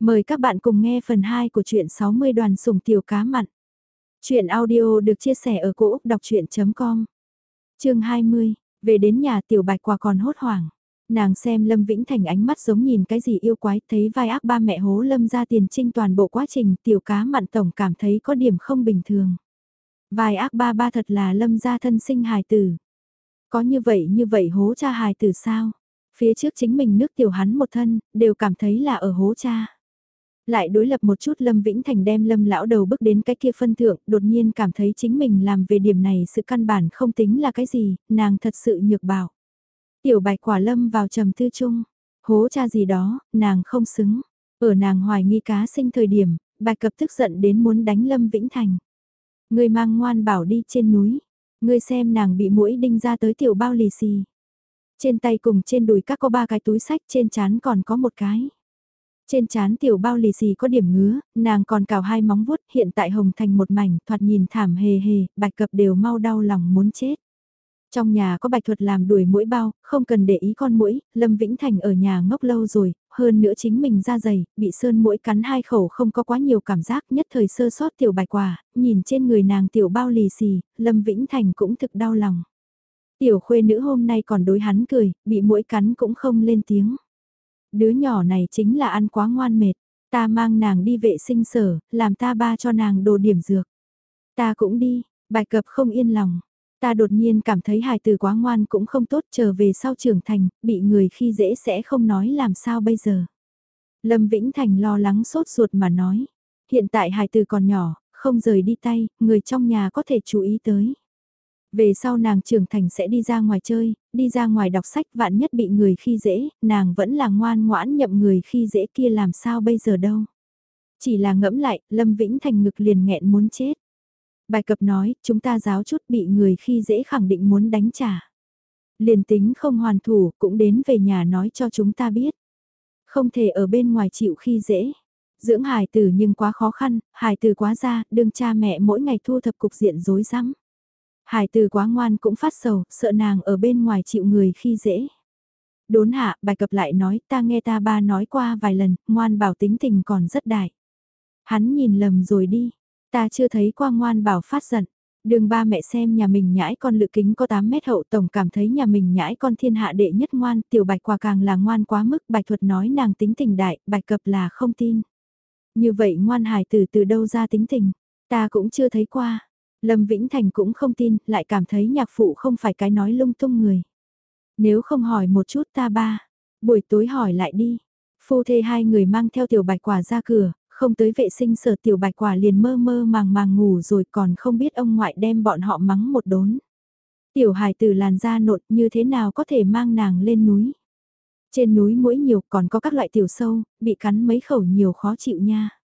Mời các bạn cùng nghe phần 2 của truyện 60 đoàn sủng tiểu cá mặn. Chuyện audio được chia sẻ ở cỗ đọc chuyện.com Chương 20, về đến nhà tiểu bạch quả còn hốt hoảng. Nàng xem Lâm Vĩnh Thành ánh mắt giống nhìn cái gì yêu quái, thấy vai ác ba mẹ hố Lâm ra tiền trinh toàn bộ quá trình tiểu cá mặn tổng cảm thấy có điểm không bình thường. Vai ác ba ba thật là Lâm ra thân sinh hài tử. Có như vậy như vậy hố cha hài tử sao? Phía trước chính mình nước tiểu hắn một thân, đều cảm thấy là ở hố cha. Lại đối lập một chút Lâm Vĩnh Thành đem Lâm lão đầu bước đến cái kia phân thượng, đột nhiên cảm thấy chính mình làm về điểm này sự căn bản không tính là cái gì, nàng thật sự nhược bảo. Tiểu bạch quả Lâm vào trầm tư chung, hố cha gì đó, nàng không xứng. Ở nàng hoài nghi cá sinh thời điểm, bạch cập tức giận đến muốn đánh Lâm Vĩnh Thành. Người mang ngoan bảo đi trên núi, người xem nàng bị mũi đinh ra tới tiểu bao lì xì. Trên tay cùng trên đùi các có ba cái túi sách trên chán còn có một cái. Trên chán tiểu bao lì xì có điểm ngứa, nàng còn cào hai móng vuốt hiện tại hồng thành một mảnh thoạt nhìn thảm hề hề, bạch cập đều mau đau lòng muốn chết. Trong nhà có bạch thuật làm đuổi mũi bao, không cần để ý con mũi, Lâm Vĩnh Thành ở nhà ngốc lâu rồi, hơn nữa chính mình ra dày, bị sơn mũi cắn hai khẩu không có quá nhiều cảm giác nhất thời sơ sót tiểu bạch quả, nhìn trên người nàng tiểu bao lì xì, Lâm Vĩnh Thành cũng thực đau lòng. Tiểu khuê nữ hôm nay còn đối hắn cười, bị mũi cắn cũng không lên tiếng. Đứa nhỏ này chính là ăn quá ngoan mệt, ta mang nàng đi vệ sinh sở, làm ta ba cho nàng đồ điểm dược. Ta cũng đi, bài cập không yên lòng. Ta đột nhiên cảm thấy hài từ quá ngoan cũng không tốt trở về sau trưởng thành, bị người khi dễ sẽ không nói làm sao bây giờ. Lâm Vĩnh Thành lo lắng sốt ruột mà nói. Hiện tại hài từ còn nhỏ, không rời đi tay, người trong nhà có thể chú ý tới. Về sau nàng trưởng thành sẽ đi ra ngoài chơi, đi ra ngoài đọc sách vạn nhất bị người khi dễ, nàng vẫn là ngoan ngoãn nhậm người khi dễ kia làm sao bây giờ đâu. Chỉ là ngẫm lại, Lâm Vĩnh Thành ngực liền nghẹn muốn chết. Bài cập nói, chúng ta giáo chút bị người khi dễ khẳng định muốn đánh trả. Liền tính không hoàn thủ, cũng đến về nhà nói cho chúng ta biết. Không thể ở bên ngoài chịu khi dễ. Dưỡng hài tử nhưng quá khó khăn, hài tử quá ra, đương cha mẹ mỗi ngày thu thập cục diện rối rắm. Hải từ quá ngoan cũng phát sầu, sợ nàng ở bên ngoài chịu người khi dễ. Đốn hạ, bài cập lại nói, ta nghe ta ba nói qua vài lần, ngoan bảo tính tình còn rất đại. Hắn nhìn lầm rồi đi, ta chưa thấy qua ngoan bảo phát giận. Đường ba mẹ xem nhà mình nhãi con lự kính có 8 mét hậu tổng cảm thấy nhà mình nhãi con thiên hạ đệ nhất ngoan, tiểu bạch quả càng là ngoan quá mức, bạch thuật nói nàng tính tình đại, bạch cập là không tin. Như vậy ngoan hài từ từ đâu ra tính tình, ta cũng chưa thấy qua. Lâm Vĩnh Thành cũng không tin, lại cảm thấy nhạc phụ không phải cái nói lung tung người. Nếu không hỏi một chút ta ba, buổi tối hỏi lại đi. Phu thê hai người mang theo tiểu bạch quả ra cửa, không tới vệ sinh sở tiểu bạch quả liền mơ mơ màng màng ngủ rồi còn không biết ông ngoại đem bọn họ mắng một đốn. Tiểu hài tử làn da nộn như thế nào có thể mang nàng lên núi. Trên núi mũi nhiều còn có các loại tiểu sâu, bị cắn mấy khẩu nhiều khó chịu nha.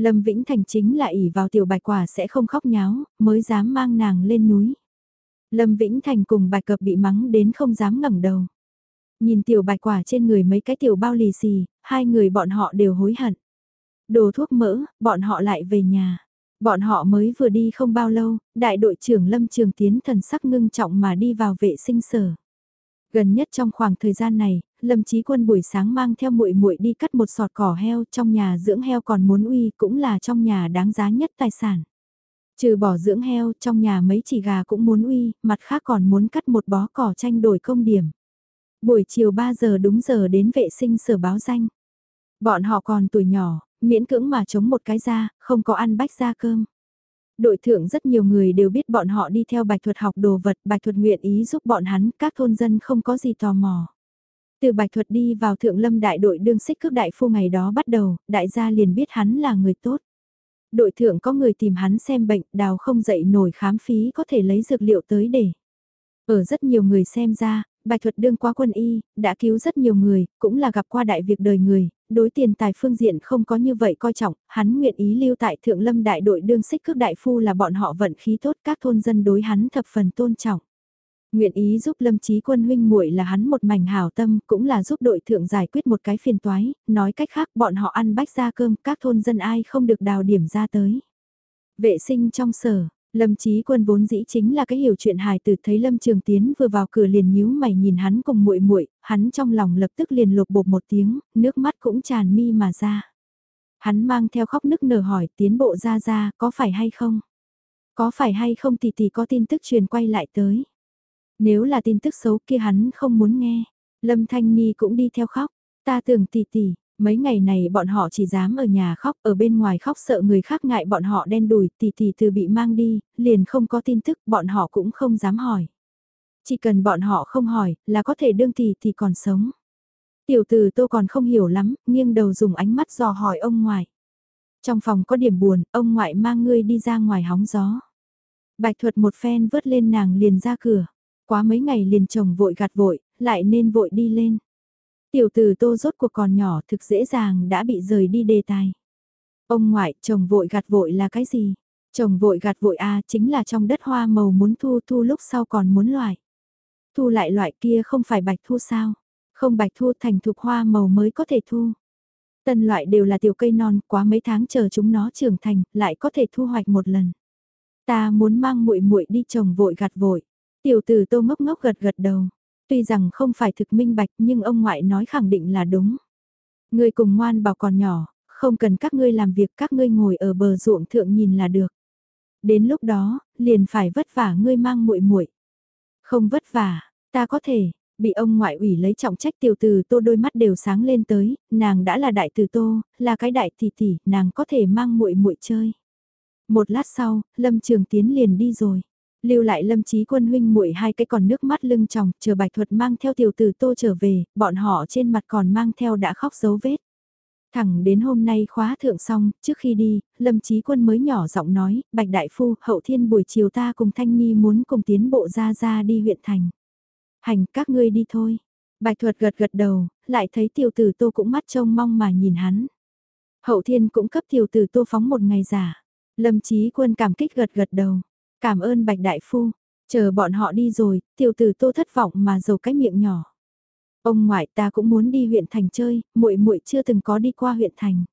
Lâm Vĩnh Thành chính là ỉ vào tiểu bạch quả sẽ không khóc nháo, mới dám mang nàng lên núi. Lâm Vĩnh Thành cùng bạch cập bị mắng đến không dám ngẩng đầu. Nhìn tiểu bạch quả trên người mấy cái tiểu bao lì xì, hai người bọn họ đều hối hận. Đồ thuốc mỡ, bọn họ lại về nhà. Bọn họ mới vừa đi không bao lâu, đại đội trưởng Lâm Trường Tiến thần sắc ngưng trọng mà đi vào vệ sinh sở. Gần nhất trong khoảng thời gian này, Lâm Chí Quân buổi sáng mang theo muội muội đi cắt một sọt cỏ heo, trong nhà dưỡng heo còn muốn uy, cũng là trong nhà đáng giá nhất tài sản. Trừ bỏ dưỡng heo, trong nhà mấy chỉ gà cũng muốn uy, mặt khác còn muốn cắt một bó cỏ tranh đổi công điểm. Buổi chiều 3 giờ đúng giờ đến vệ sinh sở báo danh. Bọn họ còn tuổi nhỏ, miễn cưỡng mà chống một cái ra, không có ăn bách ra cơm. Đội thượng rất nhiều người đều biết bọn họ đi theo bạch thuật học đồ vật, bạch thuật nguyện ý giúp bọn hắn, các thôn dân không có gì tò mò. Từ bạch thuật đi vào thượng lâm đại đội đương xích cước đại phu ngày đó bắt đầu, đại gia liền biết hắn là người tốt. Đội thượng có người tìm hắn xem bệnh, đào không dậy nổi khám phí có thể lấy dược liệu tới để. Ở rất nhiều người xem ra, bạch thuật đương qua quân y, đã cứu rất nhiều người, cũng là gặp qua đại việc đời người, đối tiền tài phương diện không có như vậy coi trọng, hắn nguyện ý lưu tại thượng lâm đại đội đương xích cước đại phu là bọn họ vận khí tốt các thôn dân đối hắn thập phần tôn trọng. Nguyện ý giúp Lâm Chí Quân huynh muội là hắn một mảnh hảo tâm, cũng là giúp đội thượng giải quyết một cái phiền toái, nói cách khác bọn họ ăn bách ra cơm, các thôn dân ai không được đào điểm ra tới. Vệ sinh trong sở, Lâm Chí Quân vốn dĩ chính là cái hiểu chuyện hài từ thấy Lâm Trường Tiến vừa vào cửa liền nhíu mày nhìn hắn cùng muội muội, hắn trong lòng lập tức liền lột bột một tiếng, nước mắt cũng tràn mi mà ra. Hắn mang theo khóc nức nở hỏi tiến bộ ra ra có phải hay không? Có phải hay không thì thì có tin tức truyền quay lại tới? Nếu là tin tức xấu kia hắn không muốn nghe. Lâm Thanh Ni cũng đi theo khóc. Ta tưởng tỷ tỷ, mấy ngày này bọn họ chỉ dám ở nhà khóc, ở bên ngoài khóc sợ người khác ngại bọn họ đen đùi, tỷ tỷ từ bị mang đi, liền không có tin tức, bọn họ cũng không dám hỏi. Chỉ cần bọn họ không hỏi, là có thể đương tỷ tỷ còn sống. Tiểu tử tô còn không hiểu lắm, nghiêng đầu dùng ánh mắt dò hỏi ông ngoại. Trong phòng có điểm buồn, ông ngoại mang ngươi đi ra ngoài hóng gió. Bạch thuật một phen vớt lên nàng liền ra cửa. Quá mấy ngày liền chồng vội gạt vội, lại nên vội đi lên. Tiểu tử tô rốt cuộc còn nhỏ thực dễ dàng đã bị rời đi đề tài. Ông ngoại, chồng vội gạt vội là cái gì? Chồng vội gạt vội à chính là trong đất hoa màu muốn thu thu lúc sau còn muốn loại. Thu lại loại kia không phải bạch thu sao? Không bạch thu thành thục hoa màu mới có thể thu. Tân loại đều là tiểu cây non, quá mấy tháng chờ chúng nó trưởng thành, lại có thể thu hoạch một lần. Ta muốn mang muội muội đi trồng vội gặt vội. Tiểu tử tô ngốc ngốc gật gật đầu. Tuy rằng không phải thực minh bạch nhưng ông ngoại nói khẳng định là đúng. Người cùng ngoan bảo còn nhỏ, không cần các ngươi làm việc các ngươi ngồi ở bờ ruộng thượng nhìn là được. Đến lúc đó, liền phải vất vả ngươi mang muội muội. Không vất vả, ta có thể, bị ông ngoại ủy lấy trọng trách tiểu từ tô đôi mắt đều sáng lên tới, nàng đã là đại từ tô, là cái đại tỷ tỷ, nàng có thể mang muội muội chơi. Một lát sau, Lâm Trường Tiến liền đi rồi. Lưu lại Lâm Chí Quân huynh muội hai cái còn nước mắt lưng tròng, chờ Bạch Thuật mang theo tiểu tử Tô trở về, bọn họ trên mặt còn mang theo đã khóc dấu vết. Thẳng đến hôm nay khóa thượng xong, trước khi đi, Lâm Chí Quân mới nhỏ giọng nói, Bạch Đại Phu, hậu thiên buổi chiều ta cùng Thanh nghi muốn cùng tiến bộ ra ra đi huyện thành. Hành các ngươi đi thôi. Bạch thuật gật gật đầu, lại thấy tiểu tử tô cũng mắt trông mong mà nhìn hắn. Hậu thiên cũng cấp tiểu tử tô phóng một ngày giả. Lâm chí quân cảm kích gật gật đầu. Cảm ơn bạch đại phu. Chờ bọn họ đi rồi, tiểu tử tô thất vọng mà dầu cái miệng nhỏ. Ông ngoại ta cũng muốn đi huyện thành chơi, muội muội chưa từng có đi qua huyện thành.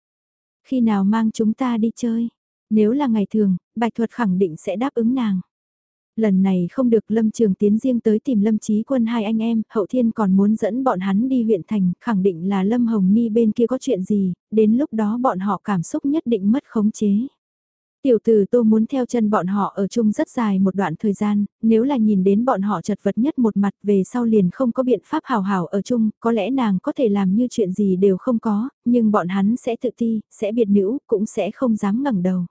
Khi nào mang chúng ta đi chơi? Nếu là ngày thường, bạch thuật khẳng định sẽ đáp ứng nàng lần này không được Lâm Trường Tiến riêng tới tìm Lâm Chí Quân hai anh em, Hậu Thiên còn muốn dẫn bọn hắn đi huyện thành, khẳng định là Lâm Hồng Ni bên kia có chuyện gì, đến lúc đó bọn họ cảm xúc nhất định mất khống chế. Tiểu tử tô muốn theo chân bọn họ ở chung rất dài một đoạn thời gian, nếu là nhìn đến bọn họ chật vật nhất một mặt về sau liền không có biện pháp hào hảo ở chung, có lẽ nàng có thể làm như chuyện gì đều không có, nhưng bọn hắn sẽ tự ti, sẽ biệt nữ, cũng sẽ không dám ngẩng đầu.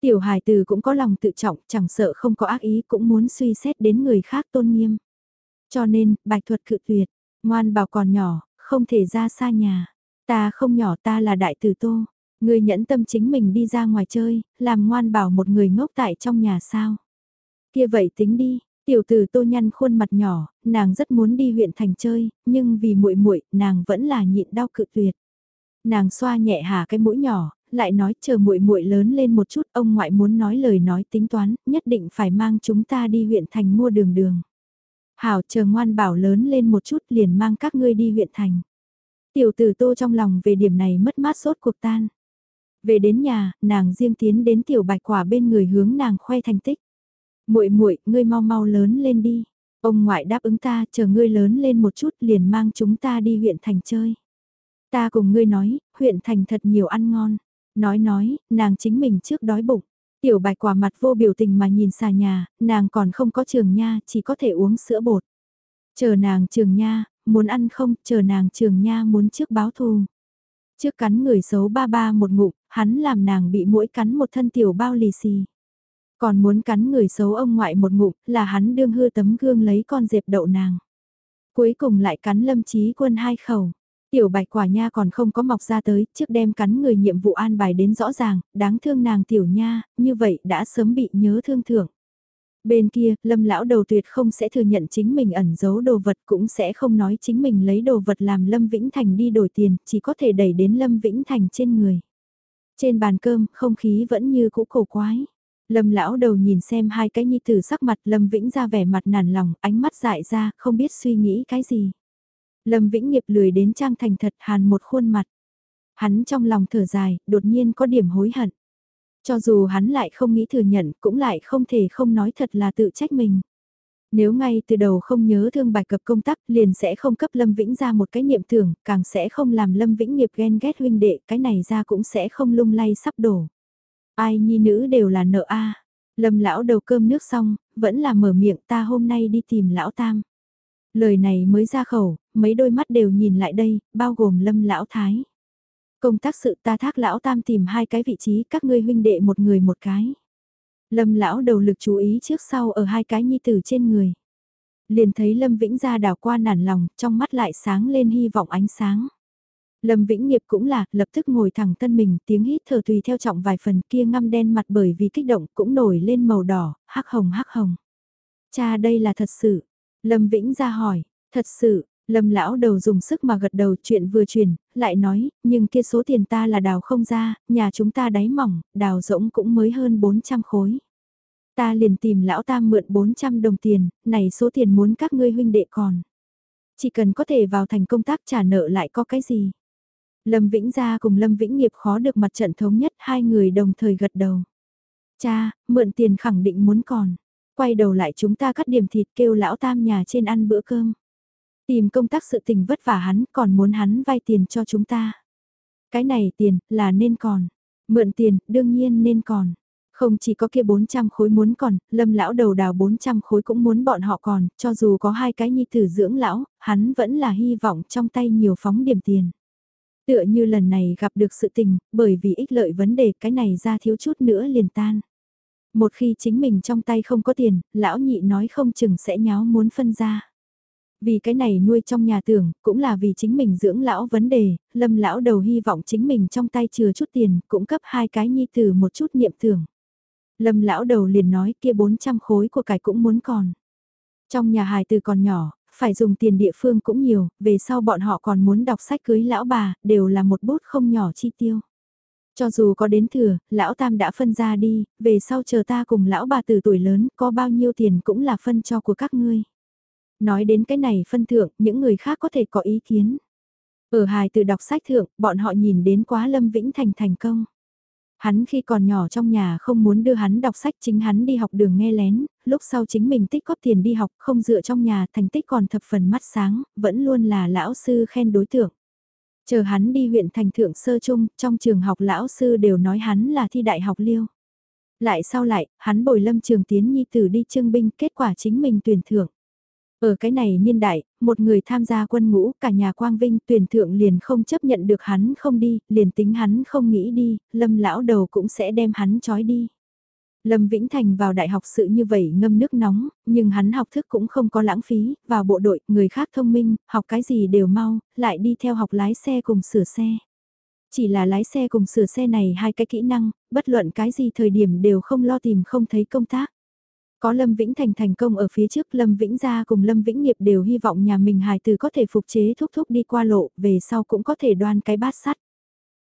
Tiểu hài từ cũng có lòng tự trọng, chẳng sợ không có ác ý cũng muốn suy xét đến người khác tôn nghiêm. Cho nên, bạch thuật cự tuyệt, ngoan bảo còn nhỏ, không thể ra xa nhà. Ta không nhỏ ta là đại tử tô. Người nhẫn tâm chính mình đi ra ngoài chơi, làm ngoan bảo một người ngốc tại trong nhà sao. Kia vậy tính đi, tiểu tử tô nhăn khuôn mặt nhỏ, nàng rất muốn đi huyện thành chơi, nhưng vì muội muội nàng vẫn là nhịn đau cự tuyệt. Nàng xoa nhẹ hà cái mũi nhỏ, lại nói chờ muội muội lớn lên một chút, ông ngoại muốn nói lời nói tính toán, nhất định phải mang chúng ta đi huyện thành mua đường đường. Hảo chờ ngoan bảo lớn lên một chút liền mang các ngươi đi huyện thành. Tiểu tử tô trong lòng về điểm này mất mát sốt cuộc tan. Về đến nhà, nàng riêng tiến đến tiểu bạch quả bên người hướng nàng khoe thành tích. muội muội ngươi mau mau lớn lên đi. Ông ngoại đáp ứng ta, chờ ngươi lớn lên một chút liền mang chúng ta đi huyện thành chơi. Ta cùng ngươi nói, huyện thành thật nhiều ăn ngon. Nói nói, nàng chính mình trước đói bụng. Tiểu bạch quả mặt vô biểu tình mà nhìn xà nhà, nàng còn không có trường nha, chỉ có thể uống sữa bột. Chờ nàng trường nha, muốn ăn không, chờ nàng trường nha muốn trước báo thù. Trước cắn người xấu ba ba một ngụm, hắn làm nàng bị mũi cắn một thân tiểu bao lì xì. Còn muốn cắn người xấu ông ngoại một ngụm, là hắn đương hư tấm gương lấy con dẹp đậu nàng. Cuối cùng lại cắn lâm trí quân hai khẩu. Tiểu bạch quả nha còn không có mọc ra tới, trước đem cắn người nhiệm vụ an bài đến rõ ràng, đáng thương nàng tiểu nha, như vậy đã sớm bị nhớ thương thưởng. Bên kia, lâm lão đầu tuyệt không sẽ thừa nhận chính mình ẩn giấu đồ vật cũng sẽ không nói chính mình lấy đồ vật làm Lâm Vĩnh Thành đi đổi tiền, chỉ có thể đẩy đến Lâm Vĩnh Thành trên người. Trên bàn cơm, không khí vẫn như cũ cổ quái. Lâm lão đầu nhìn xem hai cái nhi tử sắc mặt Lâm Vĩnh ra vẻ mặt nản lòng, ánh mắt dại ra, không biết suy nghĩ cái gì. Lâm Vĩnh Nghiệp lười đến trang thành thật hàn một khuôn mặt. Hắn trong lòng thở dài, đột nhiên có điểm hối hận. Cho dù hắn lại không nghĩ thừa nhận, cũng lại không thể không nói thật là tự trách mình. Nếu ngay từ đầu không nhớ thương bài cập công tác liền sẽ không cấp Lâm Vĩnh ra một cái niệm tưởng, càng sẽ không làm Lâm Vĩnh nghiệp ghen ghét huynh đệ, cái này ra cũng sẽ không lung lay sắp đổ. Ai nhi nữ đều là nợ a Lâm lão đầu cơm nước xong, vẫn là mở miệng ta hôm nay đi tìm lão tam. Lời này mới ra khẩu, mấy đôi mắt đều nhìn lại đây, bao gồm lâm lão thái. Công tác sự ta thác lão tam tìm hai cái vị trí các ngươi huynh đệ một người một cái. Lâm lão đầu lực chú ý trước sau ở hai cái nhi tử trên người. Liền thấy Lâm Vĩnh ra đảo qua nản lòng, trong mắt lại sáng lên hy vọng ánh sáng. Lâm Vĩnh Nghiệp cũng là, lập tức ngồi thẳng thân mình, tiếng hít thở tùy theo trọng vài phần kia ngăm đen mặt bởi vì kích động cũng nổi lên màu đỏ, hắc hồng hắc hồng. Cha đây là thật sự. Lâm Vĩnh ra hỏi, thật sự, Lâm lão đầu dùng sức mà gật đầu chuyện vừa truyền, lại nói, nhưng kia số tiền ta là đào không ra, nhà chúng ta đáy mỏng, đào rỗng cũng mới hơn 400 khối. Ta liền tìm lão tam mượn 400 đồng tiền, này số tiền muốn các ngươi huynh đệ còn. Chỉ cần có thể vào thành công tác trả nợ lại có cái gì. Lâm Vĩnh Gia cùng Lâm Vĩnh Nghiệp khó được mặt trận thống nhất hai người đồng thời gật đầu. Cha, mượn tiền khẳng định muốn còn. Quay đầu lại chúng ta cắt điểm thịt kêu lão tam nhà trên ăn bữa cơm. Tìm công tác sự tình vất vả hắn còn muốn hắn vay tiền cho chúng ta. Cái này tiền là nên còn. Mượn tiền đương nhiên nên còn. Không chỉ có kia 400 khối muốn còn, lâm lão đầu đào 400 khối cũng muốn bọn họ còn, cho dù có hai cái nhi tử dưỡng lão, hắn vẫn là hy vọng trong tay nhiều phóng điểm tiền. Tựa như lần này gặp được sự tình, bởi vì ích lợi vấn đề cái này ra thiếu chút nữa liền tan. Một khi chính mình trong tay không có tiền, lão nhị nói không chừng sẽ nháo muốn phân ra. Vì cái này nuôi trong nhà tưởng, cũng là vì chính mình dưỡng lão vấn đề, lâm lão đầu hy vọng chính mình trong tay chừa chút tiền, cũng cấp hai cái nhi tử một chút niệm tưởng. Lâm lão đầu liền nói kia 400 khối của cải cũng muốn còn. Trong nhà hài từ còn nhỏ, phải dùng tiền địa phương cũng nhiều, về sau bọn họ còn muốn đọc sách cưới lão bà, đều là một bút không nhỏ chi tiêu. Cho dù có đến thừa, lão tam đã phân ra đi, về sau chờ ta cùng lão bà từ tuổi lớn, có bao nhiêu tiền cũng là phân cho của các ngươi. Nói đến cái này phân thượng, những người khác có thể có ý kiến. Ở hài từ đọc sách thượng, bọn họ nhìn đến quá Lâm Vĩnh Thành thành công. Hắn khi còn nhỏ trong nhà không muốn đưa hắn đọc sách chính hắn đi học đường nghe lén, lúc sau chính mình tích góp tiền đi học không dựa trong nhà thành tích còn thập phần mắt sáng, vẫn luôn là lão sư khen đối tượng. Chờ hắn đi huyện thành thượng sơ trung, trong trường học lão sư đều nói hắn là thi đại học liêu. Lại sau lại, hắn bồi lâm trường tiến nhi tử đi trương binh, kết quả chính mình tuyển thưởng. Ở cái này niên đại, một người tham gia quân ngũ, cả nhà quang vinh tuyển thượng liền không chấp nhận được hắn không đi, liền tính hắn không nghĩ đi, lâm lão đầu cũng sẽ đem hắn trói đi. Lâm Vĩnh Thành vào đại học sự như vậy ngâm nước nóng, nhưng hắn học thức cũng không có lãng phí, vào bộ đội, người khác thông minh, học cái gì đều mau, lại đi theo học lái xe cùng sửa xe. Chỉ là lái xe cùng sửa xe này hai cái kỹ năng, bất luận cái gì thời điểm đều không lo tìm không thấy công tác. Có Lâm Vĩnh Thành thành công ở phía trước Lâm Vĩnh Gia cùng Lâm Vĩnh Nghiệp đều hy vọng nhà mình hài từ có thể phục chế thúc thúc đi qua lộ, về sau cũng có thể đoan cái bát sắt.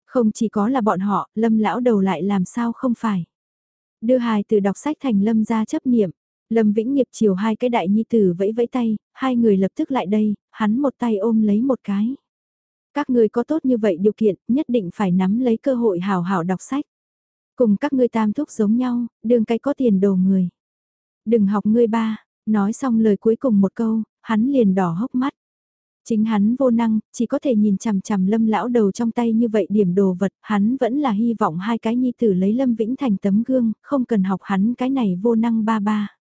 Không chỉ có là bọn họ, Lâm lão đầu lại làm sao không phải. Đưa hài từ đọc sách thành Lâm gia chấp niệm. Lâm Vĩnh Nghiệp chiều hai cái đại nhi tử vẫy vẫy tay, hai người lập tức lại đây, hắn một tay ôm lấy một cái. Các người có tốt như vậy điều kiện, nhất định phải nắm lấy cơ hội hào hảo đọc sách. Cùng các ngươi tam thúc giống nhau, đường cái có tiền đồ người. Đừng học ngươi ba, nói xong lời cuối cùng một câu, hắn liền đỏ hốc mắt. Chính hắn vô năng, chỉ có thể nhìn chằm chằm lâm lão đầu trong tay như vậy điểm đồ vật, hắn vẫn là hy vọng hai cái nhi tử lấy lâm vĩnh thành tấm gương, không cần học hắn cái này vô năng ba ba.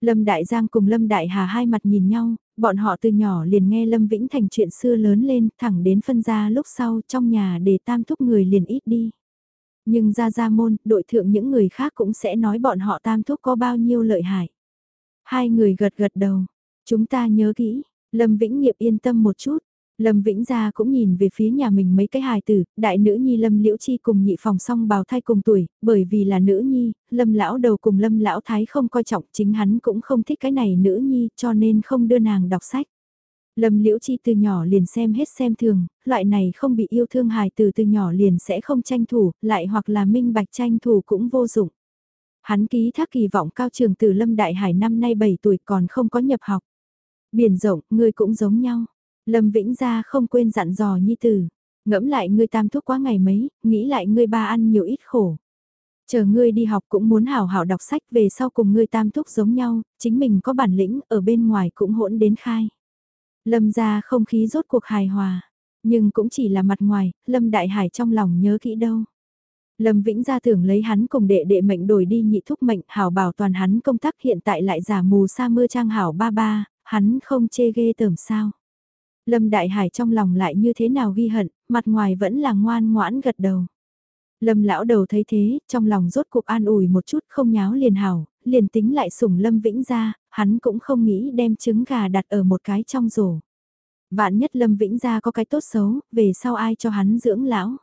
Lâm Đại Giang cùng Lâm Đại Hà hai mặt nhìn nhau, bọn họ từ nhỏ liền nghe Lâm Vĩnh Thành chuyện xưa lớn lên, thẳng đến phân ra lúc sau trong nhà để tam thúc người liền ít đi. Nhưng ra ra môn, đội thượng những người khác cũng sẽ nói bọn họ tam thúc có bao nhiêu lợi hại. Hai người gật gật đầu, chúng ta nhớ kỹ, Lâm Vĩnh Nghiệp yên tâm một chút. Lâm Vĩnh Gia cũng nhìn về phía nhà mình mấy cái hài tử, đại nữ nhi Lâm Liễu Chi cùng nhị phòng song bào thai cùng tuổi, bởi vì là nữ nhi, Lâm lão đầu cùng Lâm lão thái không coi trọng, chính hắn cũng không thích cái này nữ nhi, cho nên không đưa nàng đọc sách. Lâm Liễu Chi từ nhỏ liền xem hết xem thường, loại này không bị yêu thương hài từ từ nhỏ liền sẽ không tranh thủ, lại hoặc là minh bạch tranh thủ cũng vô dụng. Hắn ký thác kỳ vọng cao trường từ Lâm Đại Hải năm nay 7 tuổi còn không có nhập học. Biển rộng, ngươi cũng giống nhau. Lâm Vĩnh gia không quên dặn dò nhi tử. Ngẫm lại ngươi tam thuốc quá ngày mấy, nghĩ lại ngươi ba ăn nhiều ít khổ. Chờ ngươi đi học cũng muốn hảo hảo đọc sách về sau cùng ngươi tam thúc giống nhau, chính mình có bản lĩnh ở bên ngoài cũng hỗn đến khai. Lâm ra không khí rốt cuộc hài hòa, nhưng cũng chỉ là mặt ngoài, Lâm Đại Hải trong lòng nhớ kỹ đâu. Lâm Vĩnh gia tưởng lấy hắn cùng đệ đệ mệnh đổi đi nhị thúc mệnh hảo bảo toàn hắn công tác hiện tại lại giả mù sa mưa trang hảo ba ba, hắn không chê ghê tởm sao. Lâm Đại Hải trong lòng lại như thế nào ghi hận, mặt ngoài vẫn là ngoan ngoãn gật đầu. Lâm lão đầu thấy thế, trong lòng rốt cuộc an ủi một chút không nháo liền hảo, liền tính lại sủng Lâm Vĩnh ra, hắn cũng không nghĩ đem trứng gà đặt ở một cái trong rổ. Vạn nhất Lâm Vĩnh ra có cái tốt xấu, về sau ai cho hắn dưỡng lão.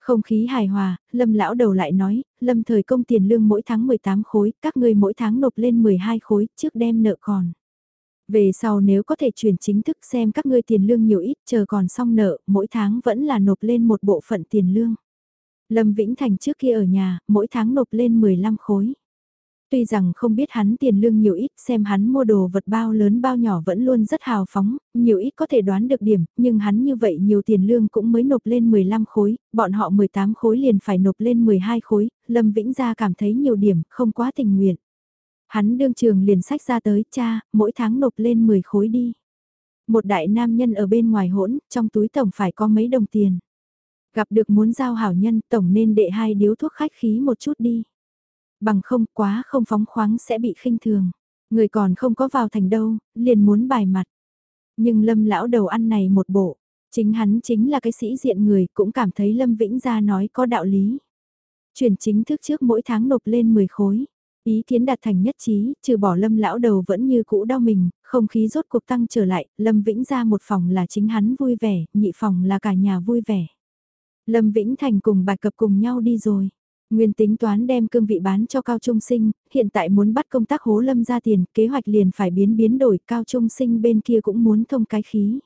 Không khí hài hòa, Lâm lão đầu lại nói, Lâm thời công tiền lương mỗi tháng 18 khối, các ngươi mỗi tháng nộp lên 12 khối, trước đem nợ còn. Về sau nếu có thể chuyển chính thức xem các ngươi tiền lương nhiều ít chờ còn xong nợ, mỗi tháng vẫn là nộp lên một bộ phận tiền lương. Lâm Vĩnh Thành trước kia ở nhà, mỗi tháng nộp lên 15 khối. Tuy rằng không biết hắn tiền lương nhiều ít, xem hắn mua đồ vật bao lớn bao nhỏ vẫn luôn rất hào phóng, nhiều ít có thể đoán được điểm, nhưng hắn như vậy nhiều tiền lương cũng mới nộp lên 15 khối, bọn họ 18 khối liền phải nộp lên 12 khối, Lâm Vĩnh Gia cảm thấy nhiều điểm, không quá tình nguyện. Hắn đương trường liền sách ra tới, cha, mỗi tháng nộp lên 10 khối đi. Một đại nam nhân ở bên ngoài hỗn, trong túi tổng phải có mấy đồng tiền. Gặp được muốn giao hảo nhân, tổng nên đệ hai điếu thuốc khách khí một chút đi. Bằng không quá không phóng khoáng sẽ bị khinh thường. Người còn không có vào thành đâu, liền muốn bài mặt. Nhưng lâm lão đầu ăn này một bộ, chính hắn chính là cái sĩ diện người cũng cảm thấy lâm vĩnh gia nói có đạo lý. Chuyển chính thức trước mỗi tháng nộp lên 10 khối. Ý kiến đạt thành nhất trí, trừ bỏ lâm lão đầu vẫn như cũ đau mình, không khí rốt cuộc tăng trở lại, lâm vĩnh ra một phòng là chính hắn vui vẻ, nhị phòng là cả nhà vui vẻ. Lâm Vĩnh Thành cùng bạch cập cùng nhau đi rồi. Nguyên tính toán đem cương vị bán cho cao trung sinh, hiện tại muốn bắt công tác hố lâm ra tiền, kế hoạch liền phải biến biến đổi, cao trung sinh bên kia cũng muốn thông cái khí.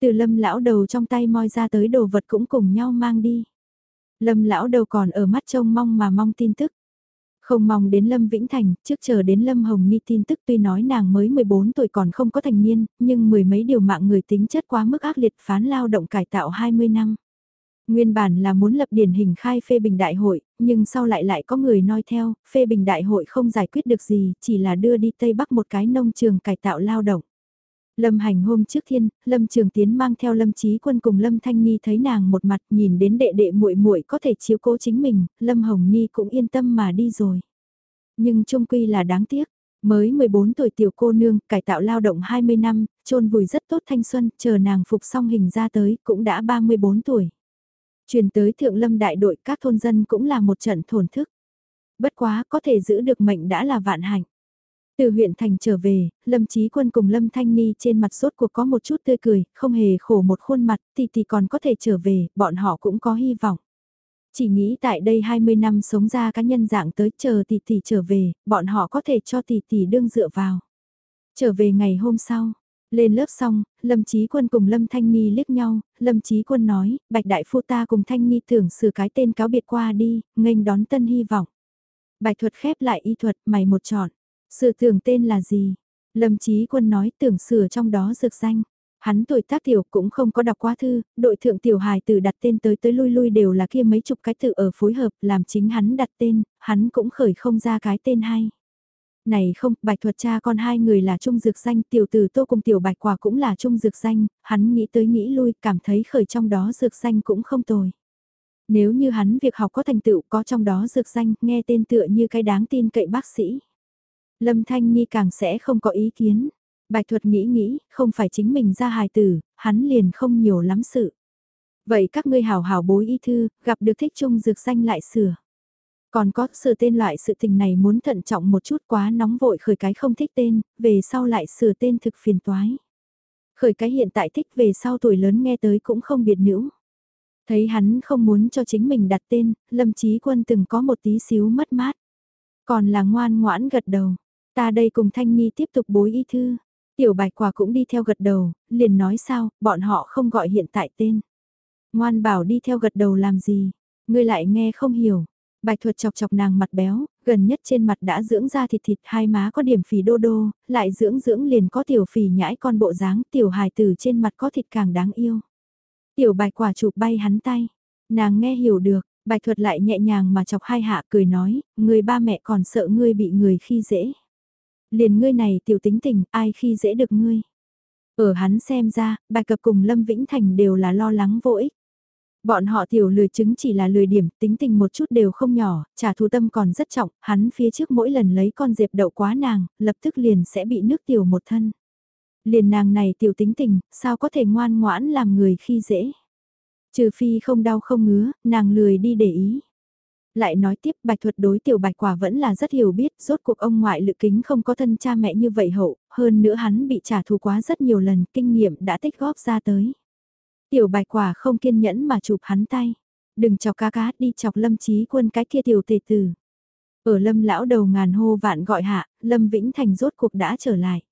Từ lâm lão đầu trong tay moi ra tới đồ vật cũng cùng nhau mang đi. Lâm lão đầu còn ở mắt trông mong mà mong tin tức. Không mong đến Lâm Vĩnh Thành, trước chờ đến Lâm Hồng Ni tin tức tuy nói nàng mới 14 tuổi còn không có thành niên, nhưng mười mấy điều mạng người tính chất quá mức ác liệt phán lao động cải tạo 20 năm. Nguyên bản là muốn lập điển hình khai phê bình đại hội, nhưng sau lại lại có người nói theo, phê bình đại hội không giải quyết được gì, chỉ là đưa đi Tây Bắc một cái nông trường cải tạo lao động. Lâm hành hôm trước thiên, Lâm Trường Tiến mang theo Lâm Chí Quân cùng Lâm Thanh Ni thấy nàng một mặt nhìn đến đệ đệ muội muội có thể chiếu cố chính mình, Lâm Hồng Ni cũng yên tâm mà đi rồi. Nhưng trung quy là đáng tiếc, mới 14 tuổi tiểu cô nương, cải tạo lao động 20 năm, trôn vùi rất tốt thanh xuân, chờ nàng phục xong hình ra tới, cũng đã 34 tuổi. Truyền tới thượng lâm đại đội các thôn dân cũng là một trận thổn thức. Bất quá có thể giữ được mệnh đã là vạn hạnh. Từ huyện thành trở về, Lâm Chí Quân cùng Lâm Thanh Ni trên mặt sốt cuộc có một chút tươi cười, không hề khổ một khuôn mặt, thì thì còn có thể trở về, bọn họ cũng có hy vọng. Chỉ nghĩ tại đây 20 năm sống ra cá nhân dạng tới chờ tỷ tỷ trở về, bọn họ có thể cho tỷ tỷ đương dựa vào. Trở về ngày hôm sau, lên lớp xong, Lâm Chí Quân cùng Lâm Thanh Nhi liếc nhau, Lâm Chí Quân nói, Bạch Đại Phu ta cùng Thanh Nhi tưởng sửa cái tên cáo biệt qua đi, nghênh đón tân hy vọng. Bạch thuật khép lại y thuật, mày một chọn. sự tưởng tên là gì? Lâm Chí Quân nói tưởng sửa trong đó dược danh. Hắn tuổi tác tiểu cũng không có đọc quá thư, đội thượng tiểu hài từ đặt tên tới tới lui lui đều là kia mấy chục cái tự ở phối hợp làm chính hắn đặt tên, hắn cũng khởi không ra cái tên hay. Này không, bạch thuật cha con hai người là trung dược danh, tiểu tử tô cùng tiểu bạch quả cũng là trung dược danh, hắn nghĩ tới nghĩ lui, cảm thấy khởi trong đó dược danh cũng không tồi. Nếu như hắn việc học có thành tựu có trong đó dược danh, nghe tên tựa như cái đáng tin cậy bác sĩ. Lâm Thanh Nhi càng sẽ không có ý kiến. Bạch thuật nghĩ nghĩ, không phải chính mình ra hài tử, hắn liền không nhiều lắm sự. Vậy các ngươi hào hào bối y thư, gặp được thích trung dược danh lại sửa. Còn có sửa tên loại sự tình này muốn thận trọng một chút quá nóng vội khởi cái không thích tên, về sau lại sửa tên thực phiền toái. Khởi cái hiện tại thích về sau tuổi lớn nghe tới cũng không biệt nữ. Thấy hắn không muốn cho chính mình đặt tên, Lâm Chí Quân từng có một tí xíu mất mát. Còn là ngoan ngoãn gật đầu, ta đây cùng Thanh Nhi tiếp tục bối y thư. Tiểu bạch quả cũng đi theo gật đầu, liền nói sao, bọn họ không gọi hiện tại tên. Ngoan bảo đi theo gật đầu làm gì, ngươi lại nghe không hiểu, Bạch thuật chọc chọc nàng mặt béo, gần nhất trên mặt đã dưỡng ra thịt thịt hai má có điểm phì đô đô, lại dưỡng dưỡng liền có tiểu phì nhãi con bộ dáng tiểu hài tử trên mặt có thịt càng đáng yêu. Tiểu bạch quả chụp bay hắn tay, nàng nghe hiểu được, Bạch thuật lại nhẹ nhàng mà chọc hai hạ cười nói, người ba mẹ còn sợ ngươi bị người khi dễ. Liền ngươi này tiểu tính tình, ai khi dễ được ngươi. Ở hắn xem ra, bạch cập cùng Lâm Vĩnh Thành đều là lo lắng vô ích. Bọn họ tiểu lười chứng chỉ là lười điểm, tính tình một chút đều không nhỏ, trả thù tâm còn rất trọng, hắn phía trước mỗi lần lấy con dẹp đậu quá nàng, lập tức liền sẽ bị nước tiểu một thân. Liền nàng này tiểu tính tình, sao có thể ngoan ngoãn làm người khi dễ. Trừ phi không đau không ngứa, nàng lười đi để ý. Lại nói tiếp bạch thuật đối tiểu bạch quả vẫn là rất hiểu biết, rốt cuộc ông ngoại lự kính không có thân cha mẹ như vậy hậu, hơn nữa hắn bị trả thù quá rất nhiều lần, kinh nghiệm đã tích góp ra tới. Tiểu bạch quả không kiên nhẫn mà chụp hắn tay. Đừng chọc cá cá đi chọc lâm trí quân cái kia tiểu tề tử. Ở lâm lão đầu ngàn hô vạn gọi hạ, lâm vĩnh thành rốt cuộc đã trở lại.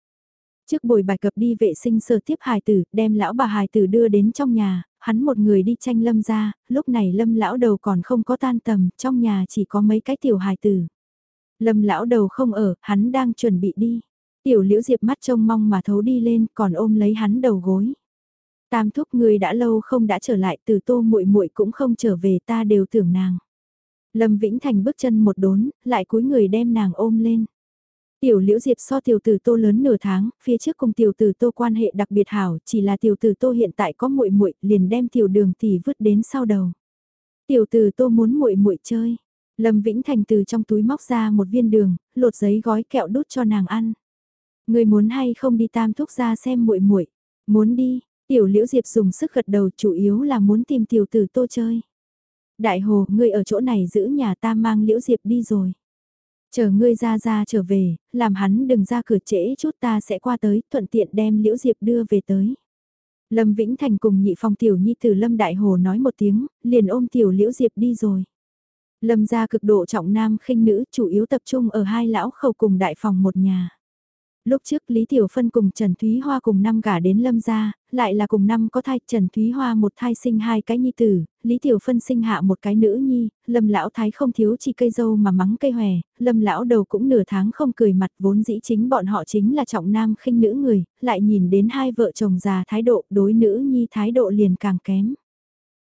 Trước bồi bài cập đi vệ sinh sơ tiếp hài tử, đem lão bà hài tử đưa đến trong nhà, hắn một người đi tranh lâm ra, lúc này lâm lão đầu còn không có tan tầm, trong nhà chỉ có mấy cái tiểu hài tử. Lâm lão đầu không ở, hắn đang chuẩn bị đi. Tiểu liễu diệp mắt trông mong mà thấu đi lên, còn ôm lấy hắn đầu gối. Tam thúc người đã lâu không đã trở lại từ tô muội muội cũng không trở về ta đều tưởng nàng. Lâm Vĩnh Thành bước chân một đốn, lại cúi người đem nàng ôm lên. Tiểu liễu diệp so tiểu tử tô lớn nửa tháng, phía trước cùng tiểu tử tô quan hệ đặc biệt hảo, chỉ là tiểu tử tô hiện tại có muội muội liền đem tiểu đường tỷ vứt đến sau đầu. Tiểu tử tô muốn muội muội chơi. Lâm Vĩnh Thành từ trong túi móc ra một viên đường, lột giấy gói kẹo đút cho nàng ăn. Người muốn hay không đi tam thúc ra xem muội muội Muốn đi, tiểu liễu diệp dùng sức gật đầu chủ yếu là muốn tìm tiểu tử tô chơi. Đại hồ, ngươi ở chỗ này giữ nhà ta mang liễu diệp đi rồi. Chờ ngươi ra ra trở về, làm hắn đừng ra cửa trễ chút ta sẽ qua tới, thuận tiện đem Liễu Diệp đưa về tới. Lâm Vĩnh Thành cùng nhị phong tiểu nhi từ Lâm Đại Hồ nói một tiếng, liền ôm tiểu Liễu Diệp đi rồi. Lâm gia cực độ trọng nam khinh nữ chủ yếu tập trung ở hai lão khẩu cùng đại phòng một nhà. Lúc trước Lý Tiểu Phân cùng Trần Thúy Hoa cùng năm gả đến Lâm gia, lại là cùng năm có thai Trần Thúy Hoa một thai sinh hai cái nhi tử, Lý Tiểu Phân sinh hạ một cái nữ nhi, Lâm lão thái không thiếu chỉ cây dâu mà mắng cây hòe, Lâm lão đầu cũng nửa tháng không cười mặt vốn dĩ chính bọn họ chính là trọng nam khinh nữ người, lại nhìn đến hai vợ chồng già thái độ đối nữ nhi thái độ liền càng kém.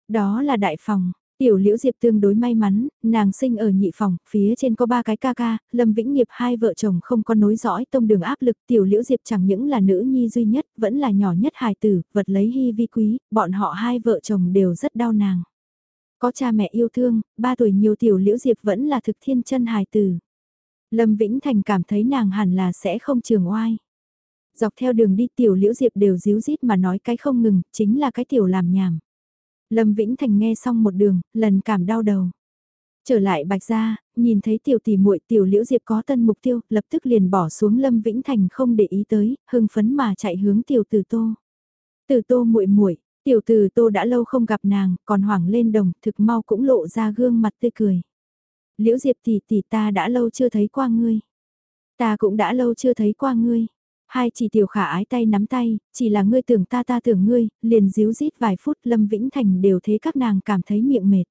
Đó là đại phòng, Tiểu Liễu Diệp tương đối may mắn, nàng sinh ở nhị phòng, phía trên có ba cái ca ca, Lâm Vĩnh Nghiệp hai vợ chồng không có nối dõi tông đường áp lực. Tiểu Liễu Diệp chẳng những là nữ nhi duy nhất, vẫn là nhỏ nhất hài tử, vật lấy hy vi quý, bọn họ hai vợ chồng đều rất đau nàng. Có cha mẹ yêu thương, ba tuổi nhiều Tiểu Liễu Diệp vẫn là thực thiên chân hài tử. Lâm Vĩnh Thành cảm thấy nàng hẳn là sẽ không trường oai. Dọc theo đường đi Tiểu Liễu Diệp đều díu dít mà nói cái không ngừng, chính là cái Tiểu làm nhảm. Lâm Vĩnh Thành nghe xong một đường, lần cảm đau đầu. Trở lại bạch gia, nhìn thấy tiểu tỷ muội tiểu liễu diệp có tân mục tiêu, lập tức liền bỏ xuống Lâm Vĩnh Thành không để ý tới, hưng phấn mà chạy hướng tiểu tử tô. Tử tô muội muội tiểu tử tô đã lâu không gặp nàng, còn hoảng lên đồng, thực mau cũng lộ ra gương mặt tươi cười. Liễu diệp tỷ tỷ ta đã lâu chưa thấy qua ngươi. Ta cũng đã lâu chưa thấy qua ngươi. Hai chỉ tiểu khả ái tay nắm tay, chỉ là ngươi tưởng ta ta tưởng ngươi, liền díu rít vài phút Lâm Vĩnh Thành đều thấy các nàng cảm thấy miệng mệt.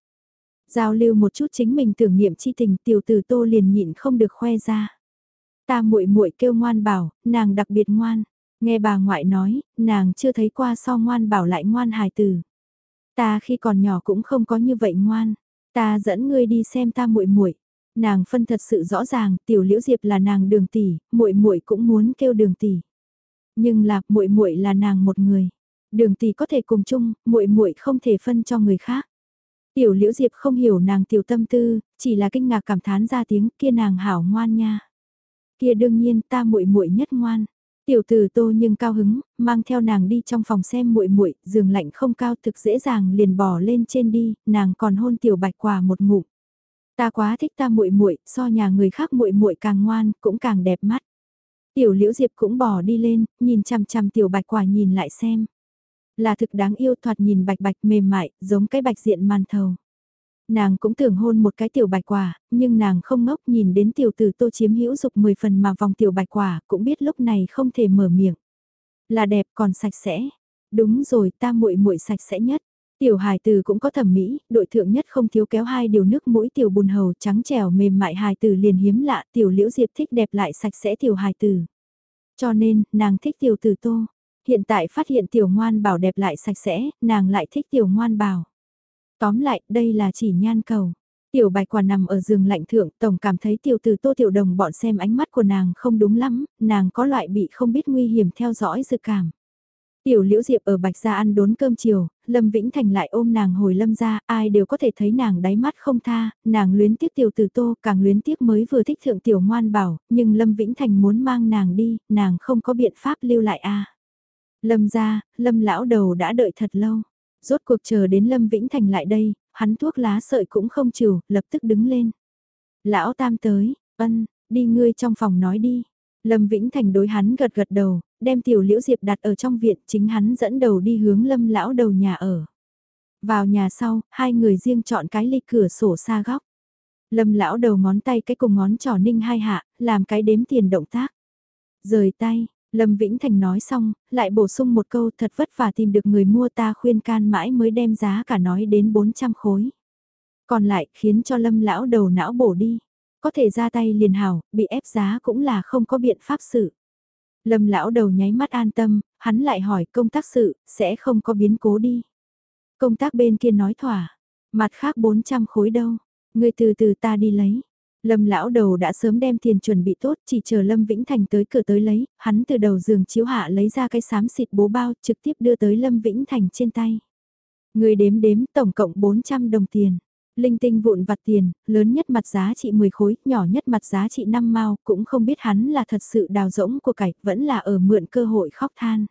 Giao lưu một chút chính mình tưởng niệm chi tình tiểu tử tô liền nhịn không được khoe ra. Ta muội muội kêu ngoan bảo, nàng đặc biệt ngoan. Nghe bà ngoại nói, nàng chưa thấy qua so ngoan bảo lại ngoan hài tử. Ta khi còn nhỏ cũng không có như vậy ngoan. Ta dẫn ngươi đi xem ta muội muội nàng phân thật sự rõ ràng, tiểu liễu diệp là nàng đường tỷ, muội muội cũng muốn kêu đường tỷ. Nhưng là, muội muội là nàng một người. Đường tỷ có thể cùng chung, muội muội không thể phân cho người khác. Tiểu liễu diệp không hiểu nàng tiểu tâm tư, chỉ là kinh ngạc cảm thán ra tiếng kia nàng hảo ngoan nha. Kia đương nhiên ta muội muội nhất ngoan. Tiểu tử Tô nhưng cao hứng, mang theo nàng đi trong phòng xem muội muội, giường lạnh không cao thực dễ dàng liền bỏ lên trên đi, nàng còn hôn tiểu bạch quả một ngụm. Ta quá thích ta muội muội, so nhà người khác muội muội càng ngoan, cũng càng đẹp mắt. Tiểu Liễu Diệp cũng bỏ đi lên, nhìn chằm chằm tiểu bạch quả nhìn lại xem. Là thực đáng yêu thoạt nhìn bạch bạch mềm mại, giống cái bạch diện màn thầu. Nàng cũng tưởng hôn một cái tiểu bạch quả, nhưng nàng không ngốc nhìn đến tiểu tử tô chiếm hữu dục 10 phần mà vòng tiểu bạch quả, cũng biết lúc này không thể mở miệng. Là đẹp còn sạch sẽ. Đúng rồi ta muội muội sạch sẽ nhất. Tiểu hài Tử cũng có thẩm mỹ, đội thượng nhất không thiếu kéo hai điều nước mũi tiểu bùn hầu trắng trẻo mềm mại hài Tử liền hiếm lạ, tiểu liễu diệp thích đẹp lại sạch sẽ tiểu hài Tử Cho nên, nàng thích tiểu tử tô. Hiện tại phát hiện tiểu ngoan bảo đẹp lại sạch sẽ, nàng lại thích tiểu ngoan bảo. Tóm lại, đây là chỉ nhan cầu. Tiểu bạch quả nằm ở giường lạnh thượng, tổng cảm thấy tiểu Tử tô tiểu đồng bọn xem ánh mắt của nàng không đúng lắm, nàng có loại bị không biết nguy hiểm theo dõi dự cảm. Tiểu Liễu Diệp ở Bạch Gia ăn đốn cơm chiều, Lâm Vĩnh Thành lại ôm nàng hồi Lâm gia, ai đều có thể thấy nàng đáy mắt không tha, nàng luyến tiếc tiểu từ tô, càng luyến tiếc mới vừa thích thượng tiểu ngoan bảo, nhưng Lâm Vĩnh Thành muốn mang nàng đi, nàng không có biện pháp lưu lại a. Lâm gia, Lâm lão đầu đã đợi thật lâu. Rốt cuộc chờ đến Lâm Vĩnh Thành lại đây, hắn thuốc lá sợi cũng không chịu, lập tức đứng lên. Lão Tam tới, ân, đi ngươi trong phòng nói đi. Lâm Vĩnh Thành đối hắn gật gật đầu, đem tiểu liễu diệp đặt ở trong viện, chính hắn dẫn đầu đi hướng lâm lão đầu nhà ở. Vào nhà sau, hai người riêng chọn cái ly cửa sổ xa góc. Lâm lão đầu ngón tay cái cùng ngón trỏ ninh hai hạ, làm cái đếm tiền động tác. Rời tay, Lâm Vĩnh Thành nói xong, lại bổ sung một câu thật vất vả tìm được người mua ta khuyên can mãi mới đem giá cả nói đến 400 khối. Còn lại khiến cho Lâm lão đầu não bổ đi. Có thể ra tay liền hảo, bị ép giá cũng là không có biện pháp xử Lâm lão đầu nháy mắt an tâm, hắn lại hỏi công tác sự, sẽ không có biến cố đi. Công tác bên kia nói thỏa, mặt khác 400 khối đâu, người từ từ ta đi lấy. Lâm lão đầu đã sớm đem tiền chuẩn bị tốt, chỉ chờ Lâm Vĩnh Thành tới cửa tới lấy, hắn từ đầu giường chiếu hạ lấy ra cái xám xịt bố bao trực tiếp đưa tới Lâm Vĩnh Thành trên tay. Người đếm đếm tổng cộng 400 đồng tiền. Linh tinh vụn vặt tiền, lớn nhất mặt giá trị 10 khối, nhỏ nhất mặt giá trị 5 mao, cũng không biết hắn là thật sự đào rỗng của cải, vẫn là ở mượn cơ hội khóc than.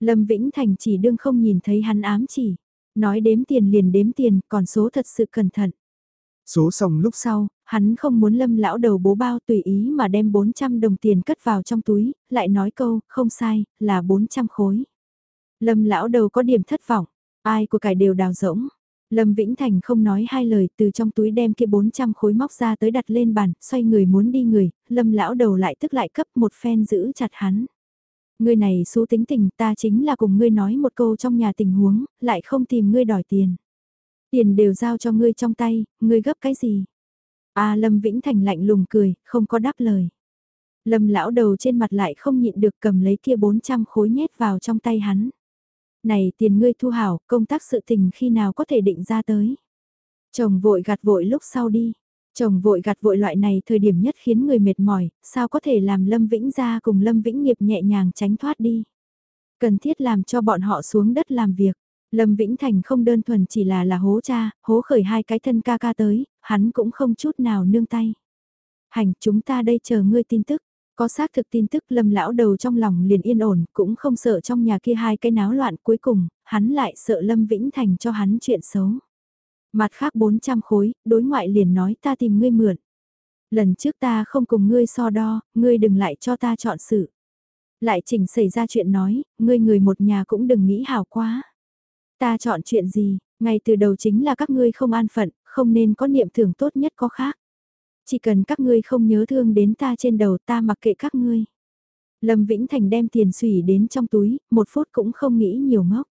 Lâm Vĩnh Thành chỉ đương không nhìn thấy hắn ám chỉ. Nói đếm tiền liền đếm tiền, còn số thật sự cẩn thận. Số xong lúc sau, hắn không muốn lâm lão đầu bố bao tùy ý mà đem 400 đồng tiền cất vào trong túi, lại nói câu, không sai, là 400 khối. Lâm lão đầu có điểm thất vọng, ai của cải đều đào rỗng. Lâm Vĩnh Thành không nói hai lời từ trong túi đem kia 400 khối móc ra tới đặt lên bàn, xoay người muốn đi người, Lâm lão đầu lại tức lại cấp một phen giữ chặt hắn. Ngươi này xú tính tình ta chính là cùng ngươi nói một câu trong nhà tình huống, lại không tìm ngươi đòi tiền. Tiền đều giao cho ngươi trong tay, ngươi gấp cái gì? À, Lâm Vĩnh Thành lạnh lùng cười, không có đáp lời. Lâm lão đầu trên mặt lại không nhịn được cầm lấy kia 400 khối nhét vào trong tay hắn. Này tiền ngươi thu hảo, công tác sự tình khi nào có thể định ra tới. Chồng vội gạt vội lúc sau đi. Chồng vội gạt vội loại này thời điểm nhất khiến người mệt mỏi, sao có thể làm Lâm Vĩnh ra cùng Lâm Vĩnh nghiệp nhẹ nhàng tránh thoát đi. Cần thiết làm cho bọn họ xuống đất làm việc. Lâm Vĩnh Thành không đơn thuần chỉ là là hố cha, hố khởi hai cái thân ca ca tới, hắn cũng không chút nào nương tay. Hành, chúng ta đây chờ ngươi tin tức. Có xác thực tin tức lâm lão đầu trong lòng liền yên ổn, cũng không sợ trong nhà kia hai cái náo loạn cuối cùng, hắn lại sợ lâm vĩnh thành cho hắn chuyện xấu. Mặt khác 400 khối, đối ngoại liền nói ta tìm ngươi mượn. Lần trước ta không cùng ngươi so đo, ngươi đừng lại cho ta chọn sự. Lại chỉnh xảy ra chuyện nói, ngươi người một nhà cũng đừng nghĩ hào quá. Ta chọn chuyện gì, ngay từ đầu chính là các ngươi không an phận, không nên có niệm thưởng tốt nhất có khác. Chỉ cần các ngươi không nhớ thương đến ta trên đầu ta mặc kệ các ngươi. Lâm Vĩnh Thành đem tiền sủy đến trong túi, một phút cũng không nghĩ nhiều ngốc.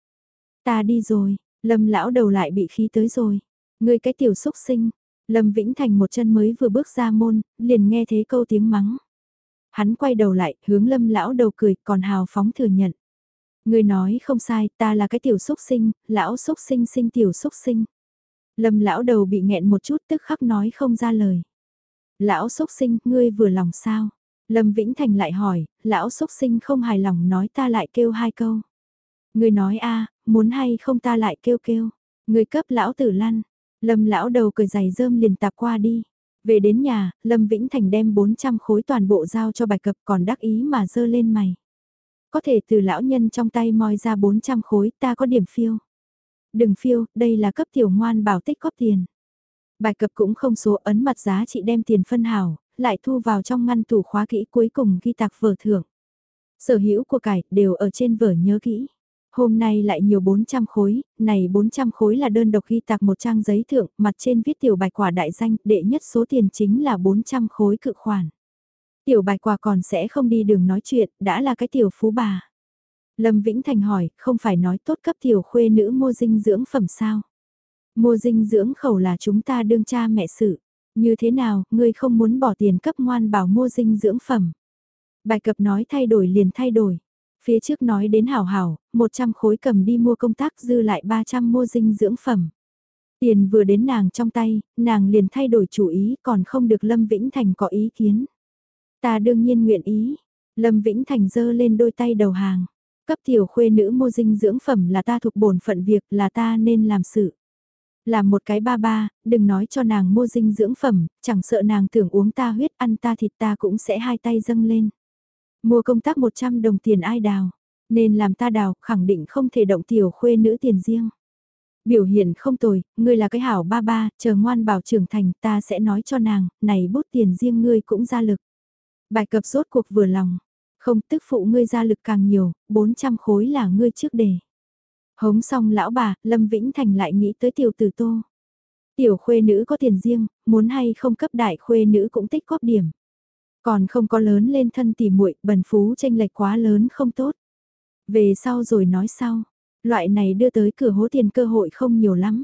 Ta đi rồi, Lâm lão đầu lại bị khí tới rồi. Ngươi cái tiểu xúc sinh. Lâm Vĩnh Thành một chân mới vừa bước ra môn, liền nghe thế câu tiếng mắng. Hắn quay đầu lại, hướng Lâm lão đầu cười, còn hào phóng thừa nhận. Ngươi nói không sai, ta là cái tiểu xúc sinh, lão xúc sinh sinh tiểu xúc sinh. Lâm lão đầu bị nghẹn một chút tức khắc nói không ra lời. Lão xúc sinh, ngươi vừa lòng sao? Lâm Vĩnh Thành lại hỏi, lão xúc sinh không hài lòng nói ta lại kêu hai câu. Ngươi nói a, muốn hay không ta lại kêu kêu. Ngươi cấp lão tử lăn. Lâm lão đầu cười giày rơm liền tạp qua đi. Về đến nhà, Lâm Vĩnh Thành đem 400 khối toàn bộ giao cho bài cập còn đắc ý mà dơ lên mày. Có thể từ lão nhân trong tay moi ra 400 khối ta có điểm phiêu. Đừng phiêu, đây là cấp tiểu ngoan bảo tích góp tiền. Bài cập cũng không số ấn mặt giá trị đem tiền phân hảo, lại thu vào trong ngăn tủ khóa kỹ cuối cùng ghi tạc vở thưởng. Sở hữu của cải đều ở trên vở nhớ kỹ. Hôm nay lại nhiều 400 khối, này 400 khối là đơn độc ghi tạc một trang giấy thượng mặt trên viết tiểu bạch quả đại danh, đệ nhất số tiền chính là 400 khối cự khoản. Tiểu bạch quả còn sẽ không đi đường nói chuyện, đã là cái tiểu phú bà. Lâm Vĩnh Thành hỏi, không phải nói tốt cấp tiểu khuê nữ mua dinh dưỡng phẩm sao? Mua dinh dưỡng khẩu là chúng ta đương cha mẹ sự. Như thế nào, ngươi không muốn bỏ tiền cấp ngoan bảo mua dinh dưỡng phẩm. Bài cập nói thay đổi liền thay đổi. Phía trước nói đến hảo hảo, 100 khối cầm đi mua công tác dư lại 300 mua dinh dưỡng phẩm. Tiền vừa đến nàng trong tay, nàng liền thay đổi chủ ý còn không được Lâm Vĩnh Thành có ý kiến. Ta đương nhiên nguyện ý. Lâm Vĩnh Thành giơ lên đôi tay đầu hàng. Cấp tiểu khuê nữ mua dinh dưỡng phẩm là ta thuộc bổn phận việc là ta nên làm sự. Làm một cái ba ba, đừng nói cho nàng mua dinh dưỡng phẩm, chẳng sợ nàng tưởng uống ta huyết ăn ta thịt ta cũng sẽ hai tay dâng lên. Mua công tác 100 đồng tiền ai đào, nên làm ta đào, khẳng định không thể động tiểu khuê nữ tiền riêng. Biểu hiện không tồi, ngươi là cái hảo ba ba, chờ ngoan bảo trưởng thành ta sẽ nói cho nàng, này bút tiền riêng ngươi cũng ra lực. Bài cập rốt cuộc vừa lòng, không tức phụ ngươi ra lực càng nhiều, 400 khối là ngươi trước đề. Hống xong lão bà, Lâm Vĩnh Thành lại nghĩ tới tiểu tử tô. Tiểu khuê nữ có tiền riêng, muốn hay không cấp đại khuê nữ cũng tích góp điểm. Còn không có lớn lên thân tỉ muội bần phú tranh lệch quá lớn không tốt. Về sau rồi nói sau, loại này đưa tới cửa hố tiền cơ hội không nhiều lắm.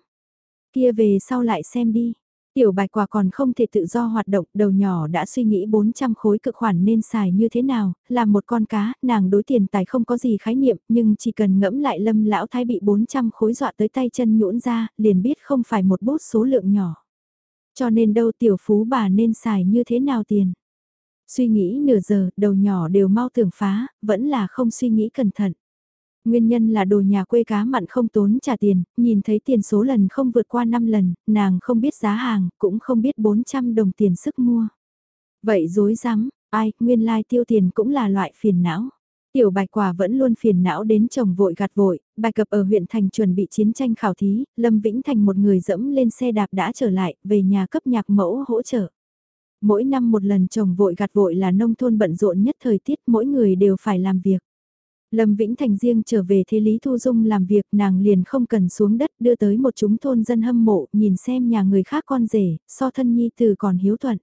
Kia về sau lại xem đi. Tiểu bạch quả còn không thể tự do hoạt động, đầu nhỏ đã suy nghĩ 400 khối cực khoản nên xài như thế nào, là một con cá, nàng đối tiền tài không có gì khái niệm, nhưng chỉ cần ngẫm lại lâm lão thái bị 400 khối dọa tới tay chân nhũn ra, liền biết không phải một bút số lượng nhỏ. Cho nên đâu tiểu phú bà nên xài như thế nào tiền. Suy nghĩ nửa giờ, đầu nhỏ đều mau tưởng phá, vẫn là không suy nghĩ cẩn thận. Nguyên nhân là đồ nhà quê cá mặn không tốn trả tiền, nhìn thấy tiền số lần không vượt qua 5 lần, nàng không biết giá hàng, cũng không biết 400 đồng tiền sức mua. Vậy dối rắm ai, nguyên lai like tiêu tiền cũng là loại phiền não. Tiểu bạch quả vẫn luôn phiền não đến chồng vội gạt vội, bài cập ở huyện thành chuẩn bị chiến tranh khảo thí, Lâm Vĩnh Thành một người dẫm lên xe đạp đã trở lại, về nhà cấp nhạc mẫu hỗ trợ. Mỗi năm một lần chồng vội gạt vội là nông thôn bận rộn nhất thời tiết mỗi người đều phải làm việc. Lâm Vĩnh Thành riêng trở về thế Lý Thu Dung làm việc nàng liền không cần xuống đất đưa tới một chúng thôn dân hâm mộ nhìn xem nhà người khác con rể, so thân nhi tử còn hiếu thuận.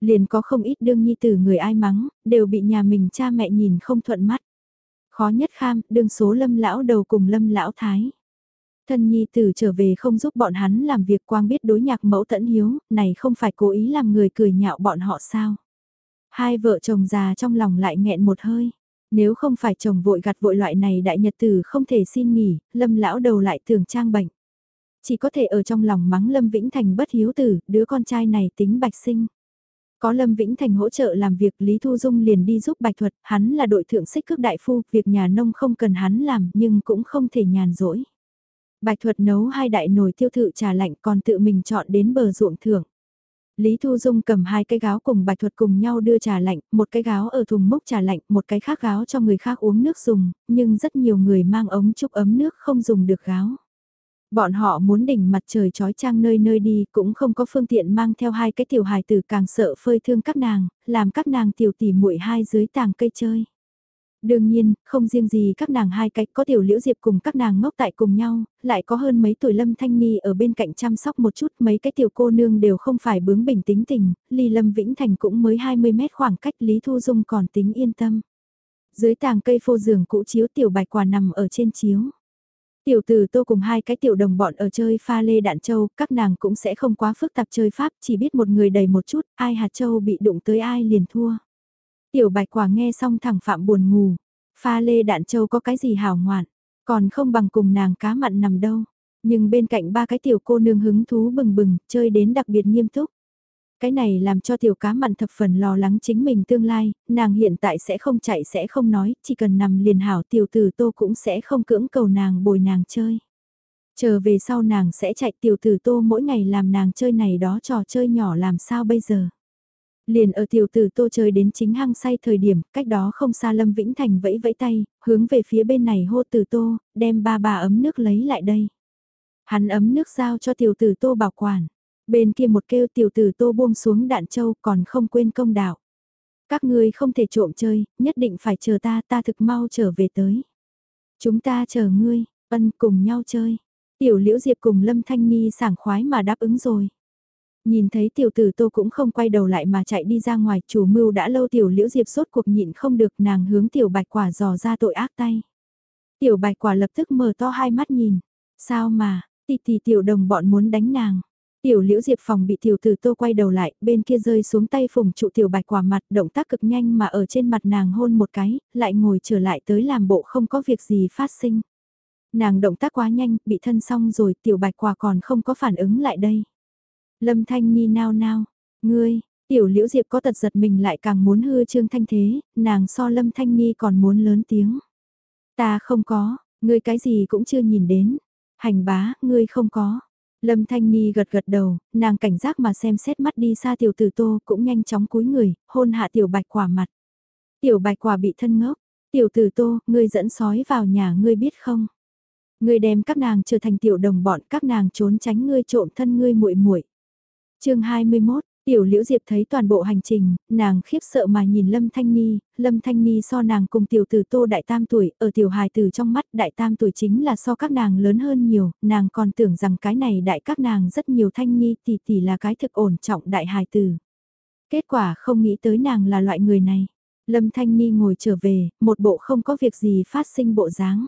Liền có không ít đương nhi tử người ai mắng, đều bị nhà mình cha mẹ nhìn không thuận mắt. Khó nhất kham, đương số lâm lão đầu cùng lâm lão thái. Thân nhi tử trở về không giúp bọn hắn làm việc quang biết đối nhạc mẫu tẫn hiếu, này không phải cố ý làm người cười nhạo bọn họ sao. Hai vợ chồng già trong lòng lại nghẹn một hơi nếu không phải chồng vội gặt vội loại này đại nhật tử không thể xin nghỉ, lâm lão đầu lại thường trang bệnh. Chỉ có thể ở trong lòng mắng Lâm Vĩnh Thành bất hiếu tử, đứa con trai này tính bạch sinh. Có Lâm Vĩnh Thành hỗ trợ làm việc Lý Thu Dung liền đi giúp Bạch Thuật, hắn là đội thượng xích cước đại phu, việc nhà nông không cần hắn làm nhưng cũng không thể nhàn rỗi. Bạch Thuật nấu hai đại nồi tiêu thự trà lạnh còn tự mình chọn đến bờ ruộng thưởng. Lý Thu Dung cầm hai cái gáo cùng bạch thuật cùng nhau đưa trà lạnh, một cái gáo ở thùng múc trà lạnh, một cái khác gáo cho người khác uống nước dùng, nhưng rất nhiều người mang ống chúc ấm nước không dùng được gáo. Bọn họ muốn đỉnh mặt trời trói trang nơi nơi đi cũng không có phương tiện mang theo hai cái tiểu hài tử càng sợ phơi thương các nàng, làm các nàng tiểu tỉ muội hai dưới tàng cây chơi. Đương nhiên, không riêng gì các nàng hai cách có tiểu liễu diệp cùng các nàng ngốc tại cùng nhau, lại có hơn mấy tuổi lâm thanh ni ở bên cạnh chăm sóc một chút mấy cái tiểu cô nương đều không phải bướng bình tính tình, ly lâm vĩnh thành cũng mới 20 mét khoảng cách Lý Thu Dung còn tính yên tâm. Dưới tàng cây phô giường cũ chiếu tiểu bạch quả nằm ở trên chiếu. Tiểu tử tô cùng hai cái tiểu đồng bọn ở chơi pha lê đạn châu, các nàng cũng sẽ không quá phức tạp chơi pháp, chỉ biết một người đầy một chút, ai hạt châu bị đụng tới ai liền thua. Tiểu bạch quả nghe xong thẳng phạm buồn ngủ. Pha lê đạn châu có cái gì hào ngoạn, còn không bằng cùng nàng cá mặn nằm đâu. Nhưng bên cạnh ba cái tiểu cô nương hứng thú bừng bừng, chơi đến đặc biệt nghiêm túc. Cái này làm cho tiểu cá mặn thập phần lo lắng chính mình tương lai, nàng hiện tại sẽ không chạy sẽ không nói, chỉ cần nằm liền hảo tiểu tử tô cũng sẽ không cưỡng cầu nàng bồi nàng chơi. Chờ về sau nàng sẽ chạy tiểu tử tô mỗi ngày làm nàng chơi này đó trò chơi nhỏ làm sao bây giờ. Liền ở tiểu tử tô chơi đến chính hăng say thời điểm, cách đó không xa Lâm Vĩnh Thành vẫy vẫy tay, hướng về phía bên này hô tử tô, đem ba bà ấm nước lấy lại đây. Hắn ấm nước giao cho tiểu tử tô bảo quản. Bên kia một kêu tiểu tử tô buông xuống đạn châu còn không quên công đạo. Các ngươi không thể trộm chơi, nhất định phải chờ ta, ta thực mau trở về tới. Chúng ta chờ ngươi, ân cùng nhau chơi. Tiểu liễu diệp cùng Lâm Thanh Ni sảng khoái mà đáp ứng rồi. Nhìn thấy tiểu tử tô cũng không quay đầu lại mà chạy đi ra ngoài, chủ mưu đã lâu tiểu liễu diệp sốt cuộc nhịn không được nàng hướng tiểu bạch quả dò ra tội ác tay. Tiểu bạch quả lập tức mở to hai mắt nhìn, sao mà, tì tì tiểu đồng bọn muốn đánh nàng. Tiểu liễu diệp phòng bị tiểu tử tô quay đầu lại, bên kia rơi xuống tay phùng trụ tiểu bạch quả mặt, động tác cực nhanh mà ở trên mặt nàng hôn một cái, lại ngồi trở lại tới làm bộ không có việc gì phát sinh. Nàng động tác quá nhanh, bị thân xong rồi, tiểu bạch quả còn không có phản ứng lại đây. Lâm Thanh Nhi nao nao, ngươi, tiểu liễu diệp có tật giật mình lại càng muốn hư trương thanh thế, nàng so Lâm Thanh Nhi còn muốn lớn tiếng. Ta không có, ngươi cái gì cũng chưa nhìn đến. Hành bá, ngươi không có. Lâm Thanh Ni gật gật đầu, nàng cảnh giác mà xem xét mắt đi xa tiểu tử tô cũng nhanh chóng cúi người, hôn hạ tiểu bạch quả mặt. Tiểu bạch quả bị thân ngốc, tiểu tử tô, ngươi dẫn sói vào nhà ngươi biết không? Ngươi đem các nàng trở thành tiểu đồng bọn các nàng trốn tránh ngươi trộm thân ngươi muội muội chương 21, Tiểu Liễu Diệp thấy toàn bộ hành trình, nàng khiếp sợ mà nhìn Lâm Thanh Ni, Lâm Thanh Ni so nàng cùng tiểu tử Tô Đại Tam tuổi, ở tiểu hài tử trong mắt Đại Tam tuổi chính là so các nàng lớn hơn nhiều, nàng còn tưởng rằng cái này đại các nàng rất nhiều Thanh Ni tỷ tỷ là cái thực ổn trọng đại hài tử. Kết quả không nghĩ tới nàng là loại người này. Lâm Thanh Ni ngồi trở về, một bộ không có việc gì phát sinh bộ dáng.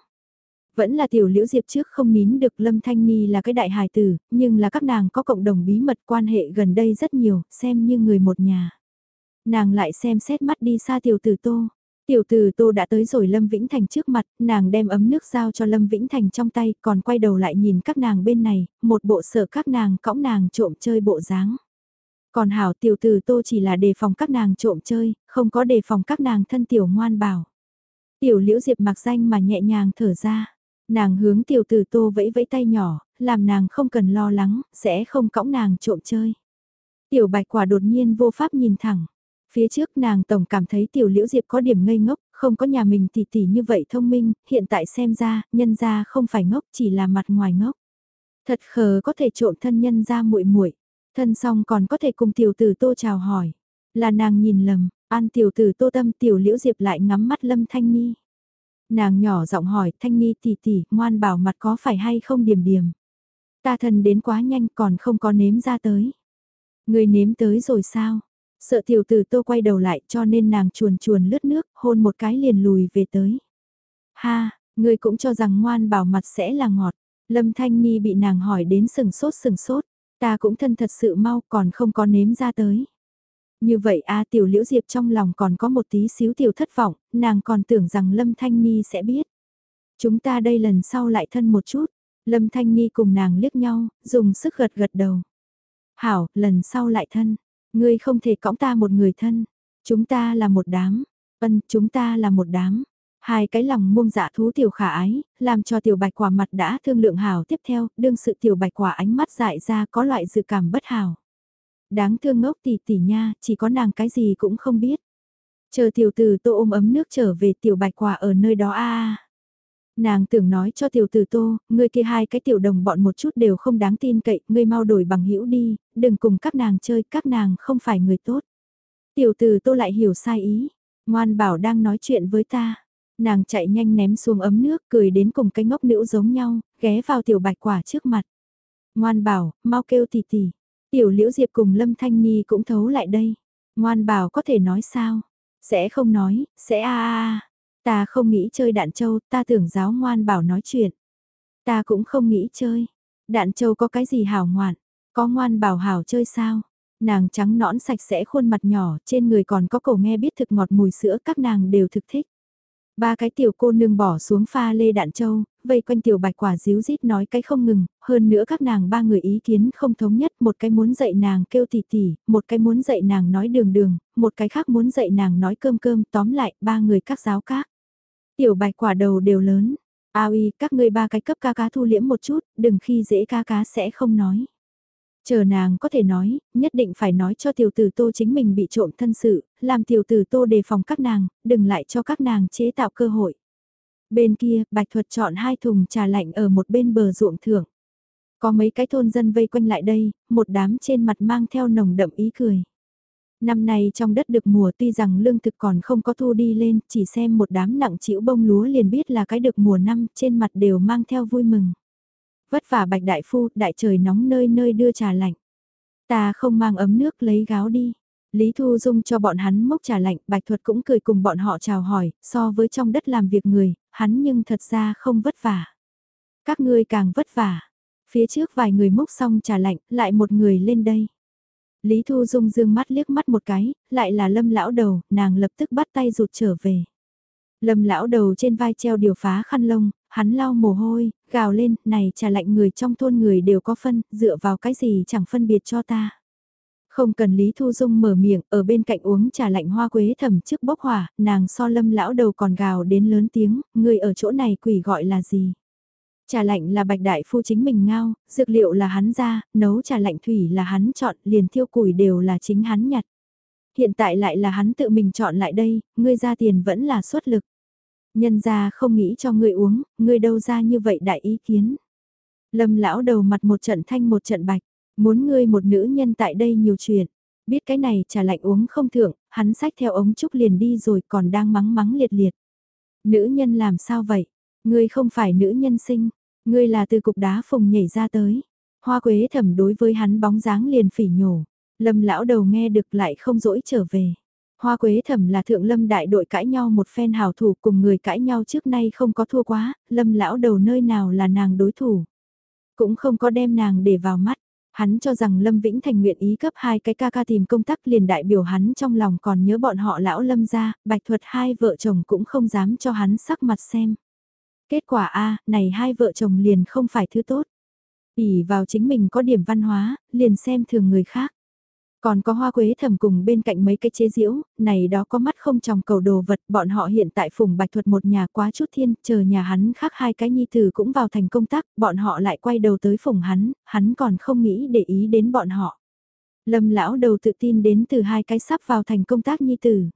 Vẫn là tiểu liễu diệp trước không nín được Lâm Thanh Ni là cái đại hài tử, nhưng là các nàng có cộng đồng bí mật quan hệ gần đây rất nhiều, xem như người một nhà. Nàng lại xem xét mắt đi xa tiểu tử tô. Tiểu tử tô đã tới rồi Lâm Vĩnh Thành trước mặt, nàng đem ấm nước giao cho Lâm Vĩnh Thành trong tay, còn quay đầu lại nhìn các nàng bên này, một bộ sở các nàng cõng nàng trộm chơi bộ dáng. Còn hảo tiểu tử tô chỉ là đề phòng các nàng trộm chơi, không có đề phòng các nàng thân tiểu ngoan bảo. Tiểu liễu diệp mặc danh mà nhẹ nhàng thở ra. Nàng hướng tiểu tử tô vẫy vẫy tay nhỏ, làm nàng không cần lo lắng, sẽ không cõng nàng trộm chơi. Tiểu bạch quả đột nhiên vô pháp nhìn thẳng. Phía trước nàng tổng cảm thấy tiểu liễu diệp có điểm ngây ngốc, không có nhà mình tỷ tỷ như vậy thông minh, hiện tại xem ra, nhân ra không phải ngốc chỉ là mặt ngoài ngốc. Thật khờ có thể trộm thân nhân ra muội muội thân xong còn có thể cùng tiểu tử tô chào hỏi. Là nàng nhìn lầm, an tiểu tử tô tâm tiểu liễu diệp lại ngắm mắt lâm thanh ni. Nàng nhỏ giọng hỏi Thanh Ni tỷ tỷ, ngoan bảo mặt có phải hay không điểm điểm. Ta thần đến quá nhanh còn không có nếm ra tới. Người nếm tới rồi sao? Sợ tiểu tử tô quay đầu lại cho nên nàng chuồn chuồn lướt nước, hôn một cái liền lùi về tới. Ha, người cũng cho rằng ngoan bảo mặt sẽ là ngọt. Lâm Thanh Ni bị nàng hỏi đến sừng sốt sừng sốt. Ta cũng thân thật sự mau còn không có nếm ra tới. Như vậy a tiểu liễu diệp trong lòng còn có một tí xíu tiểu thất vọng, nàng còn tưởng rằng Lâm Thanh Ni sẽ biết. Chúng ta đây lần sau lại thân một chút, Lâm Thanh Ni cùng nàng liếc nhau, dùng sức gật gật đầu. Hảo, lần sau lại thân, ngươi không thể cõng ta một người thân, chúng ta là một đám, ân chúng ta là một đám. Hai cái lòng muông dạ thú tiểu khả ái, làm cho tiểu bạch quả mặt đã thương lượng hảo tiếp theo, đương sự tiểu bạch quả ánh mắt dại ra có loại dự cảm bất hảo. Đáng thương ngốc tỷ tỷ nha, chỉ có nàng cái gì cũng không biết. Chờ tiểu tử tô ôm ấm nước trở về tiểu bạch quả ở nơi đó a Nàng tưởng nói cho tiểu tử tô, ngươi kia hai cái tiểu đồng bọn một chút đều không đáng tin cậy, ngươi mau đổi bằng hữu đi, đừng cùng các nàng chơi, các nàng không phải người tốt. Tiểu tử tô lại hiểu sai ý, ngoan bảo đang nói chuyện với ta. Nàng chạy nhanh ném xuống ấm nước, cười đến cùng cái ngốc nữ giống nhau, ghé vào tiểu bạch quả trước mặt. Ngoan bảo, mau kêu tỷ tỷ, Tiểu Liễu Diệp cùng Lâm Thanh Nhi cũng thấu lại đây. Ngoan bảo có thể nói sao? Sẽ không nói, sẽ a a a. Ta không nghĩ chơi đạn châu, ta tưởng giáo ngoan bảo nói chuyện. Ta cũng không nghĩ chơi. Đạn châu có cái gì hảo ngoạn? Có ngoan bảo hảo chơi sao? Nàng trắng nõn sạch sẽ khuôn mặt nhỏ, trên người còn có cổ nghe biết thực ngọt mùi sữa các nàng đều thực thích. Ba cái tiểu cô nương bỏ xuống pha lê đạn châu, vây quanh tiểu bạch quả díu dít nói cái không ngừng, hơn nữa các nàng ba người ý kiến không thống nhất, một cái muốn dạy nàng kêu tỉ tỉ, một cái muốn dạy nàng nói đường đường, một cái khác muốn dạy nàng nói cơm cơm, tóm lại, ba người các giáo các. Tiểu bạch quả đầu đều lớn, ao y, các ngươi ba cái cấp ca cá thu liễm một chút, đừng khi dễ ca cá sẽ không nói. Chờ nàng có thể nói, nhất định phải nói cho tiểu tử tô chính mình bị trộm thân sự, làm tiểu tử tô đề phòng các nàng, đừng lại cho các nàng chế tạo cơ hội. Bên kia, Bạch Thuật chọn hai thùng trà lạnh ở một bên bờ ruộng thưởng. Có mấy cái thôn dân vây quanh lại đây, một đám trên mặt mang theo nồng đậm ý cười. Năm nay trong đất được mùa tuy rằng lương thực còn không có thu đi lên, chỉ xem một đám nặng chịu bông lúa liền biết là cái được mùa năm, trên mặt đều mang theo vui mừng. Vất vả bạch đại phu, đại trời nóng nơi nơi đưa trà lạnh. Ta không mang ấm nước lấy gáo đi. Lý Thu Dung cho bọn hắn mốc trà lạnh, Bạch Thuật cũng cười cùng bọn họ chào hỏi, so với trong đất làm việc người, hắn nhưng thật ra không vất vả. Các ngươi càng vất vả. Phía trước vài người mốc xong trà lạnh, lại một người lên đây. Lý Thu Dung dương mắt liếc mắt một cái, lại là lâm lão đầu, nàng lập tức bắt tay rụt trở về. Lâm lão đầu trên vai treo điều phá khăn lông, Hắn lau mồ hôi, gào lên, này trà lạnh người trong thôn người đều có phân, dựa vào cái gì chẳng phân biệt cho ta. Không cần Lý Thu Dung mở miệng, ở bên cạnh uống trà lạnh hoa quế thầm trước bốc hỏa, nàng so lâm lão đầu còn gào đến lớn tiếng, người ở chỗ này quỷ gọi là gì. Trà lạnh là bạch đại phu chính mình ngao, dược liệu là hắn ra, nấu trà lạnh thủy là hắn chọn, liền thiêu củi đều là chính hắn nhặt. Hiện tại lại là hắn tự mình chọn lại đây, ngươi ra tiền vẫn là xuất lực. Nhân ra không nghĩ cho ngươi uống, ngươi đâu ra như vậy đại ý kiến. Lâm lão đầu mặt một trận thanh một trận bạch, muốn ngươi một nữ nhân tại đây nhiều chuyện. Biết cái này trà lạnh uống không thượng, hắn sách theo ống trúc liền đi rồi còn đang mắng mắng liệt liệt. Nữ nhân làm sao vậy? Ngươi không phải nữ nhân sinh, ngươi là từ cục đá phùng nhảy ra tới. Hoa quế thẩm đối với hắn bóng dáng liền phỉ nhổ. Lâm lão đầu nghe được lại không dỗi trở về. Hoa quế thẩm là thượng lâm đại đội cãi nhau một phen hào thủ cùng người cãi nhau trước nay không có thua quá, lâm lão đầu nơi nào là nàng đối thủ. Cũng không có đem nàng để vào mắt. Hắn cho rằng Lâm Vĩnh Thành nguyện ý cấp hai cái ca ca tìm công tác liền đại biểu hắn trong lòng còn nhớ bọn họ lão Lâm ra, bạch thuật hai vợ chồng cũng không dám cho hắn sắc mặt xem. Kết quả a này hai vợ chồng liền không phải thứ tốt. ỉ vào chính mình có điểm văn hóa, liền xem thường người khác. Còn có hoa quế thầm cùng bên cạnh mấy cái chế diễu, này đó có mắt không tròng cầu đồ vật, bọn họ hiện tại phùng bạch thuật một nhà quá chút thiên, chờ nhà hắn khác hai cái nhi tử cũng vào thành công tác, bọn họ lại quay đầu tới phùng hắn, hắn còn không nghĩ để ý đến bọn họ. Lâm lão đầu tự tin đến từ hai cái sắp vào thành công tác nhi tử.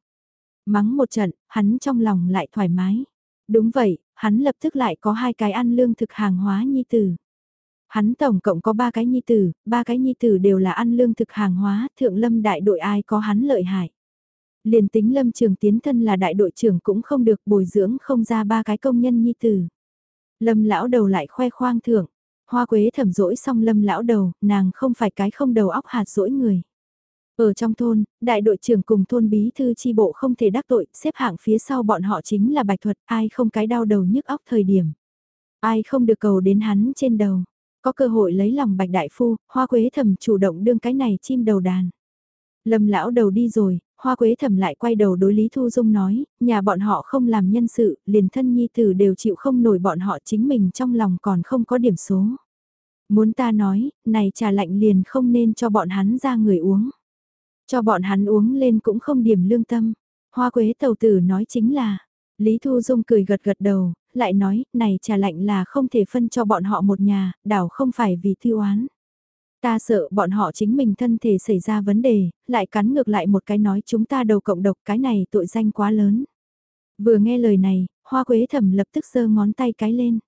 Mắng một trận, hắn trong lòng lại thoải mái. Đúng vậy, hắn lập tức lại có hai cái ăn lương thực hàng hóa nhi tử. Hắn tổng cộng có ba cái nhi tử, ba cái nhi tử đều là ăn lương thực hàng hóa, thượng lâm đại đội ai có hắn lợi hại. Liền tính lâm trường tiến thân là đại đội trưởng cũng không được bồi dưỡng không ra ba cái công nhân nhi tử. Lâm lão đầu lại khoe khoang thưởng, hoa quế thẩm dỗi xong lâm lão đầu, nàng không phải cái không đầu óc hạt dỗi người. Ở trong thôn, đại đội trưởng cùng thôn bí thư chi bộ không thể đắc tội, xếp hạng phía sau bọn họ chính là bạch thuật, ai không cái đau đầu nhức óc thời điểm. Ai không được cầu đến hắn trên đầu. Có cơ hội lấy lòng bạch đại phu, hoa quế thầm chủ động đương cái này chim đầu đàn. Lâm lão đầu đi rồi, hoa quế thầm lại quay đầu đối Lý Thu Dung nói, nhà bọn họ không làm nhân sự, liền thân nhi tử đều chịu không nổi bọn họ chính mình trong lòng còn không có điểm số. Muốn ta nói, này trà lạnh liền không nên cho bọn hắn ra người uống. Cho bọn hắn uống lên cũng không điểm lương tâm. Hoa quế tàu tử nói chính là, Lý Thu Dung cười gật gật đầu, lại nói, này trà lạnh là không thể phân cho bọn họ một nhà, đảo không phải vì tiêu oán. Ta sợ bọn họ chính mình thân thể xảy ra vấn đề, lại cắn ngược lại một cái nói chúng ta đầu cộng độc cái này tội danh quá lớn. Vừa nghe lời này, hoa quế thẩm lập tức giơ ngón tay cái lên.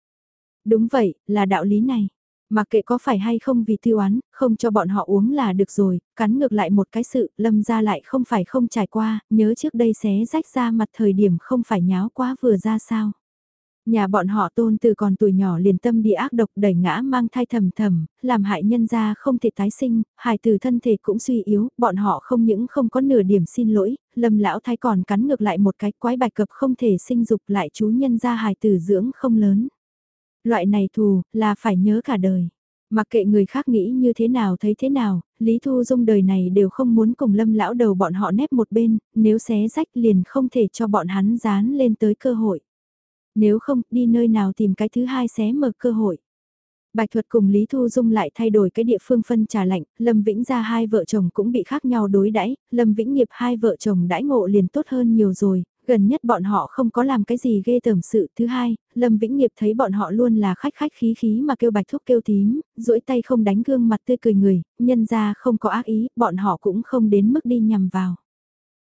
Đúng vậy, là đạo lý này. Mặc kệ có phải hay không vì tiêu oán, không cho bọn họ uống là được rồi, cắn ngược lại một cái sự, lâm ra lại không phải không trải qua, nhớ trước đây xé rách ra mặt thời điểm không phải nháo quá vừa ra sao. Nhà bọn họ tôn từ còn tuổi nhỏ liền tâm địa ác độc đẩy ngã mang thai thầm thầm, làm hại nhân gia không thể tái sinh, hài từ thân thể cũng suy yếu, bọn họ không những không có nửa điểm xin lỗi, lâm lão thái còn cắn ngược lại một cái quái bạch cập không thể sinh dục lại chú nhân gia hài từ dưỡng không lớn. Loại này thù, là phải nhớ cả đời. Mặc kệ người khác nghĩ như thế nào thấy thế nào, Lý Thu Dung đời này đều không muốn cùng lâm lão đầu bọn họ nép một bên, nếu xé rách liền không thể cho bọn hắn dán lên tới cơ hội. Nếu không, đi nơi nào tìm cái thứ hai xé mở cơ hội. Bạch thuật cùng Lý Thu Dung lại thay đổi cái địa phương phân trà lạnh, Lâm Vĩnh ra hai vợ chồng cũng bị khác nhau đối đãi Lâm Vĩnh nghiệp hai vợ chồng đãi ngộ liền tốt hơn nhiều rồi, gần nhất bọn họ không có làm cái gì ghê tởm sự. Thứ hai, Lâm Vĩnh nghiệp thấy bọn họ luôn là khách khách khí khí mà kêu bạch thúc kêu tím, duỗi tay không đánh gương mặt tươi cười người, nhân ra không có ác ý, bọn họ cũng không đến mức đi nhằm vào.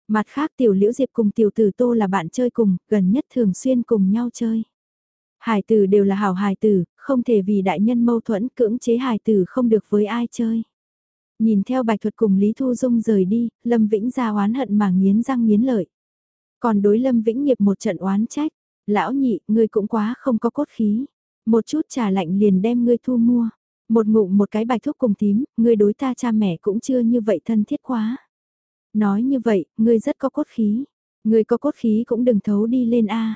Mặt khác tiểu liễu diệp cùng tiểu tử tô là bạn chơi cùng, gần nhất thường xuyên cùng nhau chơi. Hải tử đều là hảo hải tử, không thể vì đại nhân mâu thuẫn cưỡng chế hải tử không được với ai chơi. Nhìn theo bạch thuật cùng Lý Thu Dung rời đi, Lâm Vĩnh ra oán hận mà nghiến răng nghiến lợi. Còn đối Lâm Vĩnh nghiệp một trận oán trách, lão nhị, ngươi cũng quá không có cốt khí. Một chút trà lạnh liền đem ngươi thu mua. Một ngụm một cái bạch thuốc cùng tím, ngươi đối ta cha mẹ cũng chưa như vậy thân thiết quá. Nói như vậy, ngươi rất có cốt khí. Ngươi có cốt khí cũng đừng thấu đi lên A.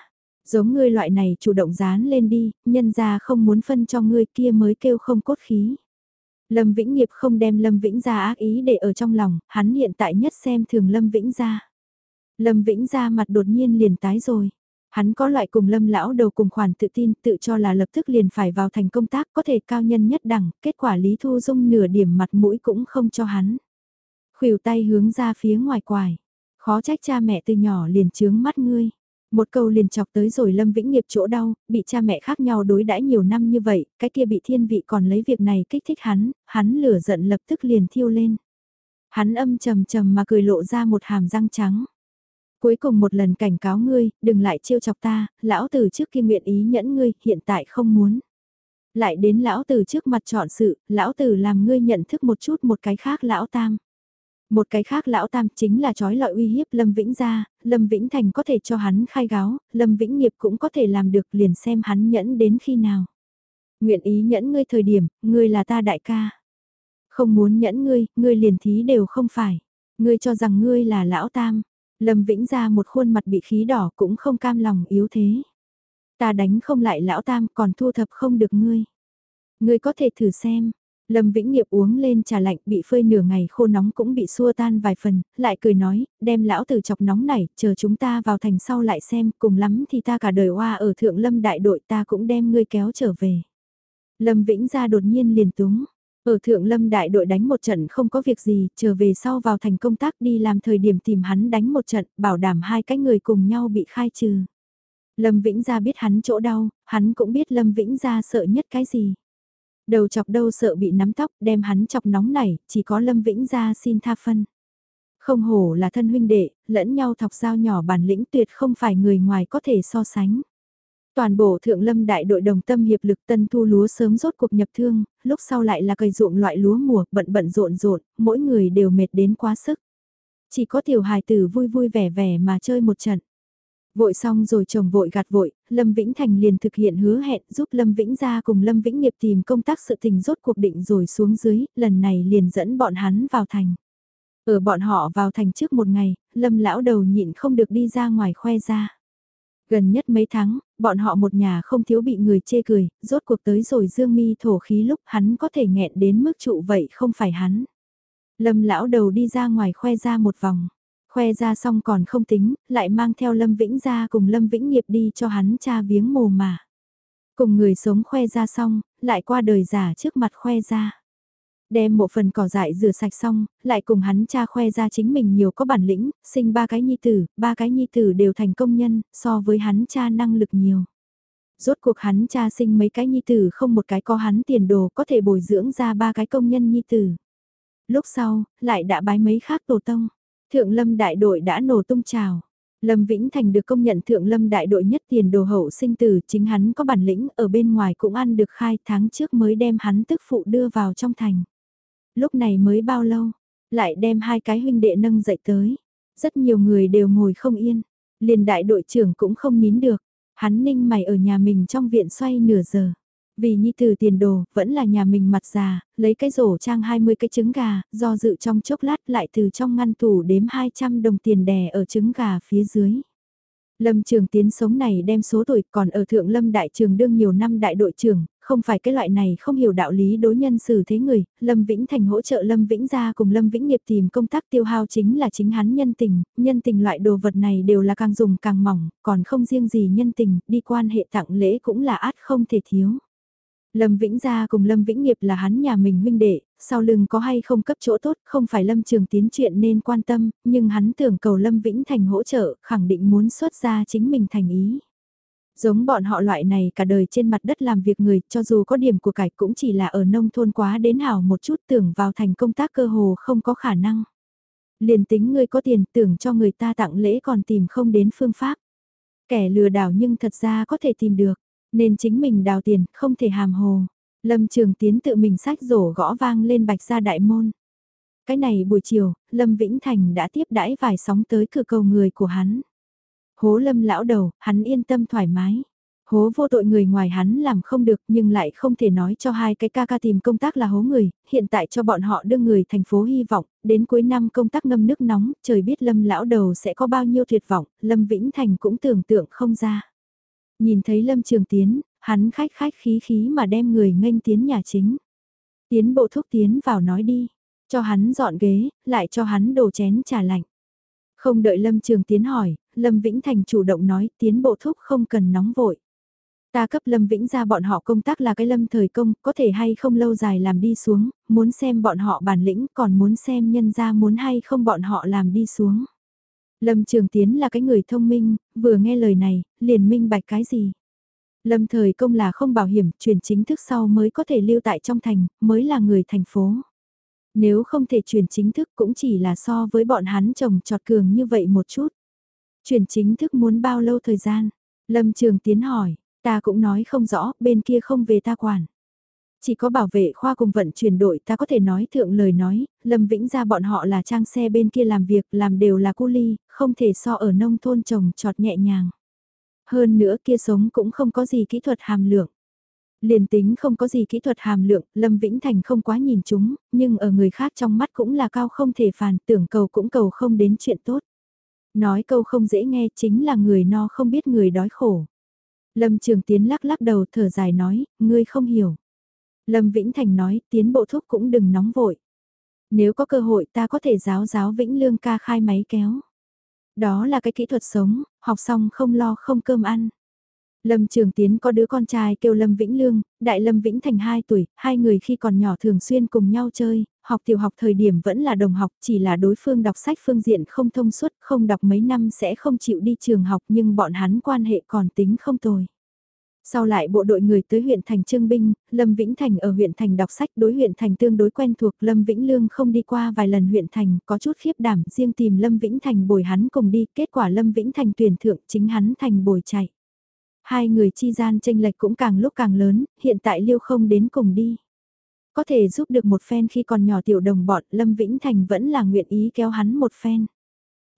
Giống ngươi loại này chủ động dán lên đi, nhân ra không muốn phân cho ngươi kia mới kêu không cốt khí. Lâm Vĩnh Nghiệp không đem Lâm Vĩnh ra ác ý để ở trong lòng, hắn hiện tại nhất xem thường Lâm Vĩnh ra. Lâm Vĩnh ra mặt đột nhiên liền tái rồi. Hắn có loại cùng lâm lão đầu cùng khoản tự tin tự cho là lập tức liền phải vào thành công tác có thể cao nhân nhất đẳng, kết quả Lý Thu Dung nửa điểm mặt mũi cũng không cho hắn khuỷu tay hướng ra phía ngoài quài, khó trách cha mẹ từ nhỏ liền chướng mắt ngươi. Một câu liền chọc tới rồi Lâm Vĩnh Nghiệp chỗ đau, bị cha mẹ khác nhau đối đãi nhiều năm như vậy, cái kia bị thiên vị còn lấy việc này kích thích hắn, hắn lửa giận lập tức liền thiêu lên. Hắn âm trầm trầm mà cười lộ ra một hàm răng trắng. Cuối cùng một lần cảnh cáo ngươi, đừng lại trêu chọc ta, lão tử trước kia nguyện ý nhẫn ngươi, hiện tại không muốn. Lại đến lão tử trước mặt chọn sự, lão tử làm ngươi nhận thức một chút một cái khác lão tam. Một cái khác lão tam chính là trói lọi uy hiếp Lâm Vĩnh ra, Lâm Vĩnh Thành có thể cho hắn khai gáo, Lâm Vĩnh Nghiệp cũng có thể làm được liền xem hắn nhẫn đến khi nào. Nguyện ý nhẫn ngươi thời điểm, ngươi là ta đại ca. Không muốn nhẫn ngươi, ngươi liền thí đều không phải. Ngươi cho rằng ngươi là lão tam. Lâm Vĩnh ra một khuôn mặt bị khí đỏ cũng không cam lòng yếu thế. Ta đánh không lại lão tam còn thu thập không được ngươi. Ngươi có thể thử xem. Lâm Vĩnh Nghiệp uống lên trà lạnh bị phơi nửa ngày khô nóng cũng bị xua tan vài phần, lại cười nói, đem lão tử chọc nóng này, chờ chúng ta vào thành sau lại xem, cùng lắm thì ta cả đời hoa ở thượng lâm đại đội ta cũng đem ngươi kéo trở về. Lâm Vĩnh ra đột nhiên liền túng, ở Thượng Lâm đại đội đánh một trận không có việc gì, trở về sau vào thành công tác đi làm thời điểm tìm hắn đánh một trận, bảo đảm hai cái người cùng nhau bị khai trừ. Lâm Vĩnh Gia biết hắn chỗ đau, hắn cũng biết Lâm Vĩnh Gia sợ nhất cái gì. Đầu chọc đâu sợ bị nắm tóc, đem hắn chọc nóng nảy, chỉ có Lâm Vĩnh ra xin tha phân. Không hổ là thân huynh đệ, lẫn nhau thọc dao nhỏ bản lĩnh tuyệt không phải người ngoài có thể so sánh. Toàn bộ thượng lâm đại đội đồng tâm hiệp lực tân thu lúa sớm rốt cuộc nhập thương, lúc sau lại là cây ruộng loại lúa mùa bận bận rộn rộn, mỗi người đều mệt đến quá sức. Chỉ có tiểu hài tử vui vui vẻ vẻ mà chơi một trận. Vội xong rồi chồng vội gạt vội, Lâm Vĩnh Thành liền thực hiện hứa hẹn giúp Lâm Vĩnh ra cùng Lâm Vĩnh nghiệp tìm công tác sự tình rốt cuộc định rồi xuống dưới, lần này liền dẫn bọn hắn vào thành. Ở bọn họ vào thành trước một ngày, Lâm lão đầu nhịn không được đi ra ngoài khoe ra. Gần nhất mấy tháng, bọn họ một nhà không thiếu bị người chê cười, rốt cuộc tới rồi dương mi thổ khí lúc hắn có thể nghẹn đến mức trụ vậy không phải hắn. Lâm lão đầu đi ra ngoài khoe ra một vòng, khoe ra xong còn không tính, lại mang theo Lâm Vĩnh ra cùng Lâm Vĩnh nghiệp đi cho hắn cha viếng mồ mà. Cùng người sống khoe ra xong, lại qua đời giả trước mặt khoe ra. Đem một phần cỏ dại rửa sạch xong, lại cùng hắn cha khoe ra chính mình nhiều có bản lĩnh, sinh ba cái nhi tử, ba cái nhi tử đều thành công nhân, so với hắn cha năng lực nhiều. Rốt cuộc hắn cha sinh mấy cái nhi tử không một cái có hắn tiền đồ có thể bồi dưỡng ra ba cái công nhân nhi tử. Lúc sau, lại đã bái mấy khác tổ tông. Thượng lâm đại đội đã nổ tung trào. Lâm Vĩnh Thành được công nhận thượng lâm đại đội nhất tiền đồ hậu sinh tử chính hắn có bản lĩnh ở bên ngoài cũng ăn được khai tháng trước mới đem hắn tức phụ đưa vào trong thành. Lúc này mới bao lâu, lại đem hai cái huynh đệ nâng dậy tới. Rất nhiều người đều ngồi không yên, liền đại đội trưởng cũng không nín được. Hắn ninh mày ở nhà mình trong viện xoay nửa giờ. Vì nhi từ tiền đồ, vẫn là nhà mình mặt già, lấy cái rổ trang 20 cái trứng gà, do dự trong chốc lát lại từ trong ngăn tủ đếm 200 đồng tiền đè ở trứng gà phía dưới. Lâm Trường Tiến sống này đem số tuổi còn ở Thượng Lâm Đại Trường đương nhiều năm đại đội trưởng, không phải cái loại này không hiểu đạo lý đối nhân xử thế người, Lâm Vĩnh Thành hỗ trợ Lâm Vĩnh ra cùng Lâm Vĩnh nghiệp tìm công tác tiêu hao chính là chính hắn nhân tình, nhân tình loại đồ vật này đều là càng dùng càng mỏng, còn không riêng gì nhân tình, đi quan hệ tặng lễ cũng là át không thể thiếu. Lâm Vĩnh Gia cùng Lâm Vĩnh Nghiệp là hắn nhà mình huynh đệ, sau lưng có hay không cấp chỗ tốt không phải Lâm Trường Tiến chuyện nên quan tâm, nhưng hắn tưởng cầu Lâm Vĩnh Thành hỗ trợ, khẳng định muốn xuất ra chính mình thành ý. Giống bọn họ loại này cả đời trên mặt đất làm việc người, cho dù có điểm của cải cũng chỉ là ở nông thôn quá đến hảo một chút tưởng vào thành công tác cơ hồ không có khả năng. Liền tính người có tiền tưởng cho người ta tặng lễ còn tìm không đến phương pháp. Kẻ lừa đảo nhưng thật ra có thể tìm được, nên chính mình đào tiền, không thể hàm hồ. Lâm Trường Tiến tự mình sách rổ gõ vang lên bạch gia đại môn. Cái này buổi chiều, Lâm Vĩnh Thành đã tiếp đãi vài sóng tới cửa cầu người của hắn. Hố lâm lão đầu, hắn yên tâm thoải mái. Hố vô tội người ngoài hắn làm không được nhưng lại không thể nói cho hai cái ca ca tìm công tác là hố người, hiện tại cho bọn họ đưa người thành phố hy vọng, đến cuối năm công tác ngâm nước nóng, trời biết lâm lão đầu sẽ có bao nhiêu tuyệt vọng, lâm Vĩnh Thành cũng tưởng tượng không ra. Nhìn thấy lâm trường tiến, hắn khách khách khí khí mà đem người nghênh tiến nhà chính. Tiến bộ thúc tiến vào nói đi, cho hắn dọn ghế, lại cho hắn đồ chén trà lạnh. Không đợi Lâm Trường Tiến hỏi, Lâm Vĩnh Thành chủ động nói tiến bộ thúc không cần nóng vội. Ta cấp Lâm Vĩnh ra bọn họ công tác là cái lâm thời công, có thể hay không lâu dài làm đi xuống, muốn xem bọn họ bản lĩnh, còn muốn xem nhân ra muốn hay không bọn họ làm đi xuống. Lâm Trường Tiến là cái người thông minh, vừa nghe lời này, liền minh bạch cái gì. Lâm thời công là không bảo hiểm, chuyển chính thức sau mới có thể lưu tại trong thành, mới là người thành phố. Nếu không thể chuyển chính thức cũng chỉ là so với bọn hắn chồng trọt cường như vậy một chút. Chuyển chính thức muốn bao lâu thời gian? Lâm Trường Tiến hỏi, ta cũng nói không rõ, bên kia không về ta quản. Chỉ có bảo vệ khoa cùng vận chuyển đội ta có thể nói thượng lời nói, Lâm Vĩnh ra bọn họ là trang xe bên kia làm việc, làm đều là cu ly, không thể so ở nông thôn trồng trọt nhẹ nhàng. Hơn nữa kia sống cũng không có gì kỹ thuật hàm lượng. Liền tính không có gì kỹ thuật hàm lượng, Lâm Vĩnh Thành không quá nhìn chúng, nhưng ở người khác trong mắt cũng là cao không thể phàn, tưởng cầu cũng cầu không đến chuyện tốt. Nói câu không dễ nghe chính là người no không biết người đói khổ. Lâm Trường Tiến lắc lắc đầu thở dài nói, ngươi không hiểu. Lâm Vĩnh Thành nói, tiến bộ thúc cũng đừng nóng vội. Nếu có cơ hội ta có thể giáo giáo Vĩnh Lương ca khai máy kéo. Đó là cái kỹ thuật sống, học xong không lo không cơm ăn. Lâm Trường Tiến có đứa con trai kêu Lâm Vĩnh Lương, đại Lâm Vĩnh Thành 2 tuổi, hai người khi còn nhỏ thường xuyên cùng nhau chơi, học tiểu học thời điểm vẫn là đồng học, chỉ là đối phương đọc sách phương diện không thông suốt, không đọc mấy năm sẽ không chịu đi trường học nhưng bọn hắn quan hệ còn tính không tồi. Sau lại bộ đội người tới huyện thành Trương Binh, Lâm Vĩnh Thành ở huyện thành đọc sách đối huyện thành tương đối quen thuộc Lâm Vĩnh Lương không đi qua vài lần huyện thành có chút khiếp đảm riêng tìm Lâm Vĩnh Thành bồi hắn cùng đi kết quả Lâm Vĩnh Thành tuyển thượng chính hắn thành bồi chạy. Hai người chi gian tranh lệch cũng càng lúc càng lớn, hiện tại liêu không đến cùng đi. Có thể giúp được một phen khi còn nhỏ tiểu đồng bọn Lâm Vĩnh Thành vẫn là nguyện ý kéo hắn một phen.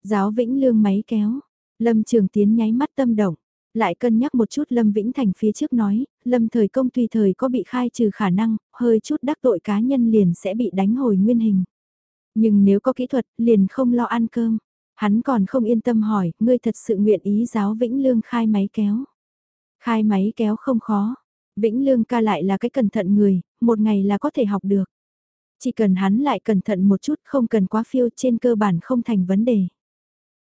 Giáo Vĩnh Lương máy kéo, Lâm Trường Tiến nháy mắt tâm động lại cân nhắc một chút Lâm Vĩnh Thành phía trước nói, Lâm thời công tùy thời có bị khai trừ khả năng, hơi chút đắc tội cá nhân liền sẽ bị đánh hồi nguyên hình. Nhưng nếu có kỹ thuật, liền không lo ăn cơm. Hắn còn không yên tâm hỏi, ngươi thật sự nguyện ý giáo Vĩnh Lương khai máy kéo. Khai máy kéo không khó. Vĩnh Lương ca lại là cái cẩn thận người, một ngày là có thể học được. Chỉ cần hắn lại cẩn thận một chút không cần quá phiêu trên cơ bản không thành vấn đề.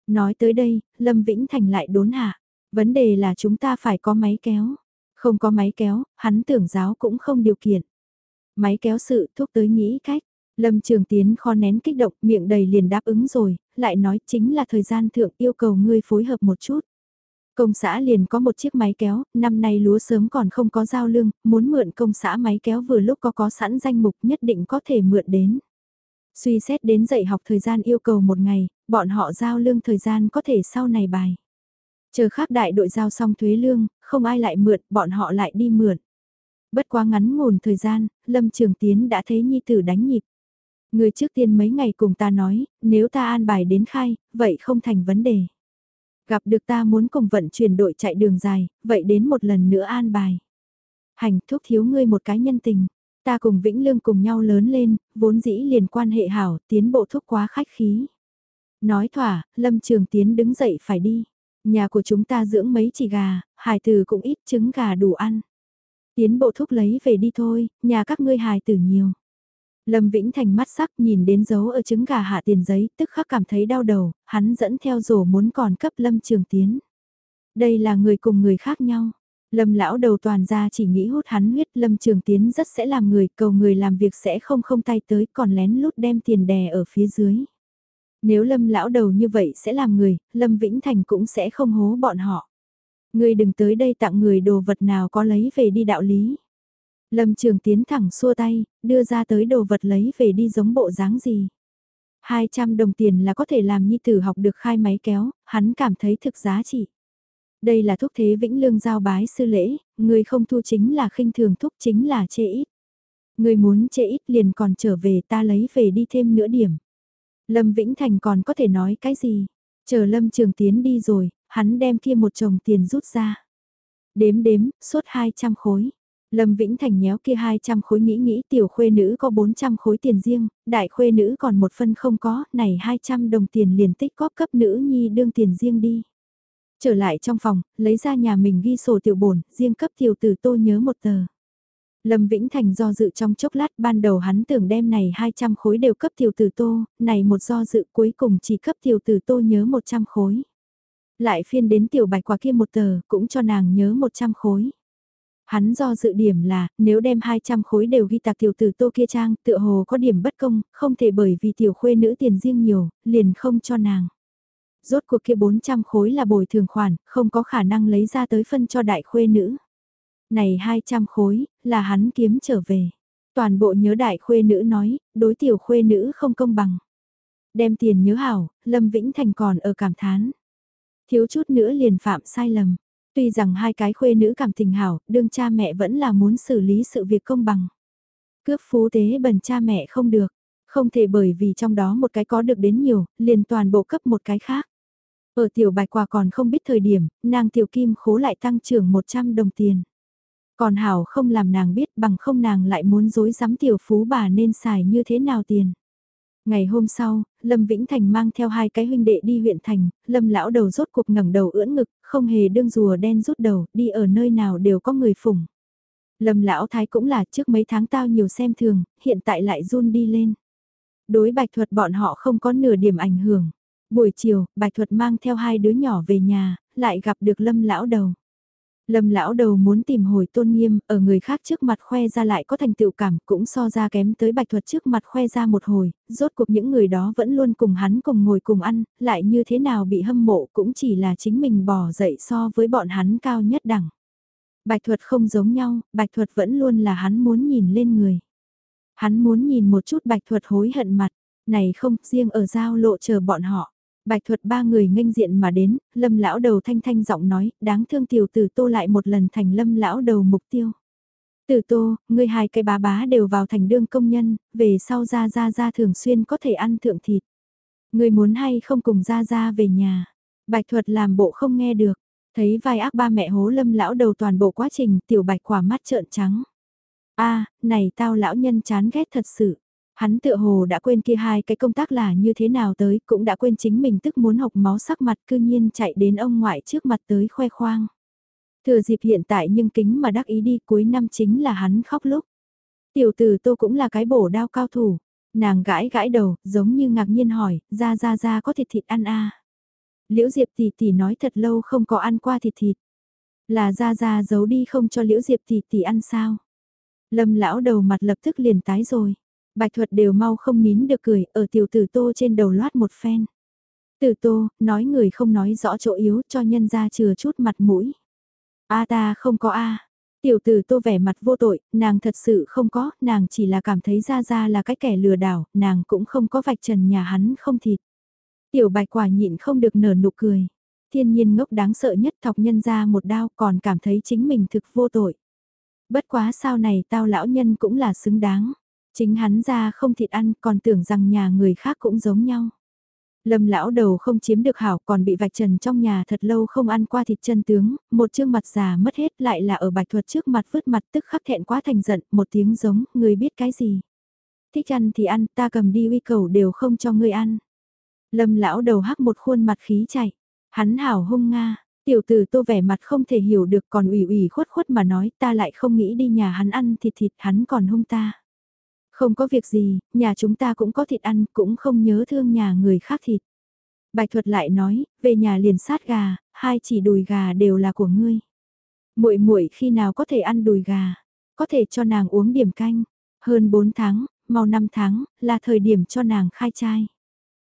Nói tới đây, Lâm Vĩnh Thành lại đốn hạ. Vấn đề là chúng ta phải có máy kéo. Không có máy kéo, hắn tưởng giáo cũng không điều kiện. Máy kéo sự thuốc tới nghĩ cách. Lâm Trường Tiến kho nén kích động miệng đầy liền đáp ứng rồi, lại nói chính là thời gian thượng yêu cầu ngươi phối hợp một chút. Công xã liền có một chiếc máy kéo, năm nay lúa sớm còn không có giao lương, muốn mượn công xã máy kéo vừa lúc có có sẵn danh mục nhất định có thể mượn đến. Suy xét đến dạy học thời gian yêu cầu một ngày, bọn họ giao lương thời gian có thể sau này bài. Chờ khác đại đội giao xong thuế lương, không ai lại mượn, bọn họ lại đi mượn. Bất quá ngắn ngủn thời gian, Lâm Trường Tiến đã thấy Nhi Tử đánh nhịp. Người trước tiên mấy ngày cùng ta nói, nếu ta an bài đến khai, vậy không thành vấn đề. Gặp được ta muốn cùng vận chuyển đội chạy đường dài, vậy đến một lần nữa an bài. Hành thúc thiếu ngươi một cái nhân tình. Ta cùng Vĩnh Lương cùng nhau lớn lên, vốn dĩ liền quan hệ hảo, tiến bộ thúc quá khách khí. Nói thỏa, Lâm Trường Tiến đứng dậy phải đi. Nhà của chúng ta dưỡng mấy chỉ gà, hài tử cũng ít trứng gà đủ ăn. Tiến bộ thúc lấy về đi thôi, nhà các ngươi hài tử nhiều. Lâm Vĩnh Thành mắt sắc nhìn đến dấu ở trứng gà hạ tiền giấy, tức khắc cảm thấy đau đầu, hắn dẫn theo rổ muốn còn cấp Lâm Trường Tiến. Đây là người cùng người khác nhau. Lâm lão đầu toàn ra chỉ nghĩ hút hắn huyết Lâm Trường Tiến rất sẽ làm người, cầu người làm việc sẽ không không tay tới còn lén lút đem tiền đè ở phía dưới. Nếu Lâm lão đầu như vậy sẽ làm người, Lâm Vĩnh Thành cũng sẽ không hố bọn họ. Người đừng tới đây tặng người đồ vật nào có lấy về đi đạo lý. Lâm Trường tiến thẳng xua tay, đưa ra tới đồ vật lấy về đi giống bộ dáng gì. 200 đồng tiền là có thể làm nhi tử học được khai máy kéo, hắn cảm thấy thực giá trị. Đây là thúc thế vĩnh lương giao bái sư lễ, người không thu chính là khinh thường thúc chính là chê ít. Người muốn chê ít liền còn trở về ta lấy về đi thêm nửa điểm. Lâm Vĩnh Thành còn có thể nói cái gì? Chờ Lâm Trường Tiến đi rồi, hắn đem kia một chồng tiền rút ra. Đếm đếm, suốt 200 khối. Lâm Vĩnh Thành nhéo kia 200 khối nghĩ nghĩ tiểu khuê nữ có 400 khối tiền riêng, đại khuê nữ còn một phân không có, này 200 đồng tiền liền tích góp cấp nữ nhi đương tiền riêng đi. Trở lại trong phòng, lấy ra nhà mình ghi sổ tiểu bổn, riêng cấp tiểu tử tô nhớ một tờ. Lâm Vĩnh Thành do dự trong chốc lát ban đầu hắn tưởng đem này 200 khối đều cấp tiểu tử tô, này một do dự cuối cùng chỉ cấp tiểu tử tô nhớ 100 khối. Lại phiên đến tiểu bạch quả kia một tờ, cũng cho nàng nhớ 100 khối. Hắn do dự điểm là, nếu đem 200 khối đều ghi tạc tiểu tử tô kia trang, tựa hồ có điểm bất công, không thể bởi vì tiểu khuê nữ tiền riêng nhiều, liền không cho nàng. Rốt cuộc kia 400 khối là bồi thường khoản, không có khả năng lấy ra tới phân cho đại khuê nữ. Này 200 khối, là hắn kiếm trở về. Toàn bộ nhớ đại khuê nữ nói, đối tiểu khuê nữ không công bằng. Đem tiền nhớ hảo, Lâm Vĩnh Thành còn ở cảm thán. Thiếu chút nữa liền phạm sai lầm. Tuy rằng hai cái khuê nữ cảm tình hảo, đương cha mẹ vẫn là muốn xử lý sự việc công bằng. Cướp phú tế bần cha mẹ không được, không thể bởi vì trong đó một cái có được đến nhiều, liền toàn bộ cấp một cái khác. Ở tiểu bạch quả còn không biết thời điểm, nàng tiểu kim khố lại tăng trưởng 100 đồng tiền. Còn hảo không làm nàng biết bằng không nàng lại muốn dối dám tiểu phú bà nên xài như thế nào tiền. Ngày hôm sau, Lâm Vĩnh Thành mang theo hai cái huynh đệ đi huyện thành, Lâm lão đầu rốt cuộc ngẩng đầu ưỡn ngực, không hề đương rùa đen rút đầu, đi ở nơi nào đều có người phủng. Lâm lão thái cũng là trước mấy tháng tao nhiều xem thường, hiện tại lại run đi lên. Đối bạch thuật bọn họ không có nửa điểm ảnh hưởng. Buổi chiều, bạch thuật mang theo hai đứa nhỏ về nhà, lại gặp được lâm lão đầu. Lâm lão đầu muốn tìm hồi tôn nghiêm, ở người khác trước mặt khoe ra lại có thành tựu cảm, cũng so ra kém tới bạch thuật trước mặt khoe ra một hồi, rốt cuộc những người đó vẫn luôn cùng hắn cùng ngồi cùng ăn, lại như thế nào bị hâm mộ cũng chỉ là chính mình bỏ dậy so với bọn hắn cao nhất đẳng. Bạch thuật không giống nhau, bạch thuật vẫn luôn là hắn muốn nhìn lên người. Hắn muốn nhìn một chút bạch thuật hối hận mặt, này không, riêng ở giao lộ chờ bọn họ. Bạch thuật ba người nghênh diện mà đến, lâm lão đầu thanh thanh giọng nói, đáng thương tiểu tử tô lại một lần thành lâm lão đầu mục tiêu. Tử tô, ngươi hai cái bá bá đều vào thành đương công nhân, về sau ra ra ra thường xuyên có thể ăn thượng thịt. Ngươi muốn hay không cùng ra ra về nhà. Bạch thuật làm bộ không nghe được, thấy vai ác ba mẹ hố lâm lão đầu toàn bộ quá trình tiểu bạch quả mắt trợn trắng. a này tao lão nhân chán ghét thật sự. Hắn tựa hồ đã quên kia hai cái công tác là như thế nào tới, cũng đã quên chính mình tức muốn học máu sắc mặt cư nhiên chạy đến ông ngoại trước mặt tới khoe khoang. Thừa dịp hiện tại nhưng kính mà đắc ý đi cuối năm chính là hắn khóc lúc. Tiểu tử tô cũng là cái bổ đao cao thủ. Nàng gãi gãi đầu, giống như ngạc nhiên hỏi, ra ra ra có thịt thịt ăn à. Liễu Diệp tỷ tỷ nói thật lâu không có ăn qua thịt thịt. Là ra ra giấu đi không cho Liễu Diệp tỷ tỷ ăn sao. Lâm lão đầu mặt lập tức liền tái rồi. Bạch thuật đều mau không nín được cười, ở tiểu tử tô trên đầu loát một phen. Tử tô, nói người không nói rõ chỗ yếu cho nhân ra chừa chút mặt mũi. A ta không có A. Tiểu tử tô vẻ mặt vô tội, nàng thật sự không có, nàng chỉ là cảm thấy ra ra là cái kẻ lừa đảo, nàng cũng không có vạch trần nhà hắn không thịt. Tiểu bạch quả nhịn không được nở nụ cười. Thiên nhiên ngốc đáng sợ nhất thọc nhân ra một đao còn cảm thấy chính mình thực vô tội. Bất quá sao này tao lão nhân cũng là xứng đáng. Chính hắn ra không thịt ăn còn tưởng rằng nhà người khác cũng giống nhau. Lâm lão đầu không chiếm được hảo còn bị vạch trần trong nhà thật lâu không ăn qua thịt chân tướng, một chương mặt già mất hết lại là ở bạch thuật trước mặt vứt mặt tức khắc thẹn quá thành giận, một tiếng giống, người biết cái gì. Thích ăn thì ăn, ta cầm đi uy cầu đều không cho ngươi ăn. Lâm lão đầu hắc một khuôn mặt khí chạy, hắn hảo hung nga, tiểu tử tô vẻ mặt không thể hiểu được còn ủy ủy khuất khuất mà nói ta lại không nghĩ đi nhà hắn ăn thịt thịt hắn còn hung ta. Không có việc gì, nhà chúng ta cũng có thịt ăn, cũng không nhớ thương nhà người khác thịt. Bạch thuật lại nói, về nhà liền sát gà, hai chỉ đùi gà đều là của ngươi. Muội muội khi nào có thể ăn đùi gà, có thể cho nàng uống điểm canh. Hơn 4 tháng, mau 5 tháng, là thời điểm cho nàng khai trai.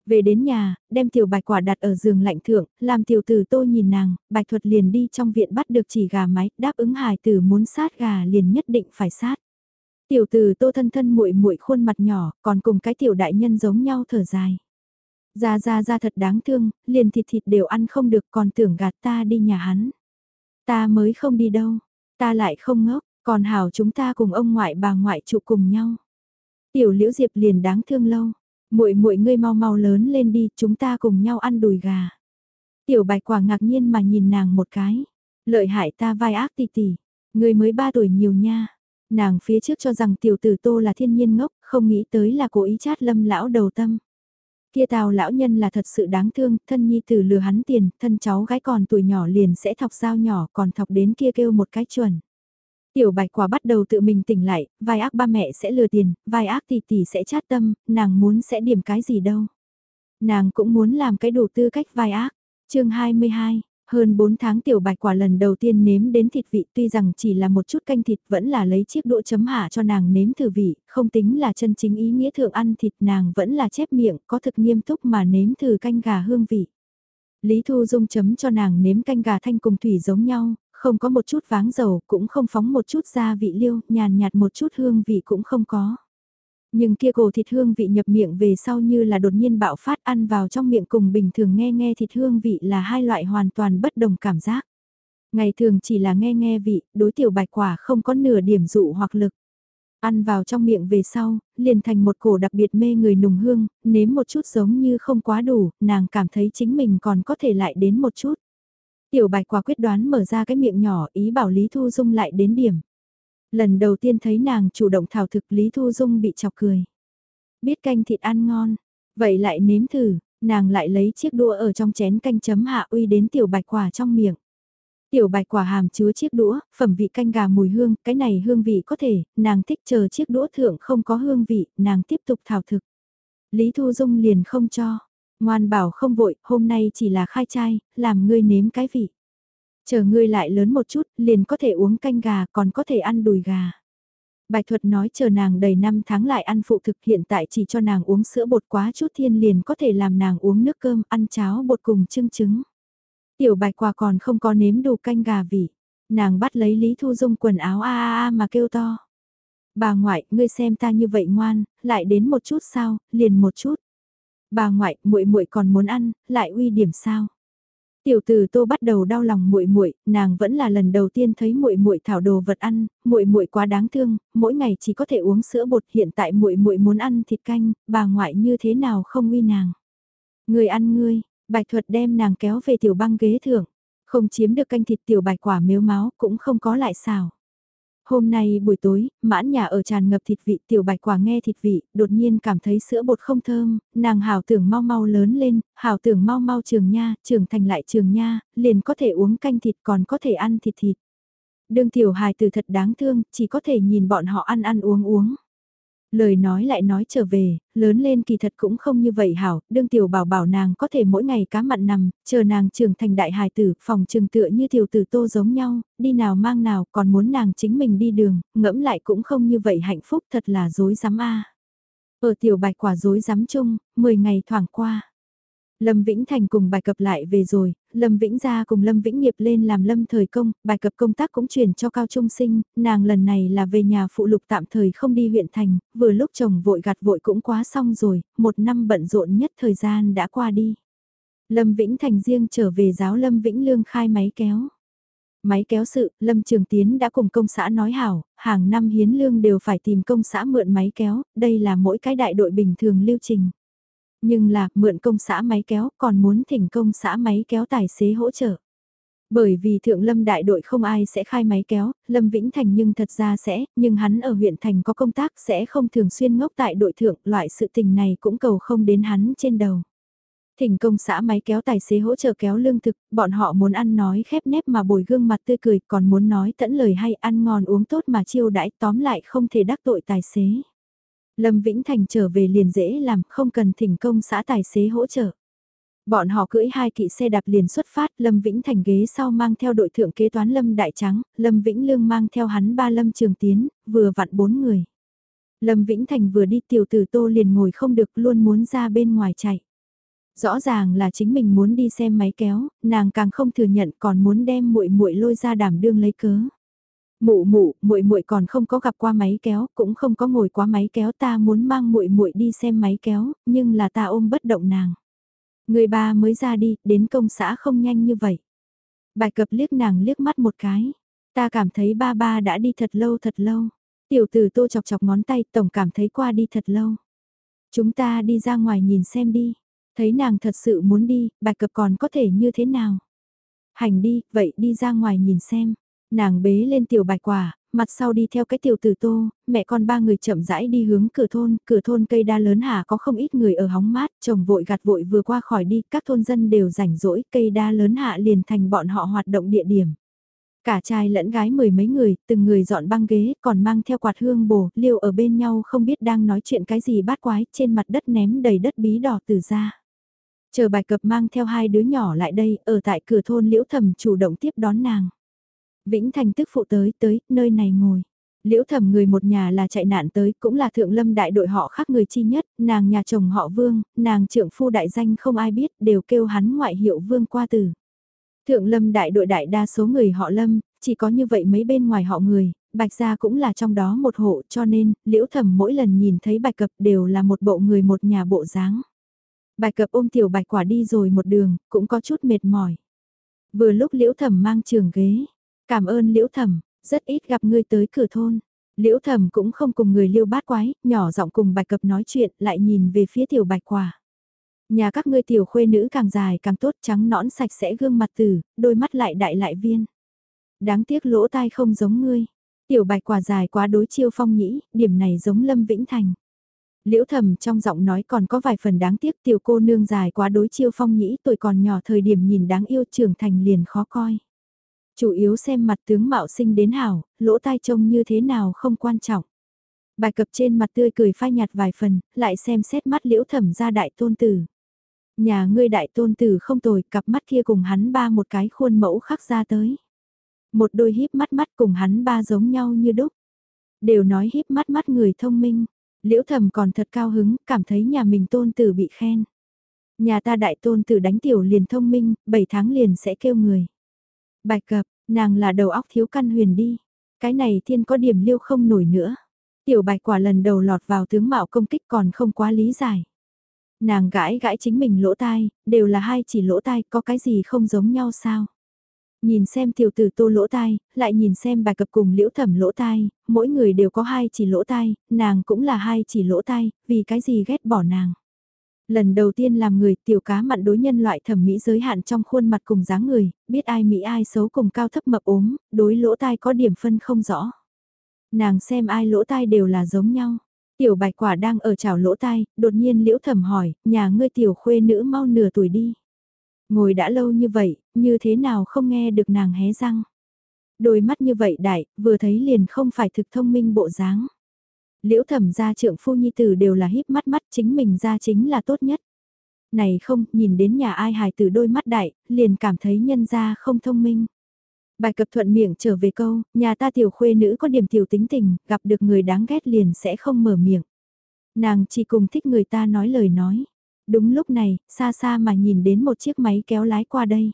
Về đến nhà, đem tiểu bạch quả đặt ở giường lạnh thượng, làm tiểu tử tô nhìn nàng, bạch thuật liền đi trong viện bắt được chỉ gà mái, đáp ứng hài tử muốn sát gà liền nhất định phải sát. Tiểu từ tô thân thân muội muội khuôn mặt nhỏ, còn cùng cái tiểu đại nhân giống nhau thở dài. Ra ra ra thật đáng thương, liền thịt thịt đều ăn không được còn tưởng gạt ta đi nhà hắn. Ta mới không đi đâu, ta lại không ngốc, còn hảo chúng ta cùng ông ngoại bà ngoại trụ cùng nhau. Tiểu liễu diệp liền đáng thương lâu, muội muội ngươi mau mau lớn lên đi, chúng ta cùng nhau ăn đùi gà. Tiểu bạch quả ngạc nhiên mà nhìn nàng một cái, lợi hại ta vai ác tỷ tỷ, ngươi mới ba tuổi nhiều nha. Nàng phía trước cho rằng tiểu tử tô là thiên nhiên ngốc, không nghĩ tới là cố ý chát lâm lão đầu tâm. Kia tào lão nhân là thật sự đáng thương, thân nhi tử lừa hắn tiền, thân cháu gái còn tuổi nhỏ liền sẽ thọc dao nhỏ còn thọc đến kia kêu một cái chuẩn. Tiểu bạch quả bắt đầu tự mình tỉnh lại, vai ác ba mẹ sẽ lừa tiền, vai ác tỷ tỷ sẽ chát tâm, nàng muốn sẽ điểm cái gì đâu. Nàng cũng muốn làm cái đủ tư cách vai ác. chương 22, hơn 4 tháng tiểu bạch quả lần đầu tiên nếm đến thịt vị tuy rằng chỉ là một chút canh thịt vẫn là lấy chiếc đũa chấm hạ cho nàng nếm thử vị, không tính là chân chính ý nghĩa thượng ăn thịt nàng vẫn là chép miệng có thực nghiêm túc mà nếm thử canh gà hương vị. Lý Thu Dung chấm cho nàng nếm canh gà thanh cùng thủy giống nhau, không có một chút váng dầu, cũng không phóng một chút gia vị liêu, nhàn nhạt một chút hương vị cũng không có. Nhưng kia gồ thịt hương vị nhập miệng về sau như là đột nhiên bạo phát ăn vào trong miệng cùng bình thường nghe nghe thịt hương vị là hai loại hoàn toàn bất đồng cảm giác. Ngày thường chỉ là nghe nghe vị, đối tiểu bạch quả không có nửa điểm dụ hoặc lực. Ăn vào trong miệng về sau, liền thành một cổ đặc biệt mê người nùng hương, nếm một chút giống như không quá đủ, nàng cảm thấy chính mình còn có thể lại đến một chút. Tiểu bạch quả quyết đoán mở ra cái miệng nhỏ ý bảo Lý Thu Dung lại đến điểm. Lần đầu tiên thấy nàng chủ động thảo thực Lý Thu Dung bị chọc cười. Biết canh thịt ăn ngon, vậy lại nếm thử, nàng lại lấy chiếc đũa ở trong chén canh chấm hạ uy đến tiểu bạch quả trong miệng. Tiểu bạch quả hàm chứa chiếc đũa, phẩm vị canh gà mùi hương, cái này hương vị có thể, nàng thích chờ chiếc đũa thượng không có hương vị, nàng tiếp tục thảo thực. Lý Thu Dung liền không cho, ngoan bảo không vội, hôm nay chỉ là khai trai, làm ngươi nếm cái vị. Chờ ngươi lại lớn một chút, liền có thể uống canh gà, còn có thể ăn đùi gà. Bạch thuật nói chờ nàng đầy năm tháng lại ăn phụ thực hiện tại chỉ cho nàng uống sữa bột quá chút thiên liền có thể làm nàng uống nước cơm, ăn cháo bột cùng trưng trứng. Tiểu bạch quà còn không có nếm đủ canh gà vị. Nàng bắt lấy Lý Thu Dung quần áo a a a mà kêu to. Bà ngoại, ngươi xem ta như vậy ngoan, lại đến một chút sao, liền một chút. Bà ngoại, muội muội còn muốn ăn, lại uy điểm sao? Tiểu Từ Tô bắt đầu đau lòng muội muội, nàng vẫn là lần đầu tiên thấy muội muội thảo đồ vật ăn, muội muội quá đáng thương, mỗi ngày chỉ có thể uống sữa bột, hiện tại muội muội muốn ăn thịt canh, bà ngoại như thế nào không uy nàng. Người ăn ngươi, Bạch Thuật đem nàng kéo về tiểu băng ghế thưởng, không chiếm được canh thịt tiểu bạch quả miếu máu, cũng không có lại xào. Hôm nay buổi tối, mãn nhà ở tràn ngập thịt vị, tiểu bạch quả nghe thịt vị, đột nhiên cảm thấy sữa bột không thơm, nàng hào tưởng mau mau lớn lên, hào tưởng mau mau trường nha, trưởng thành lại trường nha, liền có thể uống canh thịt còn có thể ăn thịt thịt. Đương tiểu hài từ thật đáng thương, chỉ có thể nhìn bọn họ ăn ăn uống uống. Lời nói lại nói trở về, lớn lên kỳ thật cũng không như vậy hảo, đương tiểu bảo bảo nàng có thể mỗi ngày cá mặn nằm, chờ nàng trưởng thành đại hài tử, phòng trường tựa như tiểu tử tô giống nhau, đi nào mang nào còn muốn nàng chính mình đi đường, ngẫm lại cũng không như vậy hạnh phúc thật là dối rắm a Ở tiểu bạch quả dối rắm chung, 10 ngày thoảng qua. Lâm Vĩnh Thành cùng bài cập lại về rồi, Lâm Vĩnh ra cùng Lâm Vĩnh nghiệp lên làm lâm thời công, bài cập công tác cũng chuyển cho cao trung sinh, nàng lần này là về nhà phụ lục tạm thời không đi huyện thành, vừa lúc chồng vội gặt vội cũng quá xong rồi, một năm bận rộn nhất thời gian đã qua đi. Lâm Vĩnh Thành riêng trở về giáo Lâm Vĩnh Lương khai máy kéo. Máy kéo sự, Lâm Trường Tiến đã cùng công xã nói hảo, hàng năm hiến lương đều phải tìm công xã mượn máy kéo, đây là mỗi cái đại đội bình thường lưu trình. Nhưng là, mượn công xã máy kéo, còn muốn thỉnh công xã máy kéo tài xế hỗ trợ. Bởi vì thượng lâm đại đội không ai sẽ khai máy kéo, lâm Vĩnh Thành nhưng thật ra sẽ, nhưng hắn ở huyện thành có công tác sẽ không thường xuyên ngốc tại đội thượng, loại sự tình này cũng cầu không đến hắn trên đầu. Thỉnh công xã máy kéo tài xế hỗ trợ kéo lương thực, bọn họ muốn ăn nói khép nép mà bồi gương mặt tươi cười, còn muốn nói tẫn lời hay ăn ngon uống tốt mà chiêu đãi tóm lại không thể đắc tội tài xế. Lâm Vĩnh Thành trở về liền dễ làm, không cần thỉnh công xã tài xế hỗ trợ. Bọn họ cưỡi hai kỵ xe đạp liền xuất phát, Lâm Vĩnh Thành ghế sau mang theo đội thượng kế toán Lâm Đại Trắng, Lâm Vĩnh Lương mang theo hắn ba Lâm Trường Tiến, vừa vặn bốn người. Lâm Vĩnh Thành vừa đi tiểu tử tô liền ngồi không được luôn muốn ra bên ngoài chạy. Rõ ràng là chính mình muốn đi xem máy kéo, nàng càng không thừa nhận còn muốn đem muội muội lôi ra đảm đương lấy cớ. Mụ mụ, muội muội còn không có gặp qua máy kéo, cũng không có ngồi qua máy kéo, ta muốn mang muội muội đi xem máy kéo, nhưng là ta ôm bất động nàng. Người ba mới ra đi, đến công xã không nhanh như vậy. Bài cập liếc nàng liếc mắt một cái. Ta cảm thấy ba ba đã đi thật lâu thật lâu. Tiểu tử tô chọc chọc ngón tay tổng cảm thấy qua đi thật lâu. Chúng ta đi ra ngoài nhìn xem đi. Thấy nàng thật sự muốn đi, bạch cập còn có thể như thế nào? Hành đi, vậy đi ra ngoài nhìn xem. Nàng bế lên tiểu bạch quả, mặt sau đi theo cái tiểu tử tô, mẹ con ba người chậm rãi đi hướng cửa thôn, cửa thôn cây đa lớn hà có không ít người ở hóng mát, chồng vội gặt vội vừa qua khỏi đi, các thôn dân đều rảnh rỗi, cây đa lớn hạ liền thành bọn họ hoạt động địa điểm. Cả trai lẫn gái mười mấy người, từng người dọn băng ghế, còn mang theo quạt hương bổ, liêu ở bên nhau không biết đang nói chuyện cái gì bát quái, trên mặt đất ném đầy đất bí đỏ từ ra. Chờ bài cập mang theo hai đứa nhỏ lại đây, ở tại cửa thôn liễu thầm chủ động tiếp đón nàng. Vĩnh Thành tức phụ tới, tới, nơi này ngồi. Liễu Thẩm người một nhà là chạy nạn tới, cũng là thượng lâm đại đội họ khác người chi nhất, nàng nhà chồng họ vương, nàng trưởng phu đại danh không ai biết, đều kêu hắn ngoại hiệu vương qua tử. Thượng lâm đại đội đại đa số người họ lâm, chỉ có như vậy mấy bên ngoài họ người, bạch gia cũng là trong đó một hộ cho nên, liễu Thẩm mỗi lần nhìn thấy bạch cập đều là một bộ người một nhà bộ dáng. Bạch cập ôm tiểu bạch quả đi rồi một đường, cũng có chút mệt mỏi. Vừa lúc liễu Thẩm mang trường ghế, cảm ơn liễu thẩm rất ít gặp ngươi tới cửa thôn. Liễu thẩm cũng không cùng người liêu bát quái, nhỏ giọng cùng bạch cập nói chuyện, lại nhìn về phía tiểu bạch quả. Nhà các ngươi tiểu khuê nữ càng dài càng tốt trắng nõn sạch sẽ gương mặt tử, đôi mắt lại đại lại viên. Đáng tiếc lỗ tai không giống ngươi. Tiểu bạch quả dài quá đối chiêu phong nhĩ, điểm này giống Lâm Vĩnh Thành. Liễu thẩm trong giọng nói còn có vài phần đáng tiếc tiểu cô nương dài quá đối chiêu phong nhĩ tuổi còn nhỏ thời điểm nhìn đáng yêu trưởng thành liền khó coi. Chủ yếu xem mặt tướng mạo sinh đến hảo, lỗ tai trông như thế nào không quan trọng. Bài cập trên mặt tươi cười phai nhạt vài phần, lại xem xét mắt liễu thẩm ra đại tôn tử. Nhà ngươi đại tôn tử không tồi, cặp mắt kia cùng hắn ba một cái khuôn mẫu khắc ra tới. Một đôi híp mắt mắt cùng hắn ba giống nhau như đúc. Đều nói híp mắt mắt người thông minh. Liễu thầm còn thật cao hứng, cảm thấy nhà mình tôn tử bị khen. Nhà ta đại tôn tử đánh tiểu liền thông minh, 7 tháng liền sẽ kêu người. Bạch cập, nàng là đầu óc thiếu căn huyền đi. Cái này thiên có điểm liêu không nổi nữa. Tiểu bạch quả lần đầu lọt vào tướng mạo công kích còn không quá lý giải. Nàng gãi gãi chính mình lỗ tai, đều là hai chỉ lỗ tai, có cái gì không giống nhau sao? Nhìn xem tiểu tử tô lỗ tai, lại nhìn xem bài cập cùng liễu thẩm lỗ tai, mỗi người đều có hai chỉ lỗ tai, nàng cũng là hai chỉ lỗ tai, vì cái gì ghét bỏ nàng. Lần đầu tiên làm người tiểu cá mặn đối nhân loại thẩm mỹ giới hạn trong khuôn mặt cùng dáng người, biết ai mỹ ai xấu cùng cao thấp mập ốm, đối lỗ tai có điểm phân không rõ. Nàng xem ai lỗ tai đều là giống nhau. Tiểu bạch quả đang ở chảo lỗ tai, đột nhiên liễu thẩm hỏi, nhà ngươi tiểu khuê nữ mau nửa tuổi đi. Ngồi đã lâu như vậy, như thế nào không nghe được nàng hé răng. Đôi mắt như vậy đại, vừa thấy liền không phải thực thông minh bộ dáng. Liễu thẩm gia trượng phu nhi tử đều là híp mắt mắt chính mình ra chính là tốt nhất. Này không, nhìn đến nhà ai hài tử đôi mắt đại, liền cảm thấy nhân gia không thông minh. Bài cập thuận miệng trở về câu, nhà ta tiểu khuê nữ có điểm tiểu tính tình, gặp được người đáng ghét liền sẽ không mở miệng. Nàng chỉ cùng thích người ta nói lời nói. Đúng lúc này, xa xa mà nhìn đến một chiếc máy kéo lái qua đây.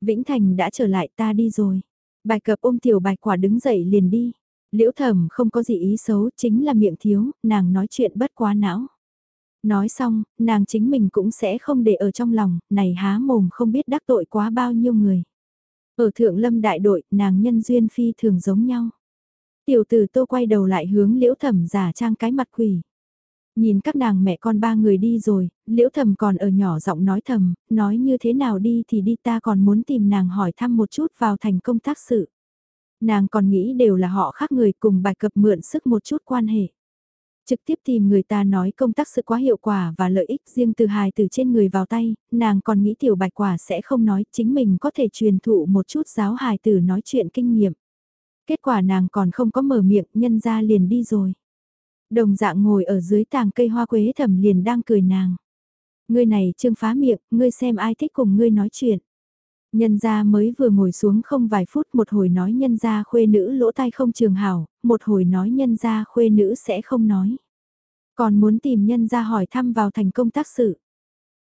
Vĩnh Thành đã trở lại ta đi rồi. Bài cập ôm tiểu bài quả đứng dậy liền đi. Liễu thẩm không có gì ý xấu, chính là miệng thiếu, nàng nói chuyện bất quá não. Nói xong, nàng chính mình cũng sẽ không để ở trong lòng, này há mồm không biết đắc tội quá bao nhiêu người. Ở thượng lâm đại đội, nàng nhân duyên phi thường giống nhau. Tiểu tử tô quay đầu lại hướng liễu thẩm giả trang cái mặt quỷ. Nhìn các nàng mẹ con ba người đi rồi, liễu thầm còn ở nhỏ giọng nói thầm, nói như thế nào đi thì đi ta còn muốn tìm nàng hỏi thăm một chút vào thành công tác sự. Nàng còn nghĩ đều là họ khác người cùng bài cập mượn sức một chút quan hệ. Trực tiếp tìm người ta nói công tác sự quá hiệu quả và lợi ích riêng từ hài từ trên người vào tay, nàng còn nghĩ tiểu bạch quả sẽ không nói chính mình có thể truyền thụ một chút giáo hài từ nói chuyện kinh nghiệm. Kết quả nàng còn không có mở miệng nhân ra liền đi rồi. Đồng dạng ngồi ở dưới tàng cây hoa quế thẩm liền đang cười nàng. Ngươi này trương phá miệng, ngươi xem ai thích cùng ngươi nói chuyện. Nhân gia mới vừa ngồi xuống không vài phút một hồi nói nhân gia khuê nữ lỗ tai không trường hảo, một hồi nói nhân gia khuê nữ sẽ không nói. Còn muốn tìm nhân gia hỏi thăm vào thành công tác sự.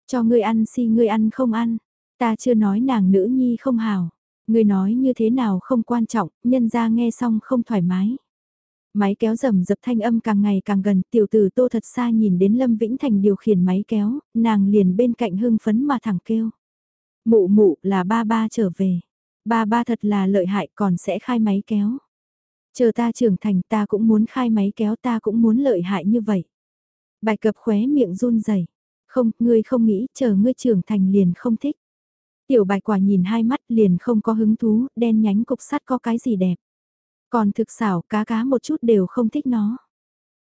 Cho ngươi ăn si ngươi ăn không ăn, ta chưa nói nàng nữ nhi không hảo. Ngươi nói như thế nào không quan trọng, nhân gia nghe xong không thoải mái. Máy kéo rầm dập thanh âm càng ngày càng gần, tiểu tử tô thật xa nhìn đến Lâm Vĩnh Thành điều khiển máy kéo, nàng liền bên cạnh hưng phấn mà thẳng kêu. Mụ mụ là ba ba trở về. Ba ba thật là lợi hại còn sẽ khai máy kéo. Chờ ta trưởng thành ta cũng muốn khai máy kéo ta cũng muốn lợi hại như vậy. Bài cập khóe miệng run rẩy Không, ngươi không nghĩ chờ ngươi trưởng thành liền không thích. Tiểu bạch quả nhìn hai mắt liền không có hứng thú, đen nhánh cục sắt có cái gì đẹp. Còn thực xảo cá cá một chút đều không thích nó.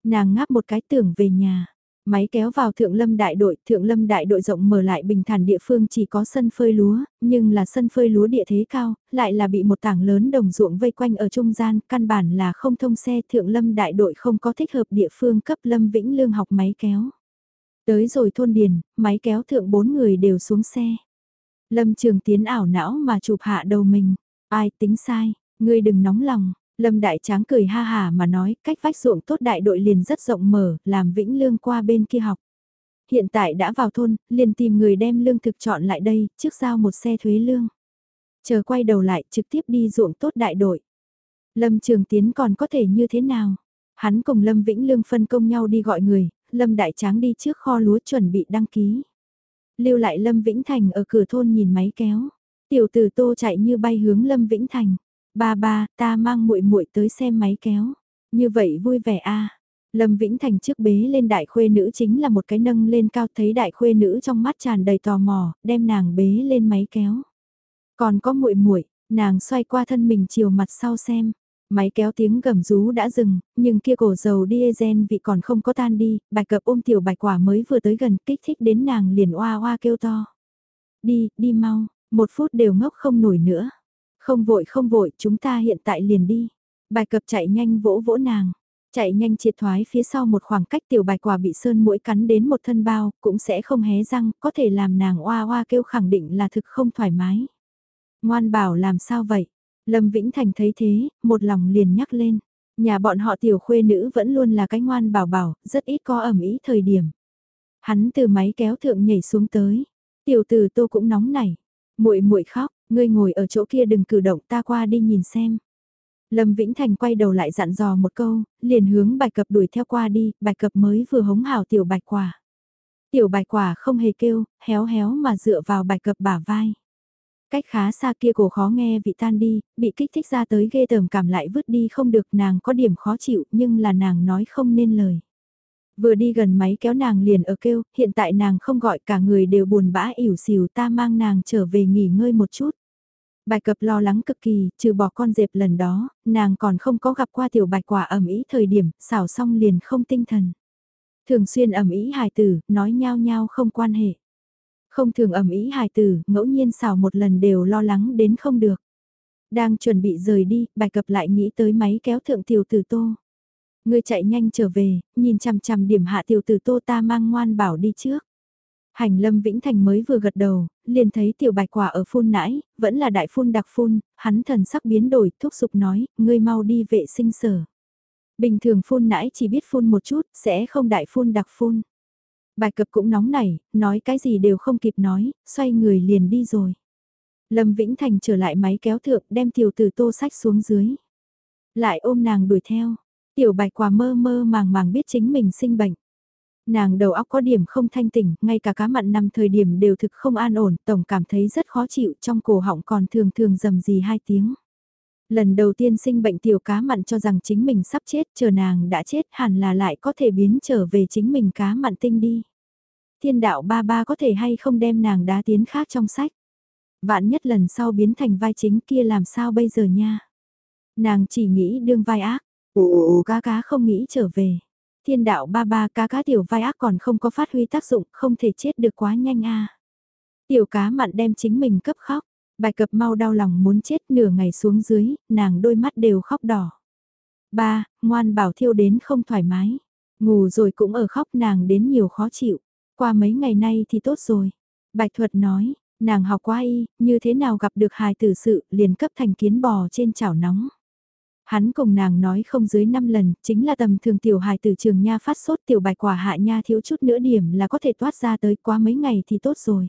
Nàng ngáp một cái tưởng về nhà. Máy kéo vào thượng lâm đại đội, thượng lâm đại đội rộng mở lại bình thản địa phương chỉ có sân phơi lúa, nhưng là sân phơi lúa địa thế cao, lại là bị một tảng lớn đồng ruộng vây quanh ở trung gian, căn bản là không thông xe thượng lâm đại đội không có thích hợp địa phương cấp lâm vĩnh lương học máy kéo. Tới rồi thôn điền, máy kéo thượng bốn người đều xuống xe. Lâm trường tiến ảo não mà chụp hạ đầu mình, ai tính sai, ngươi đừng nóng lòng, Lâm Đại Tráng cười ha hà mà nói, cách vách ruộng tốt đại đội liền rất rộng mở, làm Vĩnh Lương qua bên kia học. Hiện tại đã vào thôn, liền tìm người đem lương thực chọn lại đây, trước giao một xe thuế lương. Chờ quay đầu lại, trực tiếp đi ruộng tốt đại đội. Lâm Trường Tiến còn có thể như thế nào? Hắn cùng Lâm Vĩnh Lương phân công nhau đi gọi người, Lâm Đại Tráng đi trước kho lúa chuẩn bị đăng ký. Lưu lại Lâm Vĩnh Thành ở cửa thôn nhìn máy kéo. Tiểu tử tô chạy như bay hướng Lâm Vĩnh Thành. Ba ba, ta mang muội muội tới xem máy kéo. Như vậy vui vẻ a. Lâm Vĩnh Thành trước bế lên đại khuê nữ chính là một cái nâng lên cao thấy đại khuê nữ trong mắt tràn đầy tò mò, đem nàng bế lên máy kéo. Còn có muội muội, nàng xoay qua thân mình chiều mặt sau xem. Máy kéo tiếng gầm rú đã dừng, nhưng kia cổ dầu diesel vị còn không có tan đi, bạch cập ôm tiểu bạch quả mới vừa tới gần kích thích đến nàng liền oa oa kêu to. Đi, đi mau, một phút đều ngốc không nổi nữa. Không vội không vội, chúng ta hiện tại liền đi. Bài cập chạy nhanh vỗ vỗ nàng. Chạy nhanh triệt thoái phía sau một khoảng cách tiểu bài quả bị sơn mũi cắn đến một thân bao, cũng sẽ không hé răng, có thể làm nàng oa oa kêu khẳng định là thực không thoải mái. Ngoan bảo làm sao vậy? Lâm Vĩnh Thành thấy thế, một lòng liền nhắc lên. Nhà bọn họ tiểu khuê nữ vẫn luôn là cái ngoan bảo bảo, rất ít có ẩm ý thời điểm. Hắn từ máy kéo thượng nhảy xuống tới. Tiểu tử tô cũng nóng nảy. muội muội khóc, ngươi ngồi ở chỗ kia đừng cử động ta qua đi nhìn xem. Lâm Vĩnh Thành quay đầu lại dặn dò một câu, liền hướng bạch cập đuổi theo qua đi, bạch cập mới vừa hống hào tiểu bạch quả. Tiểu bạch quả không hề kêu, héo héo mà dựa vào bạch cập bả vai. Cách khá xa kia cổ khó nghe vị tan đi, bị kích thích ra tới ghê tởm cảm lại vứt đi không được nàng có điểm khó chịu nhưng là nàng nói không nên lời. Vừa đi gần máy kéo nàng liền ở kêu, hiện tại nàng không gọi cả người đều buồn bã ỉu xìu ta mang nàng trở về nghỉ ngơi một chút. Bài cập lo lắng cực kỳ, trừ bỏ con dẹp lần đó, nàng còn không có gặp qua tiểu bạch quả ẩm ý thời điểm, xảo xong liền không tinh thần. Thường xuyên ẩm ý hài tử, nói nhau nhau không quan hệ. Không thường ẩm ý hài tử, ngẫu nhiên xảo một lần đều lo lắng đến không được. Đang chuẩn bị rời đi, bài cập lại nghĩ tới máy kéo thượng tiểu tử tô. Ngươi chạy nhanh trở về, nhìn chằm chằm điểm hạ tiểu tử tô ta mang ngoan bảo đi trước. Hành lâm Vĩnh Thành mới vừa gật đầu, liền thấy tiểu bạch quả ở phun nãi, vẫn là đại phun đặc phun, hắn thần sắc biến đổi, thúc giục nói, ngươi mau đi vệ sinh sở. Bình thường phun nãi chỉ biết phun một chút, sẽ không đại phun đặc phun. Bạch cập cũng nóng nảy, nói cái gì đều không kịp nói, xoay người liền đi rồi. Lâm Vĩnh Thành trở lại máy kéo thượng đem tiểu tử tô sách xuống dưới. Lại ôm nàng đuổi theo, tiểu bạch quả mơ mơ màng màng biết chính mình sinh bệnh. Nàng đầu óc có điểm không thanh tỉnh, ngay cả cá mặn nằm thời điểm đều thực không an ổn, tổng cảm thấy rất khó chịu trong cổ họng còn thường thường dầm gì hai tiếng. Lần đầu tiên sinh bệnh tiểu cá mặn cho rằng chính mình sắp chết, chờ nàng đã chết hẳn là lại có thể biến trở về chính mình cá mặn tinh đi. Thiên đạo ba ba có thể hay không đem nàng đá tiến khác trong sách. Vạn nhất lần sau biến thành vai chính kia làm sao bây giờ nha. Nàng chỉ nghĩ đương vai ác, ồ cá cá không nghĩ trở về. Thiên đạo ba ba cá cá tiểu vai ác còn không có phát huy tác dụng, không thể chết được quá nhanh a. Tiểu cá mặn đem chính mình cấp khóc, bài cập mau đau lòng muốn chết nửa ngày xuống dưới, nàng đôi mắt đều khóc đỏ. Ba, ngoan bảo thiêu đến không thoải mái, ngủ rồi cũng ở khóc nàng đến nhiều khó chịu, qua mấy ngày nay thì tốt rồi. Bạch thuật nói, nàng học qua y, như thế nào gặp được hài tử sự liền cấp thành kiến bò trên chảo nóng. Hắn cùng nàng nói không dưới 5 lần, chính là tầm thường tiểu hài từ trường nha phát sốt tiểu bài quả hạ nha thiếu chút nữa điểm là có thể toát ra tới quá mấy ngày thì tốt rồi.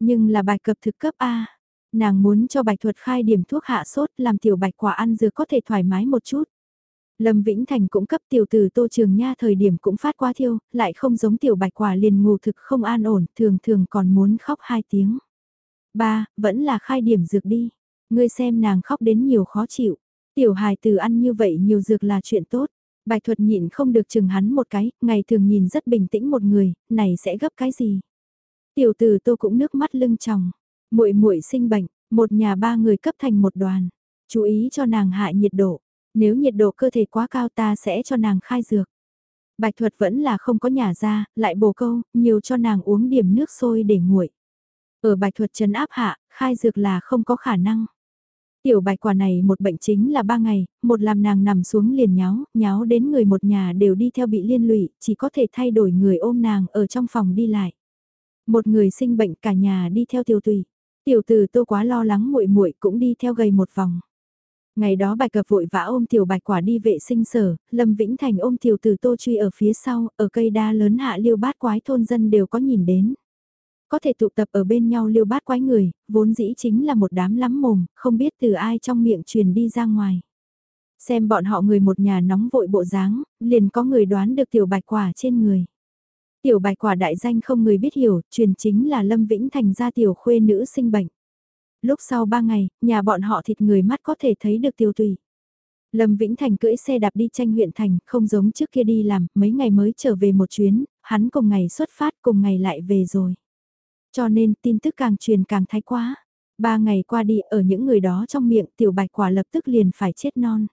Nhưng là bài cập thực cấp A, nàng muốn cho bạch thuật khai điểm thuốc hạ sốt làm tiểu bạch quả ăn dừa có thể thoải mái một chút. Lâm Vĩnh Thành cũng cấp tiểu từ tô trường nha thời điểm cũng phát qua thiêu, lại không giống tiểu bạch quả liền ngủ thực không an ổn, thường thường còn muốn khóc hai tiếng. Ba, vẫn là khai điểm dược đi. Ngươi xem nàng khóc đến nhiều khó chịu. Tiểu hài từ ăn như vậy nhiều dược là chuyện tốt. Bạch thuật nhịn không được chừng hắn một cái, ngày thường nhìn rất bình tĩnh một người, này sẽ gấp cái gì. Tiểu tử tô cũng nước mắt lưng tròng. muội muội sinh bệnh, một nhà ba người cấp thành một đoàn. Chú ý cho nàng hạ nhiệt độ. Nếu nhiệt độ cơ thể quá cao ta sẽ cho nàng khai dược. Bạch thuật vẫn là không có nhà ra, lại bồ câu, nhiều cho nàng uống điểm nước sôi để nguội. Ở bạch thuật trấn áp hạ, khai dược là không có khả năng. Tiểu bạch quả này một bệnh chính là ba ngày, một làm nàng nằm xuống liền nháo, nháo đến người một nhà đều đi theo bị liên lụy, chỉ có thể thay đổi người ôm nàng ở trong phòng đi lại. Một người sinh bệnh cả nhà đi theo tiểu tùy. Tiểu tử tô quá lo lắng muội muội cũng đi theo gầy một vòng. Ngày đó bạch cập vội vã ôm tiểu bạch quả đi vệ sinh sở, Lâm Vĩnh Thành ôm tiểu tử tô truy ở phía sau, ở cây đa lớn hạ liêu bát quái thôn dân đều có nhìn đến. Có thể tụ tập ở bên nhau liêu bát quái người, vốn dĩ chính là một đám lắm mồm, không biết từ ai trong miệng truyền đi ra ngoài. Xem bọn họ người một nhà nóng vội bộ dáng, liền có người đoán được tiểu bạch quả trên người. Tiểu bạch quả đại danh không người biết hiểu, truyền chính là Lâm Vĩnh Thành ra tiểu khuê nữ sinh bệnh. Lúc sau ba ngày, nhà bọn họ thịt người mắt có thể thấy được tiêu tùy. Lâm Vĩnh Thành cưỡi xe đạp đi tranh huyện thành, không giống trước kia đi làm, mấy ngày mới trở về một chuyến, hắn cùng ngày xuất phát cùng ngày lại về rồi. Cho nên tin tức càng truyền càng thái quá. Ba ngày qua đi ở những người đó trong miệng tiểu bạch quả lập tức liền phải chết non.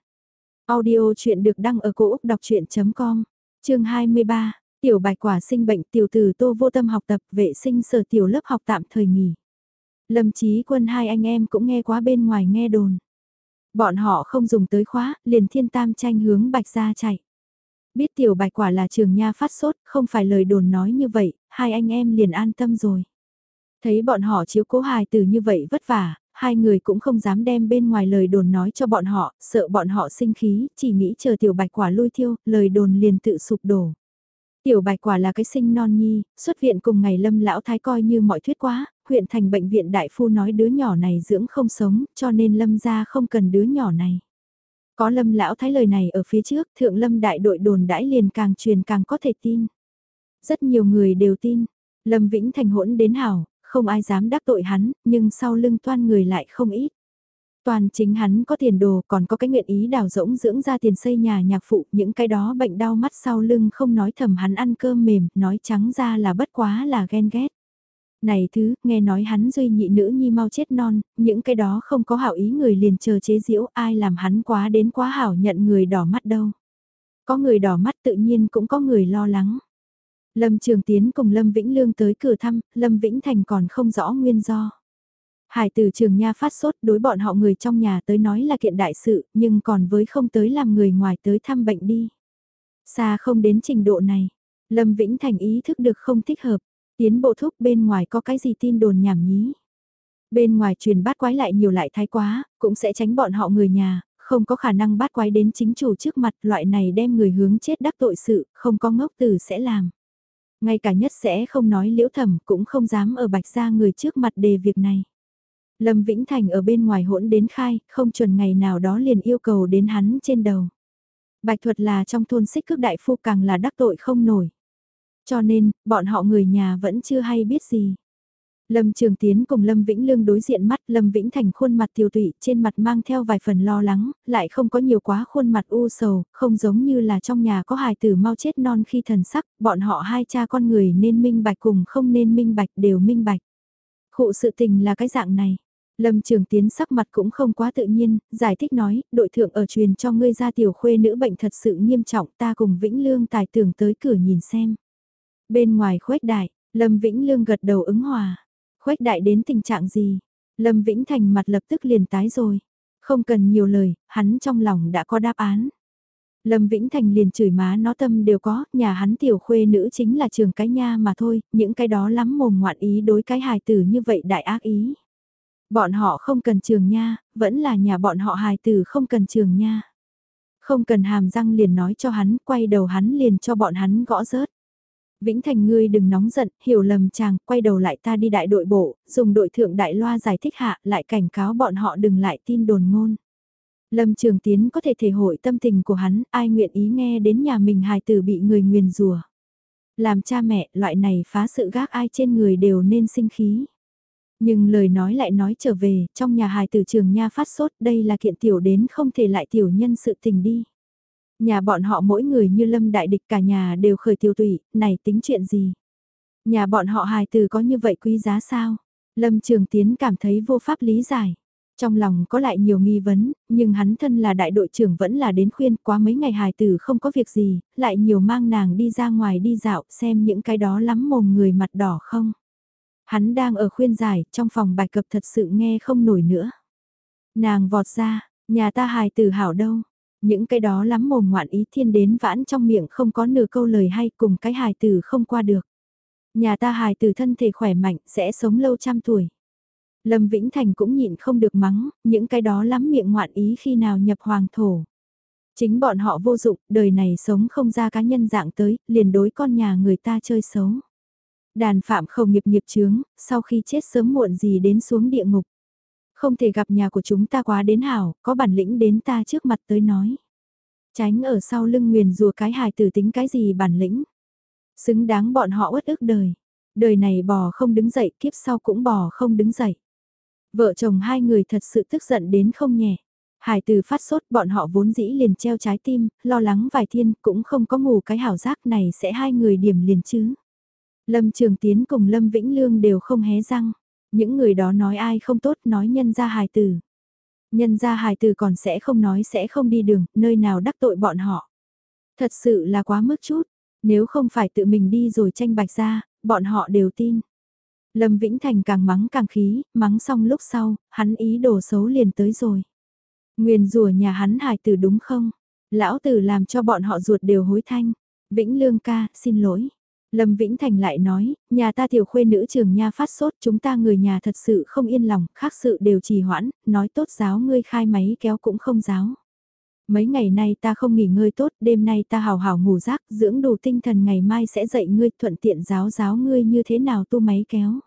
Audio chuyện được đăng ở cổ Úc đọc chuyện.com, chương 23, tiểu bạch quả sinh bệnh tiểu Từ tô vô tâm học tập vệ sinh sở tiểu lớp học tạm thời nghỉ. Lâm Chí Quân hai anh em cũng nghe quá bên ngoài nghe đồn. Bọn họ không dùng tới khóa, liền thiên tam tranh hướng bạch ra chạy. Biết tiểu bạch quả là trường nha phát sốt, không phải lời đồn nói như vậy, hai anh em liền an tâm rồi. Thấy bọn họ chiếu cố hài từ như vậy vất vả, hai người cũng không dám đem bên ngoài lời đồn nói cho bọn họ, sợ bọn họ sinh khí, chỉ nghĩ chờ tiểu bạch quả lui thiêu, lời đồn liền tự sụp đổ. Tiểu bạch quả là cái sinh non nhi, xuất viện cùng ngày lâm lão thái coi như mọi thuyết quá, huyện thành bệnh viện đại phu nói đứa nhỏ này dưỡng không sống, cho nên lâm ra không cần đứa nhỏ này. Có lâm lão thái lời này ở phía trước, thượng lâm đại đội đồn đãi liền càng truyền càng có thể tin. Rất nhiều người đều tin, lâm vĩnh thành hỗn đến hảo, không ai dám đắc tội hắn, nhưng sau lưng toan người lại không ít. Toàn chính hắn có tiền đồ còn có cái nguyện ý đào rỗng dưỡng ra tiền xây nhà nhạc phụ, những cái đó bệnh đau mắt sau lưng không nói thầm hắn ăn cơm mềm, nói trắng ra là bất quá là ghen ghét. Này thứ, nghe nói hắn duy nhị nữ nhi mau chết non, những cái đó không có hảo ý người liền chờ chế diễu ai làm hắn quá đến quá hảo nhận người đỏ mắt đâu. Có người đỏ mắt tự nhiên cũng có người lo lắng. Lâm Trường Tiến cùng Lâm Vĩnh Lương tới cửa thăm, Lâm Vĩnh Thành còn không rõ nguyên do. Hải Tử trường nha phát sốt đối bọn họ người trong nhà tới nói là kiện đại sự, nhưng còn với không tới làm người ngoài tới thăm bệnh đi. Xa không đến trình độ này, Lâm Vĩnh Thành ý thức được không thích hợp, tiến bộ thúc bên ngoài có cái gì tin đồn nhảm nhí. Bên ngoài truyền bát quái lại nhiều lại thái quá, cũng sẽ tránh bọn họ người nhà, không có khả năng bát quái đến chính chủ trước mặt loại này đem người hướng chết đắc tội sự, không có ngốc tử sẽ làm. Ngay cả nhất sẽ không nói liễu thẩm cũng không dám ở bạch gia người trước mặt đề việc này. Lâm Vĩnh Thành ở bên ngoài hỗn đến khai, không chuẩn ngày nào đó liền yêu cầu đến hắn trên đầu. Bạch thuật là trong thôn xích cước đại phu càng là đắc tội không nổi. Cho nên, bọn họ người nhà vẫn chưa hay biết gì. Lâm Trường Tiến cùng Lâm Vĩnh Lương đối diện mắt Lâm Vĩnh Thành khuôn mặt tiêu tụy trên mặt mang theo vài phần lo lắng, lại không có nhiều quá khuôn mặt u sầu, không giống như là trong nhà có hài tử mau chết non khi thần sắc, bọn họ hai cha con người nên minh bạch cùng không nên minh bạch đều minh bạch. Khụ sự tình là cái dạng này. Lâm Trường Tiến sắc mặt cũng không quá tự nhiên, giải thích nói, đội thượng ở truyền cho ngươi ra tiểu khuê nữ bệnh thật sự nghiêm trọng ta cùng Vĩnh Lương tài tưởng tới cửa nhìn xem. Bên ngoài khuếch đại, Lâm Vĩnh Lương gật đầu ứng hòa. Khuếch đại đến tình trạng gì? Lâm Vĩnh Thành mặt lập tức liền tái rồi. Không cần nhiều lời, hắn trong lòng đã có đáp án. Lâm Vĩnh Thành liền chửi má nó tâm đều có, nhà hắn tiểu khuê nữ chính là trường cái nha mà thôi, những cái đó lắm mồm ngoạn ý đối cái hài tử như vậy đại ác ý. Bọn họ không cần trường nha, vẫn là nhà bọn họ hài tử không cần trường nha. Không cần hàm răng liền nói cho hắn, quay đầu hắn liền cho bọn hắn gõ rớt. Vĩnh Thành ngươi đừng nóng giận, hiểu lầm chàng, quay đầu lại ta đi đại đội bộ, dùng đội thượng đại loa giải thích hạ, lại cảnh cáo bọn họ đừng lại tin đồn ngôn. Lâm Trường Tiến có thể thể hội tâm tình của hắn, ai nguyện ý nghe đến nhà mình hài tử bị người nguyền rùa. Làm cha mẹ, loại này phá sự gác ai trên người đều nên sinh khí. Nhưng lời nói lại nói trở về, trong nhà hài tử trường nha phát sốt, đây là kiện tiểu đến không thể lại tiểu nhân sự tình đi. Nhà bọn họ mỗi người như lâm đại địch cả nhà đều khởi tiêu tụy, này tính chuyện gì? Nhà bọn họ hài tử có như vậy quý giá sao? Lâm Trường Tiến cảm thấy vô pháp lý giải. Trong lòng có lại nhiều nghi vấn, nhưng hắn thân là đại đội trưởng vẫn là đến khuyên quá mấy ngày hài tử không có việc gì, lại nhiều mang nàng đi ra ngoài đi dạo xem những cái đó lắm mồm người mặt đỏ không. Hắn đang ở khuyên giải, trong phòng bài cập thật sự nghe không nổi nữa. Nàng vọt ra, nhà ta hài tử hảo đâu. Những cái đó lắm mồm ngoạn ý thiên đến vãn trong miệng không có nửa câu lời hay cùng cái hài tử không qua được. Nhà ta hài tử thân thể khỏe mạnh sẽ sống lâu trăm tuổi. Lâm Vĩnh Thành cũng nhịn không được mắng, những cái đó lắm miệng ngoạn ý khi nào nhập hoàng thổ. Chính bọn họ vô dụng, đời này sống không ra cá nhân dạng tới, liền đối con nhà người ta chơi xấu. Đàn phạm không nghiệp nghiệp chướng, sau khi chết sớm muộn gì đến xuống địa ngục. Không thể gặp nhà của chúng ta quá đến hảo, có bản lĩnh đến ta trước mặt tới nói. Tránh ở sau lưng nguyền rùa cái hài tử tính cái gì bản lĩnh. Xứng đáng bọn họ uất ức đời. Đời này bò không đứng dậy, kiếp sau cũng bò không đứng dậy. Vợ chồng hai người thật sự tức giận đến không nhẹ. Hải từ phát sốt bọn họ vốn dĩ liền treo trái tim, lo lắng vài thiên cũng không có ngủ cái hảo giác này sẽ hai người điểm liền chứ. Lâm Trường Tiến cùng Lâm Vĩnh Lương đều không hé răng. Những người đó nói ai không tốt nói nhân ra hài tử. Nhân ra hài tử còn sẽ không nói sẽ không đi đường, nơi nào đắc tội bọn họ. Thật sự là quá mức chút, nếu không phải tự mình đi rồi tranh bạch ra, bọn họ đều tin. Lâm Vĩnh Thành càng mắng càng khí, mắng xong lúc sau, hắn ý đồ xấu liền tới rồi. nguyền rùa nhà hắn hài tử đúng không? Lão tử làm cho bọn họ ruột đều hối thanh. Vĩnh Lương ca, xin lỗi. Lâm Vĩnh Thành lại nói, nhà ta tiểu khuê nữ trường nha phát sốt, chúng ta người nhà thật sự không yên lòng, khác sự đều trì hoãn, nói tốt giáo ngươi khai máy kéo cũng không giáo. Mấy ngày nay ta không nghỉ ngơi tốt, đêm nay ta hào hào ngủ giấc, dưỡng đủ tinh thần ngày mai sẽ dạy ngươi thuận tiện giáo giáo ngươi như thế nào tu máy kéo.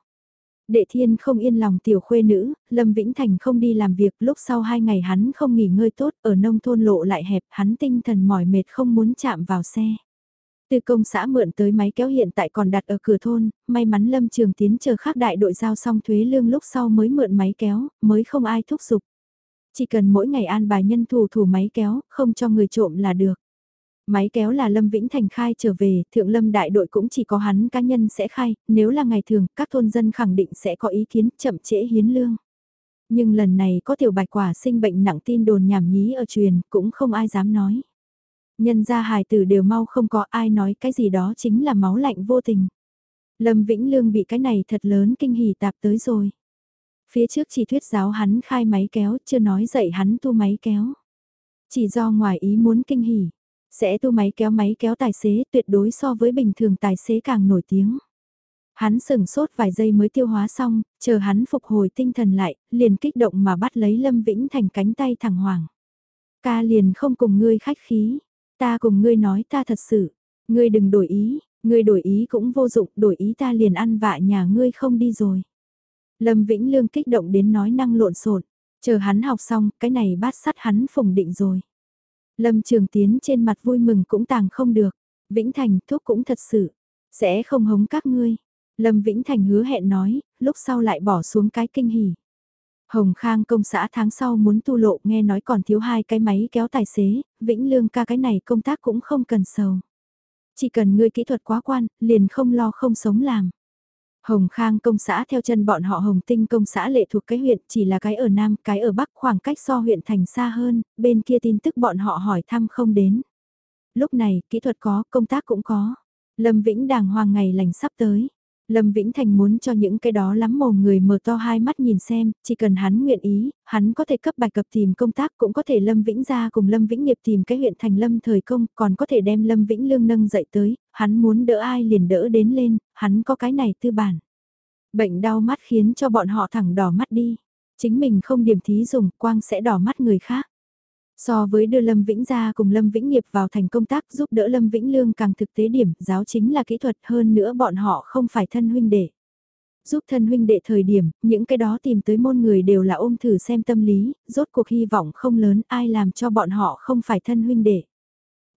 Đệ thiên không yên lòng tiểu khuê nữ, Lâm Vĩnh Thành không đi làm việc, lúc sau hai ngày hắn không nghỉ ngơi tốt, ở nông thôn lộ lại hẹp, hắn tinh thần mỏi mệt không muốn chạm vào xe. Từ công xã mượn tới máy kéo hiện tại còn đặt ở cửa thôn, may mắn Lâm Trường Tiến chờ khác đại đội giao xong thuế lương lúc sau mới mượn máy kéo, mới không ai thúc giục. Chỉ cần mỗi ngày an bài nhân thủ thủ máy kéo, không cho người trộm là được. Máy kéo là Lâm Vĩnh Thành khai trở về, thượng lâm đại đội cũng chỉ có hắn cá nhân sẽ khai, nếu là ngày thường, các thôn dân khẳng định sẽ có ý kiến chậm trễ hiến lương. Nhưng lần này có tiểu bạch quả sinh bệnh nặng tin đồn nhảm nhí ở truyền, cũng không ai dám nói. Nhân gia hài tử đều mau không có ai nói cái gì đó chính là máu lạnh vô tình. Lâm Vĩnh Lương bị cái này thật lớn kinh hỉ tạp tới rồi. Phía trước chỉ thuyết giáo hắn khai máy kéo, chưa nói dạy hắn tu máy kéo. Chỉ do ngoài ý muốn kinh hỉ, sẽ tu máy kéo máy kéo tài xế tuyệt đối so với bình thường tài xế càng nổi tiếng. Hắn sừng sốt vài giây mới tiêu hóa xong, chờ hắn phục hồi tinh thần lại, liền kích động mà bắt lấy Lâm Vĩnh Thành cánh tay thẳng hoàng. Ca liền không cùng ngươi khách khí, ta cùng ngươi nói ta thật sự, ngươi đừng đổi ý, ngươi đổi ý cũng vô dụng, đổi ý ta liền ăn vạ nhà ngươi không đi rồi. Lâm Vĩnh Lương kích động đến nói năng lộn xộn, chờ hắn học xong, cái này bát sắt hắn phùng định rồi. Lâm Trường Tiến trên mặt vui mừng cũng tàng không được. Vĩnh Thành thuốc cũng thật sự. Sẽ không hống các ngươi. Lâm Vĩnh Thành hứa hẹn nói, lúc sau lại bỏ xuống cái kinh hỉ. Hồng Khang công xã tháng sau muốn tu lộ nghe nói còn thiếu hai cái máy kéo tài xế, Vĩnh Lương ca cái này công tác cũng không cần sầu. Chỉ cần ngươi kỹ thuật quá quan, liền không lo không sống làm. Hồng Khang công xã theo chân bọn họ Hồng Tinh công xã lệ thuộc cái huyện chỉ là cái ở Nam, cái ở Bắc khoảng cách so huyện thành xa hơn, bên kia tin tức bọn họ hỏi thăm không đến. Lúc này, kỹ thuật có, công tác cũng có. Lâm Vĩnh đàng hoàng ngày lành sắp tới. Lâm Vĩnh Thành muốn cho những cái đó lắm mồm người mở to hai mắt nhìn xem, chỉ cần hắn nguyện ý, hắn có thể cấp bài cập tìm công tác cũng có thể Lâm Vĩnh ra cùng Lâm Vĩnh nghiệp tìm cái huyện thành Lâm thời công, còn có thể đem Lâm Vĩnh lương nâng dậy tới, hắn muốn đỡ ai liền đỡ đến lên, hắn có cái này tư bản. Bệnh đau mắt khiến cho bọn họ thẳng đỏ mắt đi, chính mình không điểm thí dùng, quang sẽ đỏ mắt người khác. So với đưa Lâm Vĩnh ra cùng Lâm Vĩnh nghiệp vào thành công tác giúp đỡ Lâm Vĩnh Lương càng thực tế điểm, giáo chính là kỹ thuật hơn nữa bọn họ không phải thân huynh đệ. Giúp thân huynh đệ thời điểm, những cái đó tìm tới môn người đều là ôm thử xem tâm lý, rốt cuộc hy vọng không lớn ai làm cho bọn họ không phải thân huynh đệ.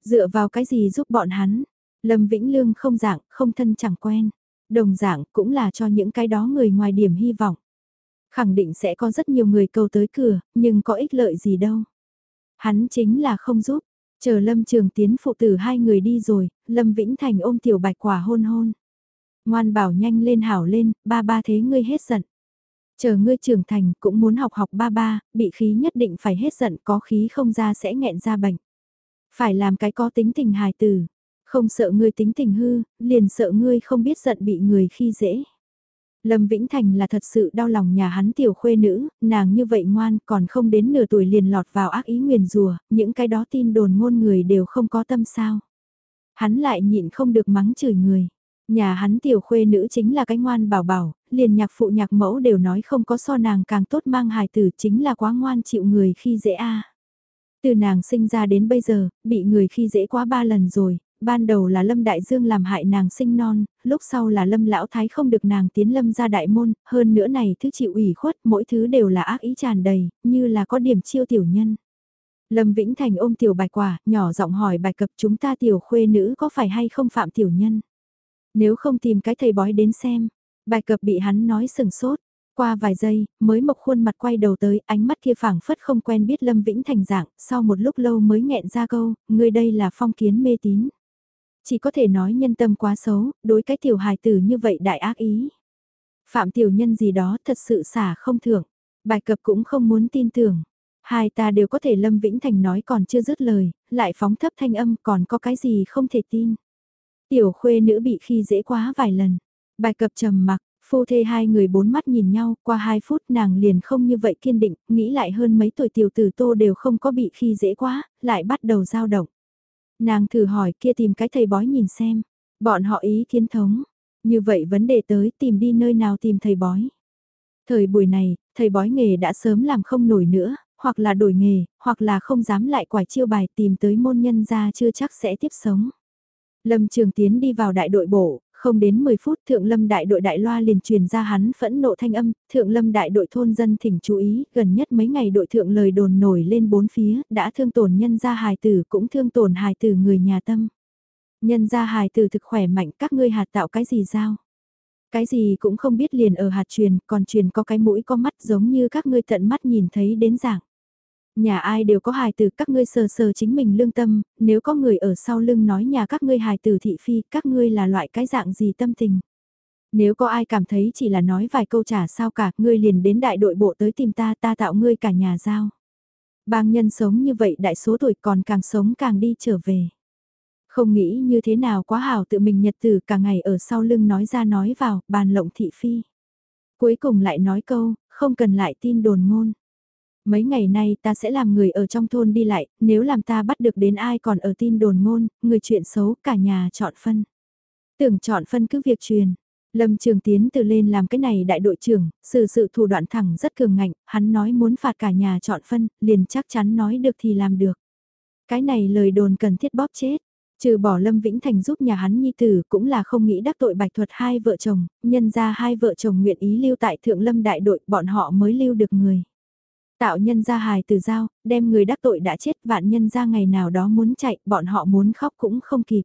Dựa vào cái gì giúp bọn hắn? Lâm Vĩnh Lương không dạng, không thân chẳng quen. Đồng dạng cũng là cho những cái đó người ngoài điểm hy vọng. Khẳng định sẽ có rất nhiều người cầu tới cửa, nhưng có ích lợi gì đâu. Hắn chính là không giúp. Chờ Lâm Trường Tiến phụ tử hai người đi rồi, Lâm Vĩnh Thành ôm tiểu bạch quả hôn hôn. Ngoan bảo nhanh lên hảo lên, ba ba thế ngươi hết giận. Chờ ngươi trưởng thành cũng muốn học học ba ba, bị khí nhất định phải hết giận có khí không ra sẽ nghẹn ra bệnh. Phải làm cái có tính tình hài tử, không sợ ngươi tính tình hư, liền sợ ngươi không biết giận bị người khi dễ. Lâm Vĩnh Thành là thật sự đau lòng nhà hắn tiểu khuê nữ, nàng như vậy ngoan còn không đến nửa tuổi liền lọt vào ác ý nguyền rùa, những cái đó tin đồn ngôn người đều không có tâm sao. Hắn lại nhịn không được mắng chửi người. Nhà hắn tiểu khuê nữ chính là cái ngoan bảo bảo, liền nhạc phụ nhạc mẫu đều nói không có so nàng càng tốt mang hài tử chính là quá ngoan chịu người khi dễ a. Từ nàng sinh ra đến bây giờ, bị người khi dễ quá ba lần rồi, ban đầu là Lâm Đại Dương làm hại nàng sinh non, lúc sau là Lâm Lão Thái không được nàng tiến Lâm ra đại môn, hơn nữa này thứ chịu ủy khuất, mỗi thứ đều là ác ý tràn đầy, như là có điểm chiêu tiểu nhân. Lâm Vĩnh Thành ôm tiểu bạch quả, nhỏ giọng hỏi bài cập chúng ta tiểu khuê nữ có phải hay không phạm tiểu nhân. Nếu không tìm cái thầy bói đến xem, bài cập bị hắn nói sừng sốt. Qua vài giây, mới mộc khuôn mặt quay đầu tới, ánh mắt kia phảng phất không quen biết Lâm Vĩnh Thành dạng, sau một lúc lâu mới nghẹn ra câu, người đây là phong kiến mê tín. Chỉ có thể nói nhân tâm quá xấu, đối cái tiểu hài tử như vậy đại ác ý. Phạm tiểu nhân gì đó thật sự xả không thưởng, bài cập cũng không muốn tin tưởng. Hai ta đều có thể Lâm Vĩnh Thành nói còn chưa dứt lời, lại phóng thấp thanh âm còn có cái gì không thể tin. Tiểu khuê nữ bị khi dễ quá vài lần. Bài cập trầm mặc, phu thê hai người bốn mắt nhìn nhau, qua hai phút nàng liền không như vậy kiên định, nghĩ lại hơn mấy tuổi tiểu tử tô đều không có bị khi dễ quá, lại bắt đầu dao động. Nàng thử hỏi kia tìm cái thầy bói nhìn xem, bọn họ ý kiến thống. Như vậy vấn đề tới tìm đi nơi nào tìm thầy bói. Thời buổi này, thầy bói nghề đã sớm làm không nổi nữa, hoặc là đổi nghề, hoặc là không dám lại quải chiêu bài tìm tới môn nhân ra chưa chắc sẽ tiếp sống. Lâm Trường Tiến đi vào đại đội bộ, không đến 10 phút thượng lâm đại đội đại loa liền truyền ra hắn phẫn nộ thanh âm, thượng lâm đại đội thôn dân thỉnh chú ý, gần nhất mấy ngày đội thượng lời đồn nổi lên bốn phía, đã thương tổn nhân gia hài tử cũng thương tổn hài tử người nhà tâm. Nhân gia hài tử thực khỏe mạnh các ngươi hạt tạo cái gì giao? Cái gì cũng không biết liền ở hạt truyền, còn truyền có cái mũi có mắt giống như các ngươi tận mắt nhìn thấy đến dạng. Nhà ai đều có hài tử các ngươi sờ sờ chính mình lương tâm, nếu có người ở sau lưng nói nhà các ngươi hài tử thị phi, các ngươi là loại cái dạng gì tâm tình. Nếu có ai cảm thấy chỉ là nói vài câu trả sao cả, ngươi liền đến đại đội bộ tới tìm ta, ta tạo ngươi cả nhà giao. Bang nhân sống như vậy đại số tuổi còn càng sống càng đi trở về. Không nghĩ như thế nào quá hảo tự mình nhật tử cả ngày ở sau lưng nói ra nói vào, bàn lộng thị phi. Cuối cùng lại nói câu, không cần lại tin đồn ngôn. Mấy ngày nay ta sẽ làm người ở trong thôn đi lại, nếu làm ta bắt được đến ai còn ở tin đồn ngôn, người chuyện xấu cả nhà chọn phân. Tưởng chọn phân cứ việc truyền. Lâm Trường Tiến từ lên làm cái này đại đội trưởng, sự sự thủ đoạn thẳng rất cường ngạnh, hắn nói muốn phạt cả nhà chọn phân, liền chắc chắn nói được thì làm được. Cái này lời đồn cần thiết bóp chết. Trừ bỏ Lâm Vĩnh Thành giúp nhà hắn nhi tử cũng là không nghĩ đắc tội bạch thuật hai vợ chồng, nhân ra hai vợ chồng nguyện ý lưu tại thượng lâm đại đội bọn họ mới lưu được người. Tạo nhân ra hài từ giao, đem người đắc tội đã chết vạn nhân ra ngày nào đó muốn chạy, bọn họ muốn khóc cũng không kịp.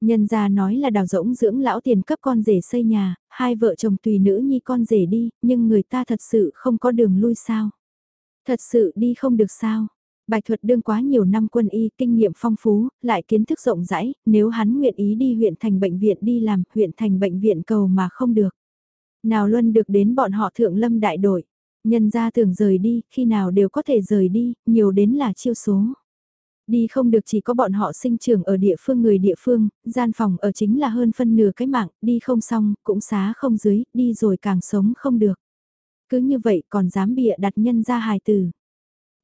Nhân ra nói là đào rỗng dưỡng lão tiền cấp con rể xây nhà, hai vợ chồng tùy nữ nhi con rể đi, nhưng người ta thật sự không có đường lui sao. Thật sự đi không được sao. Bạch thuật đương quá nhiều năm quân y, kinh nghiệm phong phú, lại kiến thức rộng rãi, nếu hắn nguyện ý đi huyện thành bệnh viện đi làm, huyện thành bệnh viện cầu mà không được. Nào luôn được đến bọn họ thượng lâm đại đội. Nhân ra tưởng rời đi, khi nào đều có thể rời đi, nhiều đến là chiêu số. Đi không được chỉ có bọn họ sinh trưởng ở địa phương người địa phương, gian phòng ở chính là hơn phân nửa cái mạng, đi không xong, cũng xá không dưới, đi rồi càng sống không được. Cứ như vậy còn dám bịa đặt nhân ra hài từ.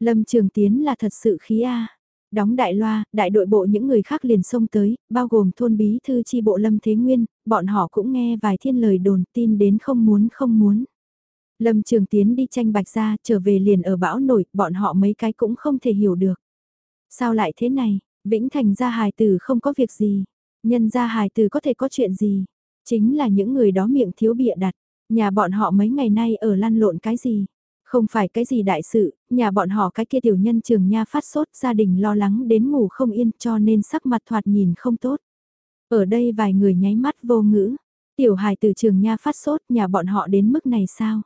Lâm Trường Tiến là thật sự khí A. Đóng đại loa, đại đội bộ những người khác liền xông tới, bao gồm thôn bí thư chi bộ Lâm Thế Nguyên, bọn họ cũng nghe vài thiên lời đồn tin đến không muốn không muốn. Lâm Trường Tiến đi tranh bạch ra, trở về liền ở bão nổi, bọn họ mấy cái cũng không thể hiểu được. Sao lại thế này, Vĩnh Thành ra hài tử không có việc gì, nhân ra hài tử có thể có chuyện gì, chính là những người đó miệng thiếu bịa đặt, nhà bọn họ mấy ngày nay ở lăn lộn cái gì. Không phải cái gì đại sự, nhà bọn họ cái kia tiểu nhân trường nha phát sốt gia đình lo lắng đến ngủ không yên cho nên sắc mặt thoạt nhìn không tốt. Ở đây vài người nháy mắt vô ngữ, tiểu hài từ trường nha phát sốt nhà bọn họ đến mức này sao?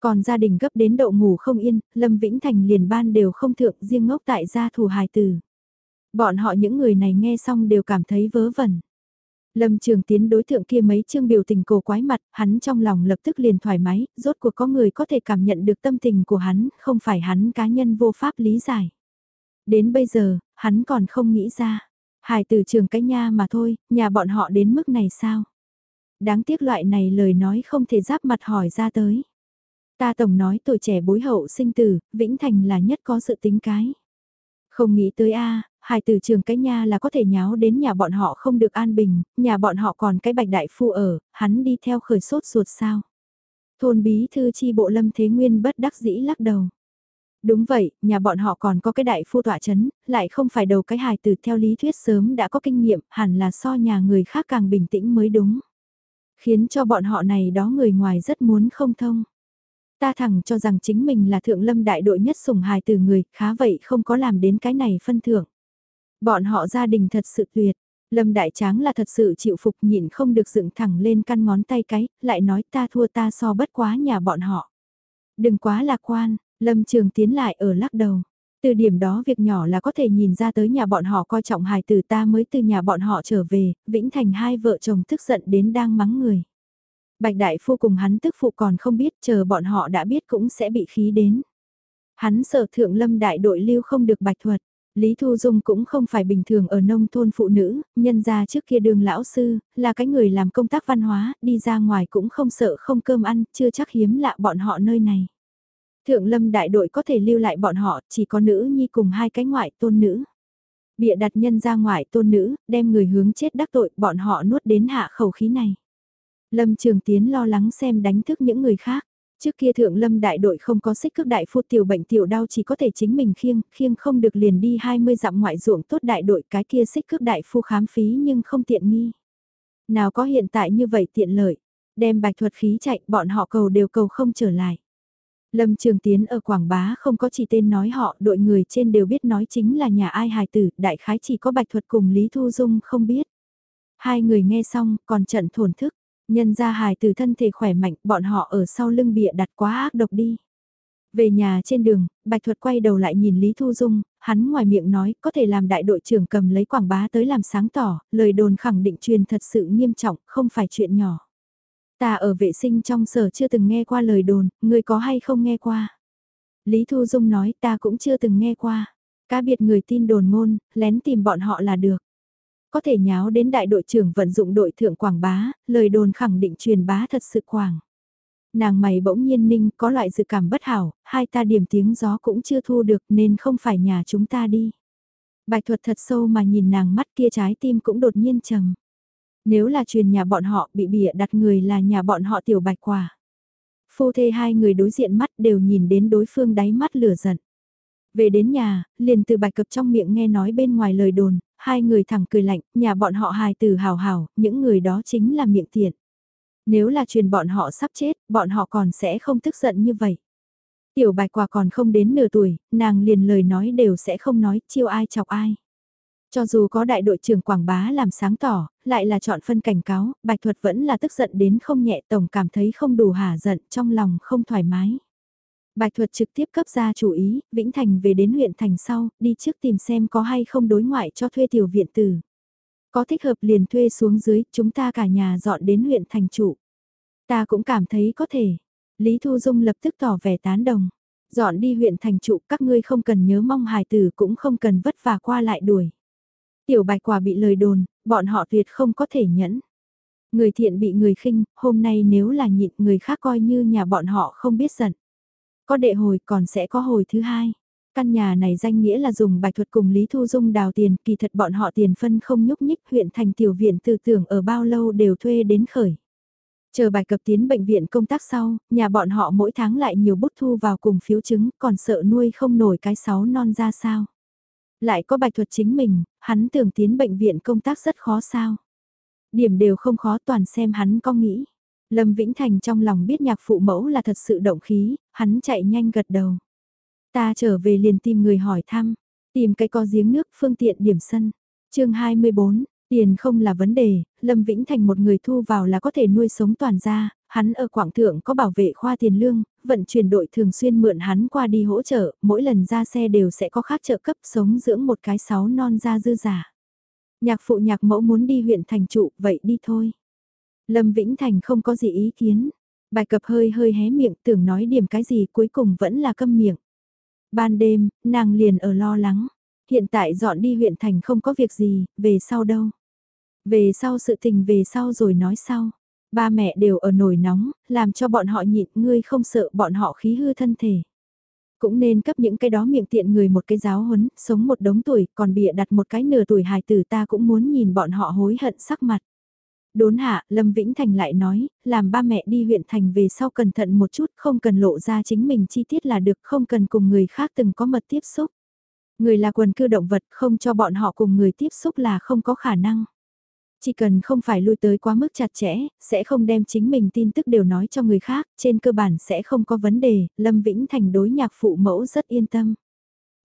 Còn gia đình gấp đến độ ngủ không yên, Lâm Vĩnh Thành liền ban đều không thượng riêng ngốc tại gia thủ hài tử. Bọn họ những người này nghe xong đều cảm thấy vớ vẩn. Lâm Trường Tiến đối tượng kia mấy chương biểu tình cổ quái mặt, hắn trong lòng lập tức liền thoải mái, rốt cuộc có người có thể cảm nhận được tâm tình của hắn, không phải hắn cá nhân vô pháp lý giải. Đến bây giờ, hắn còn không nghĩ ra. Hải tử trường cái nha mà thôi, nhà bọn họ đến mức này sao? Đáng tiếc loại này lời nói không thể giáp mặt hỏi ra tới. Ta tổng nói tuổi trẻ bối hậu sinh tử, Vĩnh Thành là nhất có sự tính cái. Không nghĩ tới a Hải từ trường cái nha là có thể nháo đến nhà bọn họ không được an bình, nhà bọn họ còn cái bạch đại phu ở, hắn đi theo khởi sốt ruột sao. Thôn bí thư chi bộ lâm thế nguyên bất đắc dĩ lắc đầu. Đúng vậy, nhà bọn họ còn có cái đại phu tọa chấn, lại không phải đầu cái hài từ theo lý thuyết sớm đã có kinh nghiệm, hẳn là so nhà người khác càng bình tĩnh mới đúng. Khiến cho bọn họ này đó người ngoài rất muốn không thông. Ta thẳng cho rằng chính mình là thượng lâm đại đội nhất sủng hài từ người, khá vậy không có làm đến cái này phân thưởng. Bọn họ gia đình thật sự tuyệt. Lâm Đại Tráng là thật sự chịu phục nhịn không được dựng thẳng lên căn ngón tay cái, lại nói ta thua ta so bất quá nhà bọn họ. Đừng quá lạc quan, Lâm Trường tiến lại ở lắc đầu. Từ điểm đó việc nhỏ là có thể nhìn ra tới nhà bọn họ coi trọng hài tử ta mới từ nhà bọn họ trở về, Vĩnh Thành hai vợ chồng tức giận đến đang mắng người. Bạch Đại Phu cùng hắn tức phụ còn không biết chờ bọn họ đã biết cũng sẽ bị khí đến. Hắn sợ thượng lâm đại đội lưu không được bạch thuật. Lý Thu Dung cũng không phải bình thường ở nông thôn phụ nữ, nhân ra trước kia đường lão sư, là cái người làm công tác văn hóa, đi ra ngoài cũng không sợ không cơm ăn, chưa chắc hiếm lạ bọn họ nơi này. Thượng lâm đại đội có thể lưu lại bọn họ, chỉ có nữ nhi cùng hai cái ngoại tôn nữ. Bịa đặt nhân ra ngoại tôn nữ, đem người hướng chết đắc tội, bọn họ nuốt đến hạ khẩu khí này. Lâm Trường Tiến lo lắng xem đánh thức những người khác. Trước kia thượng lâm đại đội không có xích cước đại phu tiểu bệnh tiểu đau chỉ có thể chính mình khiêng, khiêng không được liền đi 20 dặm ngoại ruộng tốt đại đội cái kia xích cước đại phu khám phí nhưng không tiện nghi. Nào có hiện tại như vậy tiện lợi, đem bạch thuật khí chạy bọn họ cầu đều cầu không trở lại. Lâm Trường Tiến ở Quảng Bá không có chỉ tên nói họ, đội người trên đều biết nói chính là nhà ai hài tử, đại khái chỉ có Bạch Thuật cùng Lý Thu Dung không biết. Hai người nghe xong, còn trận thổn thức, nhân ra hài từ thân thể khỏe mạnh, bọn họ ở sau lưng bịa đặt quá ác độc đi. Về nhà trên đường, Bạch Thuật quay đầu lại nhìn Lý Thu Dung, hắn ngoài miệng nói có thể làm đại đội trưởng cầm lấy Quảng Bá tới làm sáng tỏ, lời đồn khẳng định truyền thật sự nghiêm trọng, không phải chuyện nhỏ. Ta ở vệ sinh trong sở chưa từng nghe qua lời đồn, người có hay không nghe qua? Lý Thu Dung nói ta cũng chưa từng nghe qua. Cá biệt người tin đồn ngôn, lén tìm bọn họ là được. Có thể nháo đến đại đội trưởng vận dụng đội thượng quảng bá, lời đồn khẳng định truyền bá thật sự quảng. Nàng mày bỗng nhiên ninh có loại dự cảm bất hảo, hai ta điểm tiếng gió cũng chưa thu được nên không phải nhà chúng ta đi. Bạch thuật thật sâu mà nhìn nàng mắt kia trái tim cũng đột nhiên trầm. Nếu là truyền nhà bọn họ bị bịa đặt người là nhà bọn họ tiểu bạch quả. Phu thê hai người đối diện mắt đều nhìn đến đối phương đáy mắt lửa giận. Về đến nhà, liền từ bạch cập trong miệng nghe nói bên ngoài lời đồn, hai người thẳng cười lạnh, nhà bọn họ hài từ hào hào, những người đó chính là miệng tiện. Nếu là truyền bọn họ sắp chết, bọn họ còn sẽ không tức giận như vậy. Tiểu bạch quả còn không đến nửa tuổi, nàng liền lời nói đều sẽ không nói, chiêu ai chọc ai. Cho dù có đại đội trưởng Quảng Bá làm sáng tỏ, lại là chọn phân cảnh cáo, Bạch Thuật vẫn là tức giận đến không nhẹ tổng cảm thấy không đủ hả giận trong lòng không thoải mái. Bạch Thuật trực tiếp cấp ra chủ ý, Vĩnh Thành về đến huyện Thành sau, đi trước tìm xem có hay không đối ngoại cho thuê tiểu viện tử. Có thích hợp liền thuê xuống dưới, chúng ta cả nhà dọn đến huyện Thành trụ. Ta cũng cảm thấy có thể. Lý Thu Dung lập tức tỏ vẻ tán đồng. Dọn đi huyện Thành trụ các ngươi không cần nhớ mong hài tử cũng không cần vất vả qua lại đuổi. Tiểu bạch quả bị lời đồn, bọn họ tuyệt không có thể nhẫn. Người thiện bị người khinh, hôm nay nếu là nhịn người khác coi như nhà bọn họ không biết giận. Có đệ hồi còn sẽ có hồi thứ hai. Căn nhà này danh nghĩa là dùng bạch thuật cùng Lý Thu Dung đào tiền, kỳ thật bọn họ tiền phân không nhúc nhích huyện thành tiểu viện tư tưởng ở bao lâu đều thuê đến khởi. Chờ bài cập tiến bệnh viện công tác sau, nhà bọn họ mỗi tháng lại nhiều bút thu vào cùng phiếu chứng, còn sợ nuôi không nổi cái sáu non ra sao. Lại có bài thuật chính mình, hắn tưởng tiến bệnh viện công tác rất khó sao. Điểm đều không khó toàn xem hắn có nghĩ. Lâm Vĩnh Thành trong lòng biết nhạc phụ mẫu là thật sự động khí, hắn chạy nhanh gật đầu. Ta trở về liền tìm người hỏi thăm, tìm cái có giếng nước phương tiện điểm sân. chương 24, tiền không là vấn đề, Lâm Vĩnh Thành một người thu vào là có thể nuôi sống toàn gia, hắn ở Quảng Thượng có bảo vệ khoa tiền lương, vận chuyển đội thường xuyên mượn hắn qua đi hỗ trợ, mỗi lần ra xe đều sẽ có khác trợ cấp sống dưỡng một cái sáu non ra dư giả. Nhạc phụ nhạc mẫu muốn đi huyện thành trụ, vậy đi thôi. Lâm Vĩnh Thành không có gì ý kiến. Bài cập hơi hơi hé miệng tưởng nói điểm cái gì cuối cùng vẫn là câm miệng. Ban đêm, nàng liền ở lo lắng. Hiện tại dọn đi huyện thành không có việc gì, về sau đâu. Về sau sự tình về sau rồi nói sau. Ba mẹ đều ở nồi nóng, làm cho bọn họ nhịn ngươi không sợ bọn họ khí hư thân thể. Cũng nên cấp những cái đó miệng tiện người một cái giáo huấn, sống một đống tuổi, còn bịa đặt một cái nửa tuổi hài tử ta cũng muốn nhìn bọn họ hối hận sắc mặt. Đốn hạ, Lâm Vĩnh Thành lại nói, làm ba mẹ đi huyện thành về sau cẩn thận một chút, không cần lộ ra chính mình chi tiết là được, không cần cùng người khác từng có mật tiếp xúc. Người là quần cư động vật, không cho bọn họ cùng người tiếp xúc là không có khả năng. Chỉ cần không phải lui tới quá mức chặt chẽ, sẽ không đem chính mình tin tức đều nói cho người khác, trên cơ bản sẽ không có vấn đề, Lâm Vĩnh Thành đối nhạc phụ mẫu rất yên tâm.